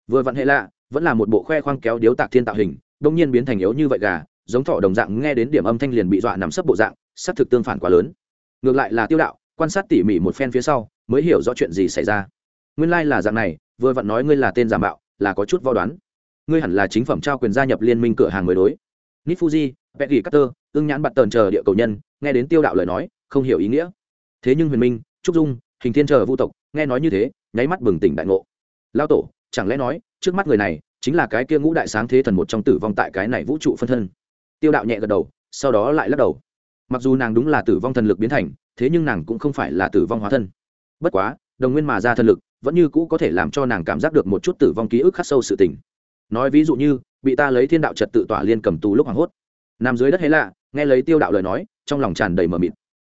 Vừa vặn hệ lạ, vẫn là một bộ khoe khoang kéo điếu tạc thiên tạo hình, đông nhiên biến thành yếu như vậy gà, giống thỏ đồng dạng nghe đến điểm âm thanh liền bị dọa nằm sấp bộ dạng, xác thực tương phản quá lớn ngược lại là tiêu đạo, quan sát tỉ mỉ một phen phía sau, mới hiểu rõ chuyện gì xảy ra. Nguyên lai、like、là dạng này, vừa vặn nói ngươi là tên giả mạo, là có chút vo đoán. Ngươi hẳn là chính phẩm trao quyền gia nhập liên minh cửa hàng mới đối. Nít fuji petty cutter ưng nhãn bặt tờn chờ địa cầu nhân, nghe đến tiêu đạo lời nói, không hiểu ý nghĩa. Thế nhưng huyền minh, trúc dung, hình thiên chờ vũ tộc, nghe nói như thế, nháy mắt bừng tỉnh đại ngộ. Lao tổ, chẳng lẽ nói, trước mắt người này, chính là cái kia ngũ đại sáng thế thần một trong tử vong tại cái này vũ trụ phân thân? Tiêu đạo nhẹ gật đầu, sau đó lại lắc đầu mặc dù nàng đúng là tử vong thần lực biến thành thế nhưng nàng cũng không phải là tử vong hóa thân. Bất quá đồng nguyên mà ra thần lực vẫn như cũ có thể làm cho nàng cảm giác được một chút tử vong ký ức khắc sâu sự tình. Nói ví dụ như bị ta lấy thiên đạo trật tự tỏa liên cầm tù lúc hoảng hốt. Nằm dưới đất hay lạ nghe lấy tiêu đạo lời nói trong lòng tràn đầy mờ mịt.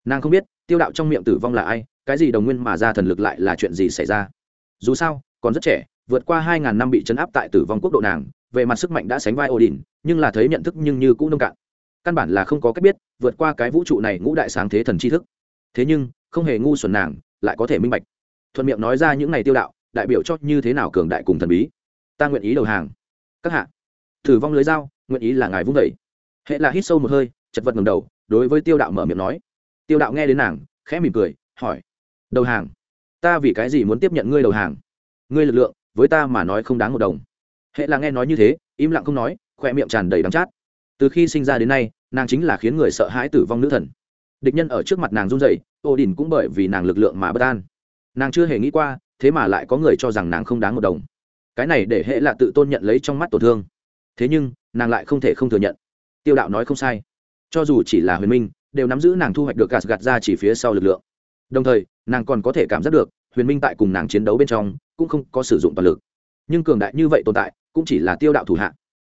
Nàng không biết tiêu đạo trong miệng tử vong là ai cái gì đồng nguyên mà ra thần lực lại là chuyện gì xảy ra. Dù sao còn rất trẻ vượt qua hai ngàn năm bị chấn áp tại tử vong quốc độ nàng về mặt sức mạnh đã sánh vai Odin, nhưng là thấy nhận thức nhưng như cũ nông cạn. Căn bản là không có cách biết, vượt qua cái vũ trụ này ngũ đại sáng thế thần chi thức. Thế nhưng, không hề ngu xuẩn nàng, lại có thể minh bạch. Thuận miệng nói ra những này tiêu đạo, đại biểu cho như thế nào cường đại cùng thần bí. Ta nguyện ý đầu hàng. Các hạ, thử vong lưới dao, nguyện ý là ngài vung vẩy Hệ là hít sâu một hơi, chật vật ngẩng đầu, đối với tiêu đạo mở miệng nói. Tiêu đạo nghe đến nàng, khẽ mỉm cười, hỏi: "Đầu hàng? Ta vì cái gì muốn tiếp nhận ngươi đầu hàng? Ngươi lực lượng, với ta mà nói không đáng một đồng." hệ là nghe nói như thế im lặng không nói khoe miệng tràn đầy đắng chát từ khi sinh ra đến nay nàng chính là khiến người sợ hãi tử vong nữ thần. Địch nhân ở trước mặt nàng run rẩy ô đình cũng bởi vì nàng lực lượng mà bất an. Nàng chưa hề nghĩ qua, thế mà lại có người cho rằng nàng không đáng một đồng. Cái này để hệ là tự tôn nhận lấy trong mắt tổn thương. Thế nhưng, nàng lại không thể không thừa nhận. Tiêu đạo nói không sai. Cho dù chỉ là huyền minh, đều nắm giữ nàng thu hoạch được gạt gạt ra chỉ phía sau lực lượng. Đồng thời, nàng còn có thể cảm giác được, huyền minh tại cùng nàng chiến đấu bên trong, cũng không có sử dụng toàn lực. Nhưng cường đại như vậy tồn tại, cũng chỉ là tiêu đạo thủ hạ.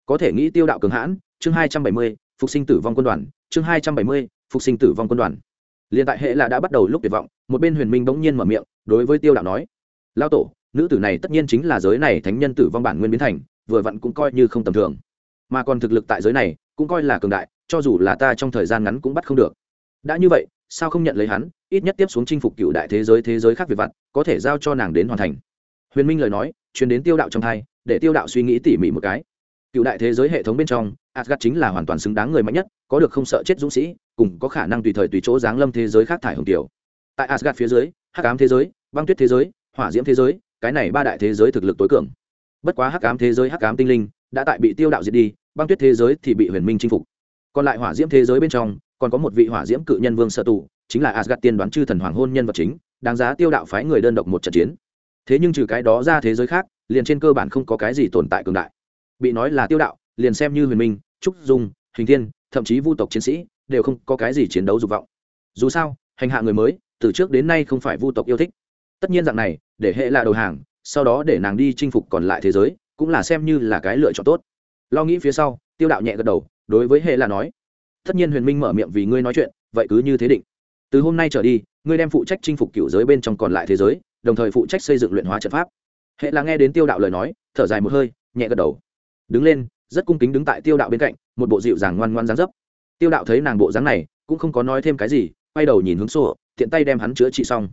Có thể nghĩ tiêu đạo cường hãn, chương hai trăm bảy mươi phục sinh tử vong quân đoàn, chương hai trăm bảy mươi, phục sinh tử vong quân đoàn. Liền tại hệ là đã bắt đầu lúc tuyệt vọng, một bên huyền minh bỗng nhiên mở miệng, đối với tiêu đạo nói lao tổ, nữ tử này tất nhiên chính là giới này thánh nhân tử vong bản nguyên biến thành, vừa vặn cũng coi như không tầm thường. Mà còn thực lực tại giới này, cũng coi là cường đại, cho dù là ta trong thời gian ngắn cũng bắt không được. Đã như vậy, sao không nhận lấy hắn, ít nhất tiếp xuống chinh phục cựu đại thế giới thế giới khác việt vặt có thể giao cho nàng đến hoàn thành. Huyền minh lời nói chuyển đến tiêu đạo trong thai để tiêu đạo suy nghĩ tỉ mỉ một cái. Cựu đại thế giới hệ thống bên trong Asgard chính là hoàn toàn xứng đáng người mạnh nhất có được không sợ chết dũng sĩ cùng có khả năng tùy thời tùy chỗ giáng lâm thế giới khác thải hồng tiểu. Tại Asgard phía dưới hắc ám thế giới băng tuyết thế giới hỏa diễm thế giới cái này ba đại thế giới thực lực tối cường. Bất quá hắc ám thế giới hắc ám tinh linh đã tại bị tiêu đạo diệt đi băng tuyết thế giới thì bị huyền minh chinh phục. Còn lại hỏa diễm thế giới bên trong còn có một vị hỏa diễm cự nhân vương sở tụ, chính là Asgard tiên đoán chư thần hoàng hôn nhân vật chính đáng giá tiêu đạo phái người đơn độc một trận chiến. Thế nhưng trừ cái đó ra thế giới khác liền trên cơ bản không có cái gì tồn tại cường đại. Bị nói là tiêu đạo liền xem như huyền minh, trúc dung, hình thiên, thậm chí vu tộc chiến sĩ, đều không có cái gì chiến đấu dục vọng. Dù sao, hành hạ người mới, từ trước đến nay không phải vu tộc yêu thích. Tất nhiên dạng này, để hệ là đầu hàng, sau đó để nàng đi chinh phục còn lại thế giới, cũng là xem như là cái lựa chọn tốt. Lo nghĩ phía sau, tiêu đạo nhẹ gật đầu, đối với hệ là nói, tất nhiên huyền minh mở miệng vì ngươi nói chuyện, vậy cứ như thế định. Từ hôm nay trở đi, ngươi đem phụ trách chinh phục cựu giới bên trong còn lại thế giới, đồng thời phụ trách xây dựng luyện hóa trận pháp. Hệ là nghe đến tiêu đạo lời nói, thở dài một hơi, nhẹ gật đầu. Đứng lên rất cung kính đứng tại tiêu đạo bên cạnh, một bộ dịu dàng ngoan ngoan dáng dấp. Tiêu đạo thấy nàng bộ dáng này, cũng không có nói thêm cái gì, quay đầu nhìn hướng sổ tiện tay đem hắn chữa trị xong.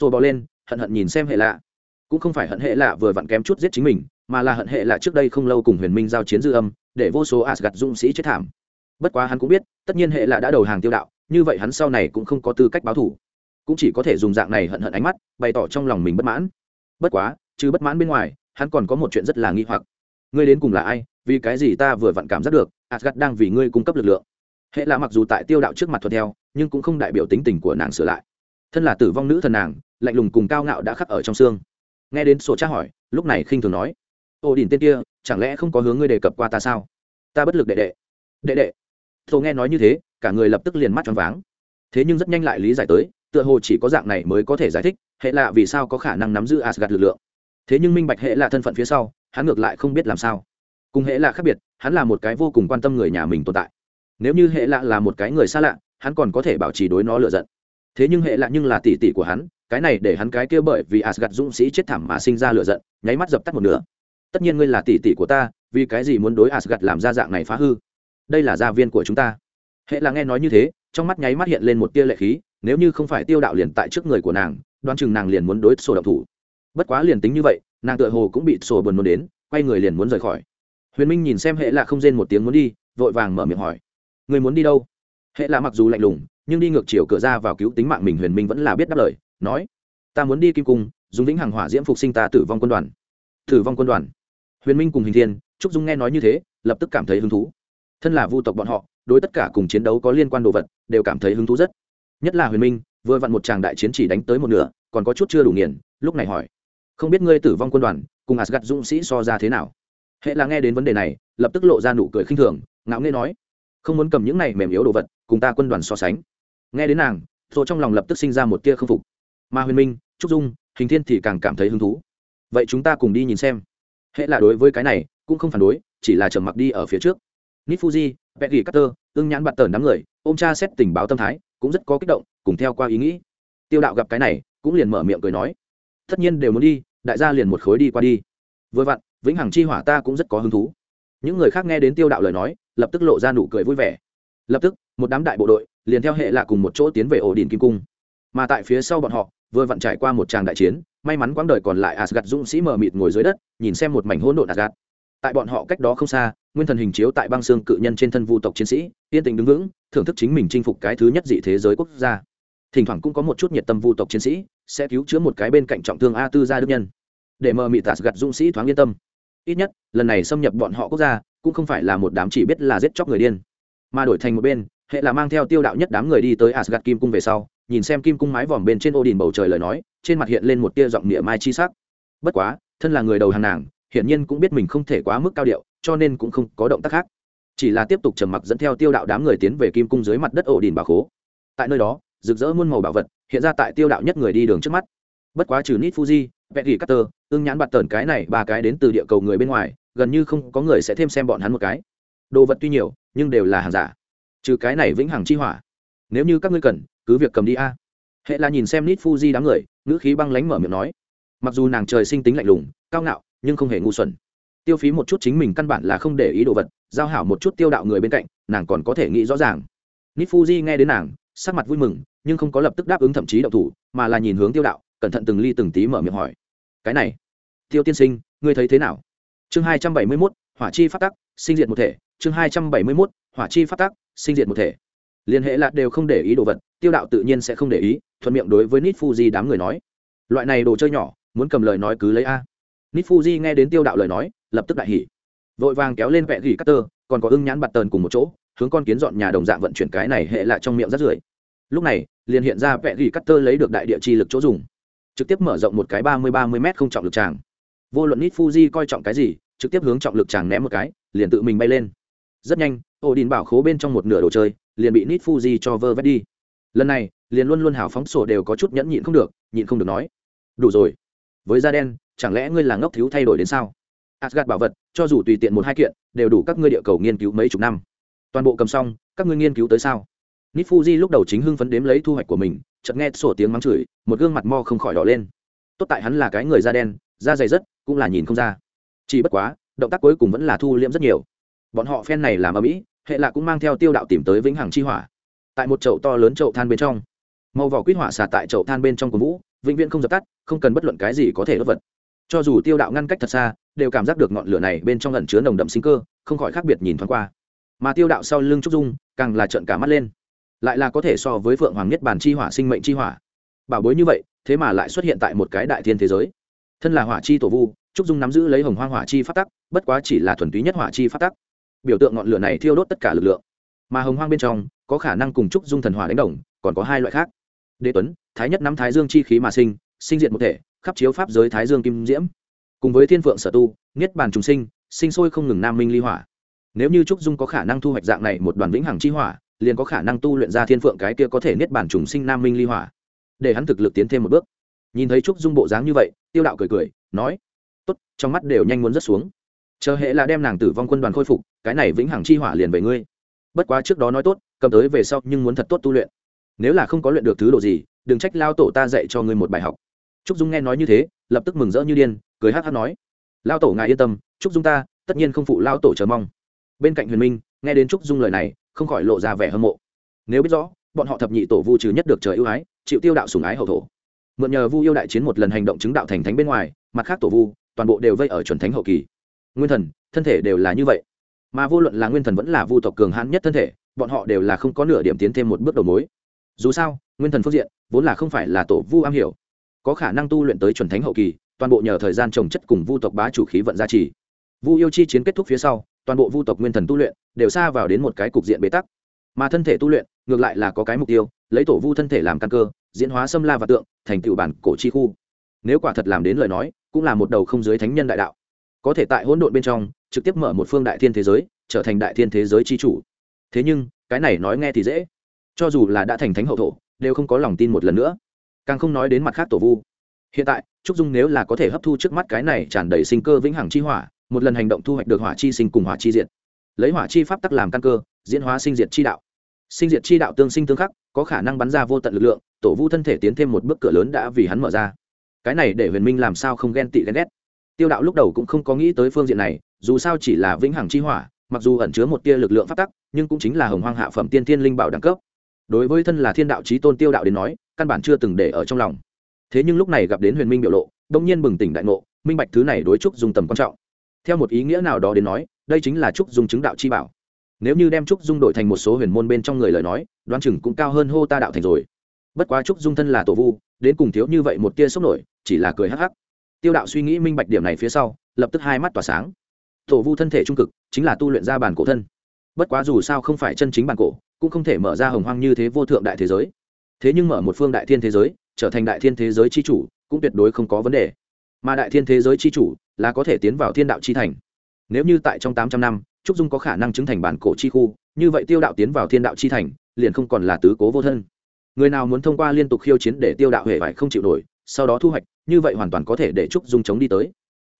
Rồi bỏ lên, hận hận nhìn xem hệ lạ. Cũng không phải hận hệ lạ vừa vặn kém chút giết chính mình, mà là hận hệ lạ trước đây không lâu cùng huyền minh giao chiến dư âm, để vô số asgad dũng sĩ chết thảm. Bất quá hắn cũng biết, tất nhiên hệ lạ đã đầu hàng tiêu đạo, như vậy hắn sau này cũng không có tư cách báo thủ cũng chỉ có thể dùng dạng này hận hận ánh mắt, bày tỏ trong lòng mình bất mãn. Bất quá chứ bất mãn bên ngoài, hắn còn có một chuyện rất là nghi hoặc ngươi đến cùng là ai, vì cái gì ta vừa vặn cảm giác được adgad đang vì ngươi cung cấp lực lượng. Hệ là mặc dù tại tiêu đạo trước mặt thuận theo, nhưng cũng không đại biểu tính tình của nàng sửa lại. Thân là tử vong nữ thần nàng, lạnh lùng cùng cao ngạo đã khắc ở trong xương. Nghe đến sổ tra hỏi, lúc này khinh thường nói, ô đình tên kia, chẳng lẽ không có hướng ngươi đề cập qua ta sao? Ta bất lực đệ đệ. Đệ đệ? Tôi nghe nói như thế, cả người lập tức liền mắt choáng váng. Thế nhưng rất nhanh lại lý giải tới, tựa hồ chỉ có dạng này mới có thể giải thích, hệ lạ vì sao có khả năng nắm giữ asgad lực lượng. Thế nhưng minh bạch hệ lạ thân phận phía sau hắn ngược lại không biết làm sao. Cùng hệ lạ khác biệt, hắn là một cái vô cùng quan tâm người nhà mình tồn tại. Nếu như hệ lạ là một cái người xa lạ, hắn còn có thể bảo trì đối nó lựa giận. Thế nhưng hệ lạ nhưng là tỷ tỷ của hắn, cái này để hắn cái kia bởi vì asgad dũng sĩ chết thảm mà sinh ra lựa giận, nháy mắt dập tắt một nửa. Tất nhiên ngươi là tỷ tỷ của ta, vì cái gì muốn đối asgad làm ra dạng này phá hư? Đây là gia viên của chúng ta. Hệ là nghe nói như thế, trong mắt nháy mắt hiện lên một tia lệ khí, nếu như không phải tiêu đạo liền tại trước người của nàng, đoán chừng nàng liền muốn đối sổ động thủ. Bất quá liền tính như vậy nàng tựa hồ cũng bị sổ buồn nôn đến, quay người liền muốn rời khỏi. Huyền minh nhìn xem hệ là không rên một tiếng muốn đi, vội vàng mở miệng hỏi, người muốn đi đâu? Hệ là mặc dù lạnh lùng, nhưng đi ngược chiều cửa ra vào cứu tính mạng mình huyền minh vẫn là biết đáp lời, nói, ta muốn đi kim cung, dùng lĩnh hàng hỏa diễm phục sinh ta tử vong quân đoàn. Tử vong quân đoàn? Huyền minh cùng hình thiên, trúc dung nghe nói như thế, lập tức cảm thấy hứng thú. Thân là vu tộc bọn họ, đối tất cả cùng chiến đấu có liên quan đồ vật, đều cảm thấy hứng thú rất. Nhất là huyền minh, vừa vặn một tràng đại chiến chỉ đánh tới một nửa, còn có chút chưa đủ nghiền, lúc này hỏi không biết ngươi tử vong quân đoàn, cùng asgad dũng sĩ so ra thế nào. Hệ là nghe đến vấn đề này, lập tức lộ ra nụ cười khinh thường, ngạo nghê nói, không muốn cầm những này mềm yếu đồ vật, cùng ta quân đoàn so sánh. Nghe đến nàng rồi trong lòng lập tức sinh ra một tia không phục. Mà huyền minh, trúc dung, hình thiên thì càng cảm thấy hứng thú. Vậy chúng ta cùng đi nhìn xem. Hệ là đối với cái này cũng không phản đối, chỉ là trầm mặc đi ở phía trước. Nít fuji peggy cutter ưng nhãn bạt tờn đám người, ôm cha xét tình báo tâm thái, cũng rất có kích động, cùng theo qua ý nghĩ. Tiêu đạo gặp cái này, cũng liền mở miệng cười nói, tất nhiên đều muốn đi đại gia liền một khối đi qua đi. Vừa vặn, vĩnh hằng chi hỏa ta cũng rất có hứng thú. Những người khác nghe đến tiêu đạo lời nói, lập tức lộ ra nụ cười vui vẻ. Lập tức, một đám đại bộ đội liền theo hệ lạ cùng một chỗ tiến về ổ đình kim cung. Mà tại phía sau bọn họ, vừa vặn trải qua một tràng đại chiến, may mắn quãng đời còn lại asgad dũng sĩ mờ mịt ngồi dưới đất, nhìn xem một mảnh hỗn độn asgad tại bọn họ cách đó không xa, nguyên thần hình chiếu tại băng xương cự nhân trên thân vu tộc chiến sĩ, yên tình đứng vững, thưởng thức chính mình chinh phục cái thứ nhất dị thế giới quốc gia. Thỉnh thoảng cũng có một chút nhiệt tâm vu tộc chiến sĩ, sẽ cứu chữa một cái bên cạnh trọng thương a tư gia đức nhân để mờ mịt tạt gặt dũng sĩ thoáng yên tâm. Ít nhất, lần này xâm nhập bọn họ quốc gia, cũng không phải là một đám chỉ biết là giết chóc người điên, mà đổi thành một bên, hệ là mang theo tiêu đạo nhất đám người đi tới asgad kim cung về sau, nhìn xem kim cung mái vòm bên trên ô đình bầu trời lời nói, trên mặt hiện lên một tia giọng địa mai chi sắc. Bất quá, thân là người đầu hàng nàng, hiển nhiên cũng biết mình không thể quá mức cao điệu, cho nên cũng không có động tác khác. Chỉ là tiếp tục trầm mặc dẫn theo tiêu đạo đám người tiến về kim cung dưới mặt đất ổ đình bà khố. Tại nơi đó, rực rỡ muôn màu bảo vật, hiện ra tại tiêu đạo nhất người đi đường trước mắt. Bất quá trừ nít fuji vẹn gỉ cutter ưng nhãn bạt tờn cái này, ba cái đến từ địa cầu người bên ngoài, gần như không có người sẽ thêm xem bọn hắn một cái. Đồ vật tuy nhiều, nhưng đều là hàng giả. Trừ cái này vĩnh hằng chi hỏa. Nếu như các ngươi cần, cứ việc cầm đi a. Hệ là nhìn xem nít fuji đám người, ngữ khí băng lánh mở miệng nói. Mặc dù nàng trời sinh tính lạnh lùng, cao ngạo, nhưng không hề ngu xuẩn. Tiêu phí một chút chính mình căn bản là không để ý đồ vật, giao hảo một chút tiêu đạo người bên cạnh, nàng còn có thể nghĩ rõ ràng. Nít fuji nghe đến nàng, sắc mặt vui mừng, nhưng không có lập tức đáp ứng thậm chí đậu thủ, mà là nhìn hướng tiêu đạo cẩn thận từng ly từng tí mở miệng hỏi. Cái này, tiêu tiên sinh, ngươi thấy thế nào? Chương hai trăm bảy mươi mốt, hỏa chi phát tắc, sinh diệt một thể. Chương hai trăm bảy mươi mốt, hỏa chi phát tắc, sinh diệt một thể. Liên hệ lạc đều không để ý đồ vật, tiêu đạo tự nhiên sẽ không để ý, thuận miệng đối với nít fuji đám người nói. Loại này đồ chơi nhỏ, muốn cầm lời nói cứ lấy a. Nít fuji nghe đến tiêu đạo lời nói, lập tức đại hỉ. Vội vàng kéo lên vẹ gỉ cắt tơ, còn có ưng nhãn bạt tờn cùng một chỗ, hướng con kiến dọn nhà đồng dạng vận chuyển cái này hệ lại trong miệng rất rưởi. Lúc này, liền hiện ra vẹ gỉ cắt tơ lấy được đại địa chi lực chỗ dùng trực tiếp mở rộng một cái ba mươi ba mươi m không trọng lực tràng. Vô luận nít fuji coi trọng cái gì trực tiếp hướng trọng lực tràng ném một cái liền tự mình bay lên. Rất nhanh ổ đình bảo khố bên trong một nửa đồ chơi liền bị nít fuji cho vơ vét đi. Lần này liền luôn luôn hào phóng sổ đều có chút nhẫn nhịn không được nhịn không được nói đủ rồi. Với da đen chẳng lẽ ngươi là ngốc thiếu thay đổi đến sao? Asgard bảo vật, cho dù tùy tiện một hai kiện, đều đủ các ngươi địa cầu nghiên cứu mấy chục năm. Toàn bộ cầm xong, các ngươi nghiên cứu tới sao? Nifuji lúc đầu chính hưng phấn đếm lấy thu hoạch của mình, chợt nghe sổ tiếng mắng chửi, một gương mặt mo không khỏi đỏ lên. Tốt tại hắn là cái người da đen, da dày rất, cũng là nhìn không ra. Chỉ bất quá, động tác cuối cùng vẫn là thu liễm rất nhiều. Bọn họ phen này làm ở mỹ, hệ là cũng mang theo tiêu đạo tìm tới vĩnh hằng chi hỏa. Tại một chậu to lớn chậu than bên trong, màu vỏ quýt hỏa xả tại chậu than bên trong của vũ, vĩnh viễn không dập tắt, không cần bất luận cái gì có thể đốt vật cho dù tiêu đạo ngăn cách thật xa đều cảm giác được ngọn lửa này bên trong ẩn chứa nồng đậm sinh cơ không khỏi khác biệt nhìn thoáng qua mà tiêu đạo sau lưng trúc dung càng là trợn cả mắt lên lại là có thể so với phượng hoàng nhất bản chi hỏa, sinh mệnh chi hỏa. Bảo bối như vậy, thế mà lại xuất hiện tại một cái đại thiên thế giới. Thân là hỏa chi tổ vu, trúc dung nắm giữ lấy hồng hoang hỏa chi phát tắc, bất quá chỉ là thuần túy nhất hỏa chi phát tắc. Biểu tượng ngọn lửa này thiêu đốt tất cả lực lượng. Mà hồng hoang bên trong, có khả năng cùng trúc dung thần hỏa đánh đồng, còn có hai loại khác. Đế tuấn, thái nhất nắm thái dương chi khí mà sinh sinh diện một thể, khắp chiếu pháp giới thái dương kim diễm. Cùng với thiên phượng sở tu, niết bàn trùng sinh sinh sôi không ngừng nam minh ly hỏa. Nếu như trúc dung có khả năng thu hoạch dạng này một đoàn vĩnh hằng chi hỏa liền có khả năng tu luyện ra thiên phượng cái kia có thể niết bàn trùng sinh nam minh ly hỏa, để hắn thực lực tiến thêm một bước. Nhìn thấy trúc dung bộ dáng như vậy, tiêu đạo cười cười, nói, tốt, trong mắt đều nhanh muốn rớt xuống. Chờ hệ là đem nàng tử vong quân đoàn khôi phục, cái này vĩnh hằng chi hỏa liền về ngươi. Bất quá trước đó nói tốt, cầm tới về sau nhưng muốn thật tốt tu luyện. Nếu là không có luyện được thứ đồ gì, đừng trách lao tổ ta dạy cho ngươi một bài học. Trúc dung nghe nói như thế, lập tức mừng rỡ như điên, cười hát hát nói, lao tổ ngài yên tâm, trúc dung ta, tất nhiên không phụ lao tổ chờ mong. Bên cạnh huyền minh, nghe đến trúc dung lời này không khỏi lộ ra vẻ hâm mộ. Nếu biết rõ, bọn họ thập nhị tổ vu trừ nhất được trời ưu ái, chịu tiêu đạo sùng ái hậu thổ. Mượn nhờ vu yêu đại chiến một lần hành động chứng đạo thành thánh bên ngoài, mặt khác tổ vu, toàn bộ đều vây ở chuẩn thánh hậu kỳ. Nguyên thần, thân thể đều là như vậy. Mà vô luận là nguyên thần vẫn là vu tộc cường hãn nhất thân thể, bọn họ đều là không có nửa điểm tiến thêm một bước đầu mối. Dù sao, nguyên thần phương diện, vốn là không phải là tổ vu am hiểu. Có khả năng tu luyện tới chuẩn thánh hậu kỳ, toàn bộ nhờ thời gian trồng chất cùng vu tộc bá chủ khí vận gia trì. Vu yêu chi chiến kết thúc phía sau toàn bộ vu tộc nguyên thần tu luyện đều xa vào đến một cái cục diện bế tắc. Mà thân thể tu luyện, ngược lại là có cái mục tiêu, lấy tổ vu thân thể làm căn cơ, diễn hóa xâm la và tượng, thành tựu bản cổ chi khu. Nếu quả thật làm đến lời nói, cũng là một đầu không giới thánh nhân đại đạo. Có thể tại hỗn độn bên trong, trực tiếp mở một phương đại thiên thế giới, trở thành đại thiên thế giới chi chủ. Thế nhưng, cái này nói nghe thì dễ. Cho dù là đã thành thánh hậu thổ, đều không có lòng tin một lần nữa. Càng không nói đến mặt khác tổ vu. Hiện tại, trúc dung nếu là có thể hấp thu trước mắt cái này tràn đầy sinh cơ vĩnh hằng chi hỏa một lần hành động thu hoạch được hỏa chi sinh cùng hỏa chi diệt. Lấy hỏa chi pháp tắc làm căn cơ, diễn hóa sinh diệt chi đạo. Sinh diệt chi đạo tương sinh tương khắc, có khả năng bắn ra vô tận lực lượng, tổ vu thân thể tiến thêm một bước cửa lớn đã vì hắn mở ra. Cái này để huyền minh làm sao không ghen tị ghen ghét? Tiêu đạo lúc đầu cũng không có nghĩ tới phương diện này, dù sao chỉ là vĩnh hằng chi hỏa, mặc dù ẩn chứa một tia lực lượng phát tắc, nhưng cũng chính là hồng hoang hạ phẩm tiên thiên linh bảo đẳng cấp. Đối với thân là thiên đạo trí tôn tiêu đạo đến nói, căn bản chưa từng để ở trong lòng. Thế nhưng lúc này gặp đến huyền minh biểu lộ, đông nhiên bừng tỉnh đại ngộ, minh bạch thứ này đối trúc dùng tầm quan trọng theo một ý nghĩa nào đó đến nói, đây chính là trúc dung chứng đạo chi bảo. Nếu như đem trúc dung đổi thành một số huyền môn bên trong người lời nói, đoán chừng cũng cao hơn hô ta đạo thành rồi. Bất quá trúc dung thân là tổ vu, đến cùng thiếu như vậy một tia sốc nổi, chỉ là cười hắc hắc. Tiêu đạo suy nghĩ minh bạch điểm này phía sau, lập tức hai mắt tỏa sáng. Tổ vu thân thể trung cực, chính là tu luyện ra bản cổ thân. Bất quá dù sao không phải chân chính bản cổ, cũng không thể mở ra hồng hoang như thế vô thượng đại thế giới. Thế nhưng mở một phương đại thiên thế giới, trở thành đại thiên thế giới c h i chủ, cũng tuyệt đối không có vấn đề. Mà đại thiên thế giới c h i chủ là có thể tiến vào thiên đạo chi thành. Nếu như tại trong tám trăm năm, trúc dung có khả năng chứng thành bản cổ chi khu, như vậy tiêu đạo tiến vào thiên đạo chi thành, liền không còn là tứ cố vô thân. Người nào muốn thông qua liên tục khiêu chiến để tiêu đạo huệ vải không chịu nổi, sau đó thu hoạch, như vậy hoàn toàn có thể để trúc dung chống đi tới.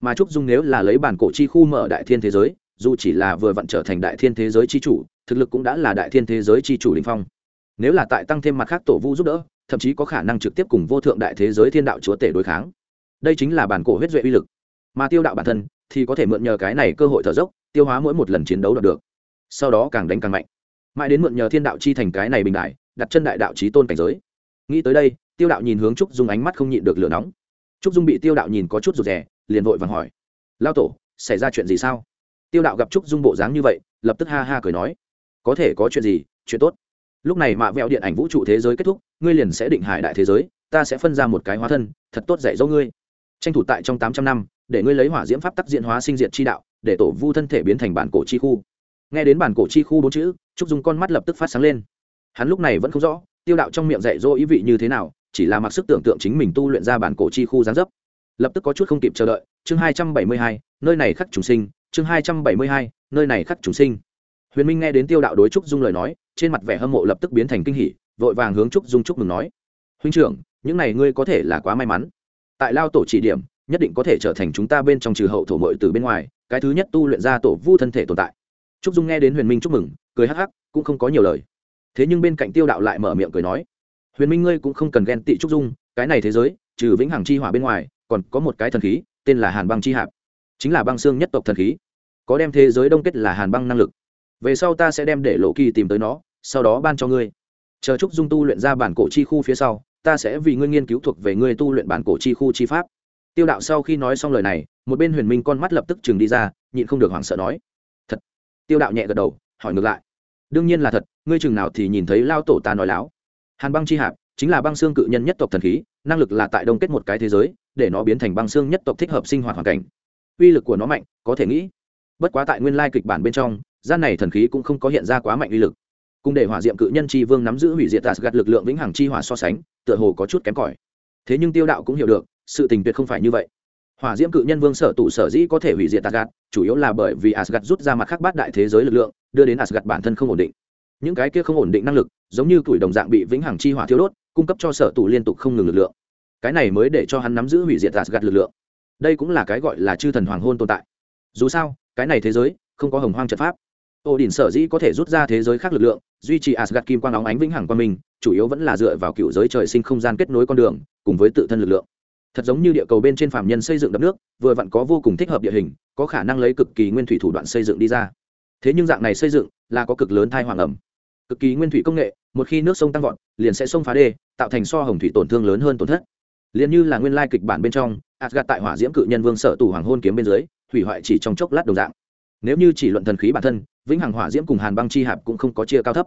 Mà trúc dung nếu là lấy bản cổ chi khu mở đại thiên thế giới, dù chỉ là vừa vặn trở thành đại thiên thế giới chi chủ, thực lực cũng đã là đại thiên thế giới chi chủ đình phong. Nếu là tại tăng thêm mặt khác tổ vu giúp đỡ, thậm chí có khả năng trực tiếp cùng vô thượng đại thế giới thiên đạo chúa tể đối kháng. Đây chính là bản cổ huyết duệ uy lực mà tiêu đạo bản thân thì có thể mượn nhờ cái này cơ hội thở dốc, tiêu hóa mỗi một lần chiến đấu đạt được. Sau đó càng đánh càng mạnh. Mãi đến mượn nhờ thiên đạo chi thành cái này bình đại, đặt chân đại đạo trí tôn cảnh giới. Nghĩ tới đây, tiêu đạo nhìn hướng trúc dung ánh mắt không nhịn được lửa nóng. Trúc dung bị tiêu đạo nhìn có chút rụt rè, liền vội vàng hỏi lao tổ, xảy ra chuyện gì sao? Tiêu đạo gặp trúc dung bộ dáng như vậy, lập tức ha ha cười nói, có thể có chuyện gì, chuyện tốt. Lúc này mạ vẹo điện ảnh vũ trụ thế giới kết thúc, ngươi liền sẽ định hải đại thế giới, ta sẽ phân ra một cái hóa thân, thật tốt dạy dỗ ngươi. Tranh thủ tại trong tám trăm năm để ngươi lấy hỏa diễm pháp tắc diện hóa sinh diệt chi đạo, để tổ vu thân thể biến thành bản cổ chi khu. Nghe đến bản cổ chi khu bốn chữ, trúc dung con mắt lập tức phát sáng lên. Hắn lúc này vẫn không rõ, tiêu đạo trong miệng dạy dỗ ý vị như thế nào, chỉ là mặc sức tưởng tượng chính mình tu luyện ra bản cổ chi khu gián dấp. Lập tức có chút không kịp chờ đợi, chương hai trăm bảy mươi hai, nơi này khắc trùng sinh, chương hai trăm bảy mươi hai, nơi này khắc trùng sinh. Huyền minh nghe đến tiêu đạo đối trúc dung lời nói, trên mặt vẻ hâm mộ lập tức biến thành kinh hỉ, vội vàng hướng trúc dung chúc mừng nói. Huynh trưởng, những này ngươi có thể là quá may mắn. Tại lao tổ chỉ điểm nhất định có thể trở thành chúng ta bên trong trừ hậu thổ mội từ bên ngoài, cái thứ nhất tu luyện ra tổ vu thân thể tồn tại. Trúc dung nghe đến huyền minh chúc mừng, cười hắc hắc, cũng không có nhiều lời. Thế nhưng bên cạnh tiêu đạo lại mở miệng cười nói, huyền minh ngươi cũng không cần ghen tị trúc dung, cái này thế giới, trừ vĩnh hằng chi hỏa bên ngoài, còn có một cái thần khí, tên là hàn băng chi hạp. Chính là băng xương nhất tộc thần khí. Có đem thế giới đông kết là hàn băng năng lực. Về sau ta sẽ đem để lộ kỳ tìm tới nó, sau đó ban cho ngươi. Chờ trúc dung tu luyện ra bản cổ chi khu phía sau, ta sẽ vì ngươi nghiên cứu thuộc về ngươi tu luyện bản cổ chi khu chi pháp tiêu đạo sau khi nói xong lời này, một bên huyền minh con mắt lập tức chừng đi ra, nhịn không được hoảng sợ nói, thật? Tiêu đạo nhẹ gật đầu, hỏi ngược lại, đương nhiên là thật, ngươi chừng nào thì nhìn thấy lao tổ ta nói láo. Hàn băng chi hạp chính là băng xương cự nhân nhất tộc thần khí, năng lực là tại đông kết một cái thế giới, để nó biến thành băng xương nhất tộc thích hợp sinh hoạt hoàn cảnh. Uy lực của nó mạnh, có thể nghĩ. Bất quá tại nguyên lai kịch bản bên trong, gian này thần khí cũng không có hiện ra quá mạnh uy lực. Cùng để hỏa diệm cự nhân tri vương nắm giữ hủy diệt tạt gạt lực lượng vĩnh hằng chi hỏa so sánh, tựa hồ có chút kém cỏi. Thế nhưng tiêu đạo cũng hiểu được sự tình tuyệt không phải như vậy. Hỏa diễm cự nhân vương sở tụ sở dĩ có thể hủy diệt asgad chủ yếu là bởi vì asgad rút ra mặt khác bát đại thế giới lực lượng, đưa đến asgad bản thân không ổn định. Những cái kia không ổn định năng lực, giống như tuổi đồng dạng bị vĩnh hằng chi hỏa thiếu đốt, cung cấp cho sở tụ liên tục không ngừng lực lượng. Cái này mới để cho hắn nắm giữ hủy diệt asgad lực lượng. Đây cũng là cái gọi là chư thần hoàng hôn tồn tại. Dù sao, cái này thế giới, không có hồng hoang trận pháp. Ô đình sở dĩ có thể rút ra thế giới khác lực lượng, duy trì asgad kim quang óng ánh vĩnh hằng qua mình chủ yếu vẫn là dựa vào cựu giới trời sinh không gian kết nối con đường, cùng với tự thân lực lượng thật giống như địa cầu bên trên phạm nhân xây dựng đập nước, vừa vặn có vô cùng thích hợp địa hình, có khả năng lấy cực kỳ nguyên thủy thủ đoạn xây dựng đi ra. Thế nhưng dạng này xây dựng là có cực lớn thai hoàng ẩm. Cực kỳ nguyên thủy công nghệ, một khi nước sông tăng vọt, liền sẽ sông phá đê, tạo thành so hồng thủy tổn thương lớn hơn tổn thất. Liền như là nguyên lai kịch bản bên trong gạt tại hỏa diễm cự nhân vương sở tù hoàng hôn kiếm bên dưới, hủy hoại chỉ trong chốc lát đồng dạng. Nếu như chỉ luận thần khí bản thân, vĩnh hằng hỏa diễm cùng hàn băng chi hạp cũng không có chia cao thấp.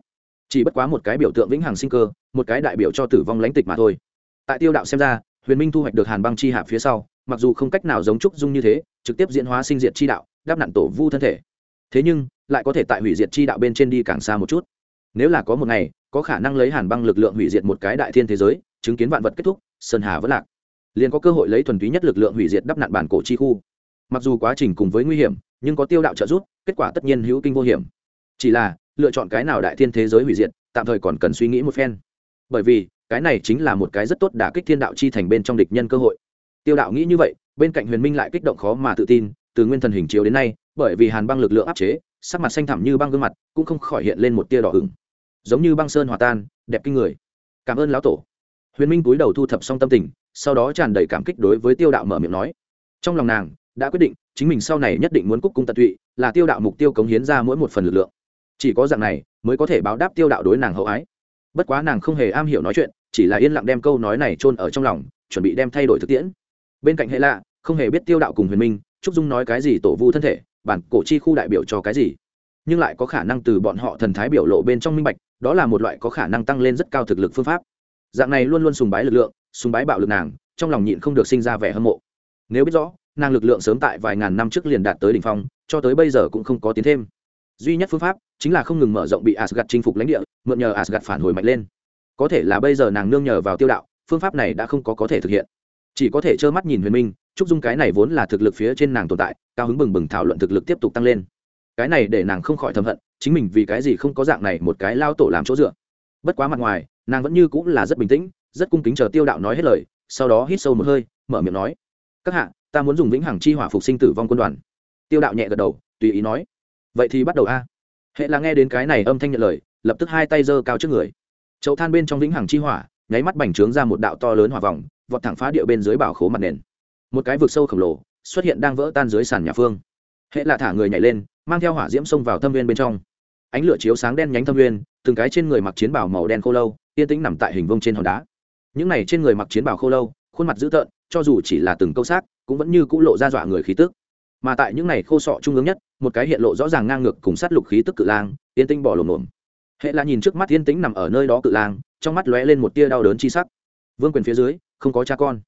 Chỉ bất quá một cái biểu tượng vĩnh hằng sinh cơ, một cái đại biểu cho tử vong lãnh tịch mà thôi. Tại tiêu đạo xem ra huyền minh thu hoạch được hàn băng chi hạ phía sau, mặc dù không cách nào giống trúc dung như thế, trực tiếp diễn hóa sinh diệt chi đạo, đáp nạn tổ vu thân thể. Thế nhưng, lại có thể tại hủy diệt chi đạo bên trên đi càng xa một chút. Nếu là có một ngày, có khả năng lấy hàn băng lực lượng hủy diệt một cái đại thiên thế giới, chứng kiến vạn vật kết thúc, sơn hà vẫn lạc. Liền có cơ hội lấy thuần túy nhất lực lượng hủy diệt đắp nạn bản cổ chi khu. Mặc dù quá trình cùng với nguy hiểm, nhưng có tiêu đạo trợ giúp, kết quả tất nhiên hữu kinh vô hiểm. Chỉ là, lựa chọn cái nào đại thiên thế giới hủy diệt, tạm thời còn cần suy nghĩ một phen. Bởi vì cái này chính là một cái rất tốt đả kích thiên đạo chi thành bên trong địch nhân cơ hội. Tiêu đạo nghĩ như vậy, bên cạnh huyền minh lại kích động khó mà tự tin, từ nguyên thần hình chiếu đến nay, bởi vì hàn băng lực lượng áp chế, sắc mặt xanh thẳm như băng gương mặt, cũng không khỏi hiện lên một tia đỏ ửng. Giống như băng sơn hòa tan, đẹp kinh người. Cảm ơn lão tổ. Huyền minh cúi đầu thu thập xong tâm tình, sau đó tràn đầy cảm kích đối với tiêu đạo mở miệng nói. Trong lòng nàng, đã quyết định, chính mình sau này nhất định muốn cúc cung tận tụy, là tiêu đạo mục tiêu cống hiến ra mỗi một phần lực lượng. Chỉ có dạng này, mới có thể báo đáp tiêu đạo đối nàng hậu ái. Bất quá nàng không hề am hiểu nói chuyện chỉ là yên lặng đem câu nói này chôn ở trong lòng, chuẩn bị đem thay đổi thực tiễn. Bên cạnh hệ lạ, không hề biết tiêu đạo cùng huyền minh, trúc dung nói cái gì tổ vu thân thể, bản cổ chi khu đại biểu cho cái gì. Nhưng lại có khả năng từ bọn họ thần thái biểu lộ bên trong minh bạch, đó là một loại có khả năng tăng lên rất cao thực lực phương pháp. Dạng này luôn luôn sùng bái lực lượng, sùng bái bạo lực nàng, trong lòng nhịn không được sinh ra vẻ hâm mộ. Nếu biết rõ, nàng lực lượng sớm tại vài ngàn năm trước liền đạt tới đỉnh phong, cho tới bây giờ cũng không có tiến thêm. Duy nhất phương pháp chính là không ngừng mở rộng bị asgad chinh phục lãnh địa, mượn nhờ asgad phản hồi mạnh lên có thể là bây giờ nàng nương nhờ vào tiêu đạo, phương pháp này đã không có có thể thực hiện. Chỉ có thể trơ mắt nhìn huyền minh, trúc dung cái này vốn là thực lực phía trên nàng tồn tại, cao hứng bừng bừng thảo luận thực lực tiếp tục tăng lên. Cái này để nàng không khỏi thầm hận, chính mình vì cái gì không có dạng này một cái lao tổ làm chỗ dựa. Bất quá mặt ngoài, nàng vẫn như cũng là rất bình tĩnh, rất cung kính chờ tiêu đạo nói hết lời, sau đó hít sâu một hơi, mở miệng nói, các hạ, ta muốn dùng vĩnh hằng chi hỏa phục sinh tử vong quân đoàn. Tiêu đạo nhẹ gật đầu, tùy ý nói, vậy thì bắt đầu a. Hệ là nghe đến cái này âm thanh nhận lời, lập tức hai tay giơ cao trước người chậu than bên trong vĩnh hằng chi hỏa, nháy mắt bành trướng ra một đạo to lớn hỏa vòng, vọt thẳng phá địa bên dưới bảo khố mặt nền. Một cái vực sâu khổng lồ xuất hiện đang vỡ tan dưới sàn nhà phương. Hệ là thả người nhảy lên, mang theo hỏa diễm xông vào thâm viên bên trong. Ánh lửa chiếu sáng đen nhánh thâm viên, từng cái trên người mặc chiến bảo màu đen khô lâu, yên tĩnh nằm tại hình vông trên hòn đá. Những này trên người mặc chiến bảo khô lâu, khuôn mặt dữ tợn, cho dù chỉ là từng câu xác, cũng vẫn như cũ lộ ra dọa người khí tức. Mà tại những này khô sọ trung ương nhất, một cái hiện lộ rõ ràng ngang ngược cùng sát lục khí tức cự lang, yên tĩnh bỏ lồm lồm hệ là nhìn trước mắt yên tĩnh nằm ở nơi đó cự lang, trong mắt lóe lên một tia đau đớn chi sắc. Vương quyền phía dưới, không có cha con.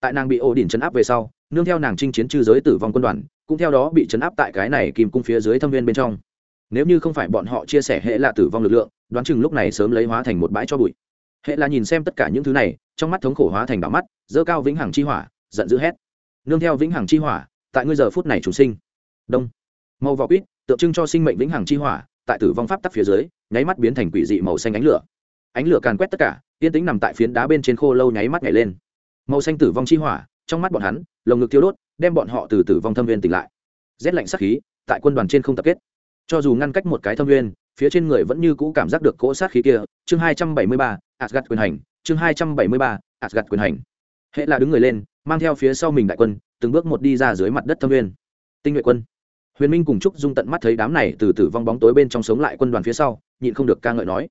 Tại nàng bị ổ đỉnh chấn áp về sau, nương theo nàng chinh chiến trư giới tử vong quân đoàn, cũng theo đó bị chấn áp tại cái này kìm cung phía dưới thâm viên bên trong. Nếu như không phải bọn họ chia sẻ hệ là tử vong lực lượng, đoán chừng lúc này sớm lấy hóa thành một bãi cho bụi. Hệ là nhìn xem tất cả những thứ này, trong mắt thống khổ hóa thành đỏ mắt dơ cao vĩnh hằng chi hỏa, giận dữ hét. Nương theo vĩnh hằng chi hỏa, tại ngươi giờ phút này chủ sinh. Đông. Màu vỏ quýt, tượng trưng cho sinh mệnh vĩnh hằng chi hỏa tại tử vong pháp tắc phía dưới, nháy mắt biến thành quỷ dị màu xanh ánh lửa. Ánh lửa càn quét tất cả, yên tĩnh nằm tại phiến đá bên trên khô lâu nháy mắt nhảy lên. Màu xanh tử vong chi hỏa, trong mắt bọn hắn, lồng ngực tiêu đốt, đem bọn họ từ tử vong thâm viên tỉnh lại. Rét lạnh sắc khí, tại quân đoàn trên không tập kết. Cho dù ngăn cách một cái thâm viên, phía trên người vẫn như cũ cảm giác được cỗ sát khí kia. Chương hai trăm bảy mươi ba asgad quyền hành. Chương hai trăm bảy mươi ba asgad quyền hành. Hệ là đứng người lên, mang theo phía sau mình đại quân, từng bước một đi ra dưới mặt đất thâm viên. Tinh nhuệ quân huyền minh cùng trúc dung tận mắt thấy đám này từ tử vong bóng tối bên trong sống lại quân đoàn phía sau, nhịn không được ca ngợi nói.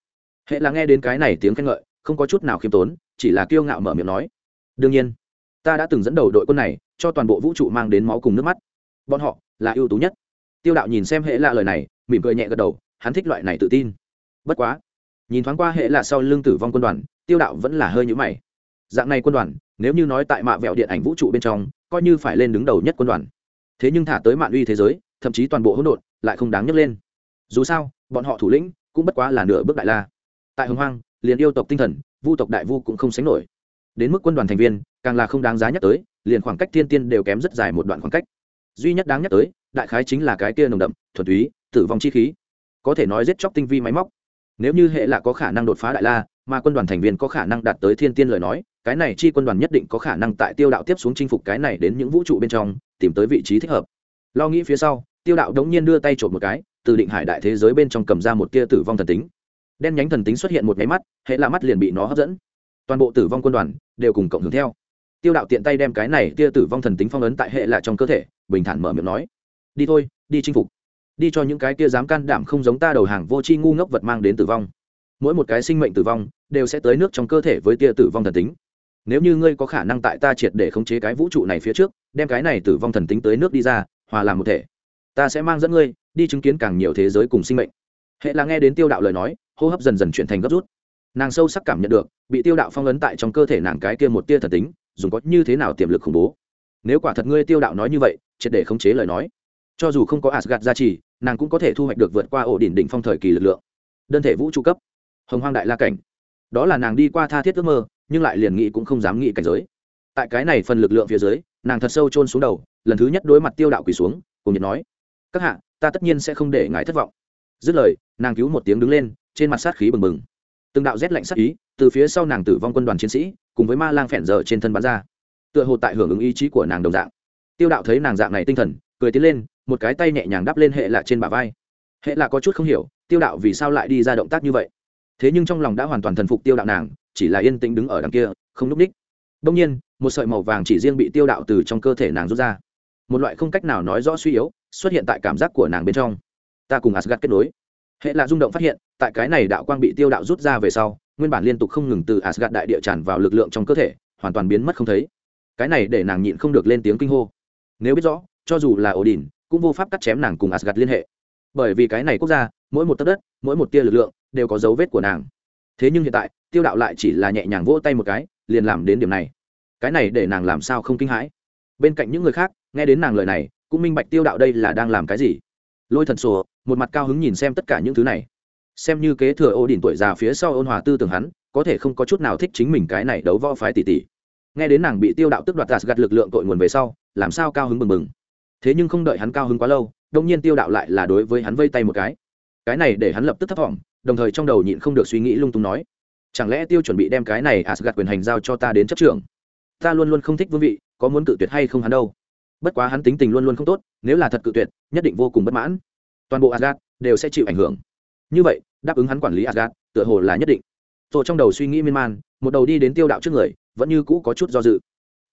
Hệ là nghe đến cái này tiếng khen ngợi, không có chút nào khiêm tốn, chỉ là kiêu ngạo mở miệng nói. Đương nhiên, ta đã từng dẫn đầu đội quân này, cho toàn bộ vũ trụ mang đến máu cùng nước mắt. Bọn họ là ưu tú nhất. Tiêu đạo nhìn xem hệ lạ lời này, mỉm cười nhẹ gật đầu, hắn thích loại này tự tin. Bất quá, nhìn thoáng qua hệ lạ sau lưng tử vong quân đoàn, tiêu đạo vẫn là hơi nhũ mày. Dạng này quân đoàn, nếu như nói tại mạ vẹo điện ảnh vũ trụ bên trong, coi như phải lên đứng đầu nhất quân đoàn. Thế nhưng thả tới mạng uy thế giới thậm chí toàn bộ hỗn độn lại không đáng nhắc lên. Dù sao, bọn họ thủ lĩnh cũng bất quá là nửa bước đại la. Tại hồng hoang, liền yêu tộc tinh thần, vu tộc đại vu cũng không sánh nổi. Đến mức quân đoàn thành viên, càng là không đáng giá nhắc tới, liền khoảng cách thiên tiên đều kém rất dài một đoạn khoảng cách. Duy nhất đáng nhắc tới, đại khái chính là cái kia nồng đậm, thuần túy, tử vong chi khí. Có thể nói giết chóc tinh vi máy móc. Nếu như hệ là có khả năng đột phá đại la, mà quân đoàn thành viên có khả năng đạt tới thiên tiên lời nói, cái này chi quân đoàn nhất định có khả năng tại tiêu đạo tiếp xuống chinh phục cái này đến những vũ trụ bên trong, tìm tới vị trí thích hợp. Lo nghĩ phía sau tiêu đạo đống nhiên đưa tay trộm một cái, từ định hải đại thế giới bên trong cầm ra một tia tử vong thần tính. Đen nhánh thần tính xuất hiện một nháy mắt, hệ lạ mắt liền bị nó hấp dẫn. Toàn bộ tử vong quân đoàn đều cùng cộng hưởng theo. Tiêu đạo tiện tay đem cái này tia tử vong thần tính phong ấn tại hệ lạ trong cơ thể, bình thản mở miệng nói, đi thôi, đi chinh phục. Đi cho những cái tia dám can đảm không giống ta đầu hàng vô tri ngu ngốc vật mang đến tử vong. Mỗi một cái sinh mệnh tử vong đều sẽ tới nước trong cơ thể với tia tử vong thần tính. Nếu như ngươi có khả năng tại ta triệt để khống chế cái vũ trụ này phía trước, đem cái này tử vong thần tính tới nước đi ra, hòa làm một thể ta sẽ mang dẫn ngươi đi chứng kiến càng nhiều thế giới cùng sinh mệnh. Hệ là nghe đến tiêu đạo lời nói, hô hấp dần dần chuyển thành gấp rút. Nàng sâu sắc cảm nhận được, bị tiêu đạo phong ấn tại trong cơ thể nàng cái kia một tia thần tính, dùng có như thế nào tiềm lực khủng bố. Nếu quả thật ngươi tiêu đạo nói như vậy, triệt để khống chế lời nói. Cho dù không có asgad gia trì, nàng cũng có thể thu hoạch được vượt qua ổ đỉnh đỉnh phong thời kỳ lực lượng. Đơn thể vũ trụ cấp. Hồng hoang đại la cảnh. Đó là nàng đi qua tha thiết ước mơ, nhưng lại liền nghĩ cũng không dám nghĩ cảnh giới. Tại cái này phần lực lượng phía dưới, nàng thật sâu chôn xuống đầu, lần thứ nhất đối mặt tiêu đạo quỳ xuống, cùng nhật nói các hạ, ta tất nhiên sẽ không để ngài thất vọng. Dứt lời, nàng cứu một tiếng đứng lên, trên mặt sát khí bừng bừng. Từng đạo rét lạnh sát ý, từ phía sau nàng tử vong quân đoàn chiến sĩ, cùng với ma lang phèn dở trên thân bắn ra. Tựa hồ tại hưởng ứng ý chí của nàng đồng dạng. Tiêu đạo thấy nàng dạng này tinh thần, cười tiến lên, một cái tay nhẹ nhàng đắp lên hệ lạ trên bả vai. Hệ lạ có chút không hiểu, tiêu đạo vì sao lại đi ra động tác như vậy? Thế nhưng trong lòng đã hoàn toàn thần phục tiêu đạo nàng, chỉ là yên tĩnh đứng ở đằng kia, không núp ních. Đông nhiên, một sợi màu vàng chỉ riêng bị tiêu đạo từ trong cơ thể nàng rút ra một loại không cách nào nói rõ suy yếu, xuất hiện tại cảm giác của nàng bên trong. Ta cùng asgad kết nối. Hệ là rung động phát hiện, tại cái này đạo quang bị tiêu đạo rút ra về sau, nguyên bản liên tục không ngừng từ asgad đại địa tràn vào lực lượng trong cơ thể, hoàn toàn biến mất không thấy. Cái này để nàng nhịn không được lên tiếng kinh hô. Nếu biết rõ, cho dù là ổ đỉnh cũng vô pháp cắt chém nàng cùng asgad liên hệ. Bởi vì cái này quốc gia, mỗi một tấc đất, mỗi một tia lực lượng, đều có dấu vết của nàng. Thế nhưng hiện tại, tiêu đạo lại chỉ là nhẹ nhàng vỗ tay một cái, liền làm đến điểm này. Cái này để nàng làm sao không kinh hãi? Bên cạnh những người khác nghe đến nàng lời này cũng minh bạch tiêu đạo đây là đang làm cái gì. Lôi thần sổ một mặt cao hứng nhìn xem tất cả những thứ này. Xem như kế thừa ô đỉnh tuổi già phía sau ôn hòa tư tưởng hắn có thể không có chút nào thích chính mình cái này đấu võ phái tỷ tỷ. Nghe đến nàng bị tiêu đạo tức đoạt gạt lực lượng tội nguồn về sau làm sao cao hứng bừng bừng. Thế nhưng không đợi hắn cao hứng quá lâu đông nhiên tiêu đạo lại là đối với hắn vây tay một cái. Cái này để hắn lập tức thấp thỏm đồng thời trong đầu nhịn không được suy nghĩ lung tung nói chẳng lẽ tiêu chuẩn bị đem cái này asgad quyền hành giao cho ta đến chấp trường, ta luôn luôn không thích vương vị có muốn cự tuyệt hay không hắn đâu. Bất quá hắn tính tình luôn luôn không tốt, nếu là thật cự tuyệt, nhất định vô cùng bất mãn. Toàn bộ asgad đều sẽ chịu ảnh hưởng. Như vậy, đáp ứng hắn quản lý asgad tựa hồ là nhất định. Rồi trong đầu suy nghĩ miên man, một đầu đi đến tiêu đạo trước người, vẫn như cũ có chút do dự.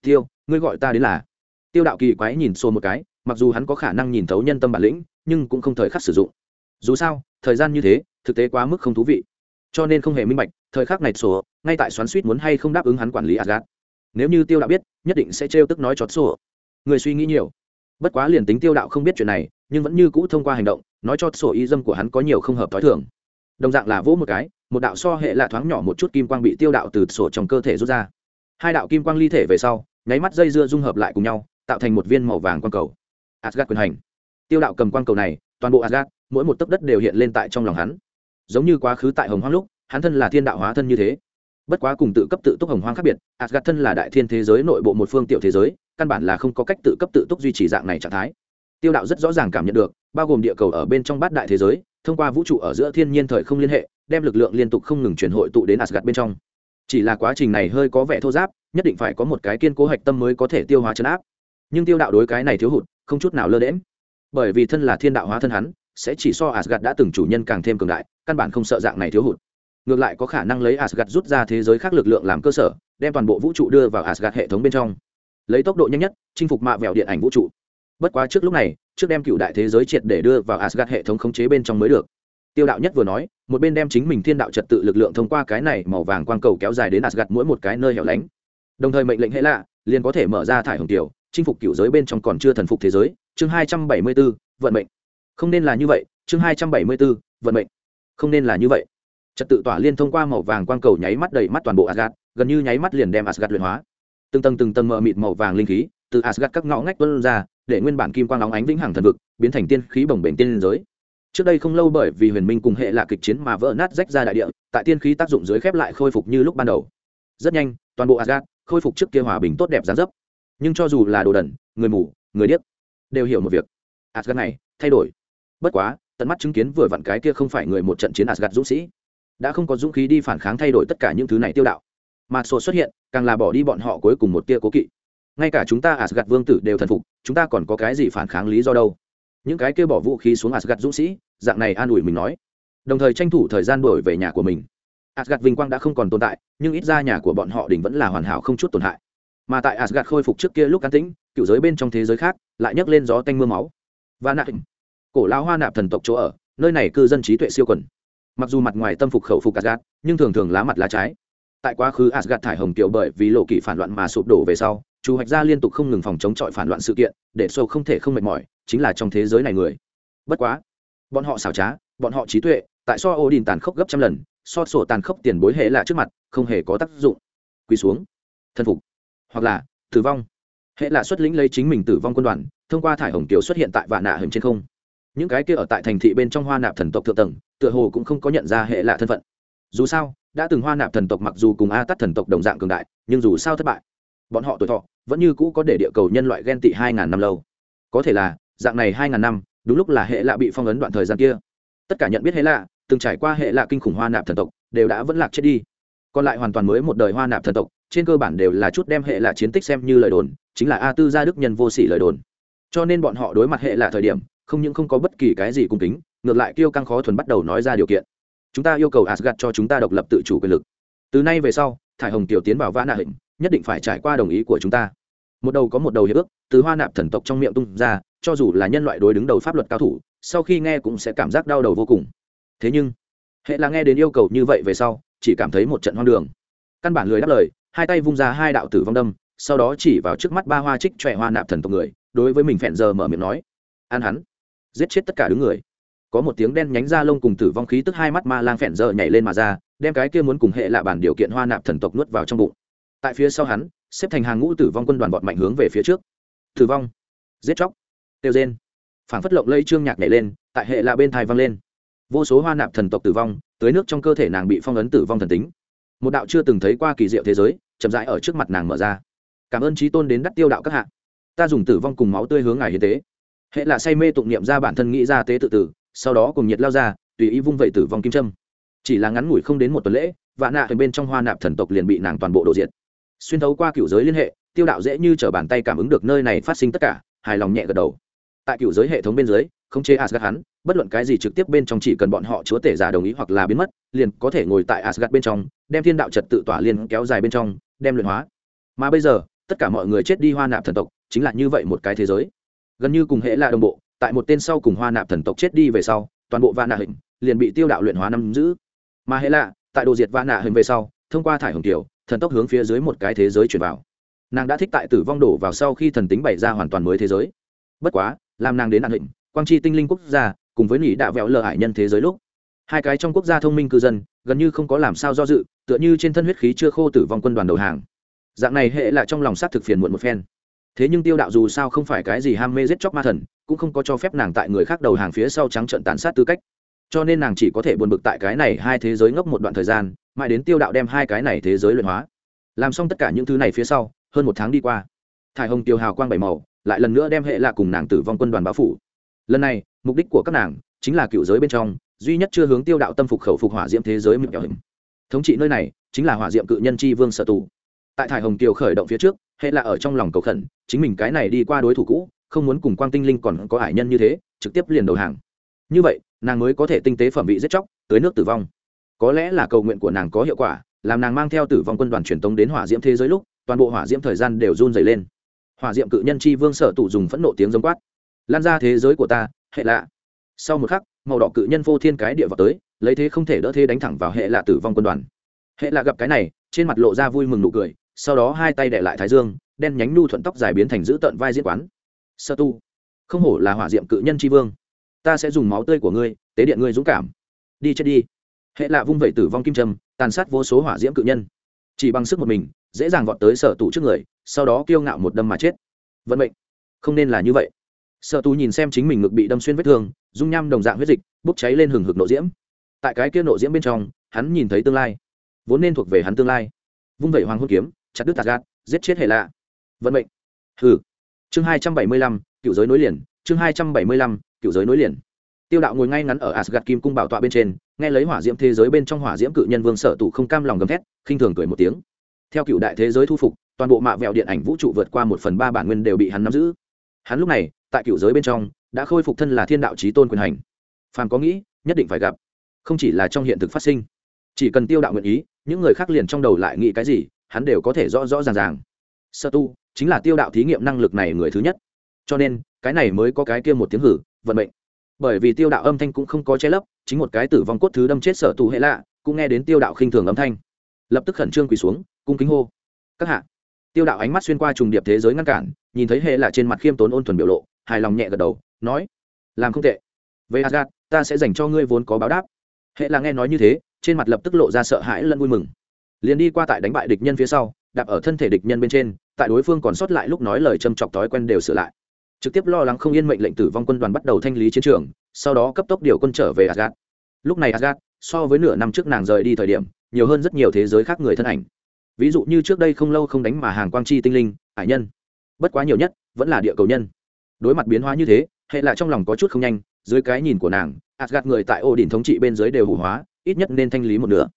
Tiêu, ngươi gọi ta đến là? Tiêu đạo kỳ quái nhìn xô một cái, mặc dù hắn có khả năng nhìn thấu nhân tâm bản lĩnh, nhưng cũng không thời khắc sử dụng. Dù sao, thời gian như thế, thực tế quá mức không thú vị. Cho nên không hề minh bạch, thời khắc này sổ ngay tại xoắn suýt muốn hay không đáp ứng hắn quản lý asgad nếu như tiêu đạo biết, nhất định sẽ trêu tức nói chót sổ. Người suy nghĩ nhiều. Bất quá liền tính tiêu đạo không biết chuyện này, nhưng vẫn như cũ thông qua hành động, nói cho sổ y dâm của hắn có nhiều không hợp t h ó i thường. Đồng dạng là vỗ một cái, một đạo so hệ là thoáng nhỏ một chút kim quang bị tiêu đạo từ sổ trong cơ thể rút ra. Hai đạo kim quang ly thể về sau, nháy mắt dây dưa dung hợp lại cùng nhau, tạo thành một viên màu vàng quang cầu. Asgad quyền hành. Tiêu đạo cầm quang cầu này, toàn bộ asgad mỗi một tấc đất đều hiện lên tại trong lòng hắn. Giống như quá khứ tại hồng hoang lúc, hắn thân là thiên đạo hóa thân như thế bất quá cùng tự cấp tự túc hồng hoang khác biệt asgad thân là đại thiên thế giới nội bộ một phương tiểu thế giới, căn bản là không có cách tự cấp tự túc duy trì dạng này trạng thái. Tiêu đạo rất rõ ràng cảm nhận được, bao gồm địa cầu ở bên trong bát đại thế giới, thông qua vũ trụ ở giữa thiên nhiên thời không liên hệ, đem lực lượng liên tục không ngừng chuyển hội tụ đến asgad bên trong. Chỉ là quá trình này hơi có vẻ thô giáp, nhất định phải có một cái kiên cố hạch tâm mới có thể tiêu hóa chấn áp. Nhưng tiêu đạo đối cái này thiếu hụt, không chút nào lơ đễm bởi vì thân là thiên đạo hóa thân hắn, sẽ chỉ so asgad đã từng chủ nhân càng thêm cường đại, căn bản không sợ dạng này thiếu hụt ngược lại có khả năng lấy Asgard rút ra thế giới khác lực lượng làm cơ sở, đem toàn bộ vũ trụ đưa vào Asgard hệ thống bên trong. Lấy tốc độ nhanh nhất, chinh phục mạ vẹo điện ảnh vũ trụ. Bất quá trước lúc này, trước đem cựu đại thế giới triệt để đưa vào Asgard hệ thống khống chế bên trong mới được. Tiêu đạo nhất vừa nói, một bên đem chính mình thiên đạo trật tự lực lượng thông qua cái này màu vàng quang cầu kéo dài đến Asgard mỗi một cái nơi hẻo lánh. Đồng thời mệnh lệnh hệ lạ, liền có thể mở ra thải hồng tiểu, chinh phục cựu giới bên trong còn chưa thần phục thế giới. Chương hai trăm bảy mươi b ố vận mệnh. Không nên là như vậy, chương hai trăm bảy mươi b ố vận mệnh. Không nên là như vậy trật tự tỏa liên thông qua màu vàng quang cầu nháy mắt đầy mắt toàn bộ asgad gần như nháy mắt liền đem asgad luyện hóa. Từng tầng từng tầng mờ mịt màu vàng linh khí từ asgad các ngõ ngách vươn ra, để nguyên bản kim quang óng ánh vĩnh hằng thần vực biến thành tiên khí bồng bềnh tiên giới. Trước đây không lâu bởi vì huyền minh cùng hệ là kịch chiến mà vỡ nát rách ra đại địa, tại tiên khí tác dụng dưới khép lại khôi phục như lúc ban đầu. Rất nhanh, toàn bộ asgad khôi phục trước kia hòa bình tốt đẹp giá dấp. Nhưng cho dù là đồ đần, người mù, người điếc, đều hiểu một việc. Asgad này thay đổi. Bất quá, tận mắt chứng kiến vừa vặn cái kia không phải người một trận chiến asgad dũng sĩ đã không có dũng khí đi phản kháng thay đổi tất cả những thứ này tiêu đạo. Mà sổ xuất hiện, càng là bỏ đi bọn họ cuối cùng một tia cố kỵ. Ngay cả chúng ta asgad vương tử đều thần phục, chúng ta còn có cái gì phản kháng lý do đâu? Những cái kia bỏ vũ khí xuống asgad dũng sĩ, dạng này an ủi mình nói. Đồng thời tranh thủ thời gian đổi về nhà của mình. Asgad vinh quang đã không còn tồn tại, nhưng ít ra nhà của bọn họ đỉnh vẫn là hoàn hảo không chút tổn hại. Mà tại asgad khôi phục trước kia lúc cán tĩnh, cựu giới bên trong thế giới khác lại nhấc lên gió tanh mưa máu. Và nạp cổ lão hoa nạp thần tộc chỗ ở, nơi này cư dân trí tuệ siêu quần mặc dù mặt ngoài tâm phục khẩu phục asgad nhưng thường thường lá mặt lá trái. Tại quá khứ asgad thải hồng tiểu bởi vì lộ kỷ phản loạn mà sụp đổ về sau, chủ hoạch gia liên tục không ngừng phòng chống chọi phản loạn sự kiện, để sâu không thể không mệt mỏi, chính là trong thế giới này người. Bất quá, bọn họ xảo trá, bọn họ trí tuệ, tại so ô đình tàn khốc gấp trăm lần, so sổ tàn khốc tiền bối hệ lạ trước mặt, không hề có tác dụng. Quỳ xuống thân phục, hoặc là tử vong. Hệ lạ xuất lĩnh lấy chính mình tử vong quân đoàn, thông qua thải hồng kiều xuất hiện tại vạn nạ hình trên không. Những cái kia ở tại thành thị bên trong hoa nạp thần tộc thượng tầng tựa hồ cũng không có nhận ra hệ lạ thân phận. Dù sao, đã từng hoa nạp thần tộc mặc dù cùng a tắt thần tộc đồng dạng cường đại, nhưng dù sao thất bại, bọn họ tuổi thọ vẫn như cũ có để địa cầu nhân loại ghen tị hai ngàn năm lâu. Có thể là, dạng này hai ngàn năm, đúng lúc là hệ lạ bị phong ấn đoạn thời gian kia. Tất cả nhận biết hệ lạ, từng trải qua hệ lạ kinh khủng hoa nạp thần tộc, đều đã vẫn lạc chết đi. Còn lại hoàn toàn mới một đời hoa nạp thần tộc, trên cơ bản đều là chút đem hệ lạ chiến tích xem như lời đồn, chính là a tư gia đức nhân vô sỉ lời đồn. Cho nên bọn họ đối mặt hệ lạ thời điểm, không những không có bất kỳ cái gì cung kính ngược lại kêu căng khó thuần bắt đầu nói ra điều kiện. Chúng ta yêu cầu asgad cho chúng ta độc lập tự chủ quyền lực. Từ nay về sau, thải hồng tiểu tiến vào vã nạ hình nhất định phải trải qua đồng ý của chúng ta. Một đầu có một đầu hiệp ước, từ hoa nạp thần tộc trong miệng tung ra, cho dù là nhân loại đối đứng đầu pháp luật cao thủ, sau khi nghe cũng sẽ cảm giác đau đầu vô cùng. Thế nhưng, hệ là nghe đến yêu cầu như vậy về sau, chỉ cảm thấy một trận hoang đường. Căn bản lười đáp lời, hai tay vung ra hai đạo tử vong đâm, sau đó chỉ vào trước mắt ba hoa trích trẻ hoa nạp thần tộc người, đối với mình phẹn giờ mở miệng nói an hắn, giết chết tất cả đứng người có một tiếng đen nhánh ra lông cùng tử vong khí tức hai mắt ma lang phẹn giờ nhảy lên mà ra, đem cái kia muốn cùng hệ lạ bản điều kiện hoa nạp thần tộc nuốt vào trong bụng. Tại phía sau hắn, xếp thành hàng ngũ tử vong quân đoàn bọn mạnh hướng về phía trước. Tử vong. Giết chóc. Tiêu rên. Phảng phất lộng lây trương nhạc nhảy lên, tại hệ lạ bên thai văng lên. Vô số hoa nạp thần tộc tử vong tới nước trong cơ thể nàng bị phong ấn tử vong thần tính. Một đạo chưa từng thấy qua kỳ diệu thế giới, chậm rãi ở trước mặt nàng mở ra. Cảm ơn trí tôn đến đắt tiêu đạo các hạ. Ta dùng tử vong cùng máu tươi hướng ngài hiến tế. Hệ là say mê tụng niệm ra bản thân nghĩ ra tế tự tử sau đó cùng nhiệt lao ra, tùy ý vung vẩy tử vong kim trâm chỉ là ngắn ngủi không đến một tuần lễ, vạn nạ bên trong hoa nạp thần tộc liền bị nàng toàn bộ đổ diệt. Xuyên thấu qua cựu giới liên hệ, tiêu đạo dễ như t bàn tay cảm ứng được nơi này phát sinh tất cả, hài lòng nhẹ gật đầu. Tại cựu giới hệ thống bên dưới, không chế asgad hắn, bất luận cái gì trực tiếp bên trong chỉ cần bọn họ chúa tể giả đồng ý hoặc là biến mất, liền có thể ngồi tại asgad bên trong, đem thiên đạo trật tự tỏa liên kéo dài bên trong, đem luyện hóa. Mà bây giờ, tất cả mọi người chết đi hoa nạp thần tộc, chính là như vậy một cái thế giới. Gần như cùng hệ là đồng bộ tại một tên sau cùng hoa nạp thần tộc chết đi về sau, toàn bộ vạn nạ hình liền bị tiêu đạo luyện hóa nắm giữ. Mà hệ lạ, tại đồ diệt vạn nạ hình về sau, thông qua thải hồng kiều thần tốc hướng phía dưới một cái thế giới chuyển vào. Nàng đã thích tại tử vong đổ vào sau khi thần tính bày ra hoàn toàn mới thế giới. Bất quá, làm nàng đến nạn hình quang tri tinh linh quốc gia, cùng với nỉ đạo vẹo lờ hải nhân thế giới lúc, hai cái trong quốc gia thông minh cư dân, gần như không có làm sao do dự, tựa như trên thân huyết khí chưa khô tử vong quân đoàn đầu hàng. Dạng này hệ là trong lòng sát thực phiền muộn một phen thế nhưng tiêu đạo dù sao không phải cái gì ham mê giết chóc ma thần, cũng không có cho phép nàng tại người khác đầu hàng phía sau trắng trận tàn sát tư cách. Cho nên nàng chỉ có thể buồn bực tại cái này hai thế giới ngốc một đoạn thời gian, mãi đến tiêu đạo đem hai cái này thế giới luyện hóa. Làm xong tất cả những thứ này phía sau, hơn một tháng đi qua, thải hồng tiêu hào quang bảy màu, lại lần nữa đem hệ lạ cùng nàng tử vong quân đoàn báo phủ. Lần này, mục đích của các nàng chính là cựu giới bên trong, duy nhất chưa hướng tiêu đạo tâm phục khẩu phục hỏa diễm thế giới mực kẹo hình thống trị nơi này chính là hỏa diệm cự nhân tri vương sở tù tại thải hồng kiều khởi động phía trước, hệ là ở trong lòng cầu khẩn, chính mình cái này đi qua đối thủ cũ, không muốn cùng quang tinh linh còn có hải nhân như thế, trực tiếp liền đầu hàng. Như vậy, nàng mới có thể tinh tế phẩm vị giết chóc, tới nước tử vong. Có lẽ là cầu nguyện của nàng có hiệu quả, làm nàng mang theo tử vong quân đoàn truyền tống đến hỏa diễm thế giới lúc, toàn bộ hỏa diễm thời gian đều run dày lên. Hỏa diệm cự nhân chi vương sở tụ dùng phẫn nộ tiếng giống quát. Lan ra thế giới của ta, hệ lạ. Sau một khắc, màu đỏ cự nhân vô thiên cái địa vào tới, lấy thế không thể đỡ thế đánh thẳng vào hệ lạ tử vong quân đoàn. Hệ lạ gặp cái này, trên mặt lộ ra vui mừng nụ cười sau đó hai tay đệ lại thái dương, đen nhánh nhu thuận tóc dài biến thành giữ tợn vai diễn quán. Sơ tu, không hổ là hỏa diệm cự nhân tri vương. Ta sẽ dùng máu tươi của ngươi, tế điện ngươi dũng cảm. Đi chết đi. Hệ lạ vung vẩy tử vong kim trâm tàn sát vô số hỏa diễm cự nhân. Chỉ bằng sức một mình, dễ dàng vọt tới sở tù trước người, sau đó kiêu ngạo một đâm mà chết. Vận mệnh. Không nên là như vậy. Sở tù nhìn xem chính mình ngực bị đâm xuyên vết thương, dung nham đồng dạng huyết dịch, bốc cháy lên hừng hực nộ diễm. Tại cái kia nộ diễm bên trong, hắn nhìn thấy tương lai. Vốn nên thuộc về hắn tương lai. Vung vẩy hoàng hôn kiếm chặt đứt tạt gạt, giết chết hệ lạ. Vận mệnh. Hừ. Chương hai trăm bảy mươi lăm, cựu giới nối liền. Chương hai trăm bảy mươi lăm, cựu giới nối liền. Tiêu đạo ngồi ngay ngắn ở asgad kim cung bảo tọa bên trên, nghe lấy hỏa diễm thế giới bên trong hỏa diễm cự nhân vương sở tụ không cam lòng gầm thét, khinh thường cười một tiếng. Theo cựu đại thế giới thu phục, toàn bộ mạ vẹo điện ảnh vũ trụ vượt qua một phần ba bản nguyên đều bị hắn nắm giữ. Hắn lúc này, tại cựu giới bên trong, đã khôi phục thân là thiên đạo trí tôn quyền hành. Phàm có nghĩ, nhất định phải gặp. Không chỉ là trong hiện thực phát sinh. Chỉ cần tiêu đạo nguyện ý, những người khác liền trong đầu lại nghĩ cái gì hắn đều có thể rõ rõ ràng ràng. Sơ tu chính là tiêu đạo thí nghiệm năng lực này người thứ nhất. Cho nên, cái này mới có cái kia một tiếng hử, vận mệnh. Bởi vì tiêu đạo âm thanh cũng không có che lấp, chính một cái tử vong cốt thứ đâm chết sở tù hệ lạ, cũng nghe đến tiêu đạo khinh thường âm thanh. Lập tức khẩn trương quỳ xuống, cung kính hô. Các hạ. Tiêu đạo ánh mắt xuyên qua trùng điệp thế giới ngăn cản, nhìn thấy hệ lạ trên mặt khiêm tốn ôn thuần biểu lộ, hài lòng nhẹ gật đầu, nói, làm không tệ. Về asgard, ta sẽ dành cho ngươi vốn có báo đáp. Hệ là nghe nói như thế, trên mặt lập tức lộ ra sợ hãi lẫn vui mừng liền đi qua tại đánh bại địch nhân phía sau đạp ở thân thể địch nhân bên trên tại đối phương còn sót lại lúc nói lời châm chọc thói quen đều sửa lại trực tiếp lo lắng không yên mệnh lệnh tử vong quân đoàn bắt đầu thanh lý chiến trường sau đó cấp tốc điều quân trở về Asgard. Lúc này Asgard, so với nửa năm trước nàng rời đi thời điểm, nhiều hơn rất nhiều thế giới khác người thân ảnh. Ví dụ như trước đây không lâu không đánh mà hàng quang chi tinh linh, hải nhân. Bất quá nhiều nhất, vẫn là địa cầu nhân. Đối mặt biến hóa như thế, hệ lại trong lòng có chút không nhanh, dưới cái nhìn của nàng, Asgard người tại ô đỉnh thống trị bên dưới đều hủ hóa, ít nhất nên thanh lý một nửa.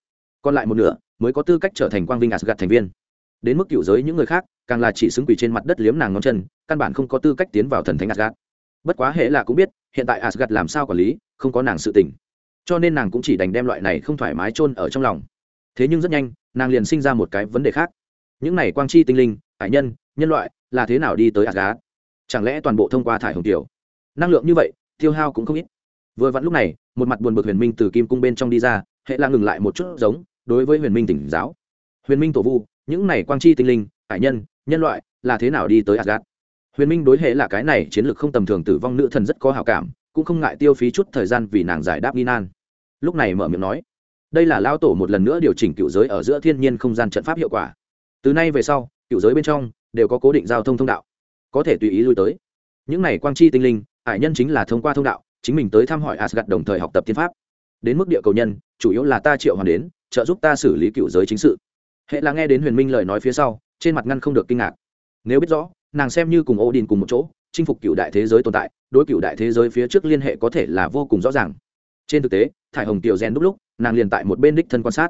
Còn lại một nửa, mới có tư cách trở thành quang vinh Asgard thành viên. Đến mức cựu giới những người khác, càng là chỉ xứng quỳ trên mặt đất liếm nàng ngón chân, căn bản không có tư cách tiến vào thần thánh Asgard. Bất quá hệ là cũng biết hiện tại asgad làm sao quản lý không có nàng sự tình. Cho nên nàng cũng chỉ đành đem loại này không thoải mái chôn ở trong lòng. Thế nhưng rất nhanh nàng liền sinh ra một cái vấn đề khác. Những này quang chi tinh linh hải nhân nhân loại là thế nào đi tới asgad chẳng lẽ toàn bộ thông qua thải hồng tiểu? Năng lượng như vậy tiêu hao cũng không ít. Vừa vặn lúc này một mặt buồn bực huyền minh từ kim cung bên trong đi ra hệ là ngừng lại một chút giống đối với huyền minh tỉnh giáo. Huyền minh tổ vu, những này quang chi tinh linh hải nhân nhân loại, là thế nào đi tới asgad huyền minh đối hệ là cái này, chiến lược không tầm thường tử vong nữ thần rất có hào cảm, cũng không ngại tiêu phí chút thời gian vì nàng giải đáp nghi nan. Lúc này mở miệng nói, đây là lao tổ một lần nữa điều chỉnh cựu giới ở giữa thiên nhiên không gian trận pháp hiệu quả. Từ nay về sau, cựu giới bên trong đều có cố định giao thông thông đạo, có thể tùy ý lui tới. Những này quang chi tinh linh hải nhân chính là thông qua thông đạo, chính mình tới thăm hỏi asgad đồng thời học tập tiên pháp. Đến mức địa cầu nhân, chủ yếu là ta triệu hoàn đến trợ giúp ta xử lý cựu giới chính sự. Hệ là nghe đến huyền minh lời nói phía sau, trên mặt ngăn không được kinh ngạc. Nếu biết rõ, nàng xem như cùng ô đình cùng một chỗ, chinh phục cựu đại thế giới tồn tại, đối cựu đại thế giới phía trước liên hệ có thể là vô cùng rõ ràng. Trên thực tế, thải hồng tiểu gen đúc lúc, nàng liền tại một bên đích thân quan sát.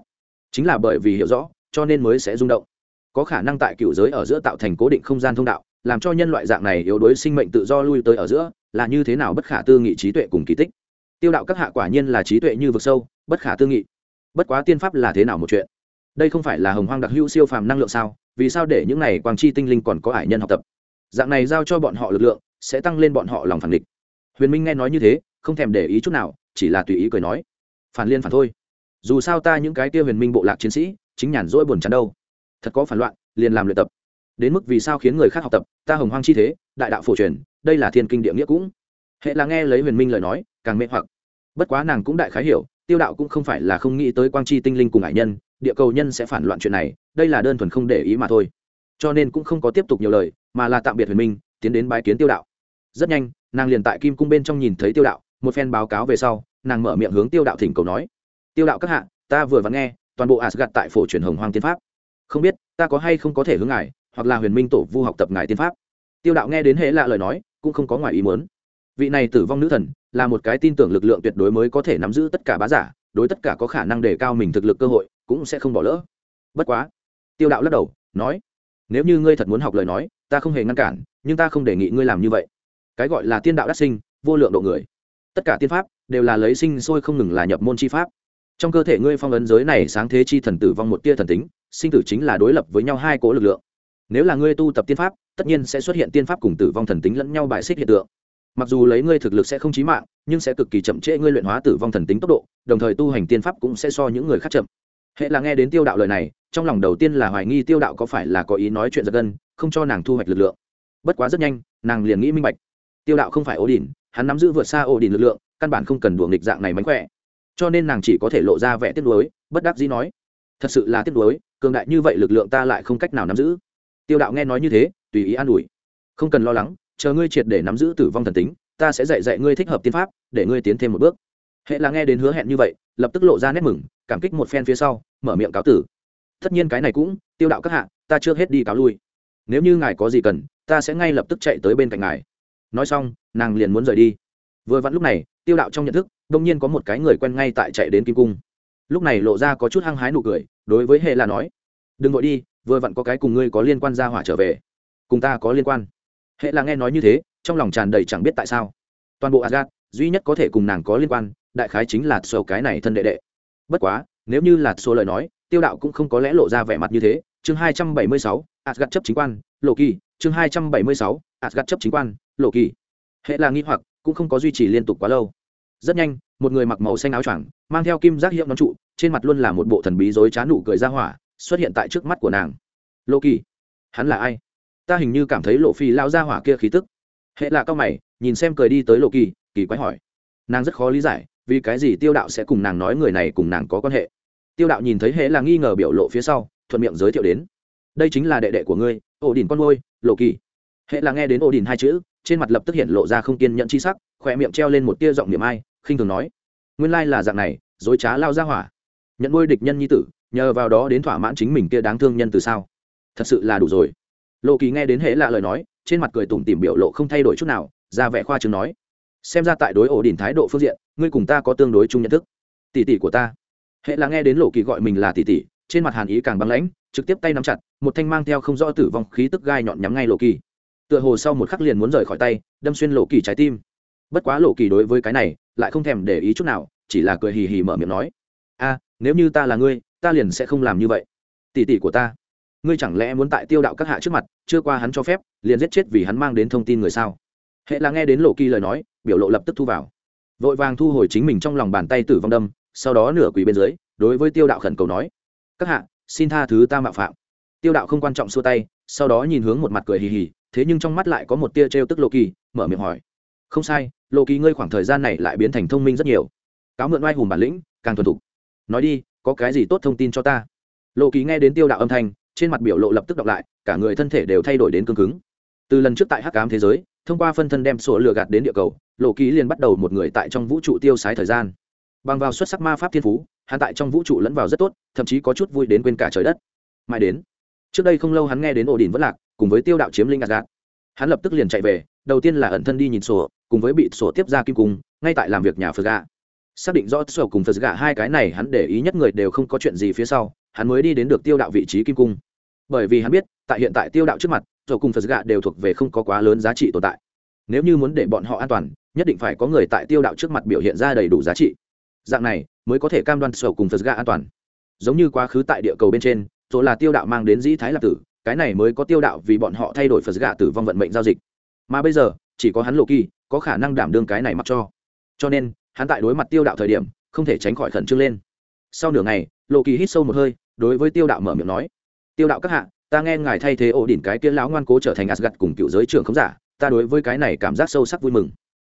Chính là bởi vì hiểu rõ, cho nên mới sẽ rung động. Có khả năng tại cựu giới ở giữa tạo thành cố định không gian thông đạo, làm cho nhân loại dạng này yếu đuối sinh mệnh tự do lui tới ở giữa, là như thế nào bất khả tư nghị trí tuệ cùng kỳ tích. Tiêu đạo các hạ quả nhiên là trí tuệ như vực sâu, bất khả tư nghị bất quá tiên pháp là thế nào một chuyện? Đây không phải là hồng hoang đặc hữu siêu phàm năng lượng sao? Vì sao để những này quang chi tinh linh còn có ải nhân học tập? Dạng này giao cho bọn họ lực lượng, sẽ tăng lên bọn họ lòng phản địch. Huyền minh nghe nói như thế, không thèm để ý chút nào, chỉ là tùy ý cười nói. Phản liên phản thôi. Dù sao ta những cái kia huyền minh bộ lạc chiến sĩ, chính nhàn rỗi buồn chán đâu. Thật có phản loạn, liền làm luyện tập. Đến mức vì sao khiến người khác học tập, ta hồng hoang chi thế, đại đạo phổ truyền, đây là thiên kinh địa nghĩa cũng. Hệ là nghe lấy huyền minh lời nói, càng mê hoặc. Bất quá nàng cũng đại khái hiểu tiêu đạo cũng không phải là không nghĩ tới quang chi tinh linh cùng ải nhân, địa cầu nhân sẽ phản loạn chuyện này, đây là đơn thuần không để ý mà thôi. Cho nên cũng không có tiếp tục nhiều lời, mà là tạm biệt huyền minh, tiến đến bái kiến tiêu đạo. Rất nhanh, nàng liền tại kim cung bên trong nhìn thấy tiêu đạo, một phen báo cáo về sau, nàng mở miệng hướng tiêu đạo thỉnh cầu nói, tiêu đạo các hạ, ta vừa vặn nghe, toàn bộ asgad tại phổ truyền hồng hoang tiên pháp. Không biết, ta có hay không có thể hướng ngài, hoặc là huyền minh tổ vu học tập ngài tiên pháp? Tiêu đạo nghe đến hệ lạ lời nói, cũng không có ngoài ý muốn vị này tử vong nữ thần là một cái tin tưởng lực lượng tuyệt đối mới có thể nắm giữ tất cả bá giả, đối tất cả có khả năng để cao mình thực lực cơ hội, cũng sẽ không bỏ lỡ. Bất quá, tiêu đạo lắc đầu, nói, nếu như ngươi thật muốn học lời nói, ta không hề ngăn cản, nhưng ta không đề nghị ngươi làm như vậy. Cái gọi là tiên đạo đắc sinh, vô lượng độ người. Tất cả tiên pháp đều là lấy sinh sôi không ngừng là nhập môn chi pháp. Trong cơ thể ngươi phong ấn giới này sáng thế chi thần tử vong một tia thần tính, sinh tử chính là đối lập với nhau hai cỗ lực lượng. Nếu là ngươi tu tập tiên pháp, tất nhiên sẽ xuất hiện tiên pháp cùng tử vong thần tính lẫn nhau bại xích hiện tượng mặc dù lấy ngươi thực lực sẽ không chí mạng, nhưng sẽ cực kỳ chậm trễ ngươi luyện hóa tử vong thần tính tốc độ, đồng thời tu hành tiên pháp cũng sẽ so những người khác chậm. Hệ là nghe đến tiêu đạo lời này, trong lòng đầu tiên là hoài nghi tiêu đạo có phải là có ý nói chuyện giật gân, không cho nàng thu hoạch lực lượng. Bất quá rất nhanh, nàng liền nghĩ minh bạch. Tiêu đạo không phải ổ đỉnh hắn nắm giữ vượt xa ổ đỉnh lực lượng, căn bản không cần đùa nghịch dạng này mánh khỏe. Cho nên nàng chỉ có thể lộ ra vẻ tiếc nuối, bất đắc dĩ nói, thật sự là tiếc nuối, cường đại như vậy lực lượng ta lại không cách nào nắm giữ. Tiêu đạo nghe nói như thế, tùy ý an ủi. Không cần lo lắng chờ ngươi triệt để nắm giữ tử vong thần tính, ta sẽ dạy dạy ngươi thích hợp tiên pháp, để ngươi tiến thêm một bước. Hệ là nghe đến hứa hẹn như vậy, lập tức lộ ra nét mừng, cảm kích một phen phía sau, mở miệng cáo tử. Tất nhiên cái này cũng, tiêu đạo các hạ, ta chưa hết đi cáo lui. Nếu như ngài có gì cần, ta sẽ ngay lập tức chạy tới bên cạnh ngài. Nói xong, nàng liền muốn rời đi. Vừa vặn lúc này, tiêu đạo trong nhận thức, đông nhiên có một cái người quen ngay tại chạy đến kim cung. Lúc này lộ ra có chút hăng hái nụ cười, đối với hệ là nói, đừng vội đi, vừa vặn có cái cùng ngươi có liên quan ra hỏa trở về. Cùng ta có liên quan hệ là nghe nói như thế, trong lòng tràn đầy chẳng biết tại sao. Toàn bộ Asgard, duy nhất có thể cùng nàng có liên quan, đại khái chính là sổ cái này thân đệ đệ. Bất quá, nếu như là số lời nói, tiêu đạo cũng không có lẽ lộ ra vẻ mặt như thế. Chương hai trăm chấp chính quan, lộ kỳ. Chương hai trăm chấp chính quan, lộ kỳ. Hệ là nghi hoặc, cũng không có duy trì liên tục quá lâu. Rất nhanh, một người mặc màu xanh áo choàng, mang theo kim giác hiệu nón trụ, trên mặt luôn là một bộ thần bí dối trá nụ cười ra hỏa, xuất hiện tại trước mắt của nàng. Lộ kỳ. Hắn là ai? Ta hình như cảm thấy lộ phi lao ra hỏa kia khí tức. Hệ là cao mày, nhìn xem cười đi tới lộ kỳ kỳ quái hỏi. Nàng rất khó lý giải, vì cái gì tiêu đạo sẽ cùng nàng nói người này cùng nàng có quan hệ. Tiêu đạo nhìn thấy hệ là nghi ngờ biểu lộ phía sau, thuận miệng giới thiệu đến. Đây chính là đệ đệ của ngươi, ổ đỉnh con ngôi lộ kỳ. Hệ là nghe đến ổ đỉnh hai chữ, trên mặt lập tức hiện lộ ra không kiên nhận chi sắc, khỏe miệng treo lên một tia giọng niệm ai, khinh thường nói. Nguyên lai là dạng này, dối trá lao ra hỏa. Nhận nuôi địch nhân nhi tử, nhờ vào đó đến thỏa mãn chính mình kia đáng thương nhân từ sao. Thật sự là đủ rồi lộ kỳ nghe đến hệ lạ lời nói, trên mặt cười tủm tìm biểu lộ không thay đổi chút nào, ra vẻ khoa chừng nói, xem ra tại đối ổ đỉnh thái độ phương diện, ngươi cùng ta có tương đối chung nhận thức. Tỷ tỷ của ta. Hệ là nghe đến lộ kỳ gọi mình là tỷ tỷ, trên mặt hàn ý càng băng lãnh, trực tiếp tay nắm chặt, một thanh mang theo không rõ tử vong khí tức gai nhọn nhắm ngay lộ kỳ. Tựa hồ sau một khắc liền muốn rời khỏi tay, đâm xuyên lộ kỳ trái tim. Bất quá lộ kỳ đối với cái này, lại không thèm để ý chút nào, chỉ là cười hì hì mở miệng nói, a, nếu như ta là ngươi, ta liền sẽ không làm như vậy. Tỷ tỷ của ta ngươi chẳng lẽ muốn tại tiêu đạo các hạ trước mặt, chưa qua hắn cho phép, liền giết chết vì hắn mang đến thông tin người sao? Hệ là nghe đến lộ kỳ lời nói, biểu lộ lập tức thu vào. Vội vàng thu hồi chính mình trong lòng bàn tay tử vong đâm, sau đó nửa quỳ bên dưới, đối với tiêu đạo khẩn cầu nói, các hạ, xin tha thứ ta mạo phạm. Tiêu đạo không quan trọng xua tay, sau đó nhìn hướng một mặt cười hì hì, thế nhưng trong mắt lại có một tia trêu tức lộ kỳ, mở miệng hỏi, không sai, lộ kỳ ngươi khoảng thời gian này lại biến thành thông minh rất nhiều. Cáo mượn oai hùng bản lĩnh, càng thuần thục. Nói đi, có cái gì tốt thông tin cho ta? Lộ kỳ nghe đến tiêu đạo âm thanh trên mặt biểu lộ lập tức đọc lại, cả người thân thể đều thay đổi đến cương cứng. Từ lần trước tại hắc cám thế giới, thông qua phân thân đem sổ lừa gạt đến địa cầu, lộ ký liền bắt đầu một người tại trong vũ trụ tiêu sái thời gian. Bằng vào xuất sắc ma pháp thiên phú, hắn tại trong vũ trụ lẫn vào rất tốt, thậm chí có chút vui đến quên cả trời đất. Mãi đến, trước đây không lâu hắn nghe đến ổ đỉnh vất lạc, cùng với tiêu đạo chiếm linh gạt hắn lập tức liền chạy về, đầu tiên là ẩn thân đi nhìn sổ, cùng với bị sổ tiếp ra kim cung, ngay tại làm việc nhà phật gà. Xác định rõ sổ cùng phật gà hai cái này hắn để ý nhất người đều không có chuyện gì phía sau hắn mới đi đến được tiêu đạo vị trí kim cung. Bởi vì hắn biết, tại hiện tại tiêu đạo trước mặt rồi cùng phật gạ đều thuộc về không có quá lớn giá trị tồn tại. Nếu như muốn để bọn họ an toàn, nhất định phải có người tại tiêu đạo trước mặt biểu hiện ra đầy đủ giá trị. Dạng này, mới có thể cam đoan sổ cùng phật gạ an toàn. Giống như quá khứ tại địa cầu bên trên rồi là tiêu đạo mang đến dĩ thái lạc tử, cái này mới có tiêu đạo vì bọn họ thay đổi phật gạ tử vong vận mệnh giao dịch. Mà bây giờ, chỉ có hắn lộ kỳ, có khả năng đảm đương cái này mặc cho. Cho nên, hắn tại đối mặt tiêu đạo thời điểm, không thể tránh khỏi khẩn trương lên. Sau nửa ngày lộ kỳ hít sâu một hơi, đối với tiêu đạo mở miệng nói, tiêu đạo các hạ, ta nghe ngài thay thế ổ đỉnh cái kia lão ngoan cố trở thành asgad cùng cựu giới trưởng không giả, ta đối với cái này cảm giác sâu sắc vui mừng.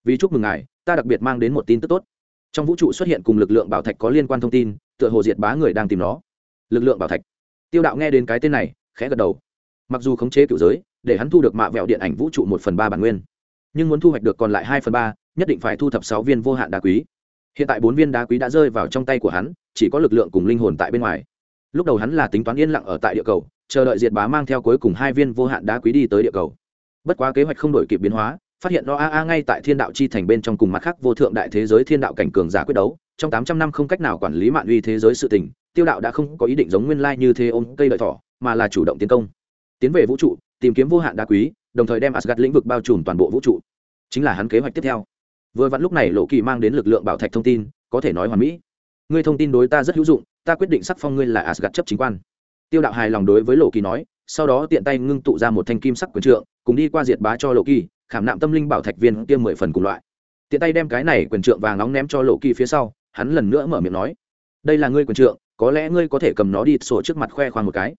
Vì chúc mừng ngài, ta đặc biệt mang đến một tin tức tốt. Trong vũ trụ xuất hiện cùng lực lượng bảo thạch có liên quan thông tin, tựa hồ diệt bá người đang tìm nó. Lực lượng bảo thạch? Tiêu đạo nghe đến cái tên này, khẽ gật đầu. Mặc dù khống chế cựu giới, để hắn thu được mạ vẹo điện ảnh vũ trụ một phần ba bản nguyên, nhưng muốn thu hoạch được còn lại hai phần ba, nhất định phải thu thập sáu viên vô hạn đá quý hiện tại bốn viên đá quý đã rơi vào trong tay của hắn, chỉ có lực lượng cùng linh hồn tại bên ngoài. Lúc đầu hắn là tính toán yên lặng ở tại địa cầu, chờ đợi diệt bá mang theo cuối cùng hai viên vô hạn đá quý đi tới địa cầu. Bất quá kế hoạch không đổi kịp biến hóa, phát hiện lo a a ngay tại thiên đạo chi thành bên trong cùng mặt khác vô thượng đại thế giới thiên đạo cảnh cường giả quyết đấu, trong tám trăm năm không cách nào quản lý mạng uy thế giới sự tình, tiêu đạo đã không có ý định giống nguyên lai như thế ôm cây lợi thỏ, mà là chủ động tiến công. Tiến về vũ trụ, tìm kiếm vô hạn đá quý, đồng thời đem asgad lĩnh vực bao trùm toàn bộ vũ trụ. Chính là hắn kế hoạch tiếp theo vừa vặn lúc này lộ kỳ mang đến lực lượng bảo thạch thông tin, có thể nói hoàn mỹ. Ngươi thông tin đối ta rất hữu dụng, ta quyết định sắc phong ngươi là asgad chấp chính quan. Tiêu đạo hài lòng đối với lộ kỳ nói, sau đó tiện tay ngưng tụ ra một thanh kim sắc quyền trượng, cùng đi qua diệt bá cho lộ kỳ, khảm nạm tâm linh bảo thạch viên tiêm mười phần cùng loại. Tiện tay đem cái này quyền trượng vàng nóng ném cho lộ kỳ phía sau, hắn lần nữa mở miệng nói, đây là ngươi quyền trượng, có lẽ ngươi có thể cầm nó đi sổ trước mặt khoe khoang một cái.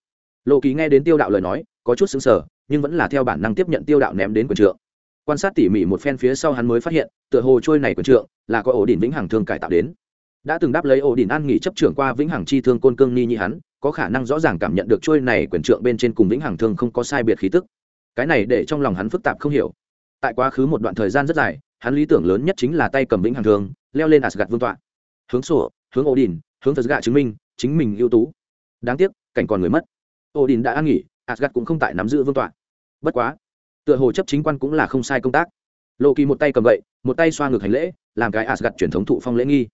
Lộ kỳ nghe đến tiêu đạo lời nói, có chút xứng sở nhưng vẫn là theo bản năng tiếp nhận tiêu đạo ném đến quyền trượng quan sát tỉ mỉ một phen phía sau hắn mới phát hiện, tựa hồ trôi này quần trượng là có ổ đỉnh vĩnh hằng thương cải tạo đến. Đã từng đáp lấy ổ đỉnh an nghỉ chấp trưởng qua vĩnh hằng chi thương côn cương ni nhị hắn, có khả năng rõ ràng cảm nhận được trôi này quyền trượng bên trên cùng vĩnh hằng thương không có sai biệt khí tức. Cái này để trong lòng hắn phức tạp không hiểu. Tại quá khứ một đoạn thời gian rất dài, hắn lý tưởng lớn nhất chính là tay cầm vĩnh hằng thương, leo lên asgad vương tọa. Hướng sổ, hướng ổ đỉnh, hướng thật gạ chứng minh, chính mình ưu tú. Đáng tiếc, cảnh còn người mất. Ổ đỉnh đã an nghỉ asgad cũng không tại nắm giữ vương tọa. Bất quá tựa hồ chấp chính quan cũng là không sai công tác. Lộ kỳ một tay cầm gậy, một tay xoa ngược hành lễ, làm cái asgad truyền thống thụ phong lễ nghi.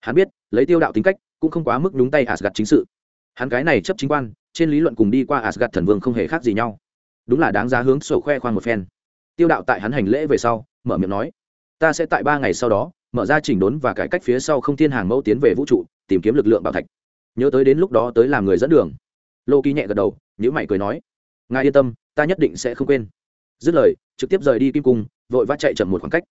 Hắn biết, lấy tiêu đạo tính cách, cũng không quá mức nhúng tay asgad chính sự. Hắn cái này chấp chính quan, trên lý luận cùng đi qua asgad thần vương không hề khác gì nhau. Đúng là đáng giá hướng sổ khoe khoang một phen. Tiêu đạo tại hắn hành lễ về sau, mở miệng nói, ta sẽ tại ba ngày sau đó, mở ra chỉnh đốn và cải cách phía sau không thiên hàng mẫu tiến về vũ trụ, tìm kiếm lực lượng bảo thạch. Nhớ tới đến lúc đó tới làm người dẫn đường. Lô ký nhẹ gật đầu nhữ mày cười nói, ngài yên tâm, ta nhất định sẽ không quên dứt lời, trực tiếp rời đi kim cung, vội vã chạy chậm một khoảng cách.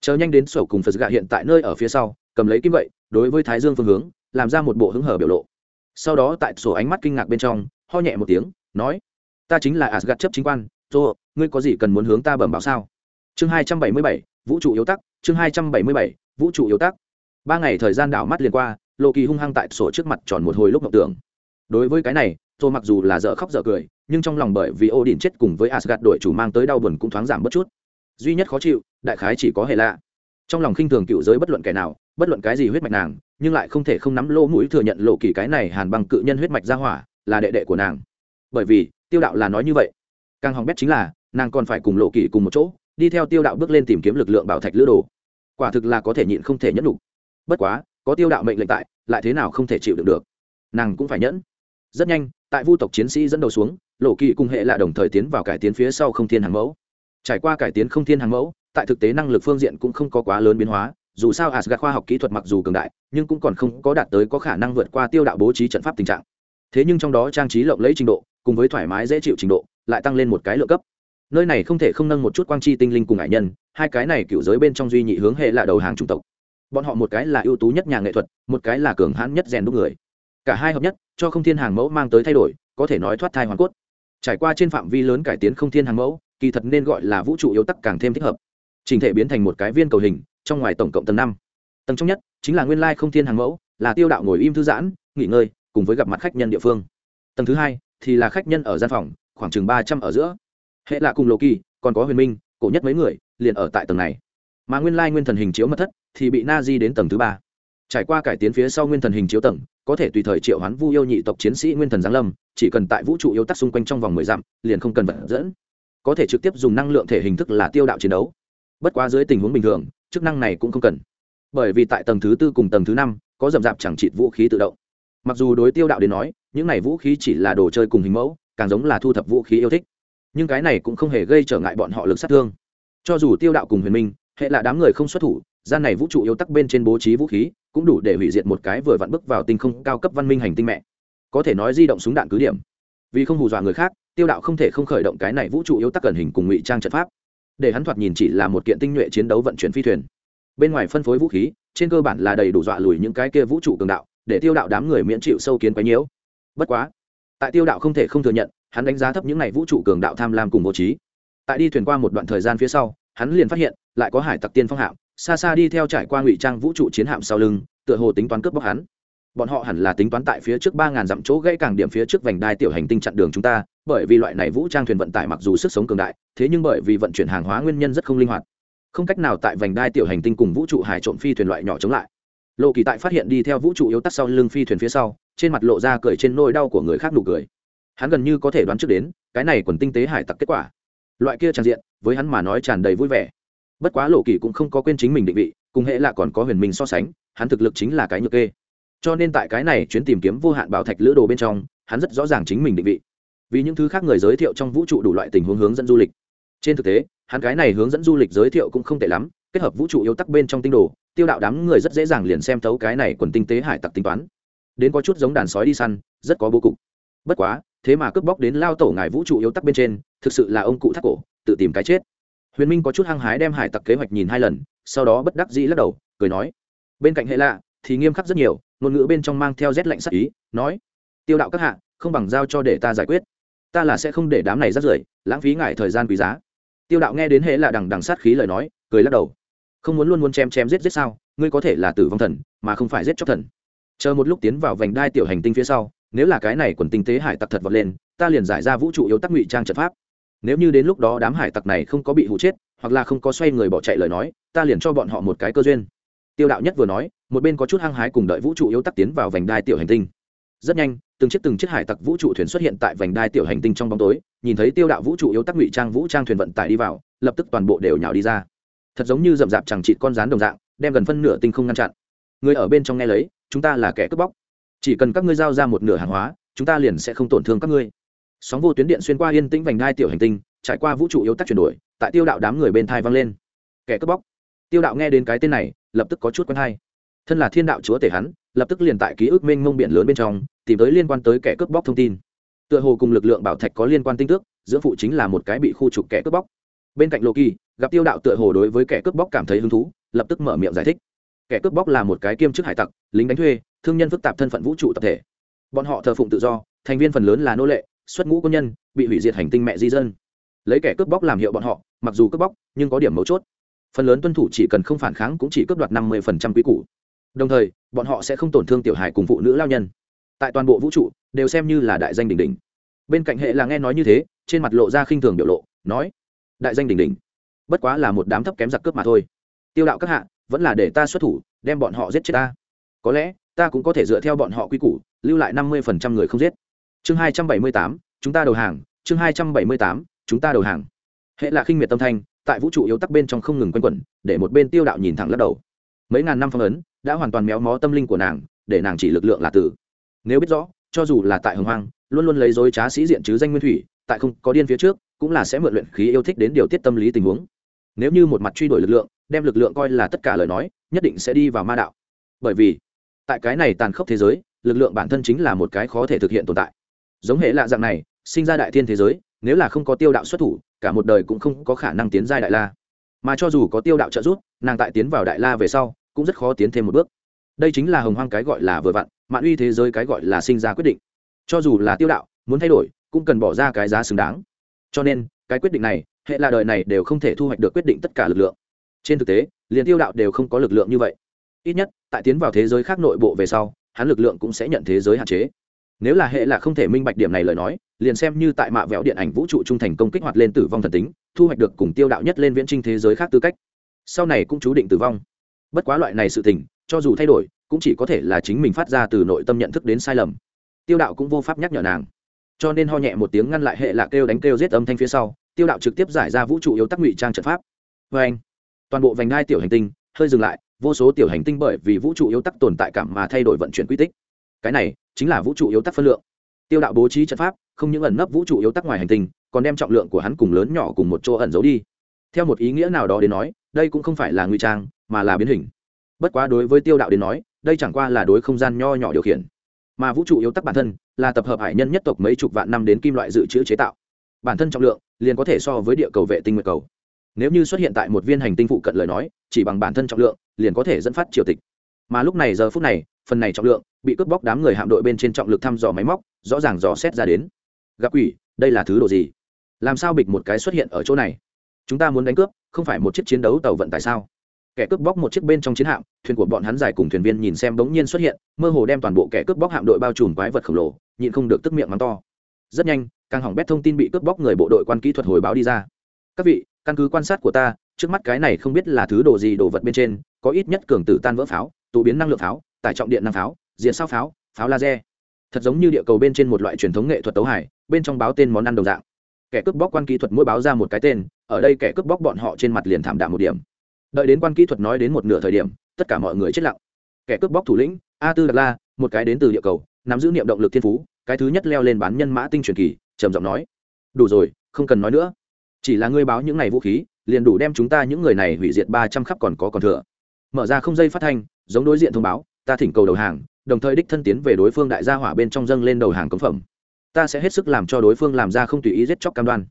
Chờ nhanh đến sổ cùng phật gạ hiện tại nơi ở phía sau, cầm lấy kim vậy đối với thái dương phương hướng, làm ra một bộ hứng hở biểu lộ. Sau đó tại sổ ánh mắt kinh ngạc bên trong, ho nhẹ một tiếng, nói, ta chính là asgad chấp chính quan dô ngươi có gì cần muốn hướng ta bẩm báo sao? Chương hai trăm bảy mươi bảy, vũ trụ yếu tắc, chương hai trăm bảy mươi bảy, vũ trụ yếu tắc. Ba ngày thời gian đảo mắt liền qua lộ kỳ hung hăng tại sổ trước mặt tròn một hồi lúc ngọc tưởng. Đối với cái này dô mặc dù là dở khóc dở cười, nhưng trong lòng bởi vì ô đình chết cùng với asgad đội chủ mang tới đau buồn cũng thoáng giảm bất chút. Duy nhất khó chịu, đại khái chỉ có hệ lạ. Trong lòng khinh thường cựu giới bất luận kẻ nào, bất luận cái gì huyết mạch nàng, nhưng lại không thể không nắm lỗ mũi thừa nhận lộ kỳ cái này hàn băng cự nhân huyết mạch ra hỏa, là đệ đệ của nàng. Bởi vì, tiêu đạo là nói như vậy. Càng hỏng bét chính là, nàng còn phải cùng lộ kỳ cùng một chỗ, đi theo tiêu đạo bước lên tìm kiếm lực lượng bảo thạch lữ đồ. Quả thực là có thể nhịn không thể nhẫn đủ bất quá, có tiêu đạo mệnh lệnh tại, lại thế nào không thể chịu được được. Nàng cũng phải nhẫn. Rất nhanh tại vu tộc chiến sĩ dẫn đầu xuống lộ kỳ cùng hệ là đồng thời tiến vào cải tiến phía sau không thiên hàng mẫu. Trải qua cải tiến không thiên hàng mẫu, tại thực tế năng lực phương diện cũng không có quá lớn biến hóa, dù sao asgad khoa học kỹ thuật mặc dù cường đại, nhưng cũng còn không có đạt tới có khả năng vượt qua tiêu đạo bố trí trận pháp tình trạng. Thế nhưng trong đó trang trí lộng lẫy trình độ, cùng với thoải mái dễ chịu trình độ, lại tăng lên một cái lượng cấp. Nơi này không thể không nâng một chút quang chi tinh linh cùng ải nhân, hai cái này cựu giới bên trong duy nhị hướng hệ là đầu hàng chủng tộc. Bọn họ một cái là ưu tú nhất nhà nghệ thuật, một cái là cường hãn nhất rèn đúc người cả hai hợp nhất, cho không thiên hàng mẫu mang tới thay đổi, có thể nói thoát thai hoàn cốt. Trải qua trên phạm vi lớn cải tiến không thiên hàng mẫu, kỳ thật nên gọi là vũ trụ yếu tắc càng thêm thích hợp. Trình thể biến thành một cái viên cầu hình, trong ngoài tổng cộng tầng năm. Tầng trong nhất chính là nguyên lai không thiên hàng mẫu, là tiêu đạo ngồi im thư giãn, nghỉ ngơi, cùng với gặp mặt khách nhân địa phương. Tầng thứ hai thì là khách nhân ở gian phòng, khoảng chừng ba trăm ở giữa. Hệ lạ cùng lộ kỳ, còn có huyền minh, cổ nhất mấy người, liền ở tại tầng này. Mà nguyên lai nguyên thần hình chiếu mật thất thì bị na di đến tầng thứ ba trải qua cải tiến phía sau nguyên thần hình chiếu tầng, có thể tùy thời triệu hoán vu yêu nhị tộc chiến sĩ nguyên thần giáng lâm, chỉ cần tại vũ trụ yêu tắc xung quanh trong vòng mười dặm, liền không cần vận dẫn. Có thể trực tiếp dùng năng lượng thể hình thức là tiêu đạo chiến đấu. Bất quá dưới tình huống bình thường, chức năng này cũng không cần. Bởi vì tại tầng thứ tư cùng tầng thứ năm, có dầm rạp chẳng trị vũ khí tự động. Mặc dù đối tiêu đạo đến nói, những này vũ khí chỉ là đồ chơi cùng hình mẫu, càng giống là thu thập vũ khí yêu thích. Nhưng cái này cũng không hề gây trở ngại bọn họ lực sát thương. Cho dù tiêu đạo cùng huyền minh, hệ là đám người không xuất thủ, gian này vũ trụ yêu tắc bên trên bố trí vũ khí cũng đủ để hủy diệt một cái vừa vặn bước vào tinh không cao cấp văn minh hành tinh mẹ. Có thể nói di động súng đạn cứ điểm. Vì không hù dọa người khác, tiêu đạo không thể không khởi động cái này vũ trụ yếu tắc cẩn hình cùng ngụy trang trận pháp. Để hắn thoạt nhìn chỉ là một kiện tinh nhuệ chiến đấu vận chuyển phi thuyền. Bên ngoài phân phối vũ khí, trên cơ bản là đầy đủ dọa lùi những cái kia vũ trụ cường đạo, để tiêu đạo đám người miễn chịu sâu kiến quấy nhiễu. Bất quá, tại tiêu đạo không thể không thừa nhận, hắn đánh giá thấp những này vũ trụ cường đạo tham lam cùng vô trí. Tại đi thuyền qua một đoạn thời gian phía sau, hắn liền phát hiện, lại có hải tặc tiên phong hạm xa xa đi theo trải qua ngụy trang vũ trụ chiến hạm sau lưng, tựa hồ tính toán cướp bóc hắn. Bọn họ hẳn là tính toán tại phía trước ba ngàn dặm chỗ gãy càng điểm phía trước vành đai tiểu hành tinh chặn đường chúng ta, bởi vì loại này vũ trang thuyền vận tải mặc dù sức sống cường đại, thế nhưng bởi vì vận chuyển hàng hóa nguyên nhân rất không linh hoạt. Không cách nào tại vành đai tiểu hành tinh cùng vũ trụ hải trộm phi thuyền loại nhỏ chống lại. Lộ kỳ tại phát hiện đi theo vũ trụ yếu tắc sau lưng phi thuyền phía sau, trên mặt lộ ra cười trên nôi đau của người khác nụ cười. Hắn gần như có thể đoán trước đến, cái này quần tinh tế hải tặc kết quả. Loại kia tràn diện, với hắn mà nói tràn đầy vui vẻ bất quá lộ kỳ cũng không có quên chính mình định vị, cùng hệ là còn có huyền minh so sánh, hắn thực lực chính là cái nhược kê. Cho nên tại cái này chuyến tìm kiếm vô hạn bảo thạch lữ đồ bên trong, hắn rất rõ ràng chính mình định vị. Vì những thứ khác người giới thiệu trong vũ trụ đủ loại tình huống hướng dẫn du lịch. Trên thực tế, hắn cái này hướng dẫn du lịch giới thiệu cũng không tệ lắm, kết hợp vũ trụ yếu tắc bên trong tinh đồ, tiêu đạo đám người rất dễ dàng liền xem thấu cái này quần tinh tế hải tặc tính toán. Đến có chút giống đàn sói đi săn, rất có bố cục. Bất quá, thế mà cướp bóc đến lao tổ ngài vũ trụ yếu tắc bên trên, thực sự là ông cụ thác cổ, tự tìm cái chết huyền minh có chút hăng hái đem hải tặc kế hoạch nhìn hai lần, sau đó bất đắc dĩ lắc đầu, cười nói, bên cạnh hệ lạ, thì nghiêm khắc rất nhiều, ngôn ngữ bên trong mang theo rét lạnh sắc ý, nói, tiêu đạo các hạ, không bằng giao cho để ta giải quyết. Ta là sẽ không để đám này rắt rưởi, lãng phí ngại thời gian quý giá. Tiêu đạo nghe đến hệ lạ đằng đằng sát khí lời nói, cười lắc đầu, không muốn luôn muốn chém chém giết giết sao, ngươi có thể là tử vong thần, mà không phải giết chóc thần. Chờ một lúc tiến vào vành đai tiểu hành tinh phía sau, nếu là cái này quần tinh tế hải tặc thật vọt lên, ta liền giải ra vũ trụ yếu tắc ngụy trang trận pháp nếu như đến lúc đó đám hải tặc này không có bị hụ chết, hoặc là không có xoay người bỏ chạy lời nói, ta liền cho bọn họ một cái cơ duyên. Tiêu đạo nhất vừa nói, một bên có chút hăng hái cùng đợi vũ trụ yếu tắc tiến vào vành đai tiểu hành tinh. Rất nhanh, từng chiếc từng chiếc hải tặc vũ trụ thuyền xuất hiện tại vành đai tiểu hành tinh trong bóng tối, nhìn thấy tiêu đạo vũ trụ yếu tắc ngụy trang vũ trang thuyền vận tải đi vào, lập tức toàn bộ đều nhào đi ra. Thật giống như rậm rạp chẳng chịt con rán đồng dạng, đem gần phân nửa tinh không ngăn chặn. Người ở bên trong nghe lấy, chúng ta là kẻ cướp bóc. Chỉ cần các ngươi giao ra một nửa hàng hóa, chúng ta liền sẽ không tổn thương các ngươi sóng vô tuyến điện xuyên qua yên tĩnh vành đai tiểu hành tinh trải qua vũ trụ yếu tắc chuyển đổi tại tiêu đạo đám người bên thai vang lên. Kẻ cướp bóc. Tiêu đạo nghe đến cái tên này lập tức có chút quen hay. Thân là thiên đạo chúa tể hắn lập tức liền tại ký ức mênh mông biển lớn bên trong tìm tới liên quan tới kẻ cướp bóc thông tin. Tựa hồ cùng lực lượng bảo thạch có liên quan tin tức, giữa phụ chính là một cái bị khu trục kẻ cướp bóc. Bên cạnh loki gặp tiêu đạo tựa hồ đối với kẻ cướp bóc cảm thấy hứng thú lập tức mở miệng giải thích. Kẻ cướp bóc là một cái kiêm chức hải tặc lính đánh thuê thương nhân phức tạp thân phận vũ trụ tập thể. Bọn họ thờ phụng tự do thành viên phần lớn là nô lệ xuất ngũ quân nhân, bị hủy diệt hành tinh mẹ di dân. Lấy kẻ cướp bóc làm hiệu bọn họ, mặc dù cướp bóc, nhưng có điểm mấu chốt. Phần lớn tuân thủ chỉ cần không phản kháng cũng chỉ cướp đoạt năm mươi quý củ. Đồng thời, bọn họ sẽ không tổn thương tiểu hài cùng phụ nữ lao nhân. Tại toàn bộ vũ trụ, đều xem như là đại danh đỉnh đỉnh. Bên cạnh hệ là nghe nói như thế, trên mặt lộ ra khinh thường biểu lộ, nói, đại danh đỉnh đỉnh, bất quá là một đám thấp kém giặc cướp mà thôi. Tiêu đạo các hạ, vẫn là để ta xuất thủ, đem bọn họ giết chết ta. Có lẽ, ta cũng có thể dựa theo bọn họ quy củ, lưu lại năm mươi phần trăm người không giết chương hai trăm bảy mươi tám, chúng ta đầu hàng. Chương hai trăm bảy mươi tám, chúng ta đầu hàng. Hệ là khinh miệt tâm thanh, tại vũ trụ yếu tắc bên trong không ngừng quanh quẩn, để một bên tiêu đạo nhìn thẳng lắc đầu. Mấy ngàn năm phong ấn, đã hoàn toàn méo mó tâm linh của nàng, để nàng chỉ lực lượng là tử. Nếu biết rõ, cho dù là tại hồng hoang, luôn luôn lấy dối trá sĩ diện chứ danh nguyên thủy, tại không có điên phía trước, cũng là sẽ mượn luyện khí yêu thích đến điều tiết tâm lý tình huống. Nếu như một mặt truy đuổi lực lượng, đem lực lượng coi là tất cả lời nói, nhất định sẽ đi vào ma đạo. Bởi vì, tại cái này tàn khốc thế giới, lực lượng bản thân chính là một cái khó thể thực hiện tồn tại giống hệ lạ dạng này, sinh ra đại thiên thế giới, nếu là không có tiêu đạo xuất thủ, cả một đời cũng không có khả năng tiến giai đại la. Mà cho dù có tiêu đạo trợ giúp, nàng tại tiến vào đại la về sau, cũng rất khó tiến thêm một bước. Đây chính là hồng hoang cái gọi là vừa vặn, mạn uy thế giới cái gọi là sinh ra quyết định. Cho dù là tiêu đạo, muốn thay đổi, cũng cần bỏ ra cái giá xứng đáng. Cho nên, cái quyết định này, hệ là đời này đều không thể thu hoạch được quyết định tất cả lực lượng. Trên thực tế, liền tiêu đạo đều không có lực lượng như vậy. Ít nhất, tại tiến vào thế giới khác nội bộ về sau, hắn lực lượng cũng sẽ nhận thế giới hạn chế nếu là hệ là không thể minh bạch điểm này lời nói, liền xem như tại mạ vẹo điện ảnh vũ trụ trung thành công kích hoạt lên tử vong thần tính, thu hoạch được cùng tiêu đạo nhất lên viễn trinh thế giới khác tư cách. Sau này cũng chú định tử vong. Bất quá loại này sự tình, cho dù thay đổi, cũng chỉ có thể là chính mình phát ra từ nội tâm nhận thức đến sai lầm. Tiêu đạo cũng vô pháp nhắc nhở nàng. Cho nên ho nhẹ một tiếng ngăn lại hệ là kêu đánh kêu giết âm thanh phía sau, tiêu đạo trực tiếp giải ra vũ trụ yếu tắc ngụy trang trận pháp. Vê anh, toàn bộ vành đai tiểu hành tinh hơi dừng lại, vô số tiểu hành tinh bởi vì vũ trụ yếu tắc tồn tại cảm mà thay đổi vận chuyển quy tích. Cái này chính là vũ trụ yếu tắc phân lượng. Tiêu đạo bố trí trận pháp, không những ẩn nấp vũ trụ yếu tắc ngoài hành tinh, còn đem trọng lượng của hắn cùng lớn nhỏ cùng một chỗ ẩn giấu đi. Theo một ý nghĩa nào đó đến nói, đây cũng không phải là nguy trang, mà là biến hình. Bất quá đối với tiêu đạo đến nói, đây chẳng qua là đối không gian nho nhỏ điều khiển. Mà vũ trụ yếu tắc bản thân, là tập hợp hải nhân nhất tộc mấy chục vạn năm đến kim loại dự trữ chế tạo. Bản thân trọng lượng, liền có thể so với địa cầu vệ tinh nguyệt cầu. Nếu như xuất hiện tại một viên hành tinh phụ cận lời nói, chỉ bằng bản thân trọng lượng, liền có thể dẫn phát triều tịch. Mà lúc này giờ phút này phần này trọng lượng, bị cướp bóc đám người hạm đội bên trên trọng lực thăm dò máy móc, rõ ràng dò xét ra đến. Gặp quỷ, đây là thứ đồ gì? Làm sao bịch một cái xuất hiện ở chỗ này? Chúng ta muốn đánh cướp, không phải một chiếc chiến đấu tàu vận tải sao? Kẻ cướp bóc một chiếc bên trong chiến hạm, thuyền của bọn hắn dài cùng thuyền viên nhìn xem bỗng nhiên xuất hiện, mơ hồ đem toàn bộ kẻ cướp bóc hạm đội bao trùm quái vật khổng lồ, nhịn không được tức miệng mắng to. Rất nhanh, càng hỏng bét thông tin bị cướp bóc người bộ đội quan kỹ thuật hồi báo đi ra. Các vị, căn cứ quan sát của ta, trước mắt cái này không biết là thứ đồ gì đồ vật bên trên, có ít nhất cường tử tan vỡ pháo, tụ biến năng lượng pháo tải trọng điện năng pháo diện sao pháo pháo laser. Thật giống như địa cầu bên trên một loại truyền thống nghệ thuật tấu hải bên trong báo tên món ăn đồng dạng. Kẻ cướp bóc quan kỹ thuật mỗi báo ra một cái tên, ở đây kẻ cướp bóc bọn họ trên mặt liền thảm đạm một điểm. Đợi đến quan kỹ thuật nói đến một nửa thời điểm, tất cả mọi người chết lặng. Kẻ cướp bóc thủ lĩnh, a tư đặc la, một cái đến từ địa cầu, nắm giữ niệm động lực thiên phú, cái thứ nhất leo lên bán nhân mã tinh truyền kỳ, trầm giọng nói. Đủ rồi, không cần nói nữa. Chỉ là ngươi báo những này vũ khí, liền đủ đem chúng ta những người này hủy diệt ba trăm khắp còn có còn thừa. Mở ra không dây phát thanh, giống đối diện thông báo ta thỉnh cầu đầu hàng, đồng thời đích thân tiến về đối phương đại gia hỏa bên trong dâng lên đầu hàng cống phẩm. Ta sẽ hết sức làm cho đối phương làm ra không tùy ý giết chóc cam đoan.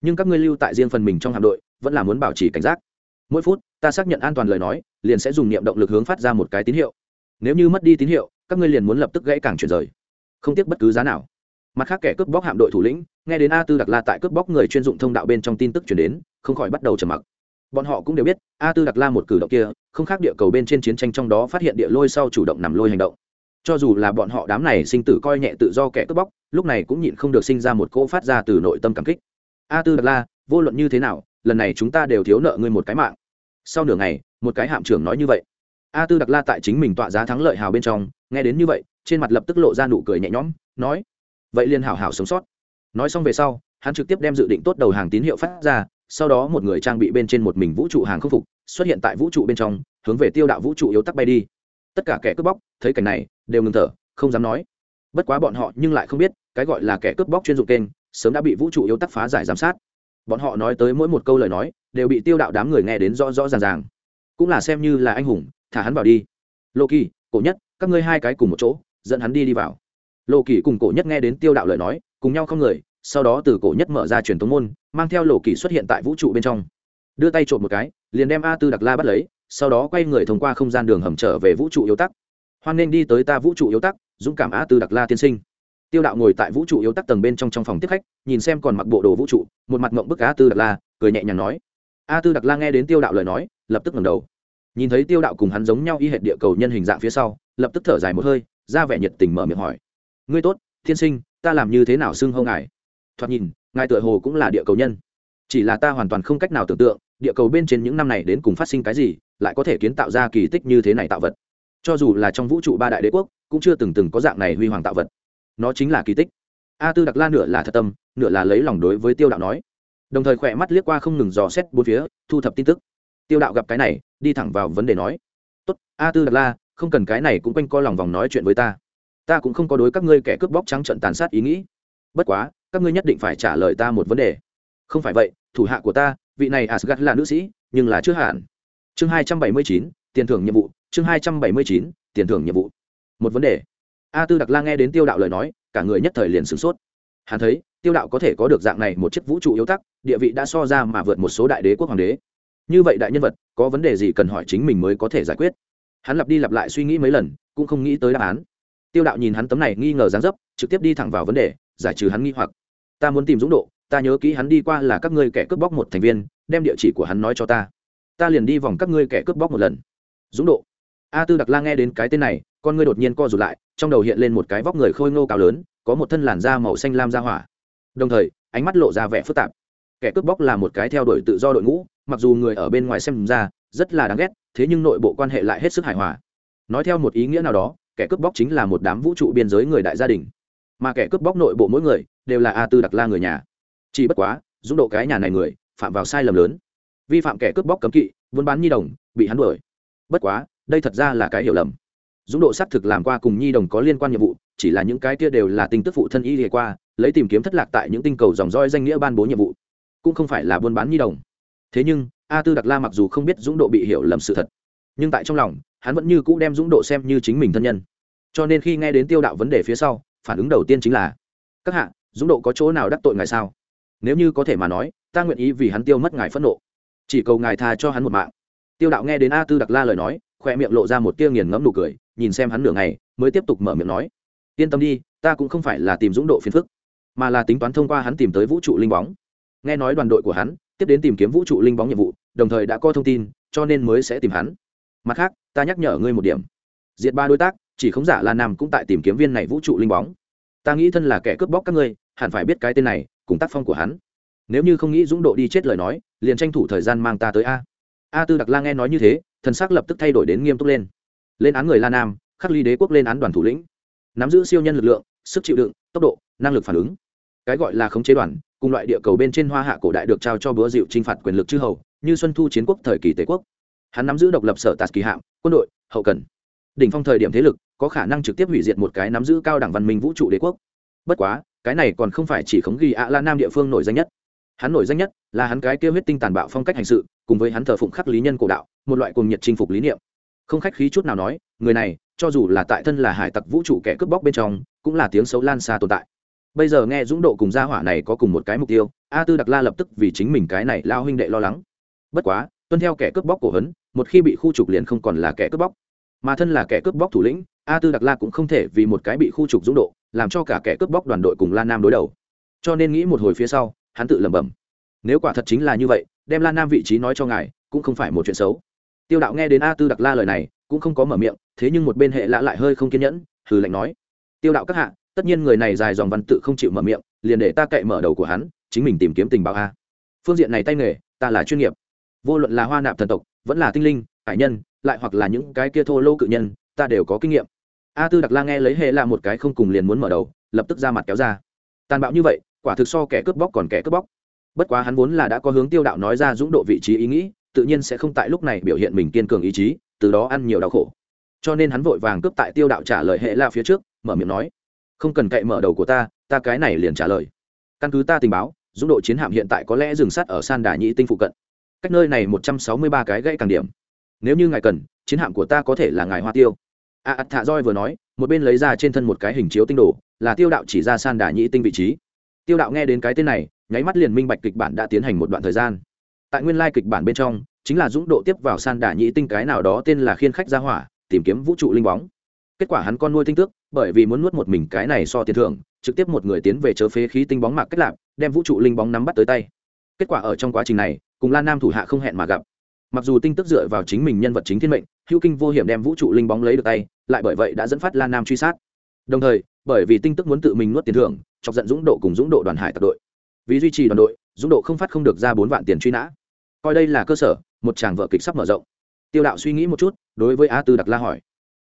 Nhưng các ngươi lưu tại riêng phần mình trong hạm đội, vẫn là muốn bảo trì cảnh giác. Mỗi phút, ta xác nhận an toàn lời nói, liền sẽ dùng niệm động lực hướng phát ra một cái tín hiệu. Nếu như mất đi tín hiệu, các ngươi liền muốn lập tức gãy cảng chuyển rời. Không tiếc bất cứ giá nào. Mặt khác kẻ cướp bóc hạm đội thủ lĩnh, nghe đến a tư đặc la tại cướp bóc người chuyên dụng thông đạo bên trong tin tức chuyển đến, không khỏi bắt đầu trầm mặc bọn họ cũng đều biết, a tư đặc la một cử động kia, không khác địa cầu bên trên chiến tranh trong đó phát hiện địa lôi sau chủ động nằm lôi hành động. Cho dù là bọn họ đám này sinh tử coi nhẹ tự do kẻ cướp bóc, lúc này cũng nhịn không được sinh ra một cỗ phát ra từ nội tâm cảm kích. A tư đặc la, vô luận như thế nào, lần này chúng ta đều thiếu nợ ngươi một cái mạng. Sau nửa ngày, một cái hạm trưởng nói như vậy. A tư đặc la tại chính mình tọa giá thắng lợi hào bên trong, nghe đến như vậy, trên mặt lập tức lộ ra nụ cười nhẹ nhõm, nói, vậy liền hảo hảo sống sót. Nói xong về sau, hắn trực tiếp đem dự định tốt đầu hàng tín hiệu phát ra sau đó một người trang bị bên trên một mình vũ trụ hàng không phục, xuất hiện tại vũ trụ bên trong, hướng về tiêu đạo vũ trụ yếu tắc bay đi. Tất cả kẻ cướp bóc, thấy cảnh này, đều ngừng thở, không dám nói. Bất quá bọn họ nhưng lại không biết, cái gọi là kẻ cướp bóc chuyên dụng kênh, sớm đã bị vũ trụ yếu tắc phá giải giám sát. Bọn họ nói tới mỗi một câu lời nói, đều bị tiêu đạo đám người nghe đến rõ rõ ràng ràng. Cũng là xem như là anh hùng, thả hắn vào đi. Lô kỳ cổ nhất, các ngươi hai cái cùng một chỗ, dẫn hắn đi đi vào. Lô kỳ cùng cổ nhất nghe đến tiêu đạo lời nói, cùng nhau không người sau đó từ cổ nhất mở ra truyền thống môn, mang theo lộ kỳ xuất hiện tại vũ trụ bên trong. Đưa tay trộm một cái, liền đem a tư đặc la bắt lấy, sau đó quay người thông qua không gian đường hầm trở về vũ trụ yếu tắc. Hoan nên đi tới ta vũ trụ yếu tắc, dũng cảm a tư đặc la tiên sinh. Tiêu đạo ngồi tại vũ trụ yếu tắc tầng bên trong trong phòng tiếp khách, nhìn xem còn mặc bộ đồ vũ trụ, một mặt mộng bức a tư đặc la, cười nhẹ nhàng nói. A tư đặc la nghe đến tiêu đạo lời nói, lập tức ngẩng đầu. Nhìn thấy tiêu đạo cùng hắn giống nhau y hệt địa cầu nhân hình dạng phía sau, lập tức thở dài một hơi, ra vẻ nhiệt tình mở miệng hỏi. Ngươi tốt thiên sinh, ta làm như thế nào xưng hô ngài? Thoạt nhìn, ngài tựa hồ cũng là địa cầu nhân. Chỉ là ta hoàn toàn không cách nào tưởng tượng, địa cầu bên trên những năm này đến cùng phát sinh cái gì, lại có thể kiến tạo ra kỳ tích như thế này tạo vật. Cho dù là trong vũ trụ ba đại đế quốc, cũng chưa từng từng có dạng này huy hoàng tạo vật. Nó chính là kỳ tích. A tư đặc la nửa là thật tâm, nửa là lấy lòng đối với tiêu đạo nói. Đồng thời khỏe mắt liếc qua không ngừng dò xét bốn phía, thu thập tin tức. Tiêu đạo gặp cái này, đi thẳng vào vấn đề nói. Tốt, a tư đặc la, không cần cái này cũng quanh co lòng vòng nói chuyện với ta. Ta cũng không có đối các ngươi kẻ cướp bóc trắng trận tàn sát ý nghĩ. Bất quá các ngươi nhất định phải trả lời ta một vấn đề. Không phải vậy, thủ hạ của ta, vị này asgad là nữ sĩ, nhưng là chưa hạn chương hai trăm bảy mươi chín, tiền thưởng nhiệm vụ, chương hai trăm bảy mươi chín, tiền thưởng nhiệm vụ. Một vấn đề. A tư đặc la nghe đến tiêu đạo lời nói, cả người nhất thời liền sửng sốt. Hắn thấy, tiêu đạo có thể có được dạng này một chiếc vũ trụ yếu tắc, địa vị đã so ra mà vượt một số đại đế quốc hoàng đế. Như vậy đại nhân vật, có vấn đề gì cần hỏi chính mình mới có thể giải quyết? Hắn lặp đi lặp lại suy nghĩ mấy lần, cũng không nghĩ tới đáp án. Tiêu đạo nhìn hắn tấm này nghi ngờ dáng dấp, trực tiếp đi thẳng vào vấn đề, giải trừ hắn nghi hoặc ta muốn tìm dũng độ, ta nhớ kỹ hắn đi qua là các ngươi kẻ cướp bóc một thành viên, đem địa chỉ của hắn nói cho ta. Ta liền đi vòng các ngươi kẻ cướp bóc một lần. Dũng độ. A tư đặc la nghe đến cái tên này, con ngươi đột nhiên co rụt lại, trong đầu hiện lên một cái vóc người khôi ngô cao lớn, có một thân làn da màu xanh lam da hỏa. Đồng thời, ánh mắt lộ ra vẻ phức tạp. Kẻ cướp bóc là một cái theo đuổi tự do đội ngũ, mặc dù người ở bên ngoài xem ra, rất là đáng ghét, thế nhưng nội bộ quan hệ lại hết sức hài hòa. Nói theo một ý nghĩa nào đó, kẻ cướp bóc chính là một đám vũ trụ biên giới người đại gia đình. Mà kẻ cướp bóc nội bộ mỗi người đều là a tư đặc la người nhà. Chỉ bất quá, dũng độ cái nhà này người, phạm vào sai lầm lớn. Vi phạm kẻ cướp bóc cấm kỵ, buôn bán nhi đồng, bị hắn đuổi. Bất quá, đây thật ra là cái hiểu lầm. Dũng độ xác thực làm qua cùng nhi đồng có liên quan nhiệm vụ, chỉ là những cái kia đều là tình tức phụ thân y ghề qua, lấy tìm kiếm thất lạc tại những tinh cầu dòng roi danh nghĩa ban bố nhiệm vụ. Cũng không phải là buôn bán nhi đồng. Thế nhưng, a tư đặc la mặc dù không biết dũng độ bị hiểu lầm sự thật, nhưng tại trong lòng, hắn vẫn như cũ đem dũng độ xem như chính mình thân nhân. Cho nên khi nghe đến tiêu đạo vấn đề phía sau, phản ứng đầu tiên chính là, các hạ dũng độ có chỗ nào đắc tội ngài sao? Nếu như có thể mà nói, ta nguyện ý vì hắn tiêu mất ngài phẫn nộ. Chỉ cầu ngài tha cho hắn một mạng. Tiêu đạo nghe đến a tư đặc la lời nói khoe miệng lộ ra một tia nghiền ngẫm nụ cười, nhìn xem hắn nửa ngày, mới tiếp tục mở miệng nói, yên tâm đi, ta cũng không phải là tìm dũng độ phiền phức, mà là tính toán thông qua hắn tìm tới vũ trụ linh bóng. Nghe nói đoàn đội của hắn tiếp đến tìm kiếm vũ trụ linh bóng nhiệm vụ, đồng thời đã có thông tin, cho nên mới sẽ tìm hắn. Mặt khác, ta nhắc nhở ngươi một điểm. Diệt ba đối tác, chỉ khống giả là nam cũng tại tìm kiếm viên này vũ trụ linh bóng. Ta nghĩ thân là kẻ cướp bóc các ngươi hẳn phải biết cái tên này, cùng tác phong của hắn. Nếu như không nghĩ dũng độ đi chết lời nói, liền tranh thủ thời gian mang ta tới a. A tư đặc la nghe nói như thế, thần sắc lập tức thay đổi đến nghiêm túc lên. Lên án người la nam, khắc ly đế quốc lên án đoàn thủ lĩnh. Nắm giữ siêu nhân lực lượng, sức chịu đựng, tốc độ, năng lực phản ứng. Cái gọi là khống chế đoàn, cùng loại địa cầu bên trên hoa hạ cổ đại được trao cho bữa dịu t r i n h phạt quyền lực chư hầu, như xuân thu chiến quốc thời kỳ tề quốc. Hắn nắm giữ độc lập sở tạt kỳ hạm, quân đội, hậu cần. Đỉnh phong thời điểm thế lực, có khả năng trực tiếp hủy diệt một cái nắm giữ cao đẳng văn minh vũ trụ đế quốc. Bất quá cái này còn không phải chỉ khống ghi ạ la nam địa phương nổi danh nhất. Hắn nổi danh nhất là hắn cái kêu huyết tinh tàn bạo phong cách hành sự, cùng với hắn thờ phụng khắc lý nhân cổ đạo, một loại cùng nhiệt chinh phục lý niệm. Không khách khí chút nào nói, người này, cho dù là tại thân là hải tặc vũ trụ kẻ cướp bóc bên trong, cũng là tiếng xấu lan xa tồn tại. Bây giờ nghe dũng độ cùng gia hỏa này có cùng một cái mục tiêu, a tư đặc la lập tức vì chính mình cái này lao huynh đệ lo lắng. Bất quá, tuân theo kẻ cướp bóc cổ hấn một khi bị khu trục liền không còn là kẻ cướp bóc. Mà thân là kẻ cướp bóc thủ lĩnh, a tư đặc la cũng không thể vì một cái bị khu trục dũng độ làm cho cả kẻ cướp bóc đoàn đội cùng lan nam đối đầu. Cho nên nghĩ một hồi phía sau, hắn tự lẩm bẩm, nếu quả thật chính là như vậy, đem lan nam vị trí nói cho ngài, cũng không phải một chuyện xấu. Tiêu đạo nghe đến a tư đặc la lời này, cũng không có mở miệng, thế nhưng một bên hệ lạ lại hơi không kiên nhẫn, hừ lạnh nói, tiêu đạo các hạ, tất nhiên người này dài dòng văn tự không chịu mở miệng, liền để ta cậy mở đầu của hắn, chính mình tìm kiếm tình báo a. Phương diện này tay nghề, ta là chuyên nghiệp. Vô luận là hoa nạp thần tộc, vẫn là tinh linh, hải nhân, lại hoặc là những cái kia thô lô cự nhân, ta đều có kinh nghiệm a tư đặc la nghe lấy hệ là một cái không cùng liền muốn mở đầu, lập tức ra mặt kéo ra. Tàn bạo như vậy, quả thực so kẻ cướp bóc còn kẻ cướp bóc. Bất quá hắn vốn là đã có hướng tiêu đạo nói ra dũng độ vị trí ý nghĩ, tự nhiên sẽ không tại lúc này biểu hiện mình kiên cường ý chí, từ đó ăn nhiều đau khổ. Cho nên hắn vội vàng cướp tại tiêu đạo trả lời hệ la phía trước, mở miệng nói, không cần cậy mở đầu của ta ta cái này liền trả lời. Căn cứ ta tình báo, dũng độ chiến hạm hiện tại có lẽ dừng sát ở san đà nhĩ tinh phụ cận. Cách nơi này một trăm sáu mươi ba cái gãy càng điểm. Nếu như ngài cần, chiến hạm của ta có thể là ngài hoa tiêu a à, thạ roi vừa nói một bên lấy ra trên thân một cái hình chiếu tinh đồ là tiêu đạo chỉ ra san đà nhĩ tinh vị trí. Tiêu đạo nghe đến cái tên này nháy mắt liền minh bạch kịch bản đã tiến hành một đoạn thời gian. Tại nguyên lai kịch bản bên trong chính là dũng độ tiếp vào san đà nhĩ tinh cái nào đó tên là khiên khách gia hỏa tìm kiếm vũ trụ linh bóng. Kết quả hắn con nuôi tinh tước bởi vì muốn nuốt một mình cái này so tiền thưởng trực tiếp một người tiến về chớ phế khí tinh bóng mạc cách lạp đem vũ trụ linh bóng nắm bắt tới tay. Kết quả ở trong quá trình này cùng lan nam thủ hạ không hẹn mà gặp. Mặc dù tinh tức dựa vào chính mình nhân vật chính thiên mệnh hữu kinh vô hiểm đem vũ trụ linh bóng lấy được tay, lại bởi vậy đã dẫn phát lan nam truy sát. Đồng thời, bởi vì tinh tức muốn tự mình nuốt tiền thưởng, chọc giận dũng độ cùng dũng độ đoàn hải tập đội. Vì duy trì đoàn đội, dũng độ không phát không được ra bốn vạn tiền truy nã. Coi đây là cơ sở, một chàng vợ kịch sắp mở rộng. Tiêu đạo suy nghĩ một chút, đối với a tư đặc la hỏi,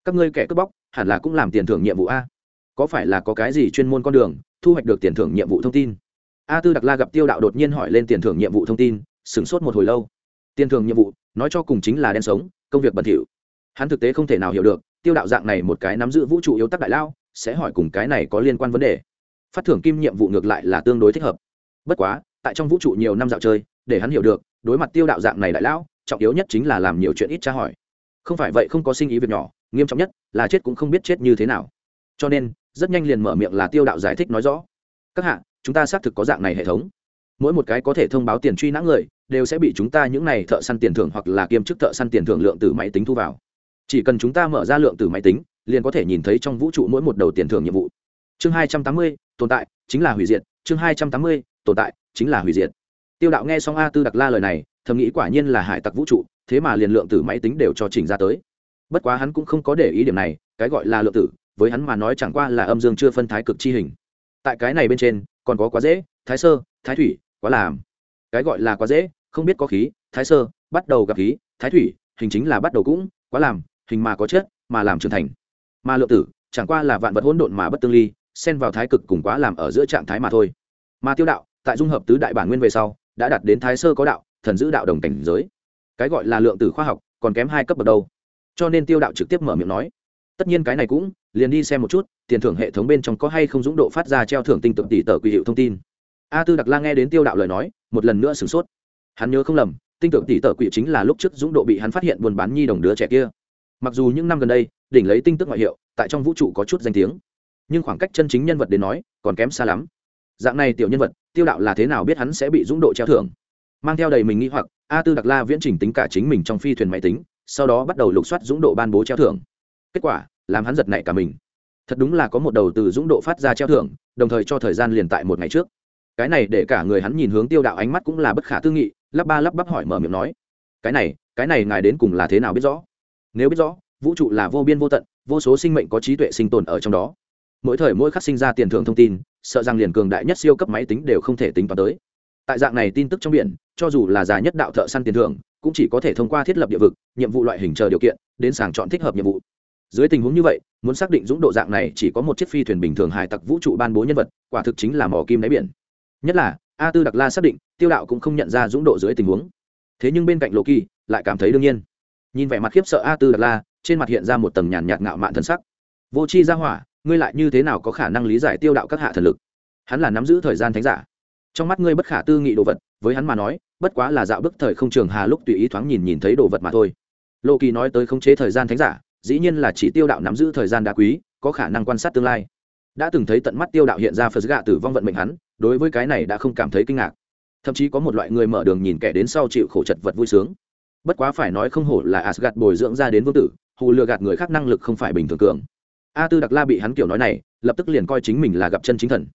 các ngươi kẻ cướp bóc, hẳn là cũng làm tiền thưởng nhiệm vụ a? Có phải là có cái gì chuyên môn con đường, thu hoạch được tiền thưởng nhiệm vụ thông tin? A tư đặc la gặp tiêu đạo đột nhiên hỏi lên tiền thưởng nhiệm vụ thông tin, sửng sốt một hồi lâu. Tiền thưởng nhiệm vụ, nói cho cùng chính là đen sống công việc bẩn thỉu. Hắn thực tế không thể nào hiểu được, tiêu đạo dạng này một cái nắm giữ vũ trụ yếu tắc đại lao, sẽ hỏi cùng cái này có liên quan vấn đề. Phát thưởng kim nhiệm vụ ngược lại là tương đối thích hợp. Bất quá, tại trong vũ trụ nhiều năm dạo chơi, để hắn hiểu được, đối mặt tiêu đạo dạng này đại lão trọng yếu nhất chính là làm nhiều chuyện ít tra hỏi. Không phải vậy không có sinh ý việc nhỏ, nghiêm trọng nhất là chết cũng không biết chết như thế nào. Cho nên, rất nhanh liền mở miệng là tiêu đạo giải thích nói rõ. Các hạ, chúng ta xác thực có dạng này hệ thống. Mỗi một cái có thể thông báo tiền truy nã người đều sẽ bị chúng ta những này thợ săn tiền thưởng hoặc là kiêm chức thợ săn tiền thưởng lượng từ máy tính thu vào. Chỉ cần chúng ta mở ra lượng từ máy tính, liền có thể nhìn thấy trong vũ trụ mỗi một đầu tiền thưởng nhiệm vụ. Chương hai trăm tám mươi, tồn tại, chính là hủy diệt. Chương hai trăm tám mươi, tồn tại, chính là hủy diệt. Tiêu đạo nghe xong a tư đặc la lời này, thầm nghĩ quả nhiên là hải tặc vũ trụ, thế mà liền lượng tử máy tính đều cho chỉnh ra tới. Bất quá hắn cũng không có để ý điểm này, cái gọi là lượng tử, với hắn mà nói chẳng qua là âm dương chưa phân thái cực chi hình. Tại cái này bên trên, còn có quá dễ, thái sơ, thái thủy, quá làm. Cái gọi là quá dễ không biết có khí, thái sơ, bắt đầu gặp khí, thái thủy, hình chính là bắt đầu cũng, quá làm, hình mà có chết, mà làm trưởng thành. Mà lượng tử, chẳng qua là vạn vật hỗn độn mà bất tương ly, xen vào thái cực cùng quá làm ở giữa trạng thái mà thôi. Mà tiêu đạo, tại dung hợp tứ đại bản nguyên về sau, đã đạt đến thái sơ có đạo, thần giữ đạo đồng cảnh giới. Cái gọi là lượng tử khoa học, còn kém hai cấp bậc đâu. Cho nên tiêu đạo trực tiếp mở miệng nói. Tất nhiên cái này cũng, liền đi xem một chút, tiền thưởng hệ thống bên trong có hay không dũng độ phát ra treo thưởng tinh tượng tỷ tờ quy hiệu thông tin. A tư đặc la nghe đến tiêu đạo lời nói, một lần nữa sửng sốt hắn nhớ không lầm, tinh tượng tỷ tờ quỷ chính là lúc trước dũng độ bị hắn phát hiện buôn bán nhi đồng đứa trẻ kia. Mặc dù những năm gần đây, đỉnh lấy tinh tức ngoại hiệu, tại trong vũ trụ có chút danh tiếng, nhưng khoảng cách chân chính nhân vật đến nói, còn kém xa lắm. Dạng này tiểu nhân vật, tiêu đạo là thế nào biết hắn sẽ bị dũng độ treo thưởng. Mang theo đầy mình nghĩ hoặc, a tư đặc la viễn trình tính cả chính mình trong phi thuyền máy tính, sau đó bắt đầu lục soát dũng độ ban bố treo thưởng. Kết quả, làm hắn giật nảy cả mình. Thật đúng là có một đầu từ dũng độ phát ra treo thưởng, đồng thời cho thời gian liền tại một ngày trước. Cái này để cả người hắn nhìn hướng tiêu đạo ánh mắt cũng là bất khả tư nghị lắp ba lắp bắp hỏi mở miệng nói, cái này cái này ngài đến cùng là thế nào biết rõ? Nếu biết rõ, vũ trụ là vô biên vô tận, vô số sinh mệnh có trí tuệ sinh tồn ở trong đó. Mỗi thời mỗi khắc sinh ra tiền thưởng thông tin, sợ rằng liền cường đại nhất siêu cấp máy tính đều không thể tính toán tới. Tại dạng này tin tức trong biển, cho dù là già nhất đạo thợ săn tiền thưởng, cũng chỉ có thể thông qua thiết lập địa vực, nhiệm vụ loại hình chờ điều kiện, đến sàng chọn thích hợp nhiệm vụ. Dưới tình huống như vậy, muốn xác định dũng độ dạng này chỉ có một chiếc phi thuyền bình thường hải tặc vũ trụ ban bố nhân vật, quả thực chính là mỏ kim đáy biển. Nhất là a tư đặc la xác định, tiêu đạo cũng không nhận ra dũng độ dưới tình huống. Thế nhưng bên cạnh lộ kỳ, lại cảm thấy đương nhiên. Nhìn vẻ mặt khiếp sợ a tư đặc la, trên mặt hiện ra một tầng nhàn nhạt ngạo mạn thần sắc. Vô c h i ra hỏa, ngươi lại như thế nào có khả năng lý giải tiêu đạo các hạ thần lực? Hắn là nắm giữ thời gian thánh giả. Trong mắt ngươi bất khả tư nghị đồ vật, với hắn mà nói, bất quá là dạo bức thời không trường hà lúc tùy ý thoáng nhìn nhìn thấy đồ vật mà thôi. Lộ kỳ nói tới khống chế thời gian thánh giả, dĩ nhiên là chỉ tiêu đạo nắm giữ thời gian đá quý, có khả năng quan sát tương lai đã từng thấy tận mắt tiêu đạo hiện ra phật gạ tử vong vận mệnh hắn, đối với cái này đã không cảm thấy kinh ngạc. Thậm chí có một loại người mở đường nhìn kẻ đến sau chịu khổ chật vật vui sướng. Bất quá phải nói không hổ là asgad bồi dưỡng ra đến vương tử, hù lừa gạt người khác năng lực không phải bình thường cường. A tư đặc la bị hắn kiểu nói này, lập tức liền coi chính mình là gặp chân chính thần.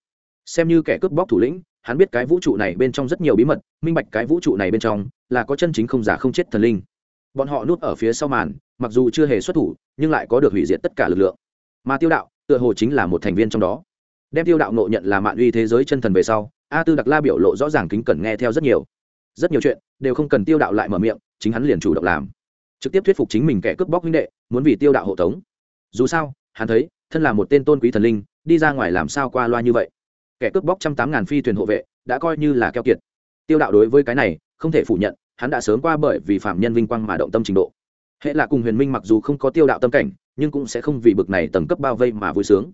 Xem như kẻ cướp bóc thủ lĩnh, hắn biết cái vũ trụ này bên trong rất nhiều bí mật, minh bạch cái vũ trụ này bên trong là có chân chính không giả không chết thần linh. Bọn họ núp ở phía sau màn, mặc dù chưa hề xuất thủ, nhưng lại có được hủy diệt tất cả lực lượng. Mà tiêu đạo tựa hồ chính là một thành viên trong đó. Đem tiêu đạo nộ nhận là mạng uy thế giới chân thần về sau, a tư đặc la biểu lộ rõ ràng kính cẩn nghe theo rất nhiều. Rất nhiều chuyện đều không cần tiêu đạo lại mở miệng, chính hắn liền chủ động làm. Trực tiếp thuyết phục chính mình kẻ cướp bóc huynh đệ, muốn vì tiêu đạo hộ tống. Dù sao, hắn thấy, thân là một tên tôn quý thần linh, đi ra ngoài làm sao qua loa như vậy? Kẻ cướp bóc trăm tám ngàn phi thuyền hộ vệ, đã coi như là keo kiệt. Tiêu đạo đối với cái này, không thể phủ nhận, hắn đã sớm qua bởi vì phạm nhân vinh quang mà động tâm trình độ. Hệ là cùng huyền minh mặc dù không có tiêu đạo tâm cảnh nhưng cũng sẽ không vì bực này tầng cấp bao vây mà vui sướng.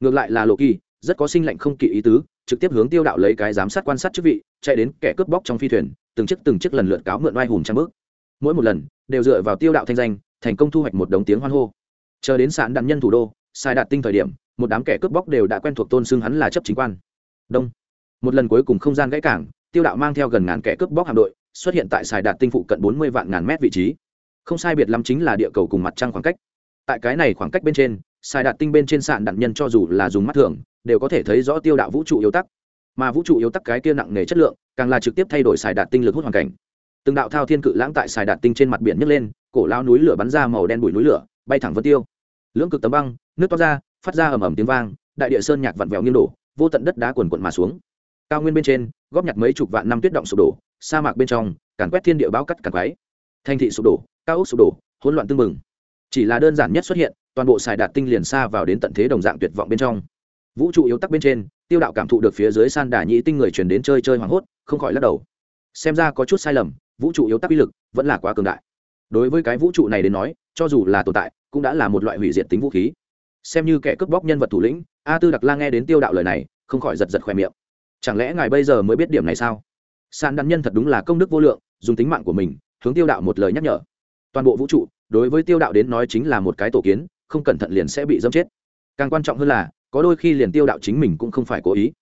Ngược lại là lộ kỳ, rất có sinh lệnh không kỵ ý tứ, trực tiếp hướng tiêu đạo lấy cái giám sát quan sát chức vị, chạy đến kẻ cướp bóc trong phi thuyền, từng chiếc từng chiếc lần lượt cáo mượn oai hùng trang bước. Mỗi một lần, đều dựa vào tiêu đạo thanh danh, thành công thu hoạch một đống tiếng hoan hô. Chờ đến sạn đạn nhân thủ đô, sai đạt tinh thời điểm, một đám kẻ cướp bóc đều đã quen thuộc tôn xưng hắn là chấp chính quan. Đông. Một lần cuối cùng không gian gãy cảng, tiêu đạo mang theo gần ngàn kẻ cướp bóc hạm đội, xuất hiện tại sài đạt tinh phụ cận bốn mươi vạn ngàn mét vị trí. Không sai biệt lắm chính là địa cầu cùng mặt trăng khoảng cách tại cái này khoảng cách bên trên xài đạt tinh bên trên sạn đạn nhân cho dù là dùng mắt thường, đều có thể thấy rõ tiêu đạo vũ trụ yếu tắc. Mà vũ trụ yếu tắc cái kia nặng nề chất lượng, càng là trực tiếp thay đổi sài đạt tinh lực hút hoàn cảnh. Từng đạo thao thiên cự lãng tại sài đạt tinh trên mặt biển nhấc lên, cổ lao núi lửa bắn ra màu đen bụi núi lửa, bay thẳng vân tiêu. Lưỡng cực tấm băng, nước toát ra, phát ra ầm ầm tiếng vang, đại địa sơn nhạc vặn vẹo nghiêng đổ, vô tận đất đá quần quận mà xuống. Cao nguyên bên trên, góp nhặt mấy chục vạn năm tuyết động sụp đổ, sa mạc bên trong, càn quét thiên địa báo cắt càn quáy thành thị sụp đổ, cao ốc sụp đổ, hỗn loạn tương mừng chỉ là đơn giản nhất xuất hiện, toàn bộ xài đạt tinh liền xa vào đến tận thế đồng dạng tuyệt vọng bên trong. Vũ trụ yếu tắc bên trên, tiêu đạo cảm thụ được phía dưới san đà nhĩ tinh người chuyển đến chơi chơi hoảng hốt, không khỏi lắc đầu. Xem ra có chút sai lầm, vũ trụ yếu tắc uy lực vẫn là quá cường đại. Đối với cái vũ trụ này đến nói, cho dù là tồn tại, cũng đã là một loại hủy diệt tính vũ khí. Xem như kẻ cướp bóc nhân vật thủ lĩnh, a tư đặc la nghe đến tiêu đạo lời này, không khỏi giật giật khoe miệng. Chẳng lẽ ngài bây giờ mới biết điểm này sao? San đắn nhân thật đúng là công đức vô lượng, dùng tính mạng của mình, hướng tiêu đạo một lời nhắc nhở. Toàn bộ vũ trụ đối với tiêu đạo đến nói chính là một cái tổ kiến, không cẩn thận liền sẽ bị dâm chết. Càng quan trọng hơn là, có đôi khi liền tiêu đạo chính mình cũng không phải cố ý.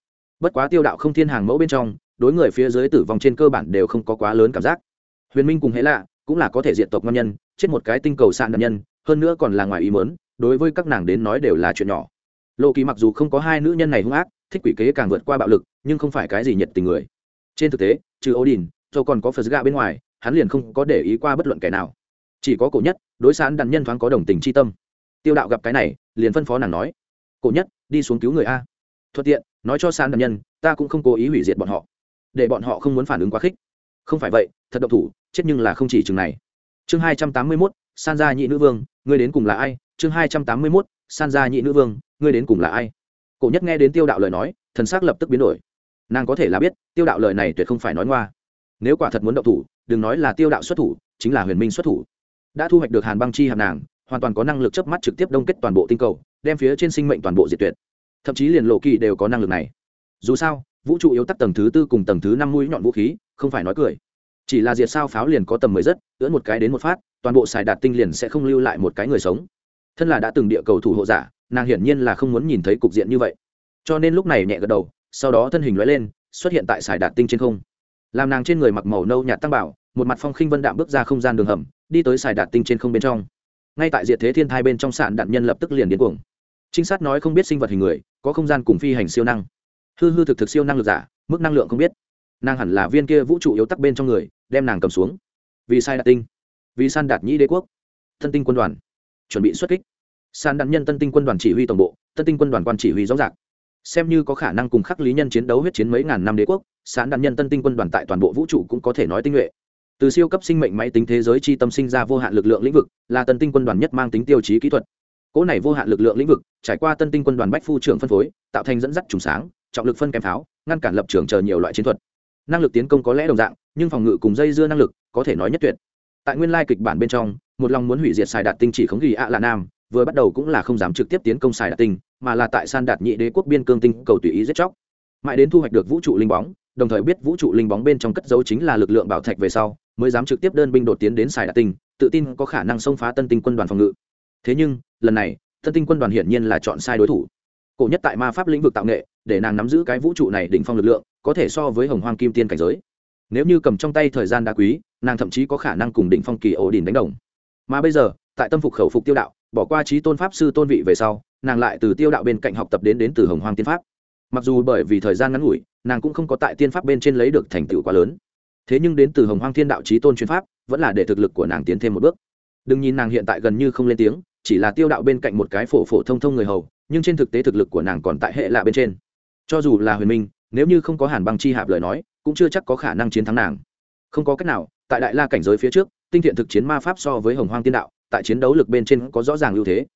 Bất quá tiêu đạo không thiên hàng mẫu bên trong, đối người phía dưới tử vong trên cơ bản đều không có quá lớn cảm giác. Huyền minh cùng hễ lạ cũng là có thể diện tộc ngon nhân, chết một cái tinh cầu sạn nạn nhân, hơn nữa còn là ngoài ý mớn đối với các nàng đến nói đều là chuyện nhỏ. Lộ kỳ mặc dù không có hai nữ nhân này hung ác, thích quỷ kế càng vượt qua bạo lực, nhưng không phải cái gì nhiệt tình người. Trên thực tế, trừ odin cho còn có phật gạ bên ngoài, hắn liền không có để ý qua bất luận kẻ nào chỉ có cổ nhất, đối sán đàn nhân thoáng có đồng tình c h i tâm. Tiêu đạo gặp cái này, liền phân phó nàng nói, cổ nhất, đi xuống cứu người a. Thuận tiện, nói cho sán đàn nhân, ta cũng không cố ý hủy diệt bọn họ. Để bọn họ không muốn phản ứng quá khích. Không phải vậy, thật độc thủ, chết nhưng là không chỉ chừng này. Chương hai trăm tám mươi mốt, san gia nhị nữ vương, ngươi đến cùng là ai? Chương hai trăm tám mươi mốt, san gia nhị nữ vương, ngươi đến cùng là ai? Cổ nhất nghe đến tiêu đạo lời nói, thần s ắ c lập tức biến đổi. Nàng có thể là biết, tiêu đạo lời này tuyệt không phải nói ngoa. Nếu quả thật muốn động thủ, đừng nói là tiêu đạo xuất thủ, chính là huyền minh xuất thủ đã thu hoạch được hàn băng chi hàm nàng, hoàn toàn có năng lực chớp mắt trực tiếp đông kết toàn bộ tinh cầu, đem phía trên sinh mệnh toàn bộ diệt tuyệt. Thậm chí liền lộ kỳ đều có năng lực này. Dù sao, vũ trụ yếu tắc tầng thứ tư cùng tầng thứ năm mũi nhọn vũ khí, không phải nói cười. Chỉ là diệt sao pháo liền có tầm mới rất, ưỡn một cái đến một phát, toàn bộ xài đạt tinh liền sẽ không lưu lại một cái người sống. Thân là đã từng địa cầu thủ hộ giả, nàng hiển nhiên là không muốn nhìn thấy cục diện như vậy. Cho nên lúc này nhẹ gật đầu, sau đó thân hình loại lên, xuất hiện tại xài đạt tinh trên không. Làm nàng trên người mặc màu nâu nhạt tăng bảo, một mặt phong khinh vân đạm bước ra không gian đường hầm đi tới xài đạt tinh trên không bên trong. Ngay tại diệt thế thiên thai bên trong sạn đạn nhân lập tức liền điên cuồng. Trinh sát nói không biết sinh vật hình người, có không gian cùng phi hành siêu năng. Hư hư thực thực siêu năng lực giả, mức năng lượng không biết. Nàng hẳn là viên kia vũ trụ yếu tắc bên trong người, đem nàng cầm xuống. Vì sai đạt tinh. Vì san đạt nhĩ đế quốc. Thân tinh quân đoàn. Chuẩn bị xuất kích. San đạn nhân tân tinh quân đoàn chỉ huy tổng bộ, tân tinh quân đoàn quan chỉ huy rõ ràng. Xem như có khả năng cùng khắc lý nhân chiến đấu huyết chiến mấy ngàn năm đế quốc sán đạn nhân tân tinh quân đoàn tại toàn bộ vũ trụ cũng có thể nói tinh nhuệ từ siêu cấp sinh mệnh máy tính thế giới chi tâm sinh ra vô hạn lực lượng lĩnh vực, là tân tinh quân đoàn nhất mang tính tiêu chí kỹ thuật. Cỗ này vô hạn lực lượng lĩnh vực, trải qua tân tinh quân đoàn bách phu trưởng phân phối, tạo thành dẫn dắt trùng sáng, trọng lực phân kèm pháo, ngăn cản lập trường chờ nhiều loại chiến thuật. Năng lực tiến công có lẽ đồng dạng, nhưng phòng ngự cùng dây dưa năng lực, có thể nói nhất tuyệt. Tại nguyên lai kịch bản bên trong, một lòng muốn hủy diệt xài đạt tinh chỉ khống ghi ạ là nam, vừa bắt đầu cũng là không dám trực tiếp tiến công xài đạt tinh, mà là tại san đạt nhị đế quốc biên cương tinh cầu tùy ý giết chóc. Mãi đến thu hoạch được vũ trụ linh bóng, đồng thời biết vũ trụ linh bóng bên trong cất dấu chính là lực lượng bảo thạch về sau mới dám trực tiếp đơn binh đột tiến đến xài đạt tinh, tự tin có khả năng xông phá tân tinh quân đoàn phòng ngự. Thế nhưng, lần này, tân tinh quân đoàn hiển nhiên là chọn sai đối thủ. Cổ nhất tại ma pháp lĩnh vực tạo nghệ, để nàng nắm giữ cái vũ trụ này đỉnh phong lực lượng, có thể so với hồng hoang kim tiên cảnh giới. Nếu như cầm trong tay thời gian đá quý, nàng thậm chí có khả năng cùng đỉnh phong kỳ ổ đỉnh đánh đồng. Mà bây giờ, tại tâm phục khẩu phục tiêu đạo, bỏ qua trí tôn pháp sư tôn vị về sau, nàng lại từ tiêu đạo bên cạnh học tập đến đến từ hồng hoang tiên pháp. Mặc dù bởi vì thời gian ngắn ngủi, nàng cũng không có tại tiên pháp bên trên lấy được thành tựu quá lớn thế nhưng đến từ hồng hoang thiên đạo trí tôn chuyên pháp, vẫn là để thực lực của nàng tiến thêm một bước. Đừng nhìn nàng hiện tại gần như không lên tiếng, chỉ là tiêu đạo bên cạnh một cái phổ phổ thông thông người hầu, nhưng trên thực tế thực lực của nàng còn tại hệ lạ bên trên. Cho dù là huyền minh, nếu như không có hàn băng chi hạp lời nói, cũng chưa chắc có khả năng chiến thắng nàng. Không có cách nào, tại đại la cảnh giới phía trước, tinh thiện thực chiến ma pháp so với hồng hoang tiên đạo, tại chiến đấu lực bên trên có rõ ràng ưu thế.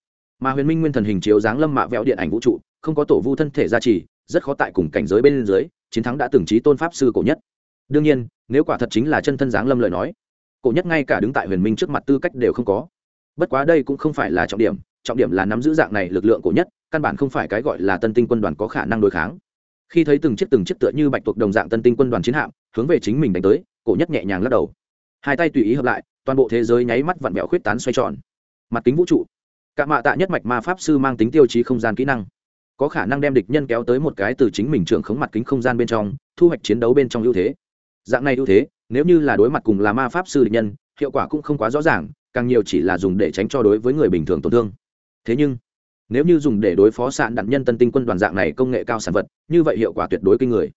Mà huyền minh nguyên thần hình chiếu dáng lâm mạ vẹo điện ảnh vũ trụ, không có tổ vu thân thể gia trì, rất khó tại cùng cảnh giới bên dưới, chiến thắng đã từng trí tôn pháp sư cổ nhất đương nhiên, nếu quả thật chính là chân thân dáng lâm lời nói, cổ nhất ngay cả đứng tại huyền minh trước mặt tư cách đều không có. Bất quá đây cũng không phải là trọng điểm trọng điểm là nắm giữ dạng này lực lượng cổ nhất, căn bản không phải cái gọi là tân tinh quân đoàn có khả năng đối kháng. Khi thấy từng chiếc từng chiếc tựa như bạch tuộc đồng dạng tân tinh quân đoàn chiến hạm, hướng về chính mình đánh tới, cổ nhất nhẹ nhàng lắc đầu. Hai tay tùy ý hợp lại, toàn bộ thế giới nháy mắt vặn vẹo khuyết tán xoay tròn. Mặt kính vũ trụ cạ mạ tạ nhất mạch ma pháp sư mang tính tiêu chí không gian kỹ năng, có khả năng đem địch nhân kéo tới một cái từ chính mình trưởng khống mặt kính không gian bên trong, thu hoạch chiến đấu bên trong ưu thế dạng này ưu thế, nếu như là đối mặt cùng là ma pháp sư địch nhân, hiệu quả cũng không quá rõ ràng, càng nhiều chỉ là dùng để tránh cho đối với người bình thường tổn thương. Thế nhưng, nếu như dùng để đối phó sạn đạn nhân tân tinh quân đoàn dạng này công nghệ cao sản vật, như vậy hiệu quả tuyệt đối kinh người.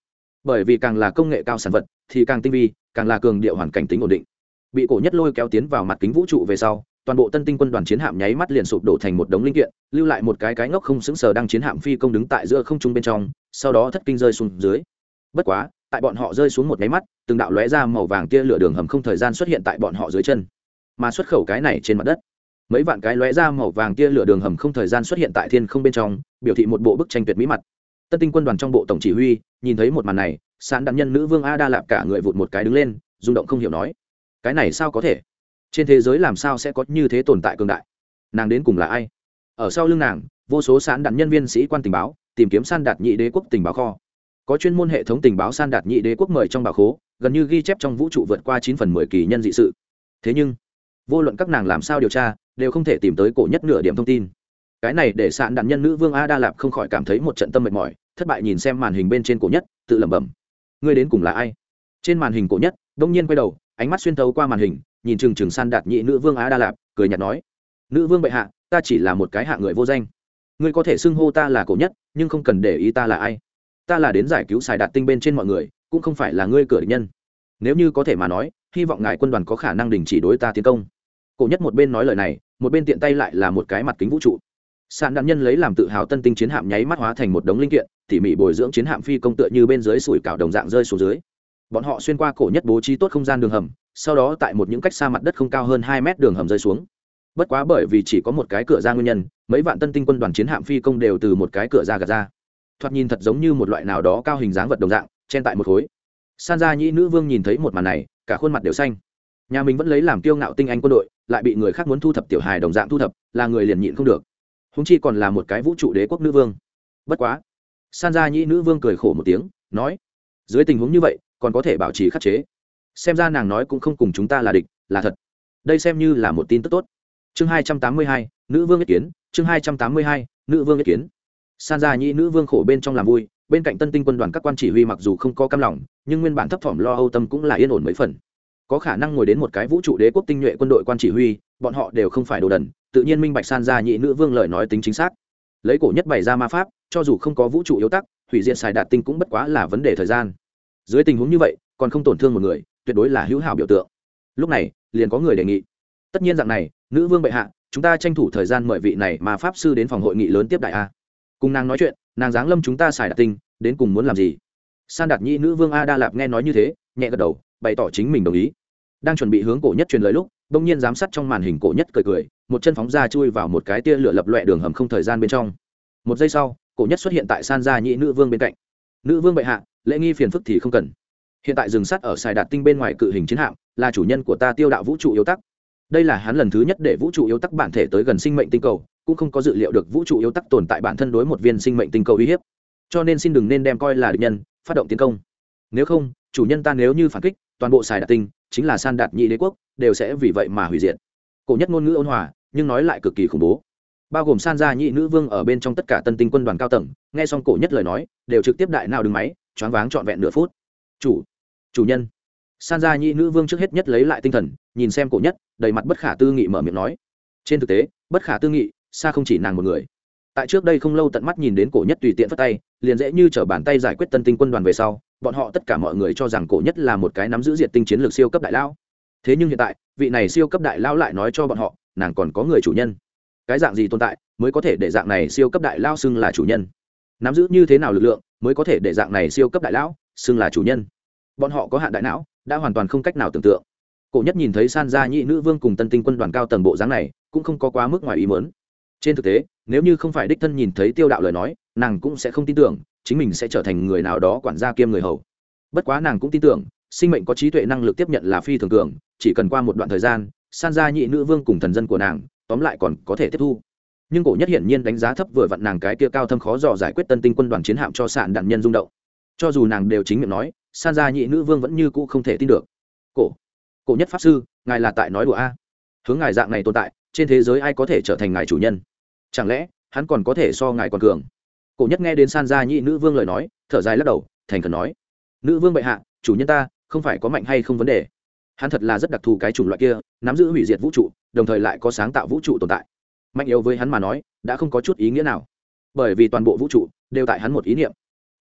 Bởi vì càng là công nghệ cao sản vật, thì càng tinh vi, càng là cường điệu hoàn cảnh tính ổn định. Bị cổ nhất lôi kéo tiến vào mặt kính vũ trụ về sau, toàn bộ tân tinh quân đoàn chiến hạm nháy mắt liền sụp đổ thành một đống linh kiện, lưu lại một cái cái ngốc không xứng sờ đang chiến hạm phi công đứng tại giữa không trung bên trong, sau đó thất kinh rơi xuống dưới. Bất quá tại bọn họ rơi xuống một máy mắt, từng đạo lóe ra màu vàng tia lửa đường hầm không thời gian xuất hiện tại bọn họ dưới chân. Mà xuất khẩu cái này trên mặt đất, mấy vạn cái lóe ra màu vàng tia lửa đường hầm không thời gian xuất hiện tại thiên không bên trong, biểu thị một bộ bức tranh tuyệt mỹ mặt. Tân tinh quân đoàn trong bộ tổng chỉ huy, nhìn thấy một màn này, sán đạn nhân nữ vương a đa lạp cả người vụt một cái đứng lên, rung động không hiểu nói, cái này sao có thể? Trên thế giới làm sao sẽ có như thế tồn tại cường đại? Nàng đến cùng là ai? Ở sau lưng nàng, vô số sán đạn nhân viên sĩ quan tình báo, tìm kiếm san đạt nhị đế quốc tình báo kho có chuyên môn hệ thống tình báo san đạt nhị đế quốc mời trong bảo khố, gần như ghi chép trong vũ trụ vượt qua chín phần mười kỳ nhân dị sự. Thế nhưng, vô luận các nàng làm sao điều tra, đều không thể tìm tới cổ nhất nửa điểm thông tin. Cái này để sạn đạn nhân nữ vương a đa lạp không khỏi cảm thấy một trận tâm mệt mỏi, thất bại nhìn xem màn hình bên trên cổ nhất, tự lẩm bẩm. Ngươi đến cùng là ai? Trên màn hình cổ nhất, đông nhiên quay đầu, ánh mắt xuyên thấu qua màn hình, nhìn chừng chừng san đạt nhị nữ vương á đa lạp cười nhạt nói, nữ vương bệ hạ, ta chỉ là một cái hạ người vô danh. Ngươi có thể xưng hô ta là cổ nhất, nhưng không cần để ý ta là ai ta là đến giải cứu xài đạt tinh bên trên mọi người, cũng không phải là ngươi cửa địch nhân. Nếu như có thể mà nói, hy vọng ngài quân đoàn có khả năng đình chỉ đối ta tiến công. Cổ nhất một bên nói lời này, một bên tiện tay lại là một cái mặt kính vũ trụ. Sàn đạn nhân lấy làm tự hào tân tinh chiến hạm nháy mắt hóa thành một đống linh kiện, tỉ mỉ bồi dưỡng chiến hạm phi công tựa như bên dưới sủi cảo đồng dạng rơi xuống dưới. Bọn họ xuyên qua cổ nhất bố trí tốt không gian đường hầm, sau đó tại một những cách xa mặt đất không cao hơn hai mét đường hầm rơi xuống. Bất quá bởi vì chỉ có một cái cửa ra nguyên nhân, mấy vạn tân tinh quân đoàn chiến hạm phi công đều từ một cái cửa ra gạt ra thoạt nhìn thật giống như một loại nào đó cao hình dáng vật đồng dạng, chen tại một khối. San gia nhĩ nữ vương nhìn thấy một màn này, cả khuôn mặt đều xanh. Nhà mình vẫn lấy làm kiêu ngạo tinh anh quân đội, lại bị người khác muốn thu thập tiểu hài đồng dạng thu thập, là người liền nhịn không được. Húng chi còn là một cái vũ trụ đế quốc nữ vương. Bất quá, san gia nhĩ nữ vương cười khổ một tiếng, nói, dưới tình huống như vậy, còn có thể bảo trì khắc chế. Xem ra nàng nói cũng không cùng chúng ta là địch, là thật. Đây xem như là một tin tức tốt. Chương hai trăm tám mươi hai, nữ vương ý kiến, chương hai trăm tám mươi hai, nữ vương ý kiến san gia nhĩ nữ vương khổ bên trong làm vui, bên cạnh tân tinh quân đoàn các quan chỉ huy mặc dù không có cam lòng, nhưng nguyên bản thấp thỏm lo âu tâm cũng là yên ổn mấy phần. Có khả năng ngồi đến một cái vũ trụ đế quốc tinh nhuệ quân đội quan chỉ huy, bọn họ đều không phải đồ đần, tự nhiên minh bạch san gia nhị nữ vương lời nói tính chính xác. Lấy cổ nhất bày ra ma pháp, cho dù không có vũ trụ yếu tắc, hủy diện xài đạt tinh cũng bất quá là vấn đề thời gian. Dưới tình huống như vậy, còn không tổn thương một người, tuyệt đối là hữu hảo biểu tượng. Lúc này, liền có người đề nghị. Tất nhiên dạng này, nữ vương bệ hạ, chúng ta tranh thủ thời gian mời vị này mà pháp sư đến phòng hội nghị lớn tiếp đại a cùng nàng nói chuyện, nàng giáng lâm chúng ta xài đạt tinh, đến cùng muốn làm gì? San đạt nhị nữ vương a đa lạp nghe nói như thế, nhẹ gật đầu, bày tỏ chính mình đồng ý. Đang chuẩn bị hướng cổ nhất truyền lời lúc bỗng nhiên giám sát trong màn hình cổ nhất cười cười, một chân phóng ra chui vào một cái tia lửa lập loẹ đường hầm không thời gian bên trong. Một giây sau, cổ nhất xuất hiện tại san gia nhị nữ vương bên cạnh. Nữ vương bệ hạ, lễ nghi phiền phức thì không cần. Hiện tại rừng sắt ở xài đạt tinh bên ngoài cự hình chiến hạm, là chủ nhân của ta tiêu đạo vũ trụ yếu tắc. Đây là hắn lần thứ nhất để vũ trụ yếu tắc bản thể tới gần sinh mệnh tinh cầu cũng không có dự liệu được vũ trụ yếu tắc tồn tại bản thân đối một viên sinh mệnh tinh cầu uy hiếp. Cho nên xin đừng nên đem coi là địch nhân, phát động tiến công. Nếu không, chủ nhân ta nếu như phản kích, toàn bộ xài đạt tinh, chính là san đạt nhị đế quốc, đều sẽ vì vậy mà hủy diệt. Cổ nhất ngôn ngữ ôn hòa, nhưng nói lại cực kỳ khủng bố. Bao gồm san gia nhị nữ vương ở bên trong tất cả tân tinh quân đoàn cao tầng, nghe xong cổ nhất lời nói, đều trực tiếp đại nào đứng máy, choáng váng trọn vẹn nửa phút. Chủ chủ nhân. San gia nhị nữ vương trước hết nhất lấy lại tinh thần, nhìn xem cổ nhất, đầy mặt bất khả tư nghị mở miệng nói. Trên thực tế, bất khả tư nghị xa không chỉ nàng một người. Tại trước đây không lâu tận mắt nhìn đến cổ nhất tùy tiện phất tay, liền dễ như t r ở bàn tay giải quyết tân tinh quân đoàn về sau, bọn họ tất cả mọi người cho rằng cổ nhất là một cái nắm giữ diệt tinh chiến lược siêu cấp đại lão. Thế nhưng hiện tại, vị này siêu cấp đại lão lại nói cho bọn họ, nàng còn có người chủ nhân. Cái dạng gì tồn tại mới có thể để dạng này siêu cấp đại lao xưng là chủ nhân? Nắm giữ như thế nào lực lượng mới có thể để dạng này siêu cấp đại lão xưng là chủ nhân? Bọn họ có hạn đại não, đã hoàn toàn không cách nào tưởng tượng. Cổ nhất nhìn thấy san gia nhị nữ vương cùng tân tinh quân đoàn cao tầng bộ dáng này, cũng không có quá mức ngoài ý mớn trên thực tế, nếu như không phải đích thân nhìn thấy tiêu đạo lời nói, nàng cũng sẽ không tin tưởng, chính mình sẽ trở thành người nào đó quản gia kiêm người hầu. Bất quá nàng cũng tin tưởng, sinh mệnh có trí tuệ năng lực tiếp nhận là phi thường cường, chỉ cần qua một đoạn thời gian, san gia nhị nữ vương cùng thần dân của nàng, tóm lại còn có thể tiếp thu. Nhưng cổ nhất hiển nhiên đánh giá thấp vừa vặn nàng cái kia cao thâm khó dò giải quyết tân tinh quân đoàn chiến hạm cho sạn đạn nhân rung động. Cho dù nàng đều chính miệng nói, san gia nhị nữ vương vẫn như cũ không thể tin được. Cổ cổ nhất pháp sư, ngài là tại nói đùa a? Hướng ngài dạng này tồn tại trên thế giới ai có thể trở thành ngài chủ nhân? Chẳng lẽ, hắn còn có thể so ngài còn cường? Cổ nhất nghe đến san gia nhị nữ vương lời nói, thở dài lắc đầu, thành khẩn nói, nữ vương bệ hạ, chủ nhân ta, không phải có mạnh hay không vấn đề? Hắn thật là rất đặc thù cái chủng loại kia, nắm giữ hủy diệt vũ trụ, đồng thời lại có sáng tạo vũ trụ tồn tại. Mạnh yếu với hắn mà nói, đã không có chút ý nghĩa nào. Bởi vì toàn bộ vũ trụ, đều tại hắn một ý niệm.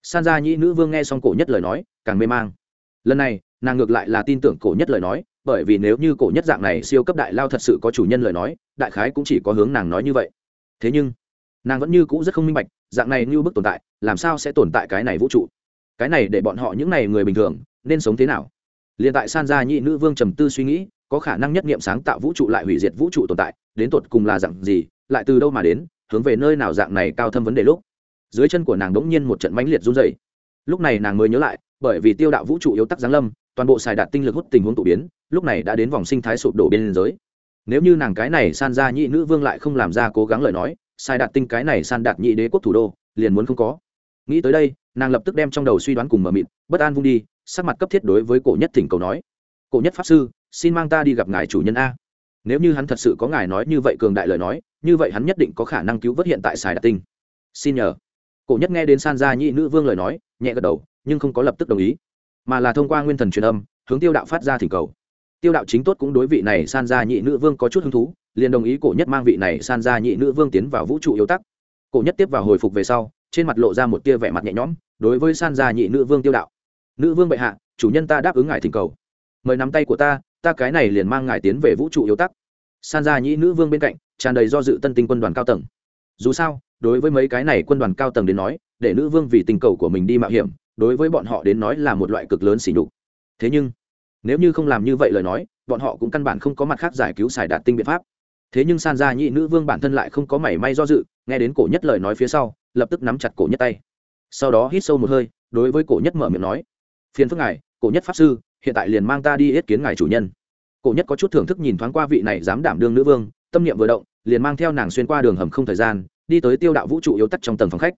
San gia nhĩ nữ vương nghe xong cổ nhất lời nói, càng mê mang. Lần này, nàng ngược lại là tin tưởng cổ nhất lời nói bởi vì nếu như cổ nhất dạng này siêu cấp đại lao thật sự có chủ nhân lời nói, đại khái cũng chỉ có hướng nàng nói như vậy. Thế nhưng, nàng vẫn như cũ rất không minh bạch, dạng này như bức tồn tại, làm sao sẽ tồn tại cái này vũ trụ? Cái này để bọn họ những n à y người bình thường, nên sống thế nào? L i ê n tại san gia nhị nữ vương trầm tư suy nghĩ, có khả năng nhất nghiệm sáng tạo vũ trụ lại hủy diệt vũ trụ tồn tại, đến tột cùng là dạng gì, lại từ đâu mà đến, hướng về nơi nào dạng này cao thâm vấn đề lúc? Dưới chân của nàng đ n g nhiên một trận mãnh liệt run dày lúc này nàng mới nhớ lại, bởi vì tiêu đạo vũ trụ yếu tắc giáng lâm, toàn bộ xài đạt tinh lực hút tình huống tụ biến lúc này đã đến vòng sinh thái sụp đổ bên liên giới. Nếu như nàng cái này san ra nhị nữ vương lại không làm ra cố gắng lời nói, sai đạt tinh cái này san đạt nhị đế quốc thủ đô, liền muốn không có. Nghĩ tới đây, nàng lập tức đem trong đầu suy đoán cùng mờ mịt, bất an vung đi, sắc mặt cấp thiết đối với cổ nhất thỉnh cầu nói. Cổ nhất pháp sư, xin mang ta đi gặp ngài chủ nhân a. Nếu như hắn thật sự có ngài nói như vậy cường đại lời nói, như vậy hắn nhất định có khả năng cứu vớt hiện tại sài đạt tinh. Xin nhờ. Cổ nhất nghe đến san gia nhị nữ vương lời nói, nhẹ gật đầu, nhưng không có lập tức đồng ý, mà là thông qua nguyên thần truyền âm, hướng tiêu đạo phát ra thỉnh cầu tiêu đạo chính tốt cũng đối vị này san gia nhị nữ vương có chút hứng thú, liền đồng ý cổ nhất mang vị này san gia nhị nữ vương tiến vào vũ trụ yếu tắc. Cổ nhất tiếp vào hồi phục về sau, trên mặt lộ ra một tia vẻ mặt nhẹ nhõm, đối với san gia nhị nữ vương tiêu đạo. Nữ vương bệ hạ, chủ nhân ta đáp ứng ngài thỉnh cầu. Mời nắm tay của ta ta cái này liền mang ngài tiến về vũ trụ yếu tắc. San gia nhị nữ vương bên cạnh, tràn đầy do dự tân tinh quân đoàn cao tầng. Dù sao, đối với mấy cái này quân đoàn cao tầng đến nói, để nữ vương vì tình cầu của mình đi mạo hiểm, đối với bọn họ đến nói là một loại cực lớn xỉ nhục. Thế nhưng nếu như không làm như vậy lời nói, bọn họ cũng căn bản không có mặt khác giải cứu xài đạt tinh biện pháp. Thế nhưng san gia nhị nữ vương bản thân lại không có mảy may do dự, nghe đến cổ nhất lời nói phía sau, lập tức nắm chặt cổ nhất tay. Sau đó hít sâu một hơi, đối với cổ nhất mở miệng nói, phiền phức ngài, cổ nhất pháp sư, hiện tại liền mang ta đi yết kiến ngài chủ nhân. Cổ nhất có chút thưởng thức nhìn thoáng qua vị này dám đảm đương nữ vương, tâm niệm vừa động, liền mang theo nàng xuyên qua đường hầm không thời gian, đi tới tiêu đạo vũ trụ yếu tắc trong tầng phòng khách.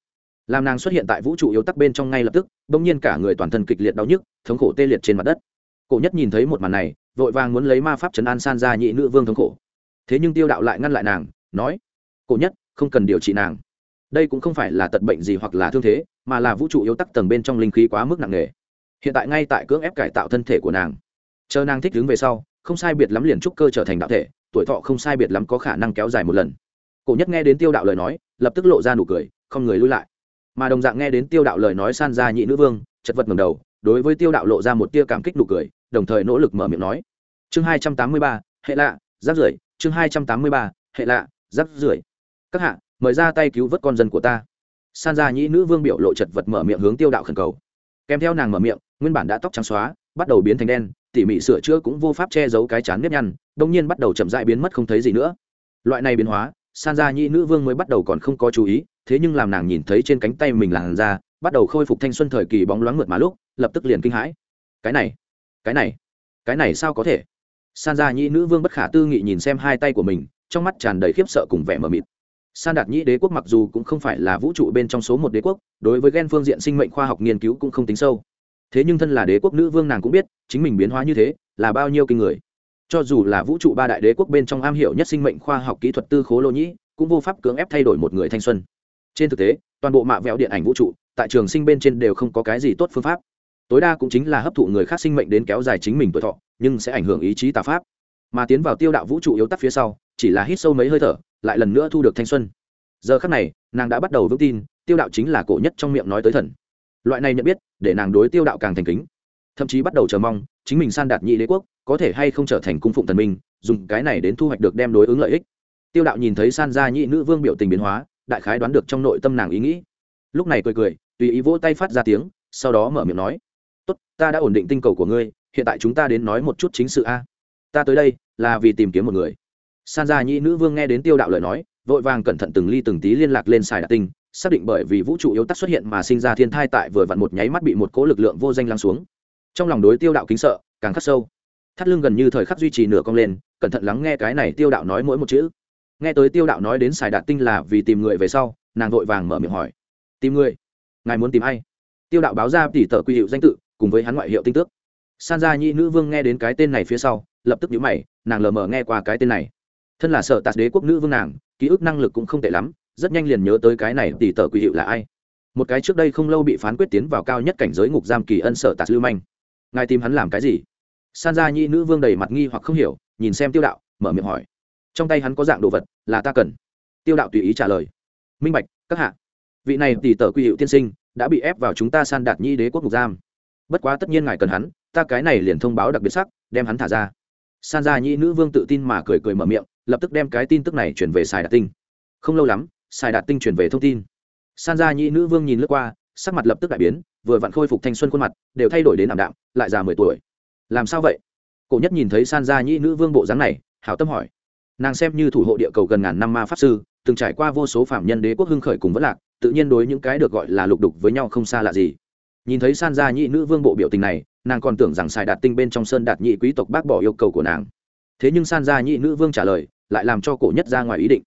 Làm nàng xuất hiện tại vũ trụ yếu tắc bên trong ngay lập tức, bỗng nhiên cả người toàn thân kịch liệt đau nhức, thống khổ tê liệt trên mặt đất cổ nhất nhìn thấy một màn này, vội vàng muốn lấy ma pháp trấn an san ra nhị nữ vương thống khổ. Thế nhưng tiêu đạo lại ngăn lại nàng, nói, cổ nhất, không cần điều trị nàng. Đây cũng không phải là tật bệnh gì hoặc là thương thế, mà là vũ trụ yếu tắc tầng bên trong linh khí quá mức nặng nề. Hiện tại ngay tại cưỡng ép cải tạo thân thể của nàng. Chờ nàng thích đứng về sau, không sai biệt lắm liền trúc cơ trở thành đạo thể, tuổi thọ không sai biệt lắm có khả năng kéo dài một lần. Cổ nhất nghe đến tiêu đạo lời nói, lập tức lộ ra nụ cười, không người lui lại. Mà đồng dạng nghe đến tiêu đạo lời nói san ra nhị nữ vương, chật vật ngầm đầu, đối với tiêu đạo lộ ra một tia cảm kích nụ cười đồng thời nỗ lực mở miệng nói. Chương hai trăm tám mươi ba, hệ lạ, giáp rưỡi. Chương hai trăm tám mươi ba, hệ lạ, giáp rưỡi. Các hạ, mời ra tay cứu vớt con dân của ta. San ra nhĩ nữ vương biểu lộ chật vật mở miệng hướng tiêu đạo khẩn cầu. Kèm theo nàng mở miệng, nguyên bản đã tóc trắng xóa, bắt đầu biến thành đen, tỉ mỉ sửa chữa cũng vô pháp che giấu cái chán nếp nhăn, đông nhiên bắt đầu chậm dại biến mất không thấy gì nữa. Loại này biến hóa, san gia nhĩ nữ vương mới bắt đầu còn không có chú ý, thế nhưng làm nàng nhìn thấy trên cánh tay mình làn da, bắt đầu khôi phục thanh xuân thời kỳ bóng loáng mượt mà lúc, lập tức liền kinh hãi. Cái này cái này cái này sao có thể? San gia nhị nữ vương bất khả tư nghị nhìn xem hai tay của mình, trong mắt tràn đầy khiếp sợ cùng vẻ mờ mịt. San đạt nhị đế quốc mặc dù cũng không phải là vũ trụ bên trong số một đế quốc, đối với g e n phương diện sinh mệnh khoa học nghiên cứu cũng không tính sâu. Thế nhưng thân là đế quốc nữ vương nàng cũng biết, chính mình biến hóa như thế, là bao nhiêu kinh người. Cho dù là vũ trụ ba đại đế quốc bên trong am hiểu nhất sinh mệnh khoa học kỹ thuật tư khố lô nhĩ, cũng vô pháp cưỡng ép thay đổi một người thanh xuân. Trên thực tế, toàn bộ mạ vẹo điện ảnh vũ trụ, tại trường sinh bên trên đều không có cái gì tốt phương pháp tối đa cũng chính là hấp thụ người khác sinh mệnh đến kéo dài chính mình tuổi thọ, nhưng sẽ ảnh hưởng ý chí tà pháp. Mà tiến vào tiêu đạo vũ trụ yếu tắc phía sau, chỉ là hít sâu mấy hơi thở, lại lần nữa thu được thanh xuân. Giờ khắc này, nàng đã bắt đầu vững tin, tiêu đạo chính là cổ nhất trong miệng nói tới thần. Loại này nhận biết, để nàng đối tiêu đạo càng thành kính. Thậm chí bắt đầu chờ mong, chính mình san đạt nhị đế quốc, có thể hay không trở thành cung phụng thần minh, dùng cái này đến thu hoạch được đem đối ứng lợi ích. Tiêu đạo nhìn thấy san gia nhị nữ vương biểu tình biến hóa, đại khái đoán được trong nội tâm nàng ý nghĩ. Lúc này cười cười, tùy ý vỗ tay phát ra tiếng, sau đó mở miệng nói tốt, ta đã ổn định tinh cầu của ngươi, hiện tại chúng ta đến nói một chút chính sự a. Ta tới đây là vì tìm kiếm một người. San gia nhĩ nữ vương nghe đến tiêu đạo lời nói, vội vàng cẩn thận từng ly từng tí liên lạc lên xài đạt tinh, xác định bởi vì vũ trụ yếu tắc xuất hiện mà sinh ra thiên thai tại vừa vặn một nháy mắt bị một cỗ lực lượng vô danh lăng xuống. Trong lòng đối tiêu đạo kính sợ, càng khắc sâu. Thắt lưng gần như thời khắc duy trì nửa cong lên, cẩn thận lắng nghe cái này tiêu đạo nói mỗi một chữ. Nghe tới tiêu đạo nói đến xài đạt tinh là vì tìm người về sau, nàng vội vàng mở miệng hỏi. Tìm người? Ngài muốn tìm ai? Tiêu đạo báo ra tỉ tờ quy hiệu danh tự cùng với hắn ngoại hiệu tinh tước. San gia nhi nữ vương nghe đến cái tên này phía sau, lập tức nhíu mày, nàng lờ mờ nghe qua cái tên này. Thân là sợ tạt đế quốc nữ vương nàng, ký ức năng lực cũng không tệ lắm, rất nhanh liền nhớ tới cái này tỉ tờ quỷ hiệu là ai. Một cái trước đây không lâu bị phán quyết tiến vào cao nhất cảnh giới ngục giam kỳ ân sở tạt lưu manh. Ngài tìm hắn làm cái gì? San gia nhi nữ vương đầy mặt nghi hoặc không hiểu, nhìn xem tiêu đạo, mở miệng hỏi. Trong tay hắn có dạng đồ vật là ta cần. Tiêu đạo tùy ý trả lời. Minh bạch, các hạ. Vị này tỷ tờ quy hiệu tiên sinh đã bị ép vào chúng ta san đạt nhi đế quốc ngục giam bất quá tất nhiên ngài cần hắn, ta cái này liền thông báo đặc biệt sắc, đem hắn thả ra. San ra nhi nữ vương tự tin mà cười cười mở miệng, lập tức đem cái tin tức này chuyển về sài đạt tinh. Không lâu lắm, sài đạt tinh chuyển về thông tin. San ra nhi nữ vương nhìn lướt qua, sắc mặt lập tức đại biến, vừa vặn khôi phục thanh xuân khuôn mặt, đều thay đổi đến ảm đạm, lại già mười tuổi. Làm sao vậy? Cổ nhất nhìn thấy san ra nhi nữ vương bộ dáng này, hảo tâm hỏi. Nàng xem như thủ hộ địa cầu gần ngàn năm ma pháp sư, từng trải qua vô số phạm nhân đế quốc hưng khởi cùng vất lạc, tự nhiên đối những cái được gọi là lục đục với nhau không xa lạ gì nhìn thấy san gia nhị nữ vương bộ biểu tình này, nàng còn tưởng rằng xài đạt tinh bên trong sơn đạt nhị quý tộc bác bỏ yêu cầu của nàng. Thế nhưng san gia nhị nữ vương trả lời, lại làm cho cổ nhất ra ngoài ý định.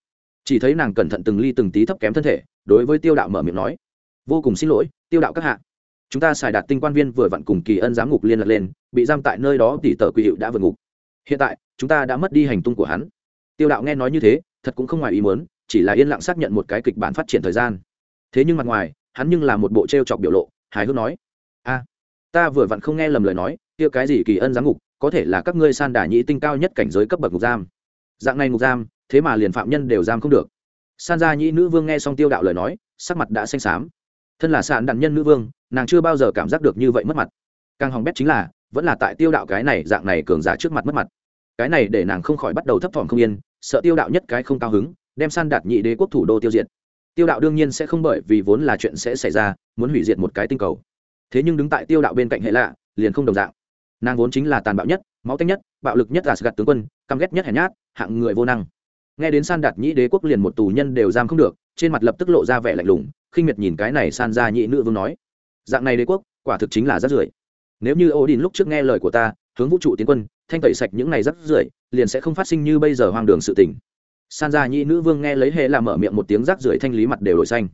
Chỉ thấy nàng cẩn thận từng ly từng tí thấp kém thân thể, đối với tiêu đạo mở miệng nói, vô cùng xin lỗi, tiêu đạo các hạ. Chúng ta xài đạt tinh quan viên vừa vặn cùng kỳ ân giám ngục liên lạc lên, bị giam tại nơi đó tỷ tờ quy hiệu đã vượt ngục. Hiện tại, chúng ta đã mất đi hành tung của hắn. Tiêu đạo nghe nói như thế, thật cũng không ngoài ý muốn, chỉ là yên lặng xác nhận một cái kịch bản phát triển thời gian. Thế nhưng mặt ngoài, hắn nhưng là một bộ t r e o chọc biểu lộ hài hước nói, a, ta vừa vặn không nghe lầm lời nói, kia cái gì kỳ ân giám ngục, có thể là các ngươi san đà nhĩ tinh cao nhất cảnh giới cấp bậc ngục giam. Dạng này ngục giam, thế mà liền phạm nhân đều giam không được. San gia nhĩ nữ vương nghe xong tiêu đạo lời nói, sắc mặt đã xanh xám. Thân là sạn đạn nhân nữ vương, nàng chưa bao giờ cảm giác được như vậy mất mặt. Càng hỏng bét chính là, vẫn là tại tiêu đạo cái này, dạng này cường giả trước mặt mất mặt. Cái này để nàng không khỏi bắt đầu thấp thỏm không yên, sợ tiêu đạo nhất cái không cao hứng, đem san đạt nhị đế quốc thủ đô tiêu diệt tiêu đạo đương nhiên sẽ không bởi vì vốn là chuyện sẽ xảy ra, muốn hủy diệt một cái tinh cầu. Thế nhưng đứng tại tiêu đạo bên cạnh hệ lạ, liền không đồng dạng. Nàng vốn chính là tàn bạo nhất, máu tanh nhất, bạo lực nhất là gạt tướng quân, căm ghét nhất hèn nhát, hạng người vô năng. Nghe đến san đạt nhị đế quốc liền một tù nhân đều giam không được, trên mặt lập tức lộ ra vẻ lạnh lùng, khinh miệt nhìn cái này san ra nhị nữ vương nói, dạng này đế quốc, quả thực chính là rất rưởi. Nếu như ô đình lúc trước nghe lời của ta, hướng vũ trụ tiến quân, thanh tẩy sạch những này rất rưởi, liền sẽ không phát sinh như bây giờ hoang đường sự tình san gia nhị nữ vương nghe lấy hệ là mở miệng một tiếng rắc rưởi thanh lý mặt đều đổi xanh.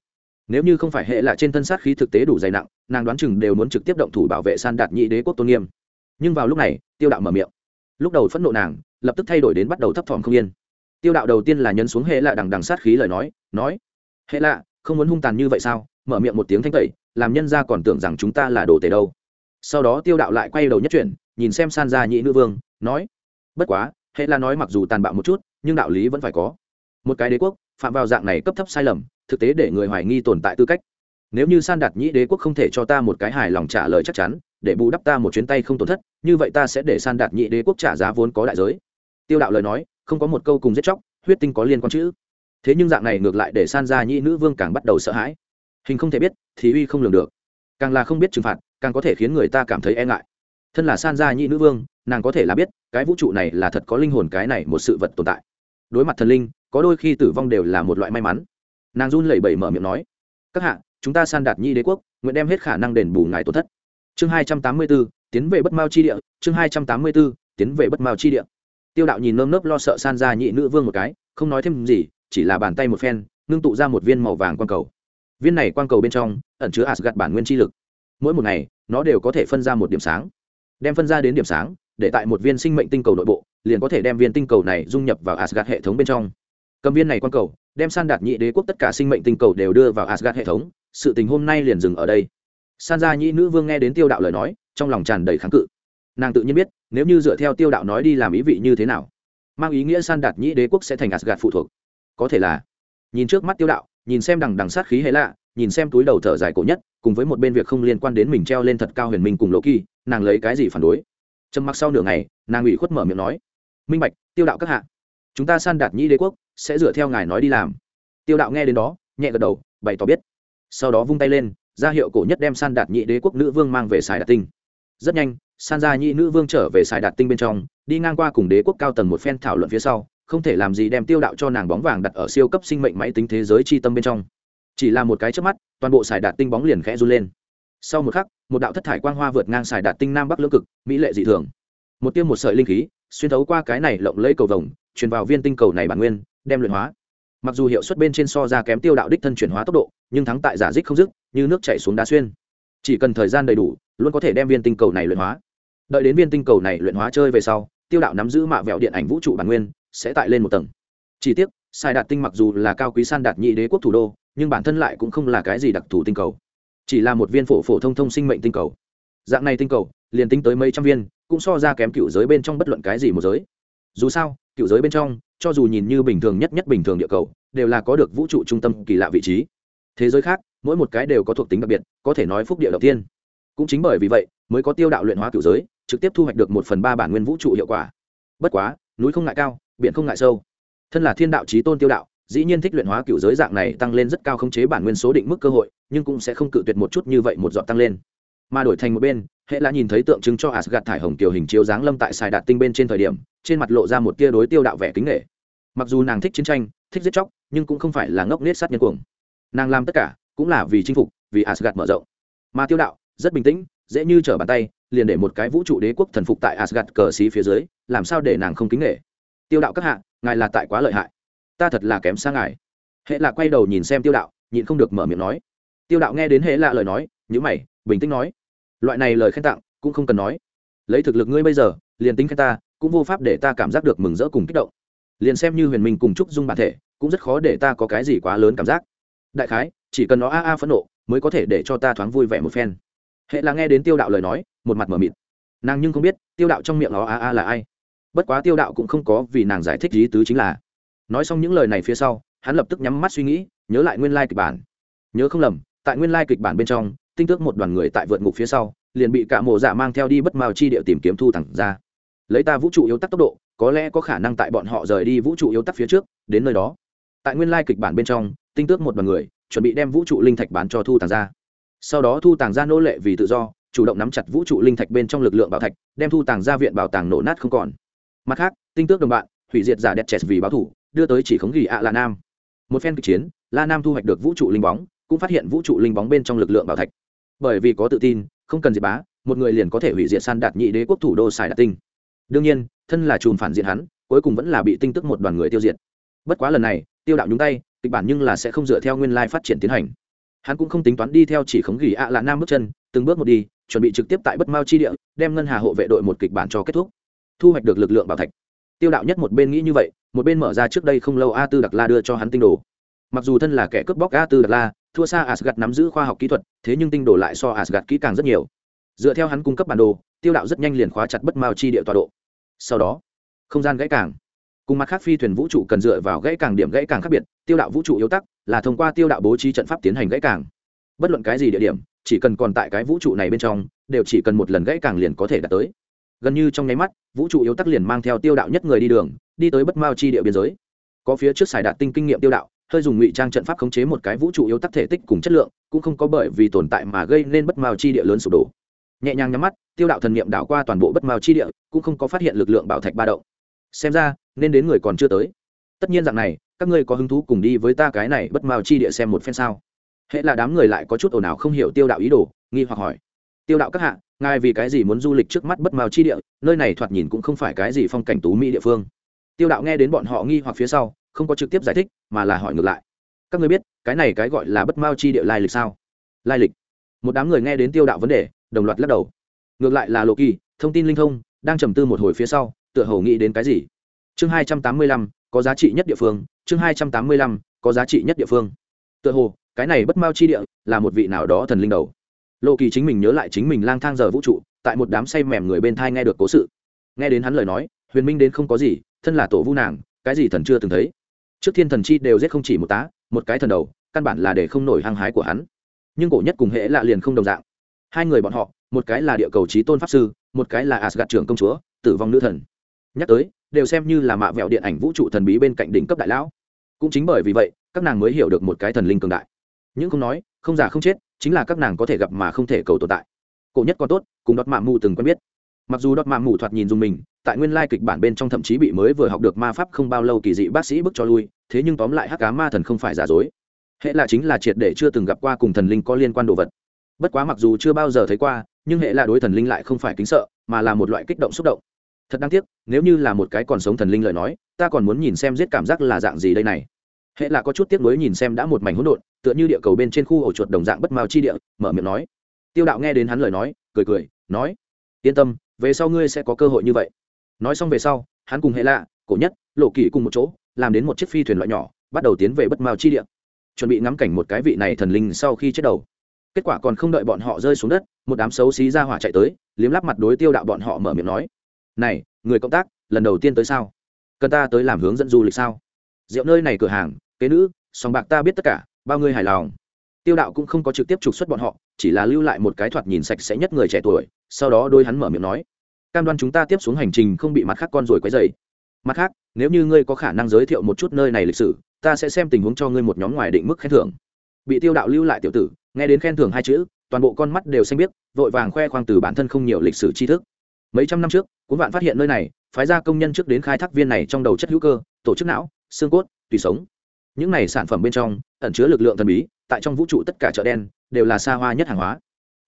Nếu như không phải hệ là trên thân sát khí thực tế đủ dày nặng, nàng đoán chừng đều muốn trực tiếp động thủ bảo vệ san đạt nhị đế quốc tôn nghiêm. Nhưng vào lúc này, tiêu đạo mở miệng. Lúc đầu phẫn nộ nàng, lập tức thay đổi đến bắt đầu thấp thỏm không yên. Tiêu đạo đầu tiên là nhấn xuống hệ lạ đằng đằng sát khí lời nói nói, hệ lạ, không muốn hung tàn như vậy sao? Mở miệng một tiếng thanh tẩy, làm nhân ra còn tưởng rằng chúng ta là đồ tể đâu. Sau đó tiêu đạo lại quay đầu nhất chuyển, nhìn xem san gia nhị nữ vương, nói, bất quá, hệ là nói mặc dù tàn bạo một chút nhưng đạo lý vẫn phải có. Một cái đế quốc, phạm vào dạng này cấp thấp sai lầm, thực tế để người hoài nghi tồn tại tư cách. Nếu như san đạt nhĩ đế quốc không thể cho ta một cái hài lòng trả lời chắc chắn, để bù đắp ta một chuyến tay không tổn thất, như vậy ta sẽ để san đạt nhĩ đế quốc trả giá vốn có đại giới. Tiêu đạo lời nói, không có một câu cùng giết chóc, huyết tinh có liên quan chữ. Thế nhưng dạng này ngược lại để san gia nhĩ nữ vương càng bắt đầu sợ hãi. Hình không thể biết, thì uy không lường được. Càng là không biết trừng phạt, càng có thể khiến người ta cảm thấy e ngại. Thân là san gia nhị nữ vương, nàng có thể là biết, cái vũ trụ này là thật có linh hồn cái này một sự vật tồn tại đối mặt thần linh, có đôi khi tử vong đều là một loại may mắn. Nàng run lẩy bẩy mở miệng nói, các hạ, chúng ta san đạt nhi đế quốc, nguyện đem hết khả năng đền bù ngài tổn thất. Chương hai trăm tám mươi b ố tiến về bất mao chi địa. Chương hai trăm tám mươi b ố tiến về bất mao chi địa. Tiêu đạo nhìn nơm nớp lo sợ san ra nhị nữ vương một cái, không nói thêm gì, chỉ là bàn tay một phen, ngưng tụ ra một viên màu vàng quang cầu. Viên này quang cầu bên trong, ẩn chứa asgad bản nguyên chi lực. Mỗi một ngày, nó đều có thể phân ra một điểm sáng. Đem phân ra đến điểm sáng, để tại một viên sinh mệnh tinh cầu nội bộ liền có thể đem viên tinh cầu này dung nhập vào Asgard hệ thống bên trong. Cầm viên này quan cầu, đem san đạt nhị đế quốc tất cả sinh mệnh tinh cầu đều đưa vào Asgard hệ thống, sự tình hôm nay liền dừng ở đây. San gia nhị nữ vương nghe đến tiêu đạo lời nói, trong lòng tràn đầy kháng cự. Nàng tự nhiên biết, nếu như dựa theo tiêu đạo nói đi làm ý vị như thế nào, mang ý nghĩa san đạt nhị đế quốc sẽ thành Asgard phụ thuộc. Có thể là, nhìn trước mắt tiêu đạo, nhìn xem đằng đằng sát khí hệ lạ, nhìn xem túi đầu thở dài cổ nhất, cùng với một bên việc không liên quan đến mình treo lên thật cao huyền minh cùng lỗ kỳ, nàng lấy cái gì phản đối? Trầm mặc sau nửa ngày, nàng ủy khuất mở miệng nói minh bạch, tiêu đạo các hạ. Chúng ta san đạt nhĩ đế quốc, sẽ dựa theo ngài nói đi làm. Tiêu đạo nghe đến đó, nhẹ gật đầu, bày tỏ biết. Sau đó vung tay lên, ra hiệu cổ nhất đem san đạt nhĩ đế quốc nữ vương mang về sài đạt tinh. Rất nhanh, san gia nhĩ nữ vương trở về sài đạt tinh bên trong, đi ngang qua cùng đế quốc cao tầng một phen thảo luận phía sau, không thể làm gì đem tiêu đạo cho nàng bóng vàng đặt ở siêu cấp sinh mệnh máy tính thế giới chi tâm bên trong. Chỉ là một cái trước mắt, toàn bộ sài đạt tinh bóng liền khẽ run lên. Sau một khắc, một đạo thất thải quang hoa vượt ngang sài đạt tinh nam bắc lưỡng cực, mỹ lệ dị thường. Một tiêm một sợi linh khí xuyên thấu qua cái này lộng lẫy cầu vồng, truyền vào viên tinh cầu này bản nguyên, đem luyện hóa. Mặc dù hiệu suất bên trên so ra kém tiêu đạo đích thân chuyển hóa tốc độ, nhưng thắng tại giả dích không dứt, như nước chảy xuống đá xuyên. Chỉ cần thời gian đầy đủ, luôn có thể đem viên tinh cầu này luyện hóa. Đợi đến viên tinh cầu này luyện hóa chơi về sau, tiêu đạo nắm giữ mạ vẹo điện ảnh vũ trụ bản nguyên, sẽ tại lên một tầng. Chỉ tiếc, sai đạt tinh mặc dù là cao quý san đạt nhị đế quốc thủ đô, nhưng bản thân lại cũng không là cái gì đặc thù tinh cầu. Chỉ là một viên phổ phổ thông thông sinh mệnh tinh cầu. Dạng này tinh cầu liền tính tới mấy trăm viên, cũng so ra kém cựu giới bên trong bất luận cái gì một giới. Dù sao, cựu giới bên trong, cho dù nhìn như bình thường nhất nhất bình thường địa cầu, đều là có được vũ trụ trung tâm kỳ lạ vị trí. Thế giới khác, mỗi một cái đều có thuộc tính đặc biệt, có thể nói phúc địa đầu tiên. Cũng chính bởi vì vậy, mới có tiêu đạo luyện hóa cựu giới, trực tiếp thu hoạch được một phần ba bản nguyên vũ trụ hiệu quả. Bất quá, núi không ngại cao, biển không ngại sâu. Thân là thiên đạo trí tôn tiêu đạo, dĩ nhiên thích luyện hóa cựu giới dạng này tăng lên rất cao khống chế bản nguyên số định mức cơ hội, nhưng cũng sẽ không cự tuyệt một chút như vậy một dọn tăng lên. Mà đổi thành một bên hệ là nhìn thấy tượng trưng cho asgad thải hồng kiều hình chiếu dáng lâm tại xài đạt tinh bên trên thời điểm, trên mặt lộ ra một tia đối tiêu đạo vẻ kính nghệ mặc dù nàng thích chiến tranh, thích giết chóc, nhưng cũng không phải là ngốc nết sát nhân cuồng. Nàng làm tất cả, cũng là vì chinh phục, vì asgad mở rộng. Mà tiêu đạo, rất bình tĩnh, dễ như trở bàn tay, liền để một cái vũ trụ đế quốc thần phục tại asgad cờ xí phía dưới, làm sao để nàng không kính nghệ tiêu đạo các hạ, ngài là tại quá lợi hại. Ta thật là kém xa ngài. Hệ là quay đầu nhìn xem tiêu đạo, nhịn không được mở miệng nói. Tiêu đạo nghe đến hệ lạ lời nói nhữ mày, bình tĩnh nói loại này lời khen tặng, cũng không cần nói. Lấy thực lực ngươi bây giờ, liền tính khen ta, cũng vô pháp để ta cảm giác được mừng rỡ cùng kích động. Liền xem như huyền minh cùng trúc dung bản thể, cũng rất khó để ta có cái gì quá lớn cảm giác. Đại khái, chỉ cần nó a a phẫn nộ, mới có thể để cho ta thoáng vui vẻ một phen. Hệ là nghe đến tiêu đạo lời nói, một mặt mở mịt. Nàng nhưng không biết, tiêu đạo trong miệng nó a a là ai. Bất quá tiêu đạo cũng không có vì nàng giải thích lý tứ chính là. Nói xong những lời này phía sau, hắn lập tức nhắm mắt suy nghĩ, nhớ lại nguyên lai kịch bản. Nhớ không lầm, tại nguyên lai kịch bản bên trong tinh tước một đoàn người tại vượt ngục phía sau, liền bị cả mộ dạ mang theo đi bất mao chi địa tìm kiếm thu thẳng ra. Lấy ta vũ trụ yếu tắc tốc độ, có lẽ có khả năng tại bọn họ rời đi vũ trụ yếu tắc phía trước, đến nơi đó. Tại nguyên lai kịch bản bên trong, tinh tước một đoàn người, chuẩn bị đem vũ trụ linh thạch bán cho thu tàng ra. Sau đó thu tàng ra nô lệ vì tự do, chủ động nắm chặt vũ trụ linh thạch bên trong lực lượng bảo thạch, đem thu tàng ra viện bảo tàng nổ nát không còn. Mặt khác, tinh tước đồng bạn, hủy diệt giả đẹp chẹt vì báo thủ, đưa tới chỉ khống ghi ạ là nam. Một phen kịch chiến, la nam thu hoạch được vũ trụ linh bóng, cũng phát hiện vũ trụ linh bóng bên trong lực lượng bảo thạch bởi vì có tự tin, không cần diệt bá, một người liền có thể hủy diệt san đạt nhị đế quốc thủ đô sài đạt tinh. Đương nhiên, thân là chùm phản diện hắn, cuối cùng vẫn là bị tinh tức một đoàn người tiêu diệt. Bất quá lần này, tiêu đạo nhúng tay, kịch bản nhưng là sẽ không dựa theo nguyên lai phát triển tiến hành. Hắn cũng không tính toán đi theo chỉ khống gỉ ạ là nam bước chân, từng bước một đi, chuẩn bị trực tiếp tại bất mao chi địa, đem ngân hà hộ vệ đội một kịch bản cho kết thúc. Thu hoạch được lực lượng bảo thạch. Tiêu đạo nhất một bên nghĩ như vậy, một bên mở ra trước đây không lâu a tư đặc la đưa cho hắn tinh đồ. Mặc dù thân là kẻ cướp bóc a tư đặc la thua xa Asgard nắm giữ khoa học kỹ thuật, thế nhưng tinh đồ lại so Asgard kỹ càng rất nhiều. Dựa theo hắn cung cấp bản đồ, tiêu đạo rất nhanh liền khóa chặt bất mao chi địa tọa độ. Sau đó, không gian gãy càng. Cùng mặt khác phi thuyền vũ trụ cần dựa vào gãy càng điểm gãy càng khác biệt, tiêu đạo vũ trụ yếu tắc là thông qua tiêu đạo bố trí trận pháp tiến hành gãy càng. Bất luận cái gì địa điểm, chỉ cần còn tại cái vũ trụ này bên trong, đều chỉ cần một lần gãy càng liền có thể đạt tới. Gần như trong nháy mắt, vũ trụ yếu tắc liền mang theo tiêu đạo nhất người đi đường, đi tới bất mao chi địa biên giới. Có phía trước xài đạt tinh kinh nghiệm tiêu đạo hơi dùng ngụy trang trận pháp khống chế một cái vũ trụ yếu tắc thể tích cùng chất lượng, cũng không có bởi vì tồn tại mà gây nên bất mao chi địa lớn sụp đổ. Nhẹ nhàng nhắm mắt, tiêu đạo thần niệm đảo qua toàn bộ bất mao chi địa, cũng không có phát hiện lực lượng bảo thạch ba động. Xem ra, nên đến người còn chưa tới. Tất nhiên dạng này, các ngươi có hứng thú cùng đi với ta cái này bất mao chi địa xem một phen sao? Hệ là đám người lại có chút ồn ào không hiểu tiêu đạo ý đồ, nghi hoặc hỏi. Tiêu đạo các hạ, ngài vì cái gì muốn du lịch trước mắt bất mao chi địa? Nơi này thoạt nhìn cũng không phải cái gì phong cảnh tú mỹ địa phương. Tiêu đạo nghe đến bọn họ nghi hoặc phía sau không có trực tiếp giải thích, mà là hỏi ngược lại. Các ngươi biết, cái này cái gọi là bất mao chi địa lai lịch sao? Lai lịch. Một đám người nghe đến tiêu đạo vấn đề, đồng loạt lắc đầu. Ngược lại là lộ kỳ, thông tin linh thông, đang trầm tư một hồi phía sau, tựa hồ nghĩ đến cái gì? Chương hai trăm tám mươi lăm, có giá trị nhất địa phương. Chương hai trăm tám mươi lăm, có giá trị nhất địa phương. Tựa hồ, cái này bất mao chi địa là một vị nào đó thần linh đầu. Lộ kỳ chính mình nhớ lại chính mình lang thang giờ vũ trụ, tại một đám say mềm người bên thai nghe được cố sự. Nghe đến hắn lời nói, huyền minh đến không có gì, thân là tổ vu nàng, cái gì thần chưa từng thấy trước thiên thần chi đều giết không chỉ một tá, một cái thần đầu, căn bản là để không nổi hăng hái của hắn. Nhưng cổ nhất cùng hệ lạ liền không đồng dạng. Hai người bọn họ, một cái là địa cầu trí tôn pháp sư, một cái là asgad trưởng công chúa, tử vong nữ thần. Nhắc tới, đều xem như là mạ vẹo điện ảnh vũ trụ thần bí bên cạnh đỉnh cấp đại lão. Cũng chính bởi vì vậy, các nàng mới hiểu được một cái thần linh cường đại. Những không nói, không già không chết, chính là các nàng có thể gặp mà không thể cầu tồn tại. Cổ nhất còn tốt, cùng đọt mạ mù từng quen biết. Mặc dù đọt mạ mù thoạt nhìn dùng mình tại nguyên lai kịch bản bên trong thậm chí bị mới vừa học được ma pháp không bao lâu kỳ dị bác sĩ bức cho lui, thế nhưng tóm lại hắc cá ma thần không phải giả dối. Hệ là chính là triệt để chưa từng gặp qua cùng thần linh có liên quan đồ vật. Bất quá mặc dù chưa bao giờ thấy qua, nhưng hệ là đối thần linh lại không phải kính sợ, mà là một loại kích động xúc động. Thật đáng tiếc, nếu như là một cái còn sống thần linh lời nói, ta còn muốn nhìn xem giết cảm giác là dạng gì đây này. Hệ là có chút tiếc nuối nhìn xem đã một mảnh hỗn độn, tựa như địa cầu bên trên khu ổ chuột đồng dạng bất mao chi địa, mở miệng nói. Tiêu đạo nghe đến hắn lời nói, cười cười, nói, yên tâm, về sau ngươi sẽ có cơ hội như vậy nói xong về sau, hắn cùng hệ lạ, cổ nhất, lộ kỷ cùng một chỗ, làm đến một chiếc phi thuyền loại nhỏ, bắt đầu tiến về bất mao chi địa. Chuẩn bị ngắm cảnh một cái vị này thần linh sau khi chết đầu. Kết quả còn không đợi bọn họ rơi xuống đất, một đám xấu xí ra hỏa chạy tới, liếm lắp mặt đối tiêu đạo bọn họ mở miệng nói, này, người công tác, lần đầu tiên tới sao? Cần ta tới làm hướng dẫn du lịch sao? Rượu nơi này cửa hàng, kế nữ sòng bạc ta biết tất cả, bao ngươi hài lòng. Tiêu đạo cũng không có trực tiếp trục xuất bọn họ, chỉ là lưu lại một cái thoạt nhìn sạch sẽ nhất người trẻ tuổi, sau đó đôi hắn mở miệng nói cam đoan chúng ta tiếp xuống hành trình không bị mặt khác con rồi quấy dày. Mặt khác, nếu như ngươi có khả năng giới thiệu một chút nơi này lịch sử, ta sẽ xem tình huống cho ngươi một nhóm ngoài định mức khen thưởng. Bị tiêu đạo lưu lại tiểu tử, nghe đến khen thưởng hai chữ, toàn bộ con mắt đều xanh biết vội vàng khoe khoang từ bản thân không nhiều lịch sử tri thức. Mấy trăm năm trước, cuốn vạn phát hiện nơi này, phái ra công nhân trước đến khai thác viên này trong đầu chất hữu cơ, tổ chức não, xương cốt tùy sống. Những này sản phẩm bên trong, ẩn chứa lực lượng thần bí, tại trong vũ trụ tất cả chợ đen, đều là xa hoa nhất hàng hóa.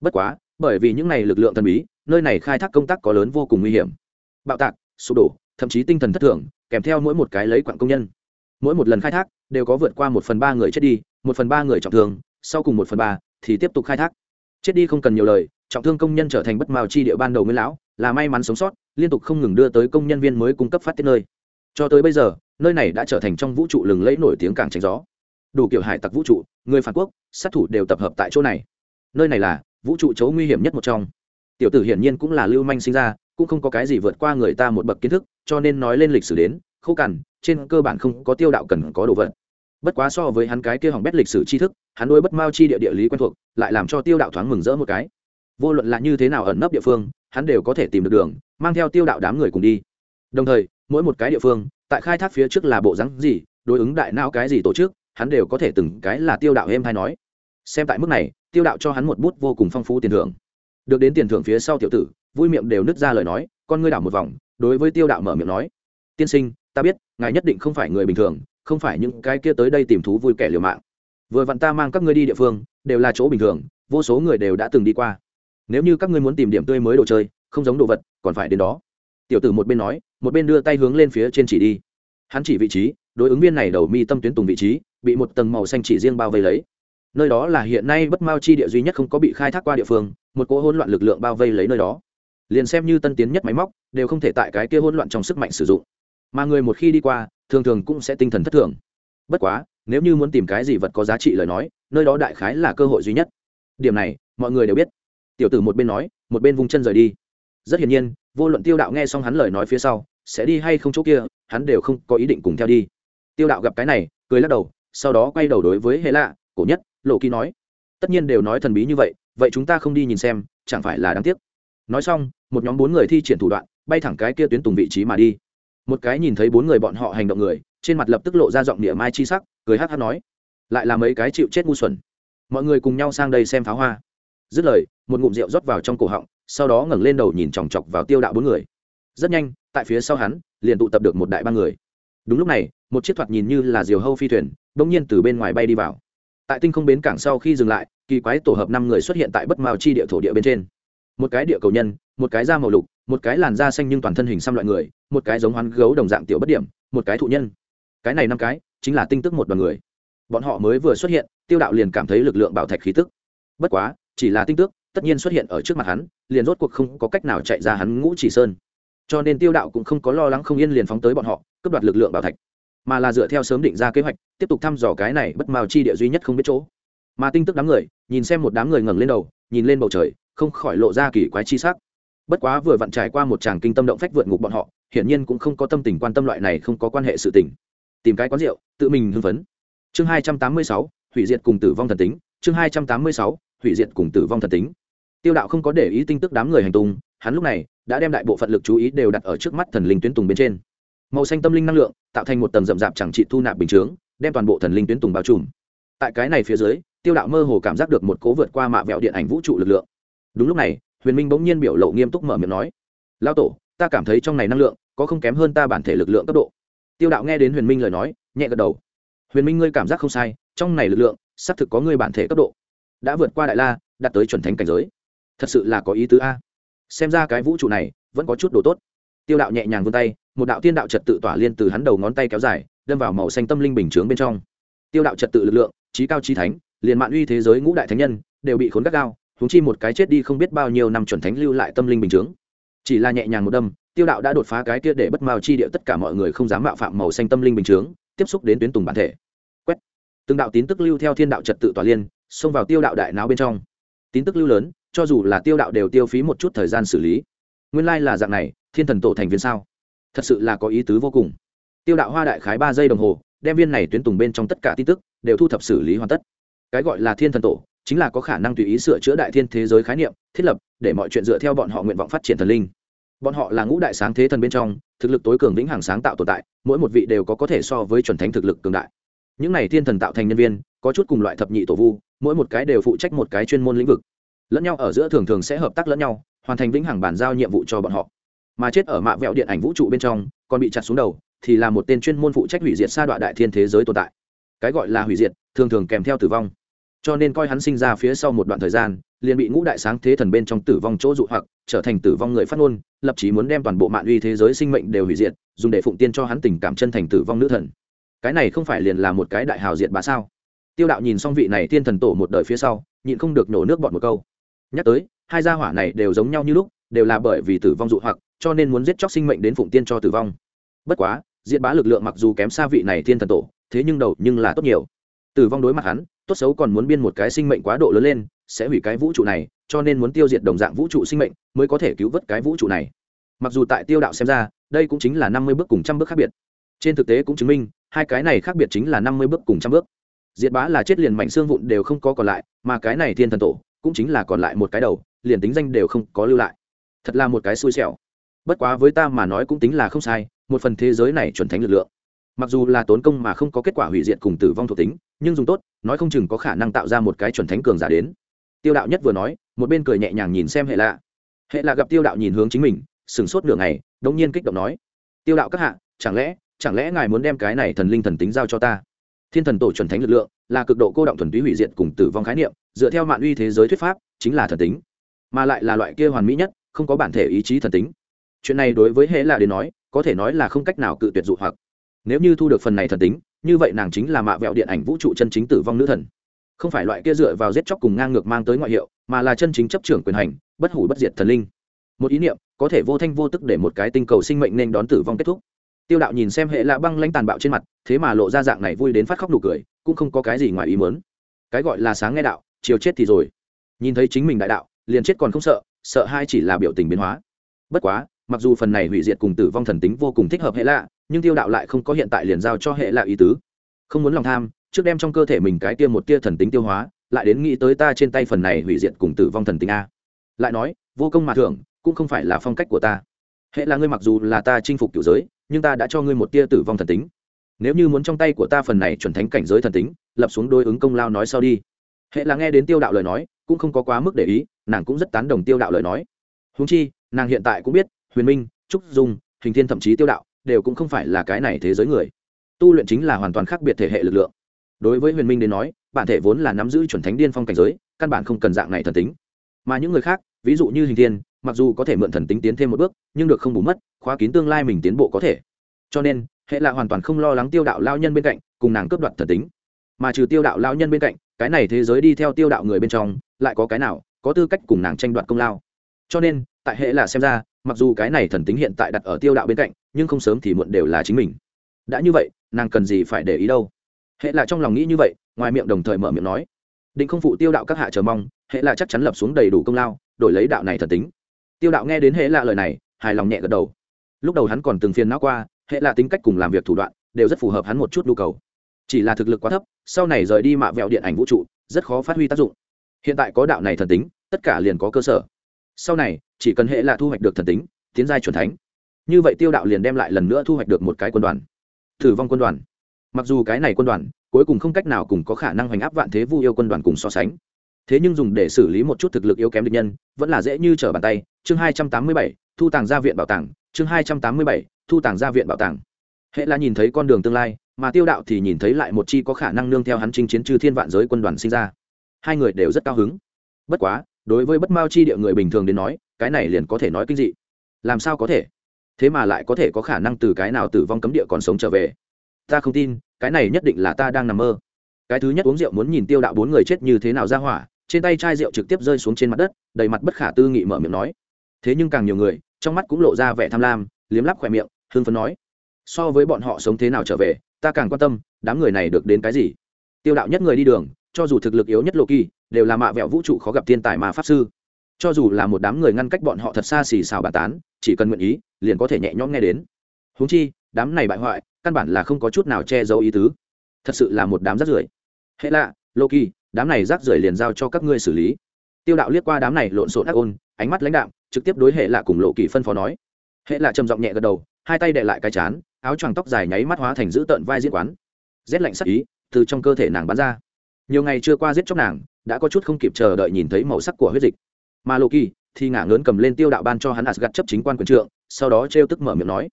Bất quá, bởi vì những này lực lượng thần bí nơi này khai thác công tác có lớn vô cùng nguy hiểm. Bạo tạc, sụp đổ, thậm chí tinh thần thất thường, kèm theo mỗi một cái lấy quặng công nhân. Mỗi một lần khai thác, đều có vượt qua một phần ba người chết đi, một phần ba người trọng thương, sau cùng một phần ba thì tiếp tục khai thác. Chết đi không cần nhiều lời, trọng thương công nhân trở thành bất màu chi địa ban đầu nguyên lão, là may mắn sống sót, liên tục không ngừng đưa tới công nhân viên mới cung cấp phát tiết nơi. Cho tới bây giờ, nơi này đã trở thành trong vũ trụ lừng lẫy nổi tiếng cảng tránh gió. Đủ kiểu hải tặc vũ trụ, người phản quốc, sát thủ đều tập hợp tại chỗ này. Nơi này là vũ trụ chỗ nguy hiểm nhất một trong tiểu tử hiển nhiên cũng là lưu manh sinh ra, cũng không có cái gì vượt qua người ta một bậc kiến thức, cho nên nói lên lịch sử đến, khô cằn, trên cơ bản không có tiêu đạo cần có đồ vật. Bất quá so với hắn cái kia hỏng bét lịch sử tri thức, hắn đôi bất mao chi địa địa lý quen thuộc, lại làm cho tiêu đạo thoáng mừng rỡ một cái. Vô luận là như thế nào ẩn nấp địa phương, hắn đều có thể tìm được đường, mang theo tiêu đạo đám người cùng đi. Đồng thời, mỗi một cái địa phương, tại khai thác phía trước là bộ rắn gì, đối ứng đại não cái gì tổ chức, hắn đều có thể từng cái là tiêu đạo êm hay nói. Xem tại mức này, tiêu đạo cho hắn một bút vô cùng phong phú tiền thưởng được đến tiền thưởng phía sau tiểu tử, vui miệng đều nứt ra lời nói, con ngươi đảo một vòng, đối với tiêu đạo mở miệng nói, tiên sinh, ta biết, ngài nhất định không phải người bình thường, không phải những cái kia tới đây tìm thú vui kẻ liều mạng. Vừa vặn ta mang các ngươi đi địa phương, đều là chỗ bình thường, vô số người đều đã từng đi qua. Nếu như các ngươi muốn tìm điểm tươi mới đồ chơi, không giống đồ vật, còn phải đến đó. Tiểu tử một bên nói, một bên đưa tay hướng lên phía trên chỉ đi. Hắn chỉ vị trí, đối ứng viên này đầu mi tâm tuyến tùng vị trí, bị một tầng màu xanh chỉ riêng bao vây lấy. Nơi đó là hiện nay bất mao chi địa duy nhất không có bị khai thác qua địa phương một cỗ hỗn loạn lực lượng bao vây lấy nơi đó. Liền xem như tân tiến nhất máy móc, đều không thể tại cái kia hỗn loạn trong sức mạnh sử dụng. Mà người một khi đi qua, thường thường cũng sẽ tinh thần thất thường. Bất quá, nếu như muốn tìm cái gì vật có giá trị lời nói, nơi đó đại khái là cơ hội duy nhất. Điểm này, mọi người đều biết. Tiểu tử một bên nói, một bên vung chân rời đi. Rất hiển nhiên, vô luận tiêu đạo nghe xong hắn lời nói phía sau, sẽ đi hay không chỗ kia, hắn đều không có ý định cùng theo đi. Tiêu đạo gặp cái này, cười lắc đầu, sau đó quay đầu đối với hệ lạ, cổ nhất, lộ kỳ nói, tất nhiên đều nói thần bí như vậy vậy chúng ta không đi nhìn xem, chẳng phải là đáng tiếc. Nói xong, một nhóm bốn người thi triển thủ đoạn, bay thẳng cái kia tuyến tùng vị trí mà đi. Một cái nhìn thấy bốn người bọn họ hành động người, trên mặt lập tức lộ ra giọng địa mai chi sắc, cười hát hát nói, lại là mấy cái chịu chết ngu xuẩn. Mọi người cùng nhau sang đây xem pháo hoa. Dứt lời, một ngụm rượu rót vào trong cổ họng, sau đó ngẩng lên đầu nhìn chòng chọc vào tiêu đạo bốn người. Rất nhanh, tại phía sau hắn, liền tụ tập được một đại ba người. Đúng lúc này, một chiếc thoạt nhìn như là diều hâu phi thuyền, bỗng nhiên từ bên ngoài bay đi vào. Tại tinh không bến cảng sau khi dừng lại kỳ quái tổ hợp năm người xuất hiện tại bất mao chi địa thổ địa bên trên. Một cái địa cầu nhân, một cái da màu lục, một cái làn da xanh nhưng toàn thân hình xăm loại người, một cái giống hoán gấu đồng dạng tiểu bất điểm, một cái thụ nhân. Cái này năm cái, chính là tinh tức một đoàn người. Bọn họ mới vừa xuất hiện, tiêu đạo liền cảm thấy lực lượng bảo thạch khí tức. Bất quá, chỉ là tinh tước, tất nhiên xuất hiện ở trước mặt hắn, liền rốt cuộc không có cách nào chạy ra hắn ngũ chỉ sơn. Cho nên tiêu đạo cũng không có lo lắng không yên liền phóng tới bọn họ, cướp đoạt lực lượng bảo thạch. Mà là dựa theo sớm định ra kế hoạch, tiếp tục thăm dò cái này bất mao chi địa duy nhất không biết chỗ mà tinh tức đám người, nhìn xem một đám người ngẩng lên đầu, nhìn lên bầu trời, không khỏi lộ ra kỳ quái chi sắc. Bất quá vừa vặn trải qua một tràng kinh tâm động phách vượt ngục bọn họ, hiển nhiên cũng không có tâm tình quan tâm loại này không có quan hệ sự tình. Tìm cái quán rượu, tự mình hưng phấn. Chương hai trăm tám mươi sáu, hủy diệt cùng tử vong thần tính. Chương hai trăm tám mươi sáu, hủy diệt cùng tử vong thần tính. Tiêu đạo không có để ý tin tức đám người hành tung, hắn lúc này đã đem đại bộ phận lực chú ý đều đặt ở trước mắt thần linh tuyến tùng bên trên. Màu xanh tâm linh năng lượng tạo thành một tầng rậm rạp chẳng trị thu nạp bình chướng, đem toàn bộ thần linh tuyến tùng bao trùm. Tại cái này phía dưới tiêu đạo mơ hồ cảm giác được một cố vượt qua mạ vẹo điện ảnh vũ trụ lực lượng. Đúng lúc này, huyền minh bỗng nhiên biểu lộ nghiêm túc mở miệng nói lao tổ, ta cảm thấy trong này năng lượng có không kém hơn ta bản thể lực lượng cấp độ. Tiêu đạo nghe đến huyền minh lời nói, nhẹ gật đầu. Huyền minh ngươi cảm giác không sai, trong này lực lượng xác thực có ngươi bản thể cấp độ. Đã vượt qua đại la, đạt tới chuẩn thánh cảnh giới. Thật sự là có ý tứ a. Xem ra cái vũ trụ này vẫn có chút đồ tốt. Tiêu đạo nhẹ nhàng vươn tay, một đạo tiên đạo trật tự tỏa liên từ hắn đầu ngón tay kéo dài, đâm vào màu xanh tâm linh bình chướng bên trong. Tiêu đạo trật tự lực lượng, trí cao trí thánh liền mạng uy thế giới ngũ đại thánh nhân đều bị khốn gắt gao húng chi một cái chết đi không biết bao nhiêu năm chuẩn thánh lưu lại tâm linh bình chướng. Chỉ là nhẹ nhàng một đâm, tiêu đạo đã đột phá cái kia để bất mao chi địa tất cả mọi người không dám mạo phạm màu xanh tâm linh bình chướng, tiếp xúc đến tuyến tùng bản thể. Quét. Từng đạo tín tức lưu theo thiên đạo trật tự tỏa liên, xông vào tiêu đạo đại não bên trong. Tín tức lưu lớn, cho dù là tiêu đạo đều tiêu phí một chút thời gian xử lý. Nguyên lai là dạng này, thiên thần tổ thành viên sao? Thật sự là có ý tứ vô cùng. Tiêu đạo hoa đại khái ba giây đồng hồ, đem viên này tuyến tùng bên trong tất cả tin tức đều thu thập xử lý hoàn tất cái gọi là thiên thần tổ, chính là có khả năng tùy ý sửa chữa đại thiên thế giới khái niệm, thiết lập, để mọi chuyện dựa theo bọn họ nguyện vọng phát triển thần linh. Bọn họ là ngũ đại sáng thế thần bên trong, thực lực tối cường vĩnh hằng sáng tạo tồn tại, mỗi một vị đều có có thể so với chuẩn thánh thực lực cường đại. Những này thiên thần tạo thành nhân viên, có chút cùng loại thập nhị tổ vu, mỗi một cái đều phụ trách một cái chuyên môn lĩnh vực. Lẫn nhau ở giữa thường thường sẽ hợp tác lẫn nhau, hoàn thành vĩnh hằng bàn giao nhiệm vụ cho bọn họ. Mà chết ở mạ vẹo điện ảnh vũ trụ bên trong, còn bị chặt xuống đầu, thì là một tên chuyên môn phụ trách hủy diệt sa đoạn đại thiên thế giới tồn tại. Cái gọi là hủy diệt, thường thường kèm theo tử vong cho nên coi hắn sinh ra phía sau một đoạn thời gian, liền bị ngũ đại sáng thế thần bên trong tử vong chỗ dụ hoặc, trở thành tử vong người phát ngôn, lập chí muốn đem toàn bộ mạng uy thế giới sinh mệnh đều hủy diệt, dùng để phụng tiên cho hắn tình cảm chân thành tử vong nữ thần. Cái này không phải liền là một cái đại hào diệt bá sao? Tiêu đạo nhìn xong vị này thiên thần tổ một đời phía sau, nhịn không được nổ nước bọn một câu. Nhắc tới, hai gia hỏa này đều giống nhau như lúc, đều là bởi vì tử vong dụ hoặc, cho nên muốn giết chóc sinh mệnh đến phụng tiên cho tử vong. Bất quá, diệt bá lực lượng mặc dù kém xa vị này thiên thần tổ, thế nhưng đầu nhưng là tốt nhiều tử vong đối mặt hắn, tốt xấu còn muốn biên một cái sinh mệnh quá độ lớn lên, sẽ hủy cái vũ trụ này, cho nên muốn tiêu diệt đồng dạng vũ trụ sinh mệnh, mới có thể cứu vớt cái vũ trụ này. Mặc dù tại tiêu đạo xem ra, đây cũng chính là năm mươi bước cùng trăm bước khác biệt. Trên thực tế cũng chứng minh, hai cái này khác biệt chính là năm mươi bước cùng trăm bước. Diệt bá là chết liền mảnh xương vụn đều không có còn lại, mà cái này thiên thần tổ, cũng chính là còn lại một cái đầu, liền tính danh đều không có lưu lại. Thật là một cái xui xẻo. Bất quá với ta mà nói cũng tính là không sai, một phần thế giới này chuẩn thánh lực lượng mặc dù là tốn công mà không có kết quả hủy diệt cùng tử vong thuộc tính, nhưng dùng tốt, nói không chừng có khả năng tạo ra một cái chuẩn thánh cường giả đến. Tiêu đạo nhất vừa nói, một bên cười nhẹ nhàng nhìn xem hệ lạ. Hệ lạ gặp tiêu đạo nhìn hướng chính mình, sửng sốt nửa ngày đông nhiên kích động nói, tiêu đạo các hạ, chẳng lẽ chẳng lẽ ngài muốn đem cái này thần linh thần tính giao cho ta? Thiên thần tổ chuẩn thánh lực lượng, là cực độ cô động thuần túy hủy diệt cùng tử vong khái niệm, dựa theo mạng uy thế giới thuyết pháp, chính là thần tính. Mà lại là loại kia hoàn mỹ nhất, không có bản thể ý chí thần tính. Chuyện này đối với hệ lạ đến nói, có thể nói là không cách nào cự tuyệt dụ hoặc nếu như thu được phần này thần tính, như vậy nàng chính là mạ vẹo điện ảnh vũ trụ chân chính tử vong nữ thần. Không phải loại kia dựa vào giết chóc cùng ngang ngược mang tới ngoại hiệu, mà là chân chính chấp trưởng quyền hành, bất hủ bất diệt thần linh. Một ý niệm, có thể vô thanh vô tức để một cái tinh cầu sinh mệnh nên đón tử vong kết thúc. Tiêu đạo nhìn xem hệ lạ băng lãnh tàn bạo trên mặt, thế mà lộ ra dạng này vui đến phát khóc nụ cười, cũng không có cái gì ngoài ý mớn cái gọi là sáng nghe đạo, chiều chết thì rồi. Nhìn thấy chính mình đại đạo, liền chết còn không sợ sợ hai chỉ là biểu tình biến hóa. Bất quá, mặc dù phần này hủy diệt cùng tử vong thần tính vô cùng thích hợp hệ lạ nhưng tiêu đạo lại không có hiện tại liền giao cho hệ lạ ý tứ. Không muốn lòng tham, trước đem trong cơ thể mình cái tia một tia thần tính tiêu hóa, lại đến nghĩ tới ta trên tay phần này hủy diệt cùng tử vong thần tính a. Lại nói, vô công mà thưởng, cũng không phải là phong cách của ta. Hệ là ngươi mặc dù là ta chinh phục kiểu giới, nhưng ta đã cho ngươi một tia tử vong thần tính. Nếu như muốn trong tay của ta phần này chuẩn thánh cảnh giới thần tính, lập xuống đối ứng công lao nói sau đi. Hệ là nghe đến tiêu đạo lời nói, cũng không có quá mức để ý, nàng cũng rất tán đồng tiêu đạo lời nói. Húng chi, nàng hiện tại cũng biết, huyền minh, trúc dung, hình thiên thậm chí tiêu đạo đều cũng không phải là cái này thế giới người. Tu luyện chính là hoàn toàn khác biệt thể hệ lực lượng. Đối với huyền minh đến nói, bản thể vốn là nắm giữ chuẩn thánh điên phong cảnh giới, căn bản không cần dạng này thần tính. Mà những người khác, ví dụ như hình thiên, mặc dù có thể mượn thần tính tiến thêm một bước, nhưng được không bù mất, khóa kín tương lai mình tiến bộ có thể. Cho nên, hệ là hoàn toàn không lo lắng tiêu đạo lao nhân bên cạnh, cùng nàng cướp đoạt thần tính. Mà trừ tiêu đạo lao nhân bên cạnh, cái này thế giới đi theo tiêu đạo người bên trong, lại có cái nào, có tư cách cùng nàng tranh đoạt công lao. Cho nên, tại hệ là xem ra, mặc dù cái này thần tính hiện tại đặt ở tiêu đạo bên cạnh nhưng không sớm thì muộn đều là chính mình. Đã như vậy, nàng cần gì phải để ý đâu? Hệ là trong lòng nghĩ như vậy, ngoài miệng đồng thời mở miệng nói. Định không phụ tiêu đạo các hạ chờ mong, hệ là chắc chắn lập xuống đầy đủ công lao, đổi lấy đạo này thần tính. Tiêu đạo nghe đến hệ là lời này, hài lòng nhẹ gật đầu. Lúc đầu hắn còn từng phiền não qua, hệ là tính cách cùng làm việc thủ đoạn, đều rất phù hợp hắn một chút nhu cầu. Chỉ là thực lực quá thấp, sau này rời đi mạ vẹo điện ảnh vũ trụ, rất khó phát huy tác dụng. Hiện tại có đạo này thần tính, tất cả liền có cơ sở. Sau này, chỉ cần hệ là thu hoạch được thần tính, tiến giai truyền thánh như vậy tiêu đạo liền đem lại lần nữa thu hoạch được một cái quân đoàn. Thử vong quân đoàn. Mặc dù cái này quân đoàn, cuối cùng không cách nào cùng có khả năng hoành áp vạn thế vu yêu quân đoàn cùng so sánh. Thế nhưng dùng để xử lý một chút thực lực yếu kém địch nhân, vẫn là dễ như trở bàn tay. Chương hai trăm tám mươi bảy, thu tàng gia viện bảo tàng. Chương hai trăm tám mươi bảy, thu tàng gia viện bảo tàng. Hệ là nhìn thấy con đường tương lai, mà tiêu đạo thì nhìn thấy lại một chi có khả năng nương theo hắn chinh chiến chư thiên vạn giới quân đoàn sinh ra. Hai người đều rất cao hứng. Bất quá, đối với bất mao chi địa người bình thường đến nói, cái này liền có thể nói kinh dị. Làm sao có thể? Thế mà lại có thể có khả năng từ cái nào tử vong cấm địa còn sống trở về. Ta không tin, cái này nhất định là ta đang nằm mơ. Cái thứ nhất uống rượu muốn nhìn tiêu đạo bốn người chết như thế nào ra hỏa, trên tay chai rượu trực tiếp rơi xuống trên mặt đất, đầy mặt bất khả tư nghị mở miệng nói. Thế nhưng càng nhiều người, trong mắt cũng lộ ra vẻ tham lam, liếm lắp khỏe miệng hương phấn nói. So với bọn họ sống thế nào trở về, ta càng quan tâm, đám người này được đến cái gì? Tiêu đạo nhất người đi đường, cho dù thực lực yếu nhất lộ kỳ đều là mạ vẹo vũ trụ khó gặp thiên tài mà pháp sư cho dù là một đám người ngăn cách bọn họ thật xa xì xào bà tán, chỉ cần nguyện ý, liền có thể nhẹ nhõm nghe đến. Húng chi, đám này bại hoại, căn bản là không có chút nào che giấu ý tứ. Thật sự là một đám rác rưởi. Hệ lạ, loki, đám này rác rưởi liền giao cho các ngươi xử lý. Tiêu đạo liếc qua đám này lộn xộn ác ôn, ánh mắt lãnh đạm, trực tiếp đối hệ lạ cùng lộ kỳ phân phó nói. Hệ lạ trầm giọng nhẹ gật đầu, hai tay đệ lại cái chán, áo choàng tóc dài nháy mắt hóa thành giữ tợn vai diễn quán. Rét lạnh sắc ý, từ trong cơ thể nàng bắn ra. Nhiều ngày chưa qua giết chóc nàng, đã có chút không kịp chờ đợi nhìn thấy màu sắc của huyết dịch mà lộ kỳ thì ngả ngớn cầm lên tiêu đạo ban cho hắn asgad chấp chính quan quyền trượng, sau đó trêu tức mở miệng nói,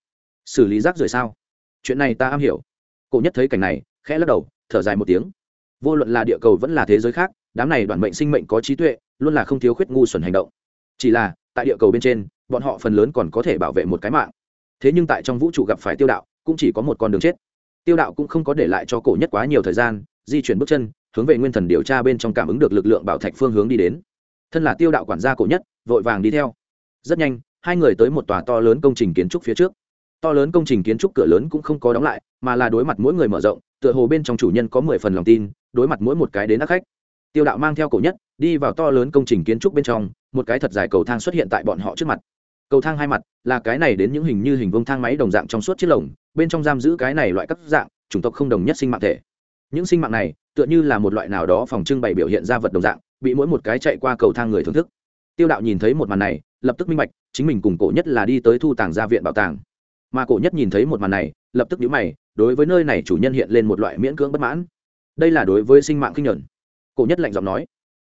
xử lý rác rưởi sao? Chuyện này ta am hiểu. Cổ nhất thấy cảnh này, khẽ lắc đầu, thở dài một tiếng. Vô luận là địa cầu vẫn là thế giới khác, đám này đoàn mệnh sinh mệnh có trí tuệ, luôn là không thiếu khuyết ngu xuẩn hành động. Chỉ là, tại địa cầu bên trên, bọn họ phần lớn còn có thể bảo vệ một cái mạng. Thế nhưng tại trong vũ trụ gặp phải tiêu đạo, cũng chỉ có một con đường chết. Tiêu đạo cũng không có để lại cho cổ nhất quá nhiều thời gian, di chuyển bước chân, hướng về nguyên thần điều tra bên trong cảm ứng được lực lượng bảo thạch phương hướng đi đến thân là tiêu đạo quản gia cổ nhất, vội vàng đi theo. Rất nhanh, hai người tới một tòa to lớn công trình kiến trúc phía trước. To lớn công trình kiến trúc cửa lớn cũng không có đóng lại, mà là đối mặt mỗi người mở rộng, tựa hồ bên trong chủ nhân có mười phần lòng tin, đối mặt mỗi một cái đến đắc khách. Tiêu đạo mang theo cổ nhất, đi vào to lớn công trình kiến trúc bên trong, một cái thật dài cầu thang xuất hiện tại bọn họ trước mặt. Cầu thang hai mặt, là cái này đến những hình như hình vông thang máy đồng dạng trong suốt chiếc lồng, bên trong giam giữ cái này loại các dạng, chủng tộc không đồng nhất sinh mạng thể. Những sinh mạng này, tựa như là một loại nào đó phòng trưng bày biểu hiện ra vật đồng dạng bị mỗi một cái chạy qua cầu thang người thưởng thức. Tiêu đạo nhìn thấy một màn này lập tức minh bạch chính mình cùng cổ nhất là đi tới thu tàng gia viện bảo tàng. Mà cổ nhất nhìn thấy một màn này lập tức nhíu mày đối với nơi này chủ nhân hiện lên một loại miễn cưỡng bất mãn. Đây là đối với sinh mạng kinh nhẫn, cổ nhất lạnh giọng nói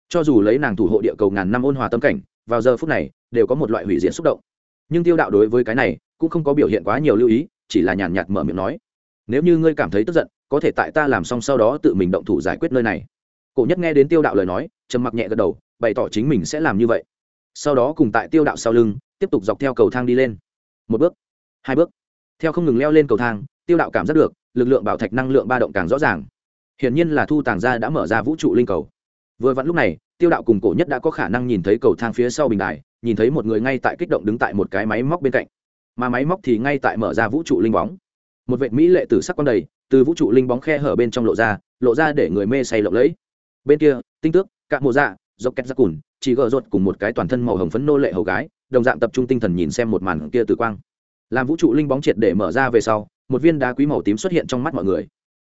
cho dù lấy nàng thủ hộ địa cầu ngàn năm ôn hòa tâm cảnh vào giờ phút này đều có một loại hủy diệt xúc động. Nhưng tiêu đạo đối với cái này cũng không có biểu hiện quá nhiều lưu ý chỉ là nhàn nhạt mở miệng nói nếu như ngươi cảm thấy tức giận có thể tại ta làm xong sau đó tự mình động thủ giải quyết nơi này cổ nhất nghe đến tiêu đạo lời nói, trầm mặc nhẹ gật đầu, bày tỏ chính mình sẽ làm như vậy. Sau đó cùng tại tiêu đạo sau lưng, tiếp tục dọc theo cầu thang đi lên. Một bước, hai bước. Theo không ngừng leo lên cầu thang, tiêu đạo cảm giác được, lực lượng bảo thạch năng lượng ba động càng rõ ràng. Hiển nhiên là thu tàng gia đã mở ra vũ trụ linh cầu. Vừa vặn lúc này, tiêu đạo cùng cổ nhất đã có khả năng nhìn thấy cầu thang phía sau bình đài, nhìn thấy một người ngay tại kích động đứng tại một cái máy móc bên cạnh. Mà máy móc thì ngay tại mở ra vũ trụ linh bóng. Một vệ mỹ lệ tử sắc quang đầy, từ vũ trụ linh bóng khe hở bên trong lộ ra lộ ra để người mê say lộng lẫy bên kia, tinh tước cạn mộ dạ dọc két ra cùn, chỉ gờ ruột cùng một cái toàn thân màu hồng phấn nô lệ hầu gái, đồng dạng tập trung tinh thần nhìn xem một màn kia từ quang. Làm vũ trụ linh bóng triệt để mở ra về sau, một viên đá quý màu tím xuất hiện trong mắt mọi người.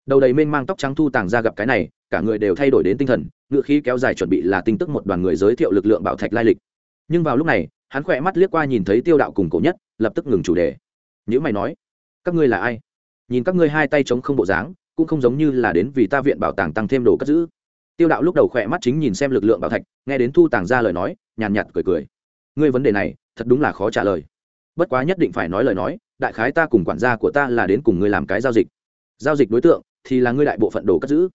Đầu đầy mênh mang tóc trắng thu tàng ra gặp cái này, cả người đều thay đổi đến tinh thần, ngựa khí kéo dài chuẩn bị là tin tức một đoàn người giới thiệu lực lượng bảo thạch lai lịch. Nhưng vào lúc này, hắn khỏe mắt liếc qua nhìn thấy tiêu đạo cùng cổ nhất, lập tức ngừng chủ đề. Nhữ mày nói, các ngươi là ai? Nhìn các ngươi hai tay chống không bộ dáng, cũng không giống như là đến vì ta viện bảo tàng tăng thêm đồ cất giữ tiêu đạo lúc đầu khỏe mắt chính nhìn xem lực lượng bảo thạch, nghe đến thu tàng ra lời nói, nhàn nhạt cười cười. Ngươi vấn đề này, thật đúng là khó trả lời. Bất quá nhất định phải nói lời nói, đại khái ta cùng quản gia của ta là đến cùng ngươi làm cái giao dịch. Giao dịch đối tượng, thì là ngươi đại bộ phận đồ cất giữ.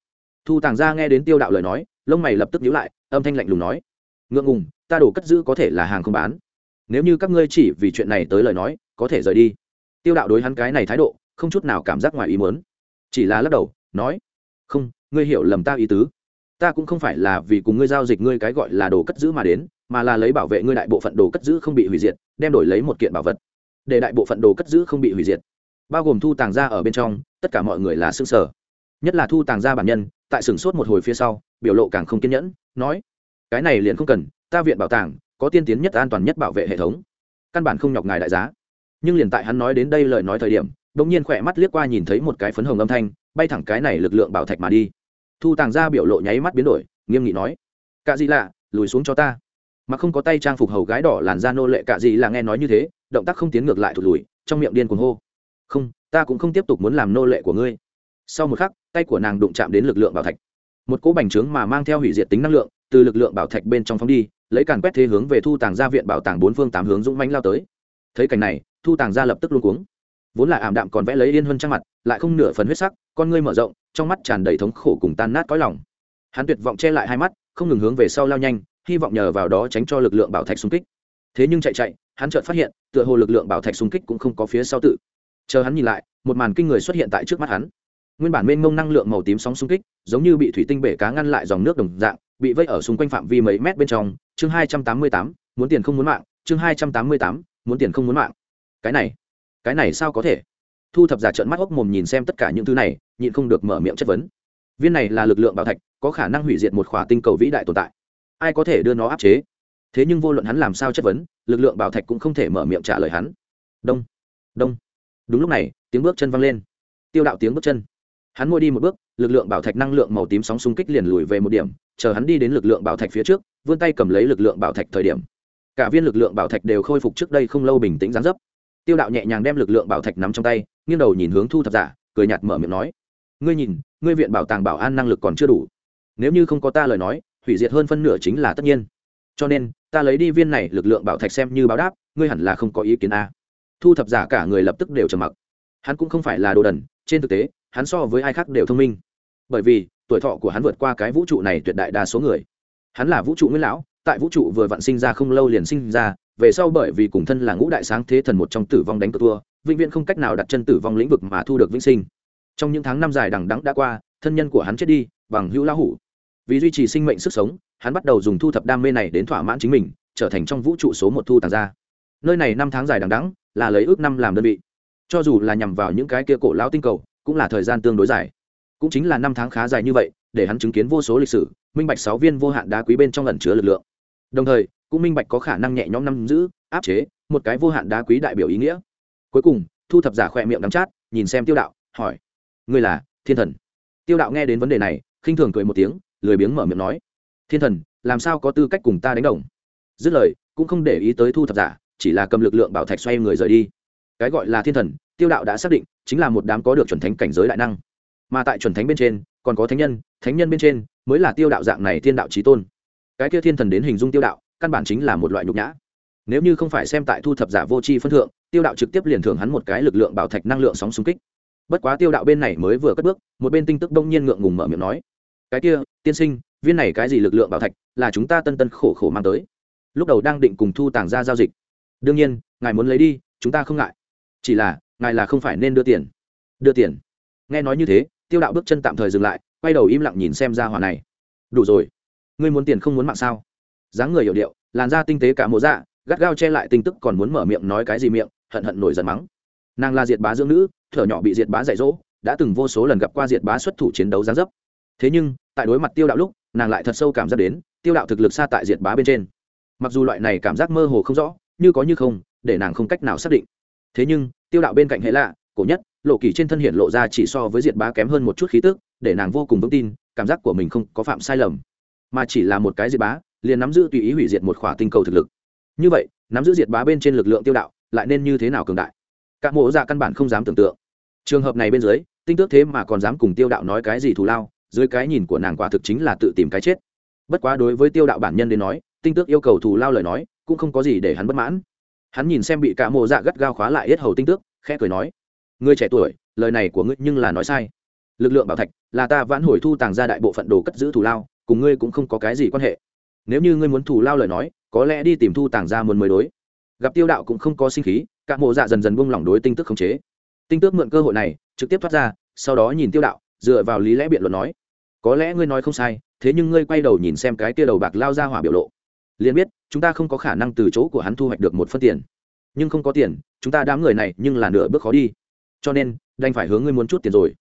Thu tàng ra nghe đến tiêu đạo lời nói, lông mày lập tức nhíu lại, âm thanh lạnh lùng nói. Ngượng ngùng, ta đồ cất giữ có thể là hàng không bán. Nếu như các ngươi chỉ vì chuyện này tới lời nói, có thể rời đi. Tiêu đạo đối hắn cái này thái độ, không chút nào cảm giác ngoài ý muốn. Chỉ là lắc đầu, nói. Không, ngươi hiểu lầm ta ý tứ ta cũng không phải là vì cùng ngươi giao dịch ngươi cái gọi là đồ cất giữ mà đến, mà là lấy bảo vệ ngươi đại bộ phận đồ cất giữ không bị hủy diệt, đem đổi lấy một kiện bảo vật. Để đại bộ phận đồ cất giữ không bị hủy diệt. Bao gồm thu tàng ra ở bên trong, tất cả mọi người là xương sở nhất là thu tàng ra bản nhân, tại sửng sốt một hồi phía sau, biểu lộ càng không kiên nhẫn, nói, cái này liền không cần, ta viện bảo tàng, có tiên tiến nhất an toàn nhất bảo vệ hệ thống. Căn bản không nhọc ngài đại giá. Nhưng liền tại hắn nói đến đây lời nói thời điểm đ ỗ n g nhiên khỏe mắt liếc qua nhìn thấy một cái phấn hồng âm thanh, bay thẳng cái này lực lượng bảo thạch mà đi thu tàng ra biểu lộ nháy mắt biến đổi, nghiêm nghị nói, cạ gì lạ, lùi xuống cho ta. Mà không có tay trang phục hầu gái đỏ làn da nô lệ cạ gì là nghe nói như thế, động tác không tiến ngược lại thụt lùi, trong miệng điên cuồng hô, không, ta cũng không tiếp tục muốn làm nô lệ của ngươi. Sau một khắc, tay của nàng đụng chạm đến lực lượng bảo thạch. Một cỗ bành trướng mà mang theo hủy diệt tính năng lượng, từ lực lượng bảo thạch bên trong phóng đi, lấy càn quét thế hướng về thu tàng gia viện bảo tàng bốn phương tám hướng dũng mãnh lao tới. Thấy cảnh này, thu tàng gia lập tức luôn cuống vốn là ảm đạm còn vẽ lấy yên hơn trang mặt, lại không nửa phần huyết sắc, con ngươi mở rộng, trong mắt tràn đầy thống khổ cùng tan nát cõi lòng. Hắn tuyệt vọng che lại hai mắt, không ngừng hướng về sau lao nhanh, hy vọng nhờ vào đó tránh cho lực lượng bảo thạch xung kích. Thế nhưng chạy chạy, hắn chợt phát hiện, tựa hồ lực lượng bảo thạch xung kích cũng không có phía sau tự. Chờ hắn nhìn lại, một màn kinh người xuất hiện tại trước mắt hắn. Nguyên bản mênh mông năng lượng màu tím sóng xung kích, giống như bị thủy tinh bể cá ngăn lại dòng nước đồng dạng, bị vây ở xung quanh phạm vi mấy mét bên trong. Chương hai trăm tám mươi tám, muốn tiền không muốn mạng. Chương hai trăm tám mươi tám, muốn tiền không muốn mạng. Cái này cái này sao có thể? Thu thập giả trợn mắt hốc mồm nhìn xem tất cả những thứ này, nhịn không được mở miệng chất vấn. Viên này là lực lượng bảo thạch, có khả năng hủy diệt một khỏa tinh cầu vĩ đại tồn tại. Ai có thể đưa nó áp chế? Thế nhưng vô luận hắn làm sao chất vấn, lực lượng bảo thạch cũng không thể mở miệng trả lời hắn. Đông đông. Đúng lúc này, tiếng bước chân văng lên. Tiêu đạo tiếng bước chân. Hắn môi đi một bước, lực lượng bảo thạch năng lượng màu tím sóng xung kích liền lùi về một điểm, chờ hắn đi đến lực lượng bảo thạch phía trước, vươn tay cầm lấy lực lượng bảo thạch thời điểm. Cả viên lực lượng bảo thạch đều khôi phục trước đây không lâu bình tĩnh gián dấp tiêu đạo nhẹ nhàng đem lực lượng bảo thạch nắm trong tay, nghiêng đầu nhìn hướng thu thập giả, cười nhạt mở miệng nói, ngươi nhìn, ngươi viện bảo tàng bảo an năng lực còn chưa đủ. Nếu như không có ta lời nói, hủy diệt hơn phân nửa chính là tất nhiên. Cho nên, ta lấy đi viên này lực lượng bảo thạch xem như báo đáp, ngươi hẳn là không có ý kiến a. Thu thập giả cả người lập tức đều trầm mặc. Hắn cũng không phải là đồ đần, trên thực tế, hắn so với ai khác đều thông minh. Bởi vì, tuổi thọ của hắn vượt qua cái vũ trụ này tuyệt đại đa số người. Hắn là vũ trụ nguyên lão, tại vũ trụ vừa vạn sinh ra không lâu liền sinh ra về sau bởi vì cùng thân là ngũ đại sáng thế thần một trong tử vong đánh cờ thua, vĩnh viễn không cách nào đặt chân tử vong lĩnh vực mà thu được vĩnh sinh. Trong những tháng năm dài đằng đẵng đã qua, thân nhân của hắn chết đi, bằng hữu lão hủ. Vì duy trì sinh mệnh sức sống, hắn bắt đầu dùng thu thập đam mê này đến thỏa mãn chính mình, trở thành trong vũ trụ số một thu tàng ra nơi này năm tháng dài đằng đẵng là lấy ước năm làm đơn vị. Cho dù là nhằm vào những cái kia cổ lão tinh cầu, cũng là thời gian tương đối dài. Cũng chính là năm tháng khá dài như vậy, để hắn chứng kiến vô số lịch sử, minh bạch sáu viên vô hạn đá quý bên trong lần chứa lực lượng. Đồng thời cũng minh bạch có khả năng nhẹ nhõm năm giữ, áp chế, một cái vô hạn đá quý đại biểu ý nghĩa. Cuối cùng, thu thập giả khỏe miệng đắm chát, nhìn xem tiêu đạo, hỏi, ngươi là thiên thần? Tiêu đạo nghe đến vấn đề này, khinh thường cười một tiếng, lười biếng mở miệng nói, thiên thần, làm sao có tư cách cùng ta đánh đồng? Dứt lời, cũng không để ý tới thu thập giả, chỉ là cầm lực lượng bảo thạch xoay người rời đi. Cái gọi là thiên thần, tiêu đạo đã xác định, chính là một đám có được chuẩn thánh cảnh giới đại năng. Mà tại chuẩn thánh bên trên, còn có thánh nhân thánh nhân bên trên, mới là tiêu đạo dạng này thiên đạo trí tôn. Cái kia thiên thần đến hình dung tiêu đạo căn bản chính là một loại nhục nhã. Nếu như không phải xem tại thu thập giả vô tri phân thượng, tiêu đạo trực tiếp liền thưởng hắn một cái lực lượng bảo thạch năng lượng sóng xung kích. Bất quá tiêu đạo bên này mới vừa cất bước, một bên tinh tức đông nhiên ngượng ngùng mở miệng nói, cái kia, tiên sinh, viên này cái gì lực lượng bảo thạch, là chúng ta tân tân khổ khổ mang tới. Lúc đầu đang định cùng thu tàng ra giao dịch. Đương nhiên, ngài muốn lấy đi, chúng ta không ngại. Chỉ là, ngài là không phải nên đưa tiền. Đưa tiền? Nghe nói như thế, tiêu đạo bước chân tạm thời dừng lại, quay đầu im lặng nhìn xem ra hỏa này. Đủ rồi. Ngươi muốn tiền không muốn mạng sao? Dáng người hiểu điệu, làn da tinh tế cả mộ dạ gắt gao che lại tinh tức còn muốn mở miệng nói cái gì miệng, hận hận nổi giận mắng. Nàng là diệt bá dưỡng nữ, thở nhỏ bị diệt bá dạy dỗ, đã từng vô số lần gặp qua diệt bá xuất thủ chiến đấu gián dấp. Thế nhưng, tại đối mặt tiêu đạo lúc, nàng lại thật sâu cảm giác đến, tiêu đạo thực lực xa tại diệt bá bên trên. Mặc dù loại này cảm giác mơ hồ không rõ, như có như không, để nàng không cách nào xác định. Thế nhưng, tiêu đạo bên cạnh hệ lạ, cổ nhất, lộ kỳ trên thân hiện lộ ra chỉ so với diệt bá kém hơn một chút khí tức, để nàng vô cùng vững tin, cảm giác của mình không có phạm sai lầm. Mà chỉ là một cái diệt bá liền nắm giữ tùy ý hủy diệt một khỏa tinh cầu thực lực. Như vậy, nắm giữ diệt bá bên trên lực lượng tiêu đạo lại nên như thế nào cường đại? Các mộ dạ căn bản không dám tưởng tượng. Trường hợp này bên dưới, tinh tước thế mà còn dám cùng tiêu đạo nói cái gì thù lao, dưới cái nhìn của nàng quả thực chính là tự tìm cái chết. Bất quá đối với tiêu đạo bản nhân đến nói, tinh tước yêu cầu thù lao lời nói, cũng không có gì để hắn bất mãn. Hắn nhìn xem bị cả mộ dạ gắt gao khóa lại hết hầu tinh tước, khẽ cười nói người trẻ tuổi, lời này của ngươi nhưng là nói sai. Lực lượng bảo thạch là ta vãn hồi thu tàng ra đại bộ phận đồ cất giữ thù lao, cùng ngươi cũng không có cái gì quan hệ nếu như ngươi muốn thủ lao lời nói, có lẽ đi tìm thu tàng ra muốn mới đối. Gặp tiêu đạo cũng không có sinh khí các mộ dạ dần dần buông lỏng đối tinh tức khống chế. Tinh tước mượn cơ hội này, trực tiếp thoát ra, sau đó nhìn tiêu đạo, dựa vào lý lẽ biện luận nói, có lẽ ngươi nói không sai, thế nhưng ngươi quay đầu nhìn xem cái kia đầu bạc lao ra hỏa biểu lộ, liền biết chúng ta không có khả năng từ chỗ của hắn thu hoạch được một phân tiền. Nhưng không có tiền, chúng ta đám người này nhưng là nửa bước khó đi. Cho nên, đành phải hướng ngươi muốn chút tiền rồi.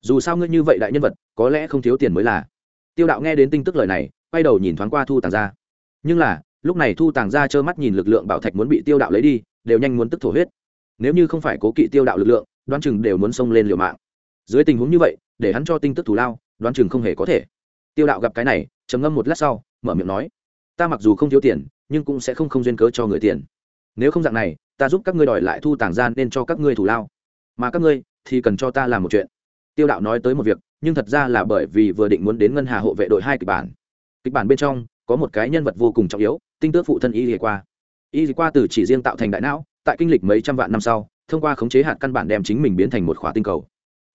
Dù sao ngươi như vậy đại nhân vật, có lẽ không thiếu tiền mới là. Tiêu đạo nghe đến tin tức lời này quay đầu nhìn thoáng qua thu tàng ra nhưng là, lúc này thu tàng ra trơ mắt nhìn lực lượng bảo thạch muốn bị tiêu đạo lấy đi, đều nhanh muốn tức thổ huyết. Nếu như không phải cố kỵ tiêu đạo lực lượng, đoán chừng đều muốn xông lên liều mạng. Dưới tình huống như vậy, để hắn cho tinh tức thủ lao, đoán chừng không hề có thể. Tiêu đạo gặp cái này, trầm ngâm một lát sau, mở miệng nói, ta mặc dù không thiếu tiền, nhưng cũng sẽ không không duyên cớ cho người tiền. Nếu không dạng này, ta giúp các ngươi đòi lại thu tàng gian nên cho các ngươi thủ lao. Mà các ngươi, thì cần cho ta làm một chuyện. Tiêu đạo nói tới một việc, nhưng thật ra là bởi vì vừa định muốn đến ngân hà hộ vệ đội hai kịch bản kịch bản bên trong có một cái nhân vật vô cùng trọng yếu, tinh tước phụ thân y lìa qua. Y lìa qua từ chỉ riêng tạo thành đại não, tại kinh lịch mấy trăm vạn năm sau, thông qua khống chế hạt căn bản đem chính mình biến thành một khóa tinh cầu.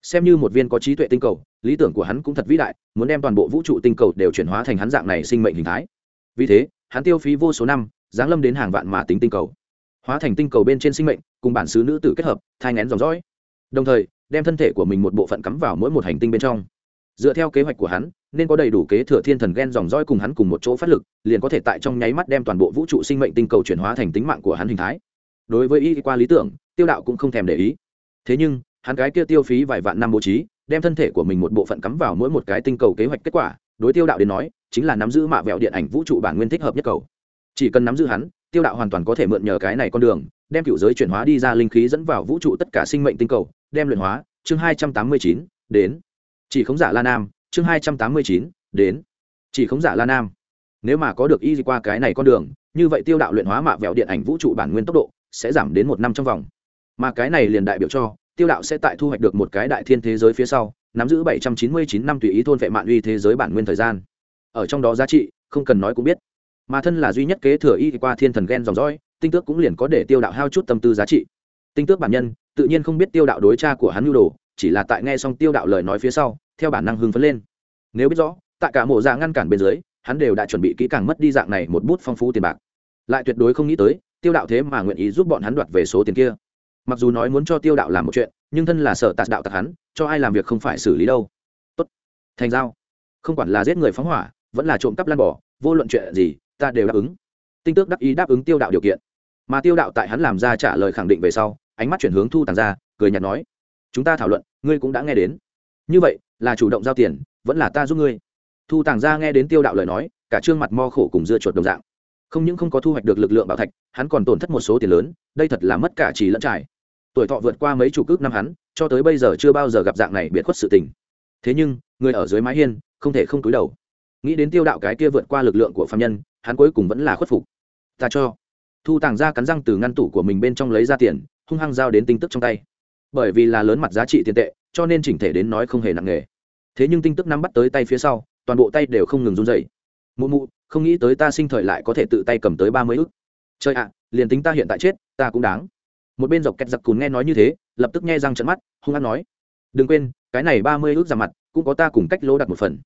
Xem như một viên có trí tuệ tinh cầu, lý tưởng của hắn cũng thật vĩ đại, muốn đem toàn bộ vũ trụ tinh cầu đều chuyển hóa thành hắn dạng này sinh mệnh hình thái. Vì thế, hắn tiêu phí vô số năm, giáng lâm đến hàng vạn mà tính tinh cầu. Hóa thành tinh cầu bên trên sinh mệnh, cùng bản xứ nữ tử kết hợp, thai ngén dòng dõi. Đồng thời, đem thân thể của mình một bộ phận cắm vào mỗi một hành tinh bên trong. Dựa theo kế hoạch của hắn nên có đầy đủ kế thừa thiên thần gen dòng dõi cùng hắn cùng một chỗ phát lực, liền có thể tại trong nháy mắt đem toàn bộ vũ trụ sinh mệnh tinh cầu chuyển hóa thành tính mạng của hắn hình thái. Đối với y qua lý tưởng, tiêu đạo cũng không thèm để ý. Thế nhưng, hắn cái kia tiêu phí vài vạn năm bố trí, đem thân thể của mình một bộ phận cắm vào mỗi một cái tinh cầu kế hoạch kết quả, đối tiêu đạo đến nói, chính là nắm giữ mạ vẹo điện ảnh vũ trụ bản nguyên thích hợp nhất cầu. Chỉ cần nắm giữ hắn, tiêu đạo hoàn toàn có thể mượn nhờ cái này con đường, đem cựu giới chuyển hóa đi ra linh khí dẫn vào vũ trụ tất cả sinh mệnh tinh cầu, đem luyện hóa. Chương hai trăm tám mươi chín, đến. Chỉ khống giả la nam chương hai trăm tám mươi chín, đến. Chỉ khống giả la nam. Nếu mà có được y qua cái này con đường, như vậy tiêu đạo luyện hóa mạ vẹo điện ảnh vũ trụ bản nguyên tốc độ sẽ giảm đến một năm trong vòng. Mà cái này liền đại biểu cho, tiêu đạo sẽ tại thu hoạch được một cái đại thiên thế giới phía sau, nắm giữ bảy trăm chín mươi chín năm tùy ý thôn vệ mạng uy thế giới bản nguyên thời gian. Ở trong đó giá trị, không cần nói cũng biết. Mà thân là duy nhất kế thừa y qua thiên thần gen dòng dõi, tinh tước cũng liền có để tiêu đạo hao chút tâm tư giá trị. Tinh tước bản nhân, tự nhiên không biết tiêu đạo đối cha của hắn nhu đồ, chỉ là tại nghe xong tiêu đạo lời nói phía sau theo bản năng hưng phấn lên. Nếu biết rõ, tại cả mộ dạ ngăn cản bên dưới, hắn đều đã chuẩn bị kỹ càng mất đi dạng này một bút phong phú tiền bạc. Lại tuyệt đối không nghĩ tới, tiêu đạo thế mà nguyện ý giúp bọn hắn đoạt về số tiền kia. Mặc dù nói muốn cho tiêu đạo làm một chuyện, nhưng thân là sở tạt đạo tặc hắn, cho ai làm việc không phải xử lý đâu. Tốt. Thành giao. Không quản là giết người phóng hỏa, vẫn là trộm cắp lan bỏ vô luận chuyện gì, ta đều đáp ứng. Tinh tước đắc ý đáp ứng tiêu đạo điều kiện. Mà tiêu đạo tại hắn làm ra trả lời khẳng định về sau, ánh mắt chuyển hướng thu tàng ra, cười nhạt nói, chúng ta thảo luận, ngươi cũng đã nghe đến. Như vậy là chủ động giao tiền, vẫn là ta giúp ngươi. Thu tàng ra nghe đến tiêu đạo lời nói, cả trương mặt mo khổ cùng dưa chuột đồng dạng. Không những không có thu hoạch được lực lượng bảo thạch, hắn còn tổn thất một số tiền lớn, đây thật là mất cả chỉ lẫn trải. Tuổi thọ vượt qua mấy chục ước năm hắn, cho tới bây giờ chưa bao giờ gặp dạng này biệt khuất sự tình. Thế nhưng, người ở dưới mái hiên, không thể không túi đầu. Nghĩ đến tiêu đạo cái kia vượt qua lực lượng của phạm nhân, hắn cuối cùng vẫn là khuất phục. Ta cho. Thu tàng ra cắn răng từ ngăn tủ của mình bên trong lấy ra tiền, hung hăng giao đến tin tức trong tay bởi vì là lớn mặt giá trị tiền tệ, cho nên chỉnh thể đến nói không hề nặng nề. Thế nhưng tinh tức nắm bắt tới tay phía sau, toàn bộ tay đều không ngừng run dày mụ mụ, không nghĩ tới ta sinh thời lại có thể tự tay cầm tới ba mươi ức. Chơi ạ, liền tính ta hiện tại chết, ta cũng đáng. Một bên dọc kẹt giặc cùn nghe nói như thế, lập tức nghe răng trận mắt, hung hát nói. Đừng quên, cái này ba mươi ước ra mặt, cũng có ta cùng cách lỗ đặt một phần.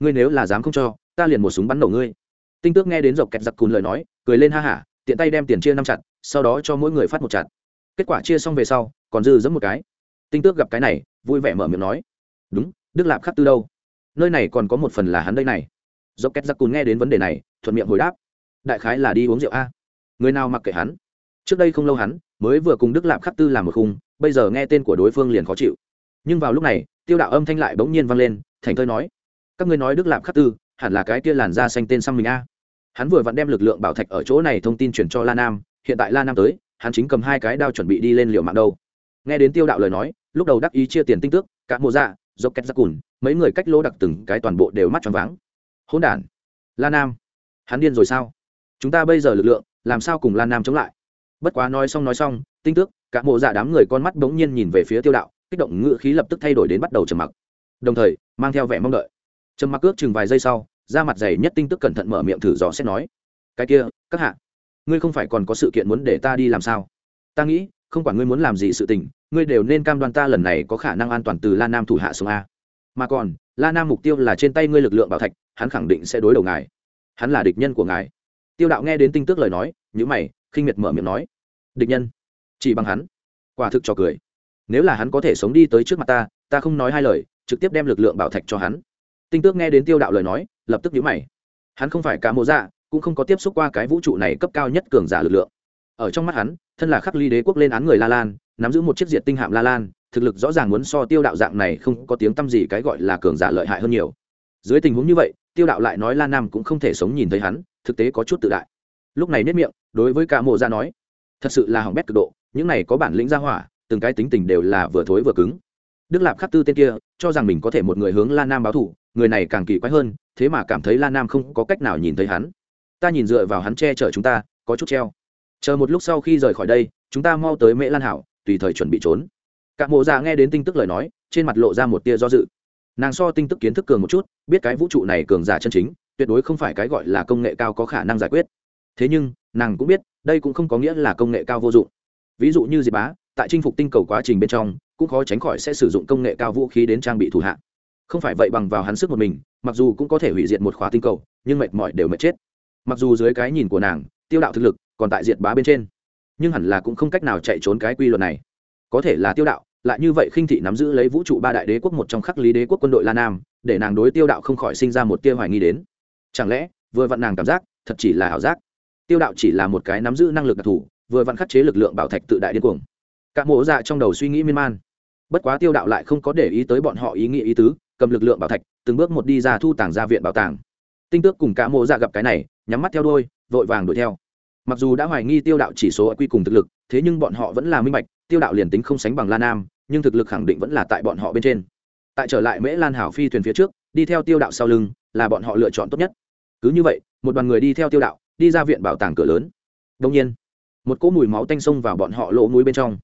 Ngươi nếu là dám không cho, ta liền một súng bắn nổ ngươi. Tinh tước nghe đến dọc kẹt giặc cùn lời nói, cười lên ha hả, tiện tay đem tiền chia năm chặt, sau đó cho mỗi người phát một chặt. Kết quả chia xong về sau còn dư dẫm một cái. Tinh tước gặp cái này, vui vẻ mở miệng nói. Đúng, đức lạp khắc tư đâu? Nơi này còn có một phần là hắn đây này. Dốc két giặc cùn nghe đến vấn đề này, thuận miệng hồi đáp. Đại khái là đi uống rượu a. Người nào mặc kệ hắn? Trước đây không lâu hắn, mới vừa cùng đức lạp khắc tư làm một khung, bây giờ nghe tên của đối phương liền khó chịu. Nhưng vào lúc này, tiêu đạo âm thanh lại bỗng nhiên vang lên, thành thơi nói. Các ngươi nói đức lạp khắc tư, hẳn là cái kia làn da xanh tên xăm mình a. Hắn vừa vặn đem lực lượng bảo thạch ở chỗ này thông tin chuyển cho la nam, hiện tại la nam tới, hắn chính cầm hai cái đao chuẩn bị đi lên liều mạng đâu nghe đến tiêu đạo lời nói, lúc đầu đắc ý chia tiền tinh tước, cả mộ dạ dốc két ra cùn, mấy người cách lỗ đặc từng cái toàn bộ đều mắt tròn váng. Hỗn đản la nam, hắn điên rồi sao? Chúng ta bây giờ lực lượng, làm sao cùng la nam chống lại? Bất quá nói xong nói xong, tinh tước, cả mộ dạ đám người con mắt bỗng nhiên nhìn về phía tiêu đạo, kích động ngự khí lập tức thay đổi đến bắt đầu trầm mặc. Đồng thời, mang theo vẻ mong đợi. Trầm mặc ước chừng vài giây sau, da mặt dày nhất tinh tức cẩn thận mở miệng thử dò xét nói, cái kia, các hạ, ngươi không phải còn có sự kiện muốn để ta đi làm sao? Ta nghĩ, không quản ngươi muốn làm gì sự tình ngươi đều nên cam đoan ta lần này có khả năng an toàn từ la nam thủ hạ xuống a. Mà còn, la nam mục tiêu là trên tay ngươi lực lượng bảo thạch, hắn khẳng định sẽ đối đầu ngài. Hắn là địch nhân của ngài. Tiêu đạo nghe đến tinh tước lời nói nhữ mày, khinh miệt mở miệng nói. Địch nhân? Chỉ bằng hắn? Quả thực cho cười. Nếu là hắn có thể sống đi tới trước mặt ta ta không nói hai lời, trực tiếp đem lực lượng bảo thạch cho hắn. Tinh tước nghe đến tiêu đạo lời nói, lập tức nhữ mày. Hắn không phải cá mộ dạ cũng không có tiếp xúc qua cái vũ trụ này cấp cao nhất cường giả lực lượng ở trong mắt hắn, thân là khắc ly đế quốc lên án người la lan, nắm giữ một chiếc diệt tinh hạm la lan, thực lực rõ ràng muốn so tiêu đạo dạng này không có tiếng t â m gì cái gọi là cường giả lợi hại hơn nhiều. Dưới tình huống như vậy, tiêu đạo lại nói la nam cũng không thể sống nhìn thấy hắn, thực tế có chút tự đại. Lúc này nết miệng, đối với cả mộ ra nói, thật sự là hỏng bét cực độ, những này có bản lĩnh ra hỏa, từng cái tính tình đều là vừa thối vừa cứng. Đức lạp khắc tư tên kia, cho rằng mình có thể một người hướng la nam báo thủ người này càng kỳ quái hơn, thế mà cảm thấy la nam không có cách nào nhìn thấy hắn. Ta nhìn dựa vào hắn che chở chúng ta, có chút treo chờ một lúc sau khi rời khỏi đây, chúng ta mau tới mễ lan hảo, tùy thời chuẩn bị trốn. Cả mộ già nghe đến tin tức lời nói, trên mặt lộ ra một tia do dự. Nàng so tin tức kiến thức cường một chút, biết cái vũ trụ này cường giả chân chính, tuyệt đối không phải cái gọi là công nghệ cao có khả năng giải quyết. Thế nhưng, nàng cũng biết, đây cũng không có nghĩa là công nghệ cao vô dụng. Ví dụ như diệp bá, tại chinh phục tinh cầu quá trình bên trong, cũng khó tránh khỏi sẽ sử dụng công nghệ cao vũ khí đến trang bị thủ hạ. Không phải vậy bằng vào hắn sức một mình, mặc dù cũng có thể hủy diệt một khóa tinh cầu, nhưng mệt mỏi đều mệt chết. Mặc dù dưới cái nhìn của nàng, tiêu đạo thực lực còn tại diệt bá bên trên. Nhưng hẳn là cũng không cách nào chạy trốn cái quy luật này. Có thể là tiêu đạo, lại như vậy khinh thị nắm giữ lấy vũ trụ ba đại đế quốc một trong khắc lý đế quốc quân đội la nam, để nàng đối tiêu đạo không khỏi sinh ra một tia hoài nghi đến. Chẳng lẽ, vừa vặn nàng cảm giác, thật chỉ là ảo giác? Tiêu đạo chỉ là một cái nắm giữ năng lực đặc thù, vừa vặn khắc chế lực lượng bảo thạch tự đại điên cuồng. Cả mộ dạ trong đầu suy nghĩ miên man. Bất quá tiêu đạo lại không có để ý tới bọn họ ý nghĩ ý tứ, cầm lực lượng bảo thạch, từng bước một đi ra thu tàng ra viện bảo tàng. Tinh tước cùng cả mộ dạ gặp cái này, nhắm mắt theo đôi vội vàng đuổi theo mặc dù đã hoài nghi tiêu đạo chỉ số quy cùng thực lực, thế nhưng bọn họ vẫn là minh bạch, tiêu đạo liền tính không sánh bằng la nam, nhưng thực lực khẳng định vẫn là tại bọn họ bên trên. Tại trở lại mễ lan hảo phi thuyền phía trước, đi theo tiêu đạo sau lưng, là bọn họ lựa chọn tốt nhất. Cứ như vậy, một đoàn người đi theo tiêu đạo, đi ra viện bảo tàng cửa lớn. Đông nhiên, một cỗ mùi máu tanh xông vào bọn họ lỗ mũi bên trong.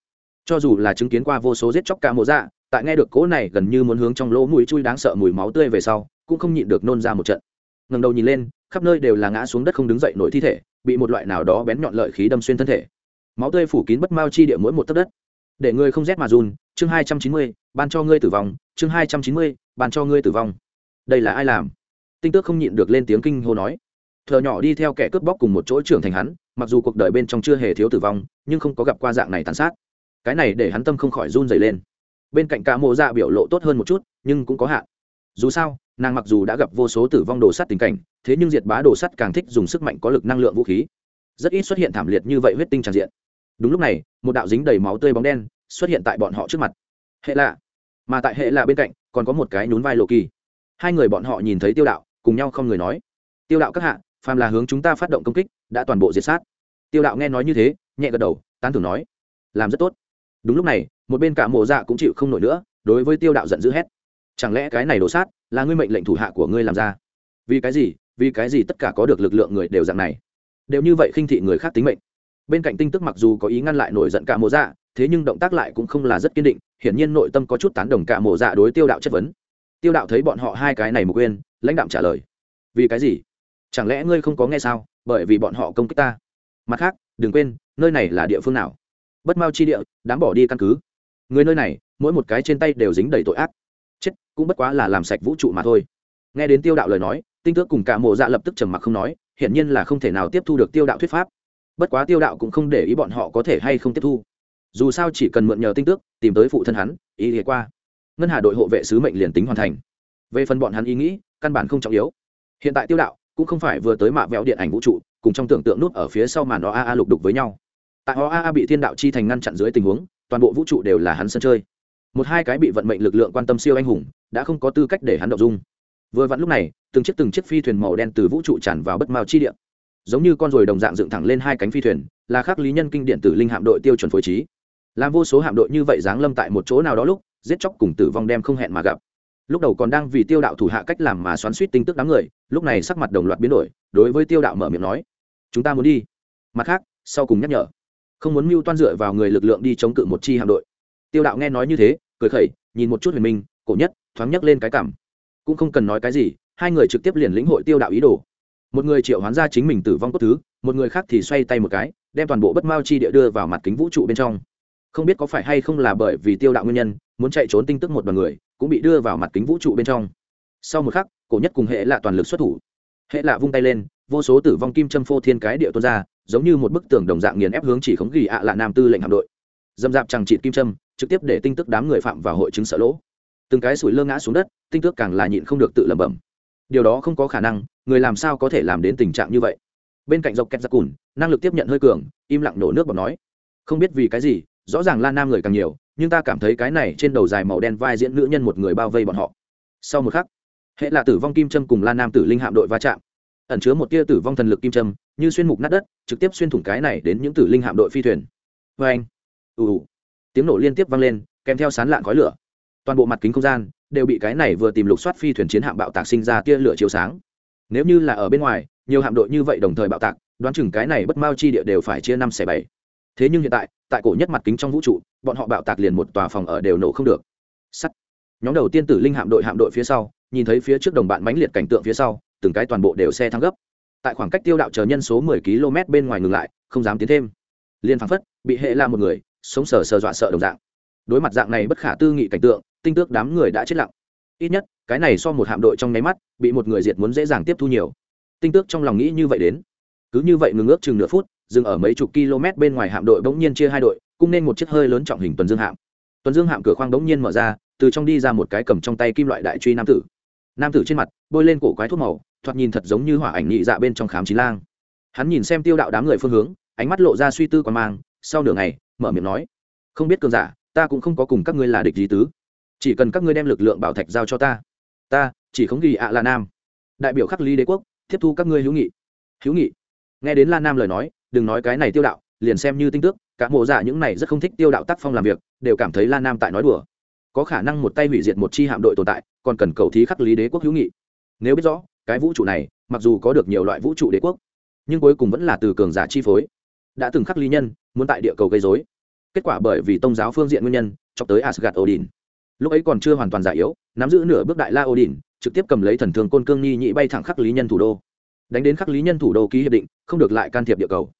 Cho dù là chứng kiến qua vô số giết chóc ca mộ dạ tại nghe được cỗ này gần như muốn hướng trong lỗ mũi chui đáng sợ mùi máu tươi về sau, cũng không nhịn được nôn ra một trận. Ngần đầu nhìn lên khắp nơi đều là ngã xuống đất không đứng dậy nổi thi thể, bị một loại nào đó bén nhọn lợi khí đâm xuyên thân thể. Máu tươi phủ kín bất mao chi địa mỗi một tấc đất. Để ngươi không rét mà run, chương hai trăm chín mươi, ban cho ngươi tử vong, chương hai trăm chín mươi, ban cho ngươi tử vong. Đây là ai làm? Tinh tước không nhịn được lên tiếng kinh hô nói. Thợ nhỏ đi theo kẻ cướp bóc cùng một chỗ trưởng thành hắn, mặc dù cuộc đời bên trong chưa hề thiếu tử vong, nhưng không có gặp qua dạng này tàn sát. Cái này để hắn tâm không khỏi run dày lên. Bên cạnh cả mộ dạ biểu lộ tốt hơn một chút, nhưng cũng có hạn. Dù sao nàng mặc dù đã gặp vô số tử vong đồ sắt tình cảnh, thế nhưng diệt bá đồ sắt càng thích dùng sức mạnh có lực năng lượng vũ khí. Rất ít xuất hiện thảm liệt như vậy huyết tinh tràn diện. Đúng lúc này, một đạo dính đầy máu tươi bóng đen xuất hiện tại bọn họ trước mặt. Hệ lạ. Mà tại hệ lạ bên cạnh, còn có một cái nhún vai lộ kỳ hai người bọn họ nhìn thấy tiêu đạo, cùng nhau không người nói. Tiêu đạo các hạ, phàm là hướng chúng ta phát động công kích, đã toàn bộ diệt sát. Tiêu đạo nghe nói như thế, nhẹ gật đầu, tán thưởng nói. Làm rất tốt. Đúng lúc này, một bên cả mộ dạ cũng chịu không nổi nữa, đối với tiêu đạo giận dữ hét. Chẳng lẽ cái này đổ sát là ngươi mệnh lệnh thủ hạ của ngươi làm ra. Vì cái gì? Vì cái gì tất cả có được lực lượng người đều dạng này? Đều như vậy khinh thị người khác tính mệnh. Bên cạnh tinh tức mặc dù có ý ngăn lại nổi giận cả mộ dạ thế nhưng động tác lại cũng không là rất kiên định, hiển nhiên nội tâm có chút tán đồng cả mộ dạ đối tiêu đạo chất vấn. Tiêu đạo thấy bọn họ hai cái này mục quên, lãnh đạm trả lời. Vì cái gì? Chẳng lẽ ngươi không có nghe sao? Bởi vì bọn họ công kích ta. Mặt khác, đừng quên, nơi này là địa phương nào? Bất mao chi địa, đám bỏ đi căn cứ. Người nơi này, mỗi một cái trên tay đều dính đầy tội ác cũng bất quá là làm sạch vũ trụ mà thôi. Nghe đến tiêu đạo lời nói, tinh tước cùng cả mộ dạ lập tức trầm mặc không nói, hiển nhiên là không thể nào tiếp thu được tiêu đạo thuyết pháp. Bất quá tiêu đạo cũng không để ý bọn họ có thể hay không tiếp thu. Dù sao chỉ cần mượn nhờ tinh tước tìm tới phụ thân hắn, ý nghĩa qua, ngân hà đội hộ vệ sứ mệnh liền tính hoàn thành. Về phần bọn hắn ý nghĩ, căn bản không trọng yếu. Hiện tại tiêu đạo cũng không phải vừa tới mạ vẹo điện ảnh vũ trụ, cùng trong tưởng tượng nút ở phía sau màn o a a lục đục với nhau. Tại o a a bị thiên đạo chi thành ngăn chặn dưới tình huống, toàn bộ vũ trụ đều là hắn sân chơi. Một hai cái bị vận mệnh lực lượng quan tâm siêu anh hùng đã không có tư cách để hắn động dung. Vừa vặn lúc này, từng chiếc từng chiếc phi thuyền màu đen từ vũ trụ tràn vào bất mao chi địa. Giống như con ruồi đồng dạng dựng thẳng lên hai cánh phi thuyền, là khắc lý nhân kinh điện tử linh hạm đội tiêu chuẩn phối trí. Làm vô số hạm đội như vậy giáng lâm tại một chỗ nào đó lúc, giết chóc cùng tử vong đem không hẹn mà gặp. Lúc đầu còn đang vì tiêu đạo thủ hạ cách làm mà xoắn suýt tinh tức đám người, lúc này sắc mặt đồng loạt biến đổi, đối với tiêu đạo mở miệng nói, chúng ta muốn đi. Mặt khác, sau cùng nhắc nhở, không muốn mưu toan dựa vào người lực lượng đi chống cự một chi hạm đội. Tiêu đạo nghe nói như thế, cười khẩy, nhìn một chút huyền minh cổ nhất, thoáng nhấc lên cái cảm. Cũng không cần nói cái gì, hai người trực tiếp liền lĩnh hội tiêu đạo ý đồ. Một người triệu hoán ra chính mình tử vong cốt thứ, một người khác thì xoay tay một cái, đem toàn bộ bất mao chi địa đưa vào mặt kính vũ trụ bên trong. Không biết có phải hay không là bởi vì tiêu đạo nguyên nhân, muốn chạy trốn tinh tức một đoàn người, cũng bị đưa vào mặt kính vũ trụ bên trong. Sau một khắc, cổ nhất cùng hệ lạ toàn lực xuất thủ. Hệ lạ vung tay lên, vô số tử vong kim châm phô thiên cái địa tuôn ra, giống như một bức tường đồng dạng nghiền ép hướng chỉ khống ghi ạ lạ nam tư lệnh hạm đội. Dâm dạp chẳng chịt kim châm, trực tiếp để tinh tức đám người phạm vào hội chứng sợ lỗ từng cái sủi lơ ngã xuống đất, tinh tước càng là nhịn không được tự lẩm bẩm. Điều đó không có khả năng, người làm sao có thể làm đến tình trạng như vậy? Bên cạnh dọc kẹt giặc cùn, năng lực tiếp nhận hơi cường, im lặng nổ nước bọt nói. Không biết vì cái gì, rõ ràng la nam người càng nhiều, nhưng ta cảm thấy cái này trên đầu dài màu đen vai diễn nữ nhân một người bao vây bọn họ. Sau một khắc, hệ là tử vong kim trâm cùng la nam tử linh hạm đội va chạm. Ẩn chứa một tia tử vong thần lực kim trâm, như xuyên mục nát đất, trực tiếp xuyên thủng cái này đến những tử linh hạm đội phi thuyền. Vê anh ù ù. Tiếng nổ liên tiếp vang lên, kèm theo sán lạn khói lửa toàn bộ mặt kính không gian đều bị cái này vừa tìm lục soát phi thuyền chiến hạm bạo tạc sinh ra tia lửa chiếu sáng. Nếu như là ở bên ngoài, nhiều hạm đội như vậy đồng thời bạo tạc, đoán chừng cái này bất mao chi địa đều phải chia năm xẻ bảy. Thế nhưng hiện tại tại cổ nhất mặt kính trong vũ trụ, bọn họ bạo tạc liền một tòa phòng ở đều nổ không được. Sắt. Nhóm đầu tiên tử linh hạm đội hạm đội phía sau, nhìn thấy phía trước đồng bạn mãnh liệt cảnh tượng phía sau, từng cái toàn bộ đều xe thăng gấp. Tại khoảng cách tiêu đạo chờ nhân số mười km bên ngoài ngừng lại, không dám tiến thêm. Liên phăng phất, bị hệ la một người, sống sờ sờ dọa sợ đồng dạng đối mặt dạng này bất khả tư nghị cảnh tượng, tinh tước đám người đã chết lặng. Ít nhất, cái này so một hạm đội trong nháy mắt, bị một người diệt muốn dễ dàng tiếp thu nhiều. Tinh tước trong lòng nghĩ như vậy đến. Cứ như vậy ngừng ước chừng nửa phút, dừng ở mấy chục km bên ngoài hạm đội bỗng nhiên chia hai đội cung nên một chiếc hơi lớn trọng hình tuần dương hạm. Tuần dương hạm cửa khoang bỗng nhiên mở ra, từ trong đi ra một cái cầm trong tay kim loại đại truy nam tử. Nam tử trên mặt, bôi lên cổ quái thuốc màu, thoạt nhìn thật giống như hỏa ảnh nhị dạ bên trong khám chín lang. Hắn nhìn xem tiêu đạo đám người phương hướng, ánh mắt lộ ra suy tư quan mang, sau nửa ngày, mở miệng nói, không biết cường giả ta cũng không có cùng các ngươi là địch gì tứ. Chỉ cần các ngươi đem lực lượng bảo thạch giao cho ta. Ta, chỉ không ghi ạ la nam. Đại biểu khắc lý đế quốc, tiếp thu các ngươi hữu nghị. Hữu nghị. Nghe đến la nam lời nói, đừng nói cái này tiêu đạo, liền xem như tinh tước các mộ giả những này rất không thích tiêu đạo tác phong làm việc, đều cảm thấy la nam tại nói đùa. Có khả năng một tay hủy diệt một chi hạm đội tồn tại, còn cần cầu thí khắc lý đế quốc hữu nghị. Nếu biết rõ, cái vũ trụ này, mặc dù có được nhiều loại vũ trụ đế quốc, nhưng cuối cùng vẫn là từ cường giả chi phối. Đã từng khắc lý nhân, muốn tại địa cầu gây dối kết quả bởi vì tôn giáo phương diện nguyên nhân cho tới asgad odin. Lúc ấy còn chưa hoàn toàn giải yếu, nắm giữ nửa bước đại la odin, trực tiếp cầm lấy thần thương côn cương nhi nhị bay thẳng khắc lý nhân thủ đô. Đánh đến khắc lý nhân thủ đô ký hiệp định, không được lại can thiệp địa cầu.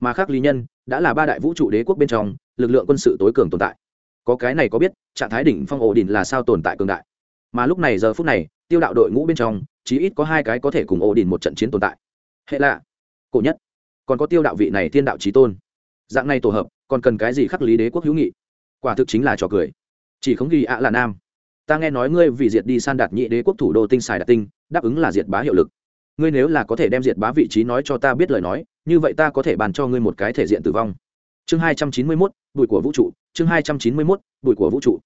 Mà khắc lý nhân đã là ba đại vũ trụ đế quốc bên trong, lực lượng quân sự tối cường tồn tại. Có cái này có biết, trạng thái đỉnh phong ổ đỉnh là sao tồn tại cường đại. Mà lúc này giờ phút này, tiêu đạo đội ngũ bên trong, chí ít có hai cái có thể cùng ổ đỉnh một trận chiến tồn tại. Hệ lạ. Cổ nhất. Còn có tiêu đạo vị này thiên đạo trí tôn dạng này tổ hợp, còn cần cái gì khắc lý đế quốc hữu nghị? Quả thực chính là trò cười. Chỉ không ghi ạ là nam. Ta nghe nói ngươi vì diệt đi san đạt nhị đế quốc thủ đô tinh xài đạt tinh, đáp ứng là diệt bá hiệu lực. Ngươi nếu là có thể đem diệt bá vị trí nói cho ta biết lời nói, như vậy ta có thể bàn cho ngươi một cái thể diện tử vong. Chương hai trăm chín mươi mốt, bụi của vũ trụ, chương hai trăm chín mươi mốt, bụi của vũ trụ.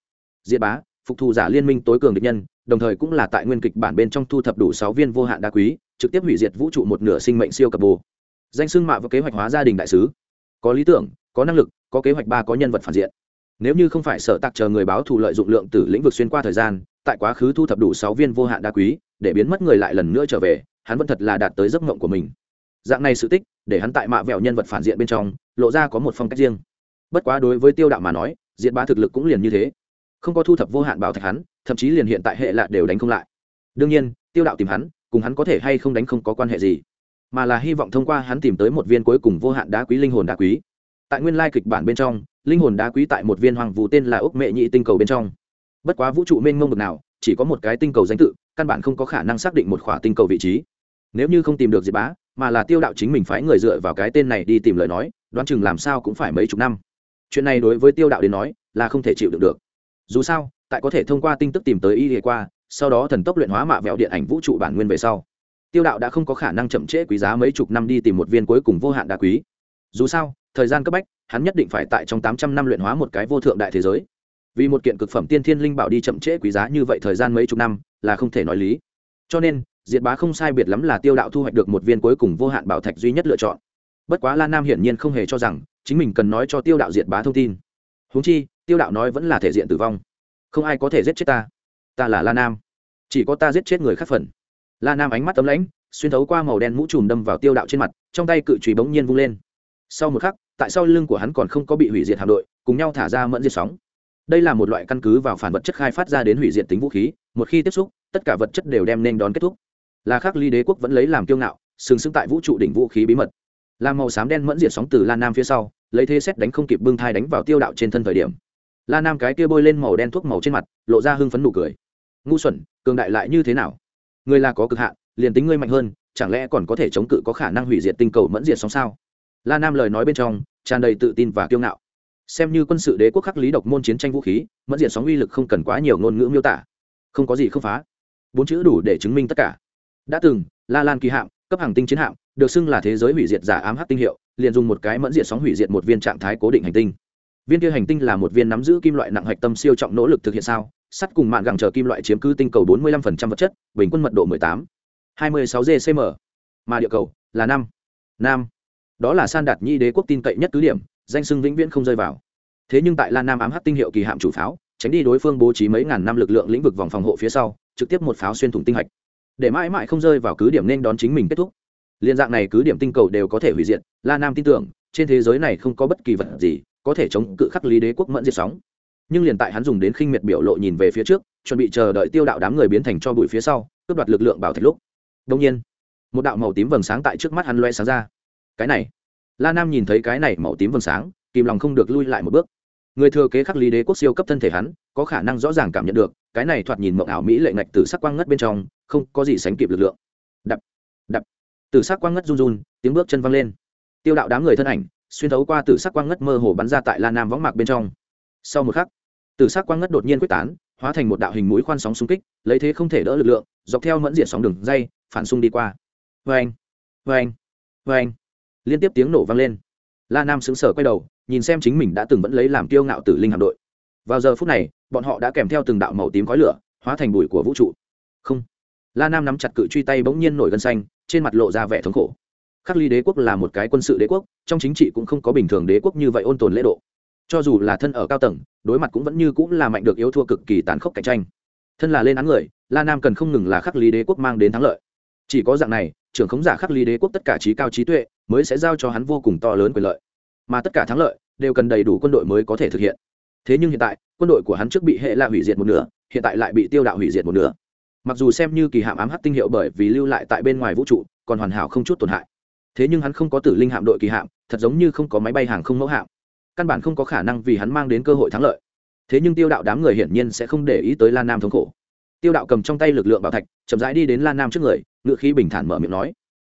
Diệt bá, phục thù giả liên minh tối cường địch nhân, đồng thời cũng là tại nguyên kịch bản bên trong thu thập đủ sáu viên vô hạn đa quý, trực tiếp hủy diệt vũ trụ một nửa sinh mệnh siêu cập bồ danh xưng mạ và kế hoạch hóa gia đình đại sứ có lý tưởng, có năng lực, có kế hoạch ba có nhân vật phản diện. Nếu như không phải sở tạc chờ người báo thù lợi dụng lượng từ lĩnh vực xuyên qua thời gian, tại quá khứ thu thập đủ sáu viên vô hạn đa quý, để biến mất người lại lần nữa trở về, hắn vẫn thật là đạt tới giấc mộng của mình. Dạng này sự tích, để hắn tại mạ vẹo nhân vật phản diện bên trong, lộ ra có một phong cách riêng. Bất quá đối với tiêu đạo mà nói diện ba thực lực cũng liền như thế. Không có thu thập vô hạn bảo thạch hắn, thậm chí liền hiện tại hệ lạ đều đánh không lại. Đương nhiên, tiêu đạo tìm hắn, cùng hắn có thể hay không đánh không có quan hệ gì mà là hy vọng thông qua hắn tìm tới một viên cuối cùng vô hạn đá quý linh hồn đá quý. Tại nguyên lai kịch bản bên trong, linh hồn đá quý tại một viên hoàng vũ tên là ốc mệ nhị tinh cầu bên trong. Bất quá vũ trụ mênh mông bực nào, chỉ có một cái tinh cầu danh tự, căn bản không có khả năng xác định một khỏa tinh cầu vị trí. Nếu như không tìm được diệp bá, mà là tiêu đạo chính mình phái người dựa vào cái tên này đi tìm lời nói, đoán chừng làm sao cũng phải mấy chục năm. Chuyện này đối với tiêu đạo đến nói, là không thể chịu đựng được. Dù sao, tại có thể thông qua tin tức tìm tới y hệ qua, sau đó thần tốc luyện hóa mạ vẹo điện ảnh vũ trụ bản nguyên về sau tiêu đạo đã không có khả năng chậm trễ quý giá mấy chục năm đi tìm một viên cuối cùng vô hạn đá quý. Dù sao, thời gian cấp bách, hắn nhất định phải tại trong tám trăm năm luyện hóa một cái vô thượng đại thế giới. Vì một kiện cực phẩm tiên thiên linh bảo đi chậm trễ quý giá như vậy thời gian mấy chục năm là không thể nói lý. Cho nên, diệt bá không sai biệt lắm là tiêu đạo thu hoạch được một viên cuối cùng vô hạn bảo thạch duy nhất lựa chọn. Bất quá lan nam hiển nhiên không hề cho rằng chính mình cần nói cho tiêu đạo diệt bá thông tin. Húng chi, tiêu đạo nói vẫn là thể diện tử vong. Không ai có thể giết chết ta. Ta là la nam. Chỉ có ta giết chết người khác phần la nam ánh mắt tấm lãnh, xuyên thấu qua màu đen mũ trùm đâm vào tiêu đạo trên mặt, trong tay cự trùy bỗng nhiên vung lên. Sau một khắc, tại sau lưng của hắn còn không có bị hủy diệt hạm đội, cùng nhau thả ra mẫn diệt sóng. Đây là một loại căn cứ vào phản vật chất khai phát ra đến hủy diệt tính vũ khí, một khi tiếp xúc, tất cả vật chất đều đem nên đón kết thúc. Là khắc ly đế quốc vẫn lấy làm kiêu ngạo, sừng sững tại vũ trụ đỉnh vũ khí bí mật. Làm màu xám đen mẫn diệt sóng từ La nam phía sau, lấy thế xét đánh không kịp bưng thai đánh vào tiêu đạo trên thân thời điểm. La nam cái kia bôi lên màu đen thuốc màu trên mặt, lộ ra hưng phấn nụ cười. Ngu xuẩn, cường đại lại như thế nào? Người là có cực hạn, liền tính ngươi mạnh hơn, chẳng lẽ còn có thể chống cự có khả năng hủy diệt tinh cầu mẫn diệt sóng sao? La nam lời nói bên trong, tràn đầy tự tin và kiêu ngạo. Xem như quân sự đế quốc khắc lý độc môn chiến tranh vũ khí, mẫn diệt sóng uy lực không cần quá nhiều ngôn ngữ miêu tả. Không có gì không phá. Bốn chữ đủ để chứng minh tất cả. Đã từng, la lan kỳ hạm, cấp hàng tinh chiến hạm, được xưng là thế giới hủy diệt giả ám hắc tinh hiệu, liền dùng một cái mẫn diệt sóng hủy diệt một viên trạng thái cố định hành tinh. Viên kia hành tinh là một viên nắm giữ kim loại nặng hạch tâm siêu trọng nỗ lực thực hiện sao? Sắt cùng mạng gẳng chờ kim loại chiếm cứ tinh cầu 45% vật chất, bình quân mật độ 18 26 gcm mà địa cầu là năm. Nam. Đó là san đạt nhi đế quốc tin cậy nhất cứ điểm, danh sưng vĩnh viễn không rơi vào. Thế nhưng tại lan nam ám hắc tinh hiệu kỳ hạm chủ pháo, tránh đi đối phương bố trí mấy ngàn năm lực lượng lĩnh vực vòng phòng hộ phía sau, trực tiếp một pháo xuyên thủng tinh hạch. Để mãi mãi không rơi vào cứ điểm nên đón chính mình kết thúc. Liên dạng này cứ điểm tinh cầu đều có thể hủy diệt, la nam tin tưởng, trên thế giới này không có bất kỳ vật gì có thể chống cự khắc lý đế quốc mẫn diệt sóng nhưng liền tại hắn dùng đến khinh miệt biểu lộ nhìn về phía trước, chuẩn bị chờ đợi tiêu đạo đám người biến thành cho bụi phía sau, cướp đoạt lực lượng bảo thạch lúc. Đông nhiên, một đạo màu tím vầng sáng tại trước mắt hắn loe sáng ra. Cái này, la nam nhìn thấy cái này màu tím vầng sáng, kìm lòng không được lui lại một bước. Người thừa kế khắc lý đế quốc siêu cấp thân thể hắn, có khả năng rõ ràng cảm nhận được, cái này thoạt nhìn mộng ảo mỹ lệ ngạch từ sắc quang ngất bên trong, không có gì sánh kịp lực lượng. Đập đập. Từ sắc quang ngất run run, tiếng bước chân văng lên. Tiêu đạo đám người thân ảnh, xuyên thấu qua từ sắc quang ngất mơ hồ bắn ra tại la nam võng mạc bên trong. Sau một khắc từ sắc quang ngất đột nhiên quyết tán, hóa thành một đạo hình mũi khoan sóng xung kích, lấy thế không thể đỡ lực lượng, dọc theo mẫn diện sóng đường dây, phản xung đi qua. Vê anh vê anh vê anh liên tiếp tiếng nổ vang lên. La nam xứng sở quay đầu, nhìn xem chính mình đã từng vẫn lấy làm kiêu ngạo tử linh hạm đội. Vào giờ phút này, bọn họ đã kèm theo từng đạo màu tím khói lửa, hóa thành bụi của vũ trụ. Không. La nam nắm chặt cự truy tay bỗng nhiên nổi gân xanh, trên mặt lộ ra vẻ thống khổ. Khắc ly đế quốc là một cái quân sự đế quốc, trong chính trị cũng không có bình thường đế quốc như vậy ôn tồn lễ độ cho dù là thân ở cao tầng, đối mặt cũng vẫn như cũng là mạnh được yếu thua cực kỳ tàn khốc cạnh tranh. Thân là lên án người, la nam cần không ngừng là khắc lý đế quốc mang đến thắng lợi. Chỉ có dạng này, trưởng khống giả khắc lý đế quốc tất cả trí cao trí tuệ, mới sẽ giao cho hắn vô cùng to lớn quyền lợi. Mà tất cả thắng lợi, đều cần đầy đủ quân đội mới có thể thực hiện. Thế nhưng hiện tại, quân đội của hắn trước bị hệ là hủy diệt một nửa, hiện tại lại bị tiêu đạo hủy diệt một nửa. Mặc dù xem như kỳ hạm ám hắc tinh hiệu bởi vì lưu lại tại bên ngoài vũ trụ, còn hoàn hảo không chút tổn hại. Thế nhưng hắn không có tử linh hạm đội kỳ hạm, thật giống như không có máy bay hàng không mẫu hạm căn bản không có khả năng vì hắn mang đến cơ hội thắng lợi. Thế nhưng tiêu đạo đám người hiển nhiên sẽ không để ý tới lan nam thống khổ. Tiêu đạo cầm trong tay lực lượng bảo thạch, chậm rãi đi đến lan nam trước người ngự khí bình thản mở miệng nói,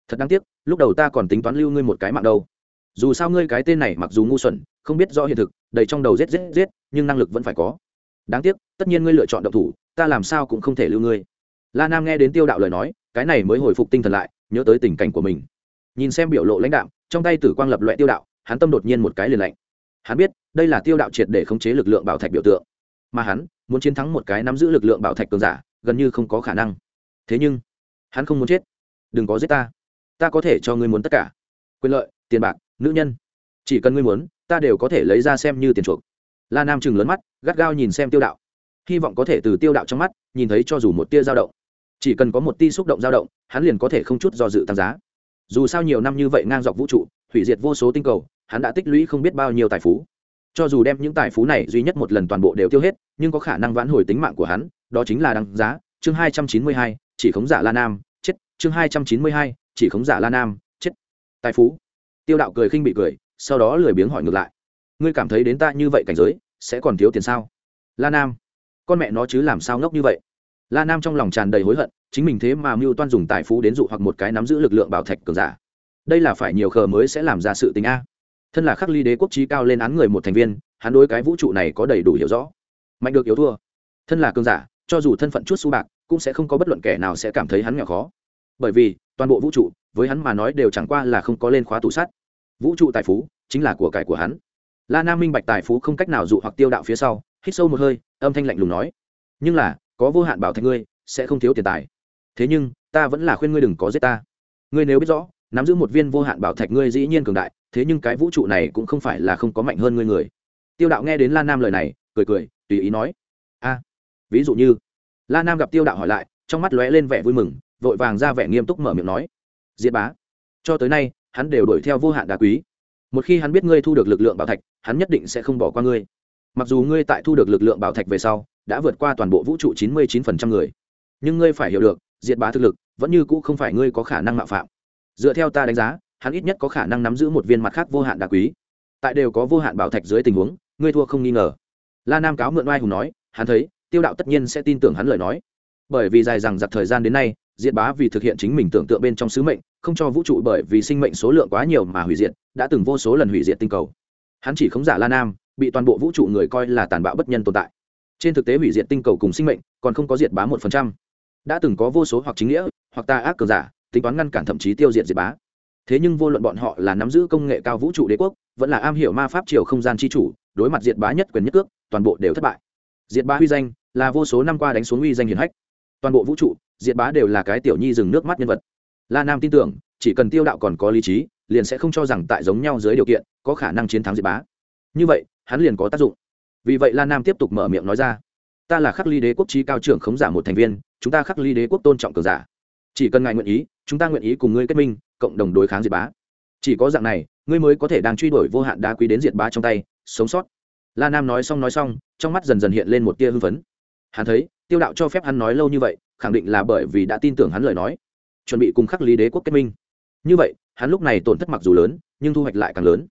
thật đáng tiếc, lúc đầu ta còn tính toán lưu ngươi một cái mạng đâu. Dù sao ngươi cái tên này mặc dù ngu xuẩn, không biết rõ hiện thực, đầy trong đầu rết rết rết nhưng năng lực vẫn phải có. Đáng tiếc, tất nhiên ngươi lựa chọn độc thủ, ta làm sao cũng không thể lưu ngươi. La nam nghe đến tiêu đạo lời nói, cái này mới hồi phục tinh thần lại, nhớ tới tình cảnh của mình. Nhìn xem biểu lộ lãnh đạo trong tay tử quang lập loại tiêu đạo, hắn tâm đột nhiên một cái liền lạnh hắn biết, đây là tiêu đạo triệt để khống chế lực lượng bảo thạch biểu tượng. Mà hắn, muốn chiến thắng một cái nắm giữ lực lượng bảo thạch cường giả, gần như không có khả năng. Thế nhưng, hắn không muốn chết. Đừng có giết ta. Ta có thể cho ngươi muốn tất cả. Quyền lợi, tiền bạc, nữ nhân. Chỉ cần ngươi muốn, ta đều có thể lấy ra xem như tiền chuộc. La nam chừng lớn mắt, gắt gao nhìn xem tiêu đạo. Hy vọng có thể từ tiêu đạo trong mắt, nhìn thấy cho dù một tia dao động. Chỉ cần có một tia xúc động dao động, hắn liền có thể không chút do dự tăng giá. Dù sao nhiều năm như vậy ngang dọc vũ trụ, hủy diệt vô số tinh cầu hắn đã tích lũy không biết bao nhiêu tài phú. Cho dù đem những tài phú này duy nhất một lần toàn bộ đều tiêu hết, nhưng có khả năng vãn hồi tính mạng của hắn, đó chính là đăng giá. Chương hai trăm chín mươi hai, chỉ khống giả la nam, chết. Chương hai trăm chín mươi hai, chỉ khống giả la nam, chết. Tài phú. Tiêu đạo cười khinh bị cười, sau đó lười biếng hỏi ngược lại. Ngươi cảm thấy đến ta như vậy cảnh giới, sẽ còn thiếu tiền sao? La nam. Con mẹ nó chứ làm sao ngốc như vậy? La nam trong lòng tràn đầy hối hận, chính mình thế mà mưu toan dùng tài phú đến dụ hoặc một cái nắm giữ lực lượng bảo thạch cường giả. Đây là phải nhiều khờ mới sẽ làm ra sự tình a thân là khắc ly đế quốc trí cao lên án người một thành viên, hắn đối cái vũ trụ này có đầy đủ hiểu rõ. Mạnh được yếu thua. Thân là cương giả, cho dù thân phận chút su bạc, cũng sẽ không có bất luận kẻ nào sẽ cảm thấy hắn nghèo khó. Bởi vì, toàn bộ vũ trụ, với hắn mà nói đều chẳng qua là không có lên khóa tủ sắt vũ trụ tài phú, chính là của cải của hắn. La nam minh bạch tài phú không cách nào dụ hoặc tiêu đạo phía sau, hít sâu một hơi, âm thanh lạnh lùng nói. Nhưng là, có vô hạn bảo thạch ngươi, sẽ không thiếu tiền tài. Thế nhưng, ta vẫn là khuyên ngươi đừng có giết ta. Ngươi nếu biết rõ nắm giữ một viên vô hạn bảo thạch ngươi dĩ nhiên cường đại, thế nhưng cái vũ trụ này cũng không phải là không có mạnh hơn ngươi người. Tiêu đạo nghe đến la nam lời này, cười cười, tùy ý nói, a, ví dụ như. La nam gặp tiêu đạo hỏi lại, trong mắt lóe lên vẻ vui mừng, vội vàng ra vẻ nghiêm túc mở miệng nói, diệt bá. Cho tới nay, hắn đều đuổi theo vô hạn đá quý. Một khi hắn biết ngươi thu được lực lượng bảo thạch, hắn nhất định sẽ không bỏ qua ngươi. Mặc dù ngươi tại thu được lực lượng bảo thạch về sau, đã vượt qua toàn bộ vũ trụ chín mươi chín phần trăm người, nhưng ngươi phải hiểu được, diệt bá thực lực vẫn như cũ không phải ngươi có khả năng mạo phạm dựa theo ta đánh giá, hắn ít nhất có khả năng nắm giữ một viên mặt khác vô hạn đá quý. Tại đều có vô hạn bảo thạch dưới tình huống, ngươi thua không nghi ngờ. La nam cáo mượn oai hùng nói, hắn thấy, tiêu đạo tất nhiên sẽ tin tưởng hắn lời nói. Bởi vì dài rằng giặc thời gian đến nay, diệt bá vì thực hiện chính mình tưởng tượng bên trong sứ mệnh, không cho vũ trụ bởi vì sinh mệnh số lượng quá nhiều mà hủy diệt, đã từng vô số lần hủy diệt tinh cầu. Hắn chỉ khống giả la nam, bị toàn bộ vũ trụ người coi là tàn bạo bất nhân tồn tại. Trên thực tế hủy diệt tinh cầu cùng sinh mệnh, còn không có diệt bá một phần trăm. Đã từng có vô số hoặc chính nghĩa, hoặc ta ác cờ giả tính toán ngăn cản thậm chí tiêu diệt diệt bá. Thế nhưng vô luận bọn họ là nắm giữ công nghệ cao vũ trụ đế quốc, vẫn là am hiểu ma pháp triều không gian c h i chủ, đối mặt diệt bá nhất quyền nhất cước, toàn bộ đều thất bại. Diệt bá huy danh là vô số năm qua đánh xuống uy danh hiển hách. Toàn bộ vũ trụ, diệt bá đều là cái tiểu nhi dừng nước mắt nhân vật. La nam tin tưởng, chỉ cần tiêu đạo còn có lý trí, liền sẽ không cho rằng tại giống nhau dưới điều kiện, có khả năng chiến thắng diệt bá. Như vậy, hắn liền có tác dụng. Vì vậy la nam tiếp tục mở miệng nói ra. Ta là khắc ly đế quốc trí cao trưởng khống giả một thành viên, chúng ta khắc ly đế quốc tôn trọng cường giả chỉ cần ngài nguyện ý, chúng ta nguyện ý cùng ngươi kết minh, cộng đồng đối kháng diệt bá. Chỉ có dạng này, ngươi mới có thể đang truy đuổi vô hạn đá quý đến diệt bá trong tay, sống sót. La nam nói xong nói xong, trong mắt dần dần hiện lên một tia hưng phấn. Hắn thấy, tiêu đạo cho phép hắn nói lâu như vậy, khẳng định là bởi vì đã tin tưởng hắn lời nói. Chuẩn bị cùng khắc lý đế quốc kết minh. Như vậy, hắn lúc này tổn thất mặc dù lớn, nhưng thu hoạch lại càng lớn.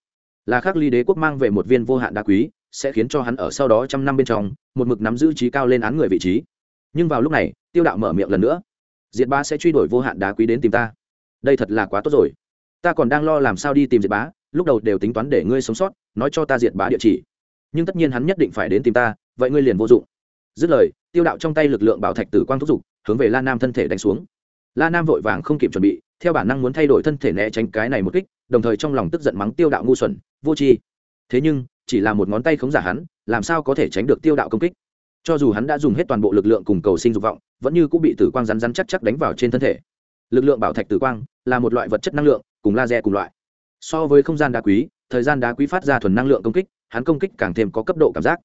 Là khắc lý đế quốc mang về một viên vô hạn đá quý, sẽ khiến cho hắn ở sau đó trăm năm bên trong, một mực nắm giữ trí cao lên án người vị trí. Nhưng vào lúc này, tiêu đạo mở miệng lần nữa diệt bá sẽ truy đuổi vô hạn đá quý đến tìm ta. Đây thật là quá tốt rồi. Ta còn đang lo làm sao đi tìm diệt bá, lúc đầu đều tính toán để ngươi sống sót, nói cho ta diệt bá địa chỉ. Nhưng tất nhiên hắn nhất định phải đến tìm ta, vậy ngươi liền vô dụng. Dứt lời, tiêu đạo trong tay lực lượng bảo thạch tử quang thúc giục, hướng về la nam thân thể đánh xuống. La nam vội vàng không kịp chuẩn bị, theo bản năng muốn thay đổi thân thể né tránh cái này một kích, đồng thời trong lòng tức giận mắng tiêu đạo ngu xuẩn, vô tri. Thế nhưng, chỉ là một ngón tay khống giả hắn, làm sao có thể tránh được tiêu đạo công kích? Cho dù hắn đã dùng hết toàn bộ lực lượng cùng cầu sinh dục vọng, vẫn như cũng bị tử quang rắn rắn chắc chắc đánh vào trên thân thể. Lực lượng bảo thạch tử quang là một loại vật chất năng lượng, cùng laser cùng loại. So với không gian đá quý, thời gian đá quý phát ra thuần năng lượng công kích, hắn công kích càng thêm có cấp độ cảm giác.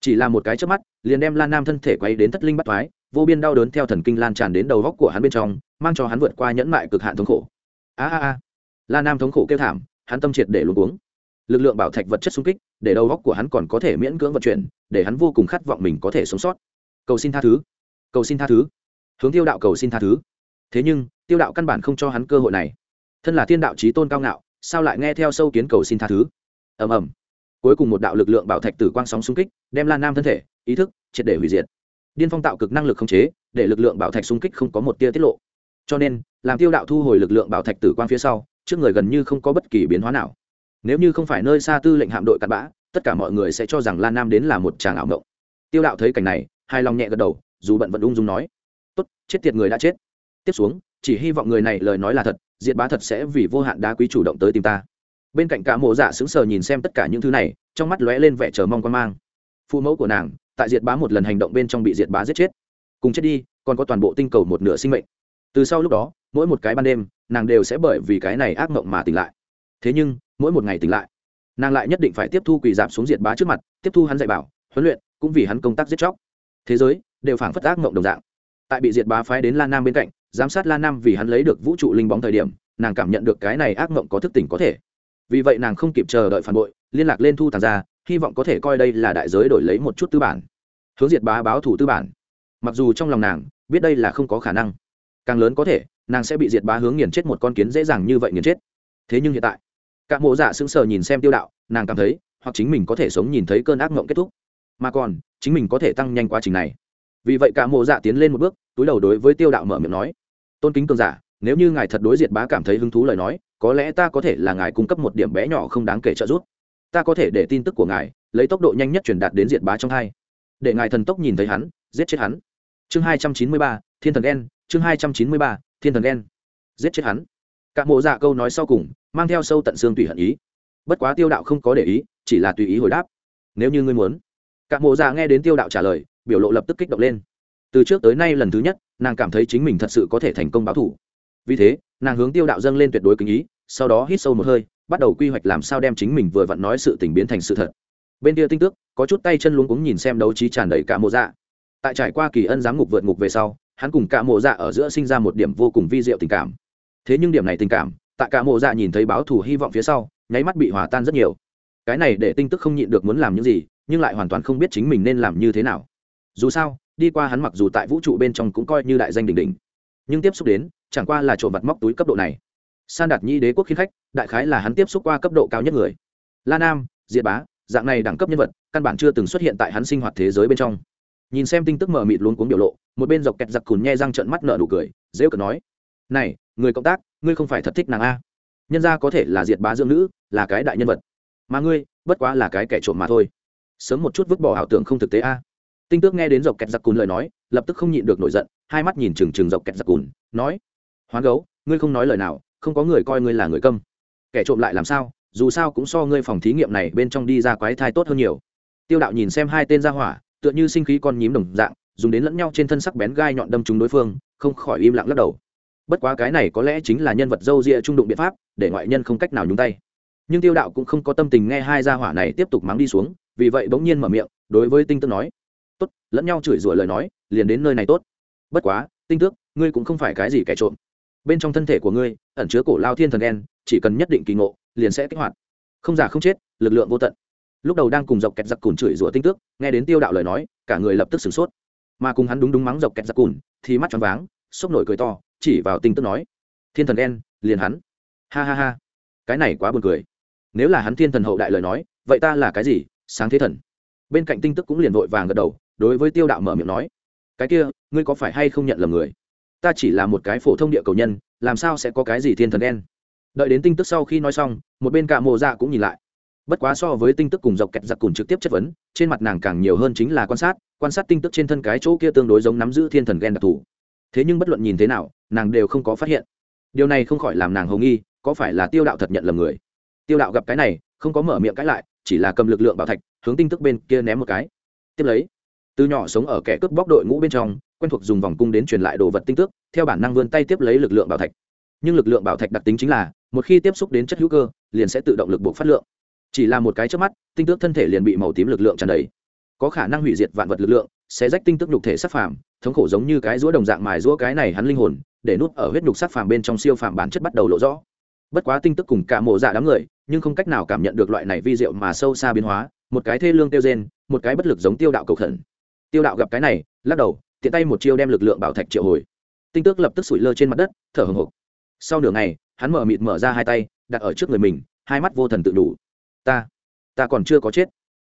Chỉ là một cái trước mắt, liền đem lan nam thân thể quay đến thất linh bắt thoái, vô biên đau đớn theo thần kinh lan tràn đến đầu góc của hắn bên trong, mang cho hắn vượt qua nhẫn mại cực hạn thống khổ. A a a. Lan nam thống khổ kêu thảm, hắn tâm triệt để luôn uống lực lượng bảo thạch vật chất xung kích để đầu góc của hắn còn có thể miễn cưỡng vận chuyển, để hắn vô cùng khát vọng mình có thể sống sót. Cầu xin tha thứ. Cầu xin tha thứ. Hướng tiêu đạo cầu xin tha thứ. Thế nhưng, tiêu đạo căn bản không cho hắn cơ hội này. Thân là thiên đạo trí tôn cao ngạo, sao lại nghe theo sâu kiến cầu xin tha thứ? Ầm ầm. Cuối cùng một đạo lực lượng bảo thạch tử quang sóng xung kích, đem lan nam thân thể, ý thức, triệt để hủy diệt. Điên phong tạo cực năng lực không chế, để lực lượng bảo thạch xung kích không có một tia tiết lộ. Cho nên, làm tiêu đạo thu hồi lực lượng bảo thạch tử quang phía sau, trước người gần như không có bất kỳ biến hóa nào nếu như không phải nơi xa tư lệnh hạm đội cặn bã, tất cả mọi người sẽ cho rằng lan nam đến là một chàng ảo mộng tiêu đạo thấy cảnh này hai lòng nhẹ gật đầu, dù bận vẫn ung dung nói, tốt, chết tiệt người đã chết. Tiếp xuống, chỉ hy vọng người này lời nói là thật, diệt bá thật sẽ vì vô hạn đá quý chủ động tới tìm ta. Bên cạnh cả mộ dạ sững sờ nhìn xem tất cả những thứ này, trong mắt lóe lên vẻ chờ mong quan mang. Phụ mẫu của nàng, tại diệt bá một lần hành động bên trong bị diệt bá giết chết. Cùng chết đi, còn có toàn bộ tinh cầu một nửa sinh mệnh. Từ sau lúc đó, mỗi một cái ban đêm, nàng đều sẽ bởi vì cái này ác mộng mà tỉnh lại. Thế nhưng mỗi một ngày tỉnh lại. Nàng lại nhất định phải tiếp thu quỳ giảm xuống diệt bá trước mặt, tiếp thu hắn dạy bảo, huấn luyện, cũng vì hắn công tác giết chóc. Thế giới đều phản phất ác mộng đồng dạng. Tại bị diệt bá phái đến la nam bên cạnh, giám sát la nam vì hắn lấy được vũ trụ linh bóng thời điểm, nàng cảm nhận được cái này ác mộng có thức tỉnh có thể. Vì vậy nàng không kịp chờ đợi phản bội, liên lạc lên thu tàn ra hy vọng có thể coi đây là đại giới đổi lấy một chút tư bản. Hướng diệt bá báo thủ tư bản. Mặc dù trong lòng nàng, biết đây là không có khả năng. Càng lớn có thể, nàng sẽ bị diệt bá hướng nghiền chết một con kiến dễ dàng như vậy nghiền chết. Thế nhưng hiện tại Cả mộ dạ sững sờ nhìn xem tiêu đạo, nàng cảm thấy, hoặc chính mình có thể sống nhìn thấy cơn ác mộng kết thúc, mà còn, chính mình có thể tăng nhanh quá trình này. Vì vậy cả mộ dạ tiến lên một bước, túi đầu đối với tiêu đạo mở miệng nói, tôn kính cường giả, nếu như ngài thật đối diệt bá cảm thấy hứng thú lời nói, có lẽ ta có thể là ngài cung cấp một điểm bé nhỏ không đáng kể trợ giúp. Ta có thể để tin tức của ngài, lấy tốc độ nhanh nhất truyền đạt đến diệt bá trong hai. Để ngài thần tốc nhìn thấy hắn, giết chết hắn. Chương hai trăm chín mươi ba, thiên thần đen chương hai trăm chín mươi ba, thiên thần đen giết chết hắn. Cả mộ dạ câu nói sau cùng mang theo sâu tận xương tùy hận ý. Bất quá tiêu đạo không có để ý, chỉ là tùy ý hồi đáp. Nếu như ngươi muốn. Cả mộ dạ nghe đến tiêu đạo trả lời, biểu lộ lập tức kích động lên. Từ trước tới nay lần thứ nhất, nàng cảm thấy chính mình thật sự có thể thành công báo thủ. Vì thế, nàng hướng tiêu đạo dâng lên tuyệt đối kính ý, sau đó hít sâu một hơi, bắt đầu quy hoạch làm sao đem chính mình vừa vặn nói sự tình biến thành sự thật. Bên kia tinh tước, có chút tay chân luống cuống nhìn xem đấu trí tràn đầy cả mộ dạ. Tại trải qua kỳ ân giám ngục vượt ngục về sau, hắn cùng cả mộ dạ ở giữa sinh ra một điểm vô cùng vi diệu tình cảm. Thế nhưng điểm này tình cảm Tạ cả mộ dạ nhìn thấy báo thù hy vọng phía sau, nháy mắt bị hòa tan rất nhiều. Cái này để tinh tức không nhịn được muốn làm những gì, nhưng lại hoàn toàn không biết chính mình nên làm như thế nào. Dù sao, đi qua hắn mặc dù tại vũ trụ bên trong cũng coi như đại danh đỉnh đỉnh, nhưng tiếp xúc đến, chẳng qua là trộm vặt móc túi cấp độ này. San đạt nhi đế quốc khiến khách, đại khái là hắn tiếp xúc qua cấp độ cao nhất người. La nam, diệt bá, dạng này đẳng cấp nhân vật, căn bản chưa từng xuất hiện tại hắn sinh hoạt thế giới bên trong. Nhìn xem tin tức mờ mịt luôn cuống biểu lộ, một bên dọc kẹt giặc cùn nhe răng trận mắt nở nụ cười, dễ cờ nói, này, người cộng tác ngươi không phải thật thích nàng a. Nhân ra có thể là diệt bá dưỡng nữ, là cái đại nhân vật. Mà ngươi, bất quá là cái kẻ trộm mà thôi. Sớm một chút vứt bỏ ảo tưởng không thực tế a. Tinh tước nghe đến dọc kẹt giặc cùn lời nói, lập tức không nhịn được nổi giận, hai mắt nhìn trừng trừng dọc kẹt giặc cùn, nói, hoán gấu, ngươi không nói lời nào, không có người coi ngươi là người câm. Kẻ trộm lại làm sao, dù sao cũng so ngươi phòng thí nghiệm này bên trong đi ra quái thai tốt hơn nhiều. Tiêu đạo nhìn xem hai tên ra hỏa, tựa như sinh khí con nhím đồng dạng, dùng đến lẫn nhau trên thân sắc bén gai nhọn đâm trúng đối phương, không khỏi im lặng lắc đầu bất quá cái này có lẽ chính là nhân vật dâu ria trung đụng biện pháp, để ngoại nhân không cách nào nhúng tay. Nhưng tiêu đạo cũng không có tâm tình nghe hai gia hỏa này tiếp tục mắng đi xuống, vì vậy bỗng nhiên mở miệng, đối với tinh tước nói, tốt, lẫn nhau chửi rủa lời nói, liền đến nơi này tốt. Bất quá, tinh tước, ngươi cũng không phải cái gì kẻ trộm. Bên trong thân thể của ngươi, ẩn chứa cổ lao thiên thần đen, chỉ cần nhất định kỳ ngộ, liền sẽ kích hoạt. Không giả không chết, lực lượng vô tận. Lúc đầu đang cùng dọc kẹt giặc cùn chửi rủa tinh tước, nghe đến tiêu đạo lời nói, cả người lập tức sửng sốt. Mà cùng hắn đúng đúng mắng dọc kẹt giặc cùn, thì mắt choáng váng, sốc nổi cười to chỉ vào tinh tức nói, thiên thần đen, liền hắn. Ha ha ha. Cái này quá buồn cười. Nếu là hắn thiên thần hậu đại lời nói, vậy ta là cái gì? Sáng thế thần. Bên cạnh tinh tức cũng liền vội vàng gật đầu, đối với tiêu đạo mở miệng nói, cái kia, ngươi có phải hay không nhận lầm người? Ta chỉ là một cái phổ thông địa cầu nhân, làm sao sẽ có cái gì thiên thần đen? Đợi đến tinh tức sau khi nói xong, một bên cả mộ dạ cũng nhìn lại. Bất quá so với tinh tức cùng dọc kẹt giặc cùng trực tiếp chất vấn, trên mặt nàng càng nhiều hơn chính là quan sát quan sát tinh tức trên thân cái chỗ kia tương đối giống nắm giữ thiên thần ghen đặc thù thế nhưng bất luận nhìn thế nào, nàng đều không có phát hiện. Điều này không khỏi làm nàng hồng nghi, có phải là tiêu đạo thật nhận lầm người? Tiêu đạo gặp cái này, không có mở miệng cãi lại, chỉ là cầm lực lượng bảo thạch, hướng tinh tức bên kia ném một cái. Tiếp lấy, từ nhỏ sống ở kẻ cướp bóc đội ngũ bên trong, quen thuộc dùng vòng cung đến truyền lại đồ vật tinh tước, theo bản năng vươn tay tiếp lấy lực lượng bảo thạch. Nhưng lực lượng bảo thạch đặc tính chính là, một khi tiếp xúc đến chất hữu cơ, liền sẽ tự động lực buộc phát lượng. Chỉ là một cái trước mắt, tinh tước thân thể liền bị màu tím lực lượng tràn đầy. Có khả năng hủy diệt vạn vật lực lượng sẽ rách tinh tức nhục thể sắc phàm, thống khổ giống như cái rũa đồng dạng mài rũa cái này hắn linh hồn, để nút ở huyết nhục sắc phàm bên trong siêu phàm bản chất bắt đầu lộ rõ. Bất quá tinh tức cùng cả mộ dạ đám người, nhưng không cách nào cảm nhận được loại này vi diệu mà sâu xa biến hóa, một cái thê lương tiêu gen, một cái bất lực giống tiêu đạo cầu khẩn. Tiêu đạo gặp cái này, lắc đầu, tiện tay một chiêu đem lực lượng bảo thạch triệu hồi. Tinh tước lập tức sủi lơ trên mặt đất, thở hồng hộc. Sau nửa ngày, hắn mở mịt mở ra hai tay, đặt ở trước người mình, hai mắt vô thần tự đủ. Ta ta còn chưa có chết.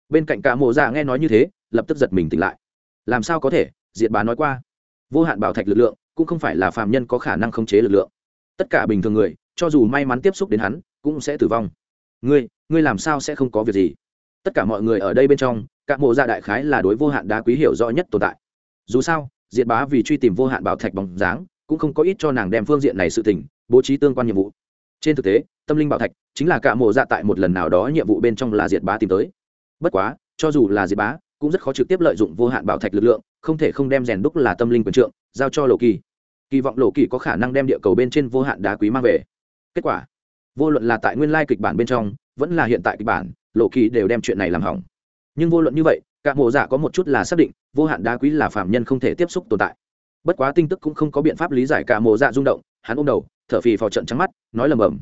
Bên cạnh cả mộ dạ nghe nói như thế, lập tức giật mình tỉnh lại làm sao có thể? Diệt bá nói qua. Vô hạn bảo thạch lực lượng cũng không phải là phàm nhân có khả năng khống chế lực lượng. Tất cả bình thường người, cho dù may mắn tiếp xúc đến hắn, cũng sẽ tử vong. Ngươi ngươi làm sao sẽ không có việc gì? Tất cả mọi người ở đây bên trong, các mộ gia đại khái là đối vô hạn đá quý hiểu rõ nhất tồn tại. Dù sao, diệt bá vì truy tìm vô hạn bảo thạch bóng dáng, cũng không có ít cho nàng đem phương diện này sự tình bố trí tương quan nhiệm vụ. Trên thực tế, tâm linh bảo thạch chính là cả mộ dạ tại một lần nào đó nhiệm vụ bên trong là diệt bá tìm tới. Bất quá, cho dù là diệt bá cũng rất khó trực tiếp lợi dụng vô hạn bảo thạch lực lượng, không thể không đem rèn đúc là tâm linh quyền trượng, giao cho lộ kỳ. Kỳ vọng lộ kỳ có khả năng đem địa cầu bên trên vô hạn đá quý mang về. Kết quả, vô luận là tại nguyên lai kịch bản bên trong, vẫn là hiện tại kịch bản, lộ kỳ đều đem chuyện này làm hỏng. Nhưng vô luận như vậy, cả mộ giả có một chút là xác định, vô hạn đá quý là phạm nhân không thể tiếp xúc tồn tại. Bất quá tinh tức cũng không có biện pháp lý giải cả mộ dạ rung động, hắn ôm đầu, thở phì phò trận trắng mắt, nói lầm bầm.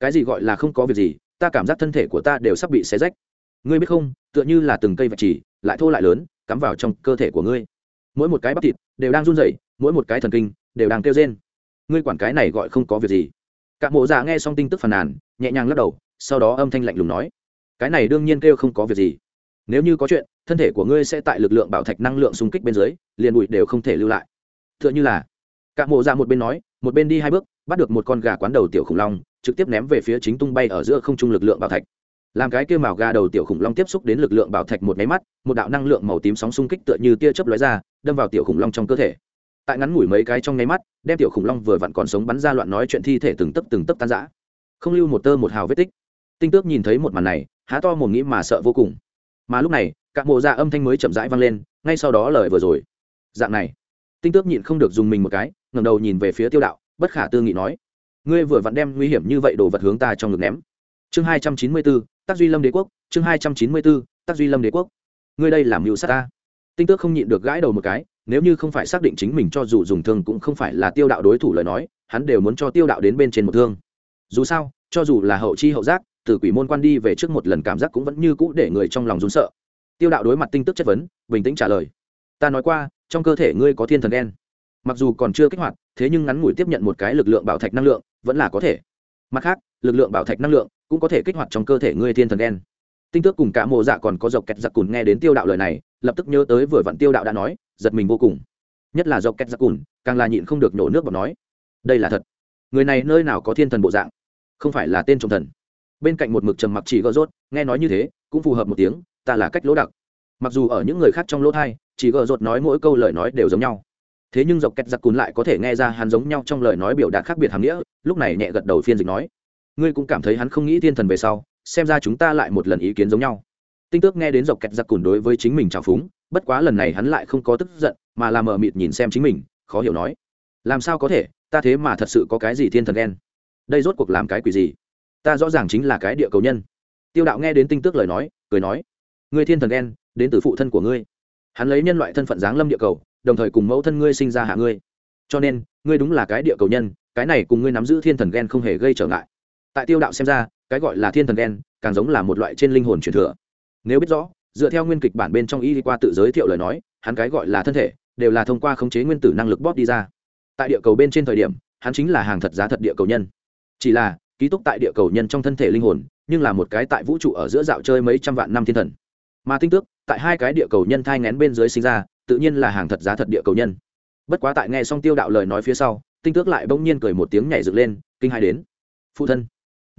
Cái gì gọi là không có việc gì, ta cảm giác thân thể của ta đều sắp bị xé rách. Ngươi biết không, tựa như là từng cây vạch chỉ lại thô lại lớn, cắm vào trong cơ thể của ngươi. Mỗi một cái bắp thịt đều đang run rẩy, mỗi một cái thần kinh đều đang kêu rên. Ngươi quản cái này gọi không có việc gì. Cả mộ già nghe xong tin tức phàn nàn, nhẹ nhàng lắc đầu, sau đó âm thanh lạnh lùng nói, cái này đương nhiên kêu không có việc gì. Nếu như có chuyện, thân thể của ngươi sẽ tại lực lượng bảo thạch năng lượng xung kích bên dưới, liền bụi đều không thể lưu lại. T h ư ợ n h ư là, cả mộ ra một bên nói, một bên đi hai bước, bắt được một con gà quán đầu tiểu khủng long, trực tiếp ném về phía chính tung bay ở giữa không trung lực lượng bảo thạch làm cái kia màu gà đầu tiểu khủng long tiếp xúc đến lực lượng bảo thạch một máy mắt một đạo năng lượng màu tím sóng xung kích tựa như tia chớp lóe ra đâm vào tiểu khủng long trong cơ thể. Tại ngắn ngủi mấy cái trong nháy mắt đem tiểu khủng long vừa vặn còn sống bắn ra loạn nói chuyện thi thể từng tấp từng tấp tan rã, không lưu một tơ một hào vết tích. Tinh tước nhìn thấy một màn này há to một nghĩ mà sợ vô cùng. Mà lúc này các mộ dạ âm thanh mới chậm rãi vang lên ngay sau đó lời vừa rồi. Dạng này tinh tước nhịn không được dùng mình một cái ngẩng đầu nhìn về phía tiêu đạo bất khả tư nghị nói ngươi vừa vặn đem nguy hiểm như vậy đồ vật hướng ta trong ngực ném chương hai trăm chín mươi bốn tác duy lâm đế quốc, chương hai trăm chín mươi bốn tác duy lâm đế quốc. Ngươi đây làm mưu sát ta. Tinh tước không nhịn được gãi đầu một cái, nếu như không phải xác định chính mình cho dù dùng thương cũng không phải là tiêu đạo đối thủ lời nói, hắn đều muốn cho tiêu đạo đến bên trên một thương. Dù sao, cho dù là hậu chi hậu giác, từ quỷ môn quan đi về trước một lần cảm giác cũng vẫn như cũ để người trong lòng run sợ. Tiêu đạo đối mặt tinh tức chất vấn, bình tĩnh trả lời. Ta nói qua, trong cơ thể ngươi có thiên thần đen. Mặc dù còn chưa kích hoạt, thế nhưng ngắn ngủi tiếp nhận một cái lực lượng bảo thạch năng lượng, vẫn là có thể. Mặt khác, lực lượng bảo thạch năng lượng cũng có thể kích hoạt trong cơ thể ngươi thiên thần đen tinh tước cùng cả mộ dạ còn có dọc kẹt giặc cùn nghe đến tiêu đạo lời này, lập tức nhớ tới vừa vặn tiêu đạo đã nói, giật mình vô cùng. Nhất là dọc kẹt giặc cùn, càng là nhịn không được nổ nước bọc nói, đây là thật. Người này nơi nào có thiên thần bộ dạng? Không phải là tên trộm thần. Bên cạnh một mực trầm mặc chỉ gỡ rốt, nghe nói như thế, cũng phù hợp một tiếng, ta là cách lỗ đặc. Mặc dù ở những người khác trong lỗ thai, chỉ gỡ rốt nói mỗi câu lời nói đều giống nhau. Thế nhưng dọc kẹt giặc cùn lại có thể nghe ra hắn giống nhau trong lời nói biểu đạt khác biệt hàm nghĩa, lúc này nhẹ gật đầu phiên dịch nói ngươi cũng cảm thấy hắn không nghĩ thiên thần về sau, xem ra chúng ta lại một lần ý kiến giống nhau. Tinh tước nghe đến dọc kẹt giặc cùn đối với chính mình trào phúng, bất quá lần này hắn lại không có tức giận, mà làm mờ mịt nhìn xem chính mình, khó hiểu nói, làm sao có thể? Ta thế mà thật sự có cái gì thiên thần đen đây rốt cuộc làm cái quỷ gì? Ta rõ ràng chính là cái địa cầu nhân. Tiêu đạo nghe đến tinh tước lời nói, cười nói người thiên thần đen đến từ phụ thân của ngươi. Hắn lấy nhân loại thân phận giáng lâm địa cầu, đồng thời cùng mẫu thân ngươi sinh ra hạ ngươi. Cho nên, ngươi đúng là cái địa cầu nhân, cái này cùng ngươi nắm giữ thiên thần ghen không hề gây trở ngại tại tiêu đạo xem ra, cái gọi là thiên thần đen càng giống là một loại trên linh hồn truyền thừa. Nếu biết rõ, dựa theo nguyên kịch bản bên trong y đi qua tự giới thiệu lời nói, hắn cái gọi là thân thể, đều là thông qua khống chế nguyên tử năng lực bóp đi ra. Tại địa cầu bên trên thời điểm, hắn chính là hàng thật giá thật địa cầu nhân. Chỉ là, ký túc tại địa cầu nhân trong thân thể linh hồn, nhưng là một cái tại vũ trụ ở giữa dạo chơi mấy trăm vạn năm thiên thần. Mà tinh tước, tại hai cái địa cầu nhân thai ngén bên dưới sinh ra, tự nhiên là hàng thật giá thật địa cầu nhân. Bất quá tại nghe xong tiêu đạo lời nói phía sau, tinh tước lại bỗng nhiên cười một tiếng nhảy dựng lên, kinh hai đến. Phụ thân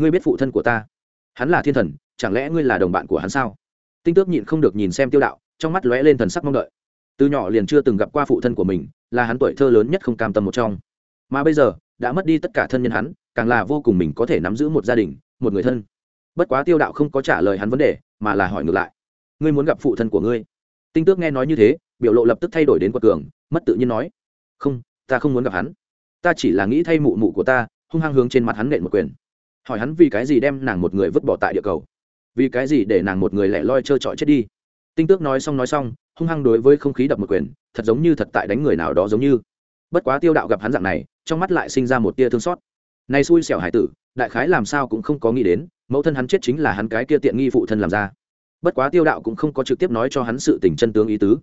ngươi biết phụ thân của ta? Hắn là thiên thần, chẳng lẽ ngươi là đồng bạn của hắn sao? Tinh tước nhịn không được nhìn xem tiêu đạo, trong mắt lóe lên thần sắc mong đợi. Từ nhỏ liền chưa từng gặp qua phụ thân của mình, là hắn tuổi thơ lớn nhất không cam tâm một trong. Mà bây giờ, đã mất đi tất cả thân nhân hắn, càng là vô cùng mình có thể nắm giữ một gia đình, một người thân. Bất quá tiêu đạo không có trả lời hắn vấn đề, mà là hỏi ngược lại. Ngươi muốn gặp phụ thân của ngươi? Tinh tước nghe nói như thế, biểu lộ lập tức thay đổi đến quật cường, mất tự nhiên nói. Không, ta không muốn gặp hắn. Ta chỉ là nghĩ thay mụ mụ của ta, hung hăng hướng trên mặt hắn nện một quyền hỏi hắn vì cái gì đem nàng một người vứt bỏ tại địa cầu. Vì cái gì để nàng một người lẻ loi trơ trọi chết đi? Tinh tước nói xong nói xong, hung hăng đối với không khí đập một quyền, thật giống như thật tại đánh người nào đó giống như. Bất quá tiêu đạo gặp hắn dạng này, trong mắt lại sinh ra một tia thương xót. Này xui xẻo hải tử, đại khái làm sao cũng không có nghĩ đến, mẫu thân hắn chết chính là hắn cái kia tiện nghi phụ thân làm ra. Bất quá tiêu đạo cũng không có trực tiếp nói cho hắn sự tình chân tướng ý tứ.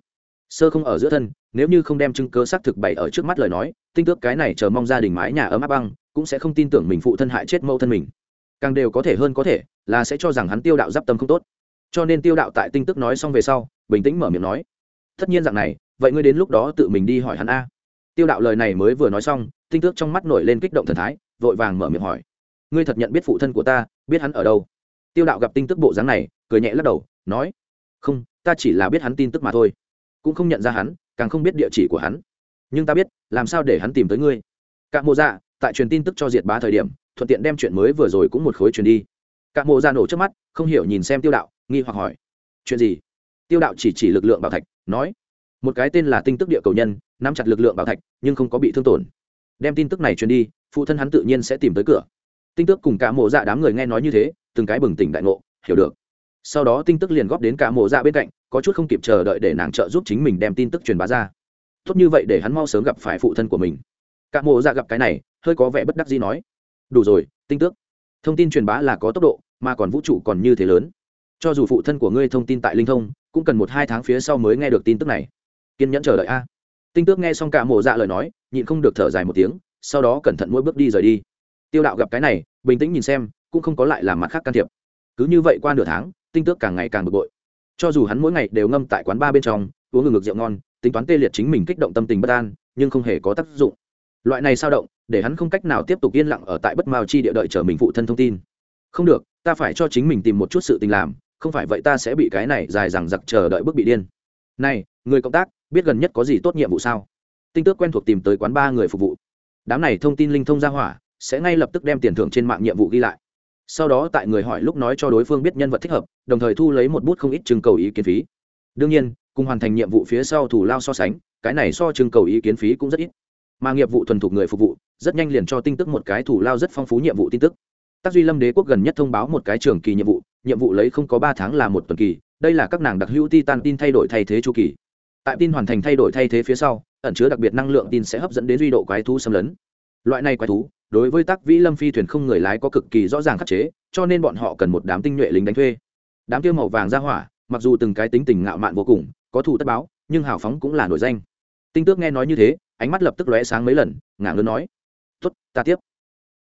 Sơ không ở giữa thân, nếu như không đem chứng cơ xác thực bày ở trước mắt lời nói, tinh tước cái này chờ mong gia đình mái nhà ấm áp băng cũng sẽ không tin tưởng mình phụ thân hại chết mẫu thân mình. Càng đều có thể hơn có thể, là sẽ cho rằng hắn tiêu đạo d i p tâm không tốt. Cho nên tiêu đạo tại tinh tức nói xong về sau, bình tĩnh mở miệng nói, tất nhiên dạng này, vậy ngươi đến lúc đó tự mình đi hỏi hắn a. Tiêu đạo lời này mới vừa nói xong, tinh tước trong mắt nổi lên kích động thần thái, vội vàng mở miệng hỏi, ngươi thật nhận biết phụ thân của ta, biết hắn ở đâu? Tiêu đạo gặp tinh tức bộ dáng này, cười nhẹ lắc đầu, nói, không, ta chỉ là biết hắn tin tức mà thôi, cũng không nhận ra hắn, càng không biết địa chỉ của hắn. Nhưng ta biết, làm sao để hắn tìm tới ngươi? Cạm mộ dạ tại truyền tin tức cho diệt bá thời điểm, thuận tiện đem chuyện mới vừa rồi cũng một khối truyền đi. Các mộ ra nổ trước mắt, không hiểu nhìn xem tiêu đạo, nghi hoặc hỏi, chuyện gì? Tiêu đạo chỉ chỉ lực lượng bảo thạch, nói, một cái tên là tinh tức địa cầu nhân, nắm chặt lực lượng bảo thạch, nhưng không có bị thương tổn. Đem tin tức này truyền đi, phụ thân hắn tự nhiên sẽ tìm tới cửa. Tinh tức cùng cả mộ dạ đám người nghe nói như thế, từng cái bừng tỉnh đại ngộ, hiểu được. Sau đó tinh tức liền góp đến cả mộ dạ bên cạnh, có chút không kịp chờ đợi để nàng trợ giúp chính mình đem tin tức truyền bá ra. Tốt như vậy để hắn mau sớm gặp phải phụ thân của mình. Cả mộ dạ gặp cái này hơi có vẻ bất đắc gì nói, đủ rồi, tinh tước. Thông tin truyền bá là có tốc độ, mà còn vũ trụ còn như thế lớn. Cho dù phụ thân của ngươi thông tin tại linh thông, cũng cần một hai tháng phía sau mới nghe được tin tức này. Kiên nhẫn chờ đợi a. Tinh tước nghe xong cả mộ dạ lời nói, nhịn không được thở dài một tiếng, sau đó cẩn thận mỗi bước đi rời đi. Tiêu đạo gặp cái này, bình tĩnh nhìn xem, cũng không có lại làm mặt khác can thiệp. Cứ như vậy qua nửa tháng, tinh tước càng ngày càng bực bội. Cho dù hắn mỗi ngày đều ngâm tại quán ba bên trong, uống ngừng ngược rượu ngon, tính toán tê liệt chính mình kích động tâm tình bất an, nhưng không hề có tác dụng. Loại này sao động để hắn không cách nào tiếp tục yên lặng ở tại bất mao chi địa đợi chờ mình phụ thân thông tin. Không được, ta phải cho chính mình tìm một chút sự tình làm, không phải vậy ta sẽ bị cái này dài dằng dặc chờ đợi bước bị điên. Này, người cộng tác, biết gần nhất có gì tốt nhiệm vụ sao? Tinh tước quen thuộc tìm tới quán ba người phục vụ. Đám này thông tin linh thông ra hỏa, sẽ ngay lập tức đem tiền thưởng trên mạng nhiệm vụ ghi lại. Sau đó tại người hỏi lúc nói cho đối phương biết nhân vật thích hợp, đồng thời thu lấy một bút không ít trưng cầu ý kiến phí. Đương nhiên, cùng hoàn thành nhiệm vụ phía sau thủ lao so sánh, cái này so trưng cầu ý kiến phí cũng rất ít. Mà nghiệp vụ thuần thục người phục vụ rất nhanh liền cho tin tức một cái thủ lao rất phong phú nhiệm vụ tin tức. Tác duy lâm đế quốc gần nhất thông báo một cái trường kỳ nhiệm vụ nhiệm vụ lấy không có ba tháng là một tuần kỳ, đây là các nàng đặc hữu titan tin thay đổi thay thế chu kỳ. Tại tin hoàn thành thay đổi thay thế phía sau, ẩn chứa đặc biệt năng lượng tin sẽ hấp dẫn đến duy độ quái thú xâm lấn. Loại này quái thú, đối với tác vĩ lâm phi thuyền không người lái có cực kỳ rõ ràng khắc chế, cho nên bọn họ cần một đám tinh nhuệ lính đánh thuê. Đám tiêu màu vàng ra hỏa, mặc dù từng cái tính tình ngạo mạn vô cùng, có thủ tất báo, nhưng hào phóng cũng là nổi danh. Tinh tước nghe nói như thế, ánh mắt lập tức lóe sáng mấy lần, ngả ngớn nói tốt ta tiếp.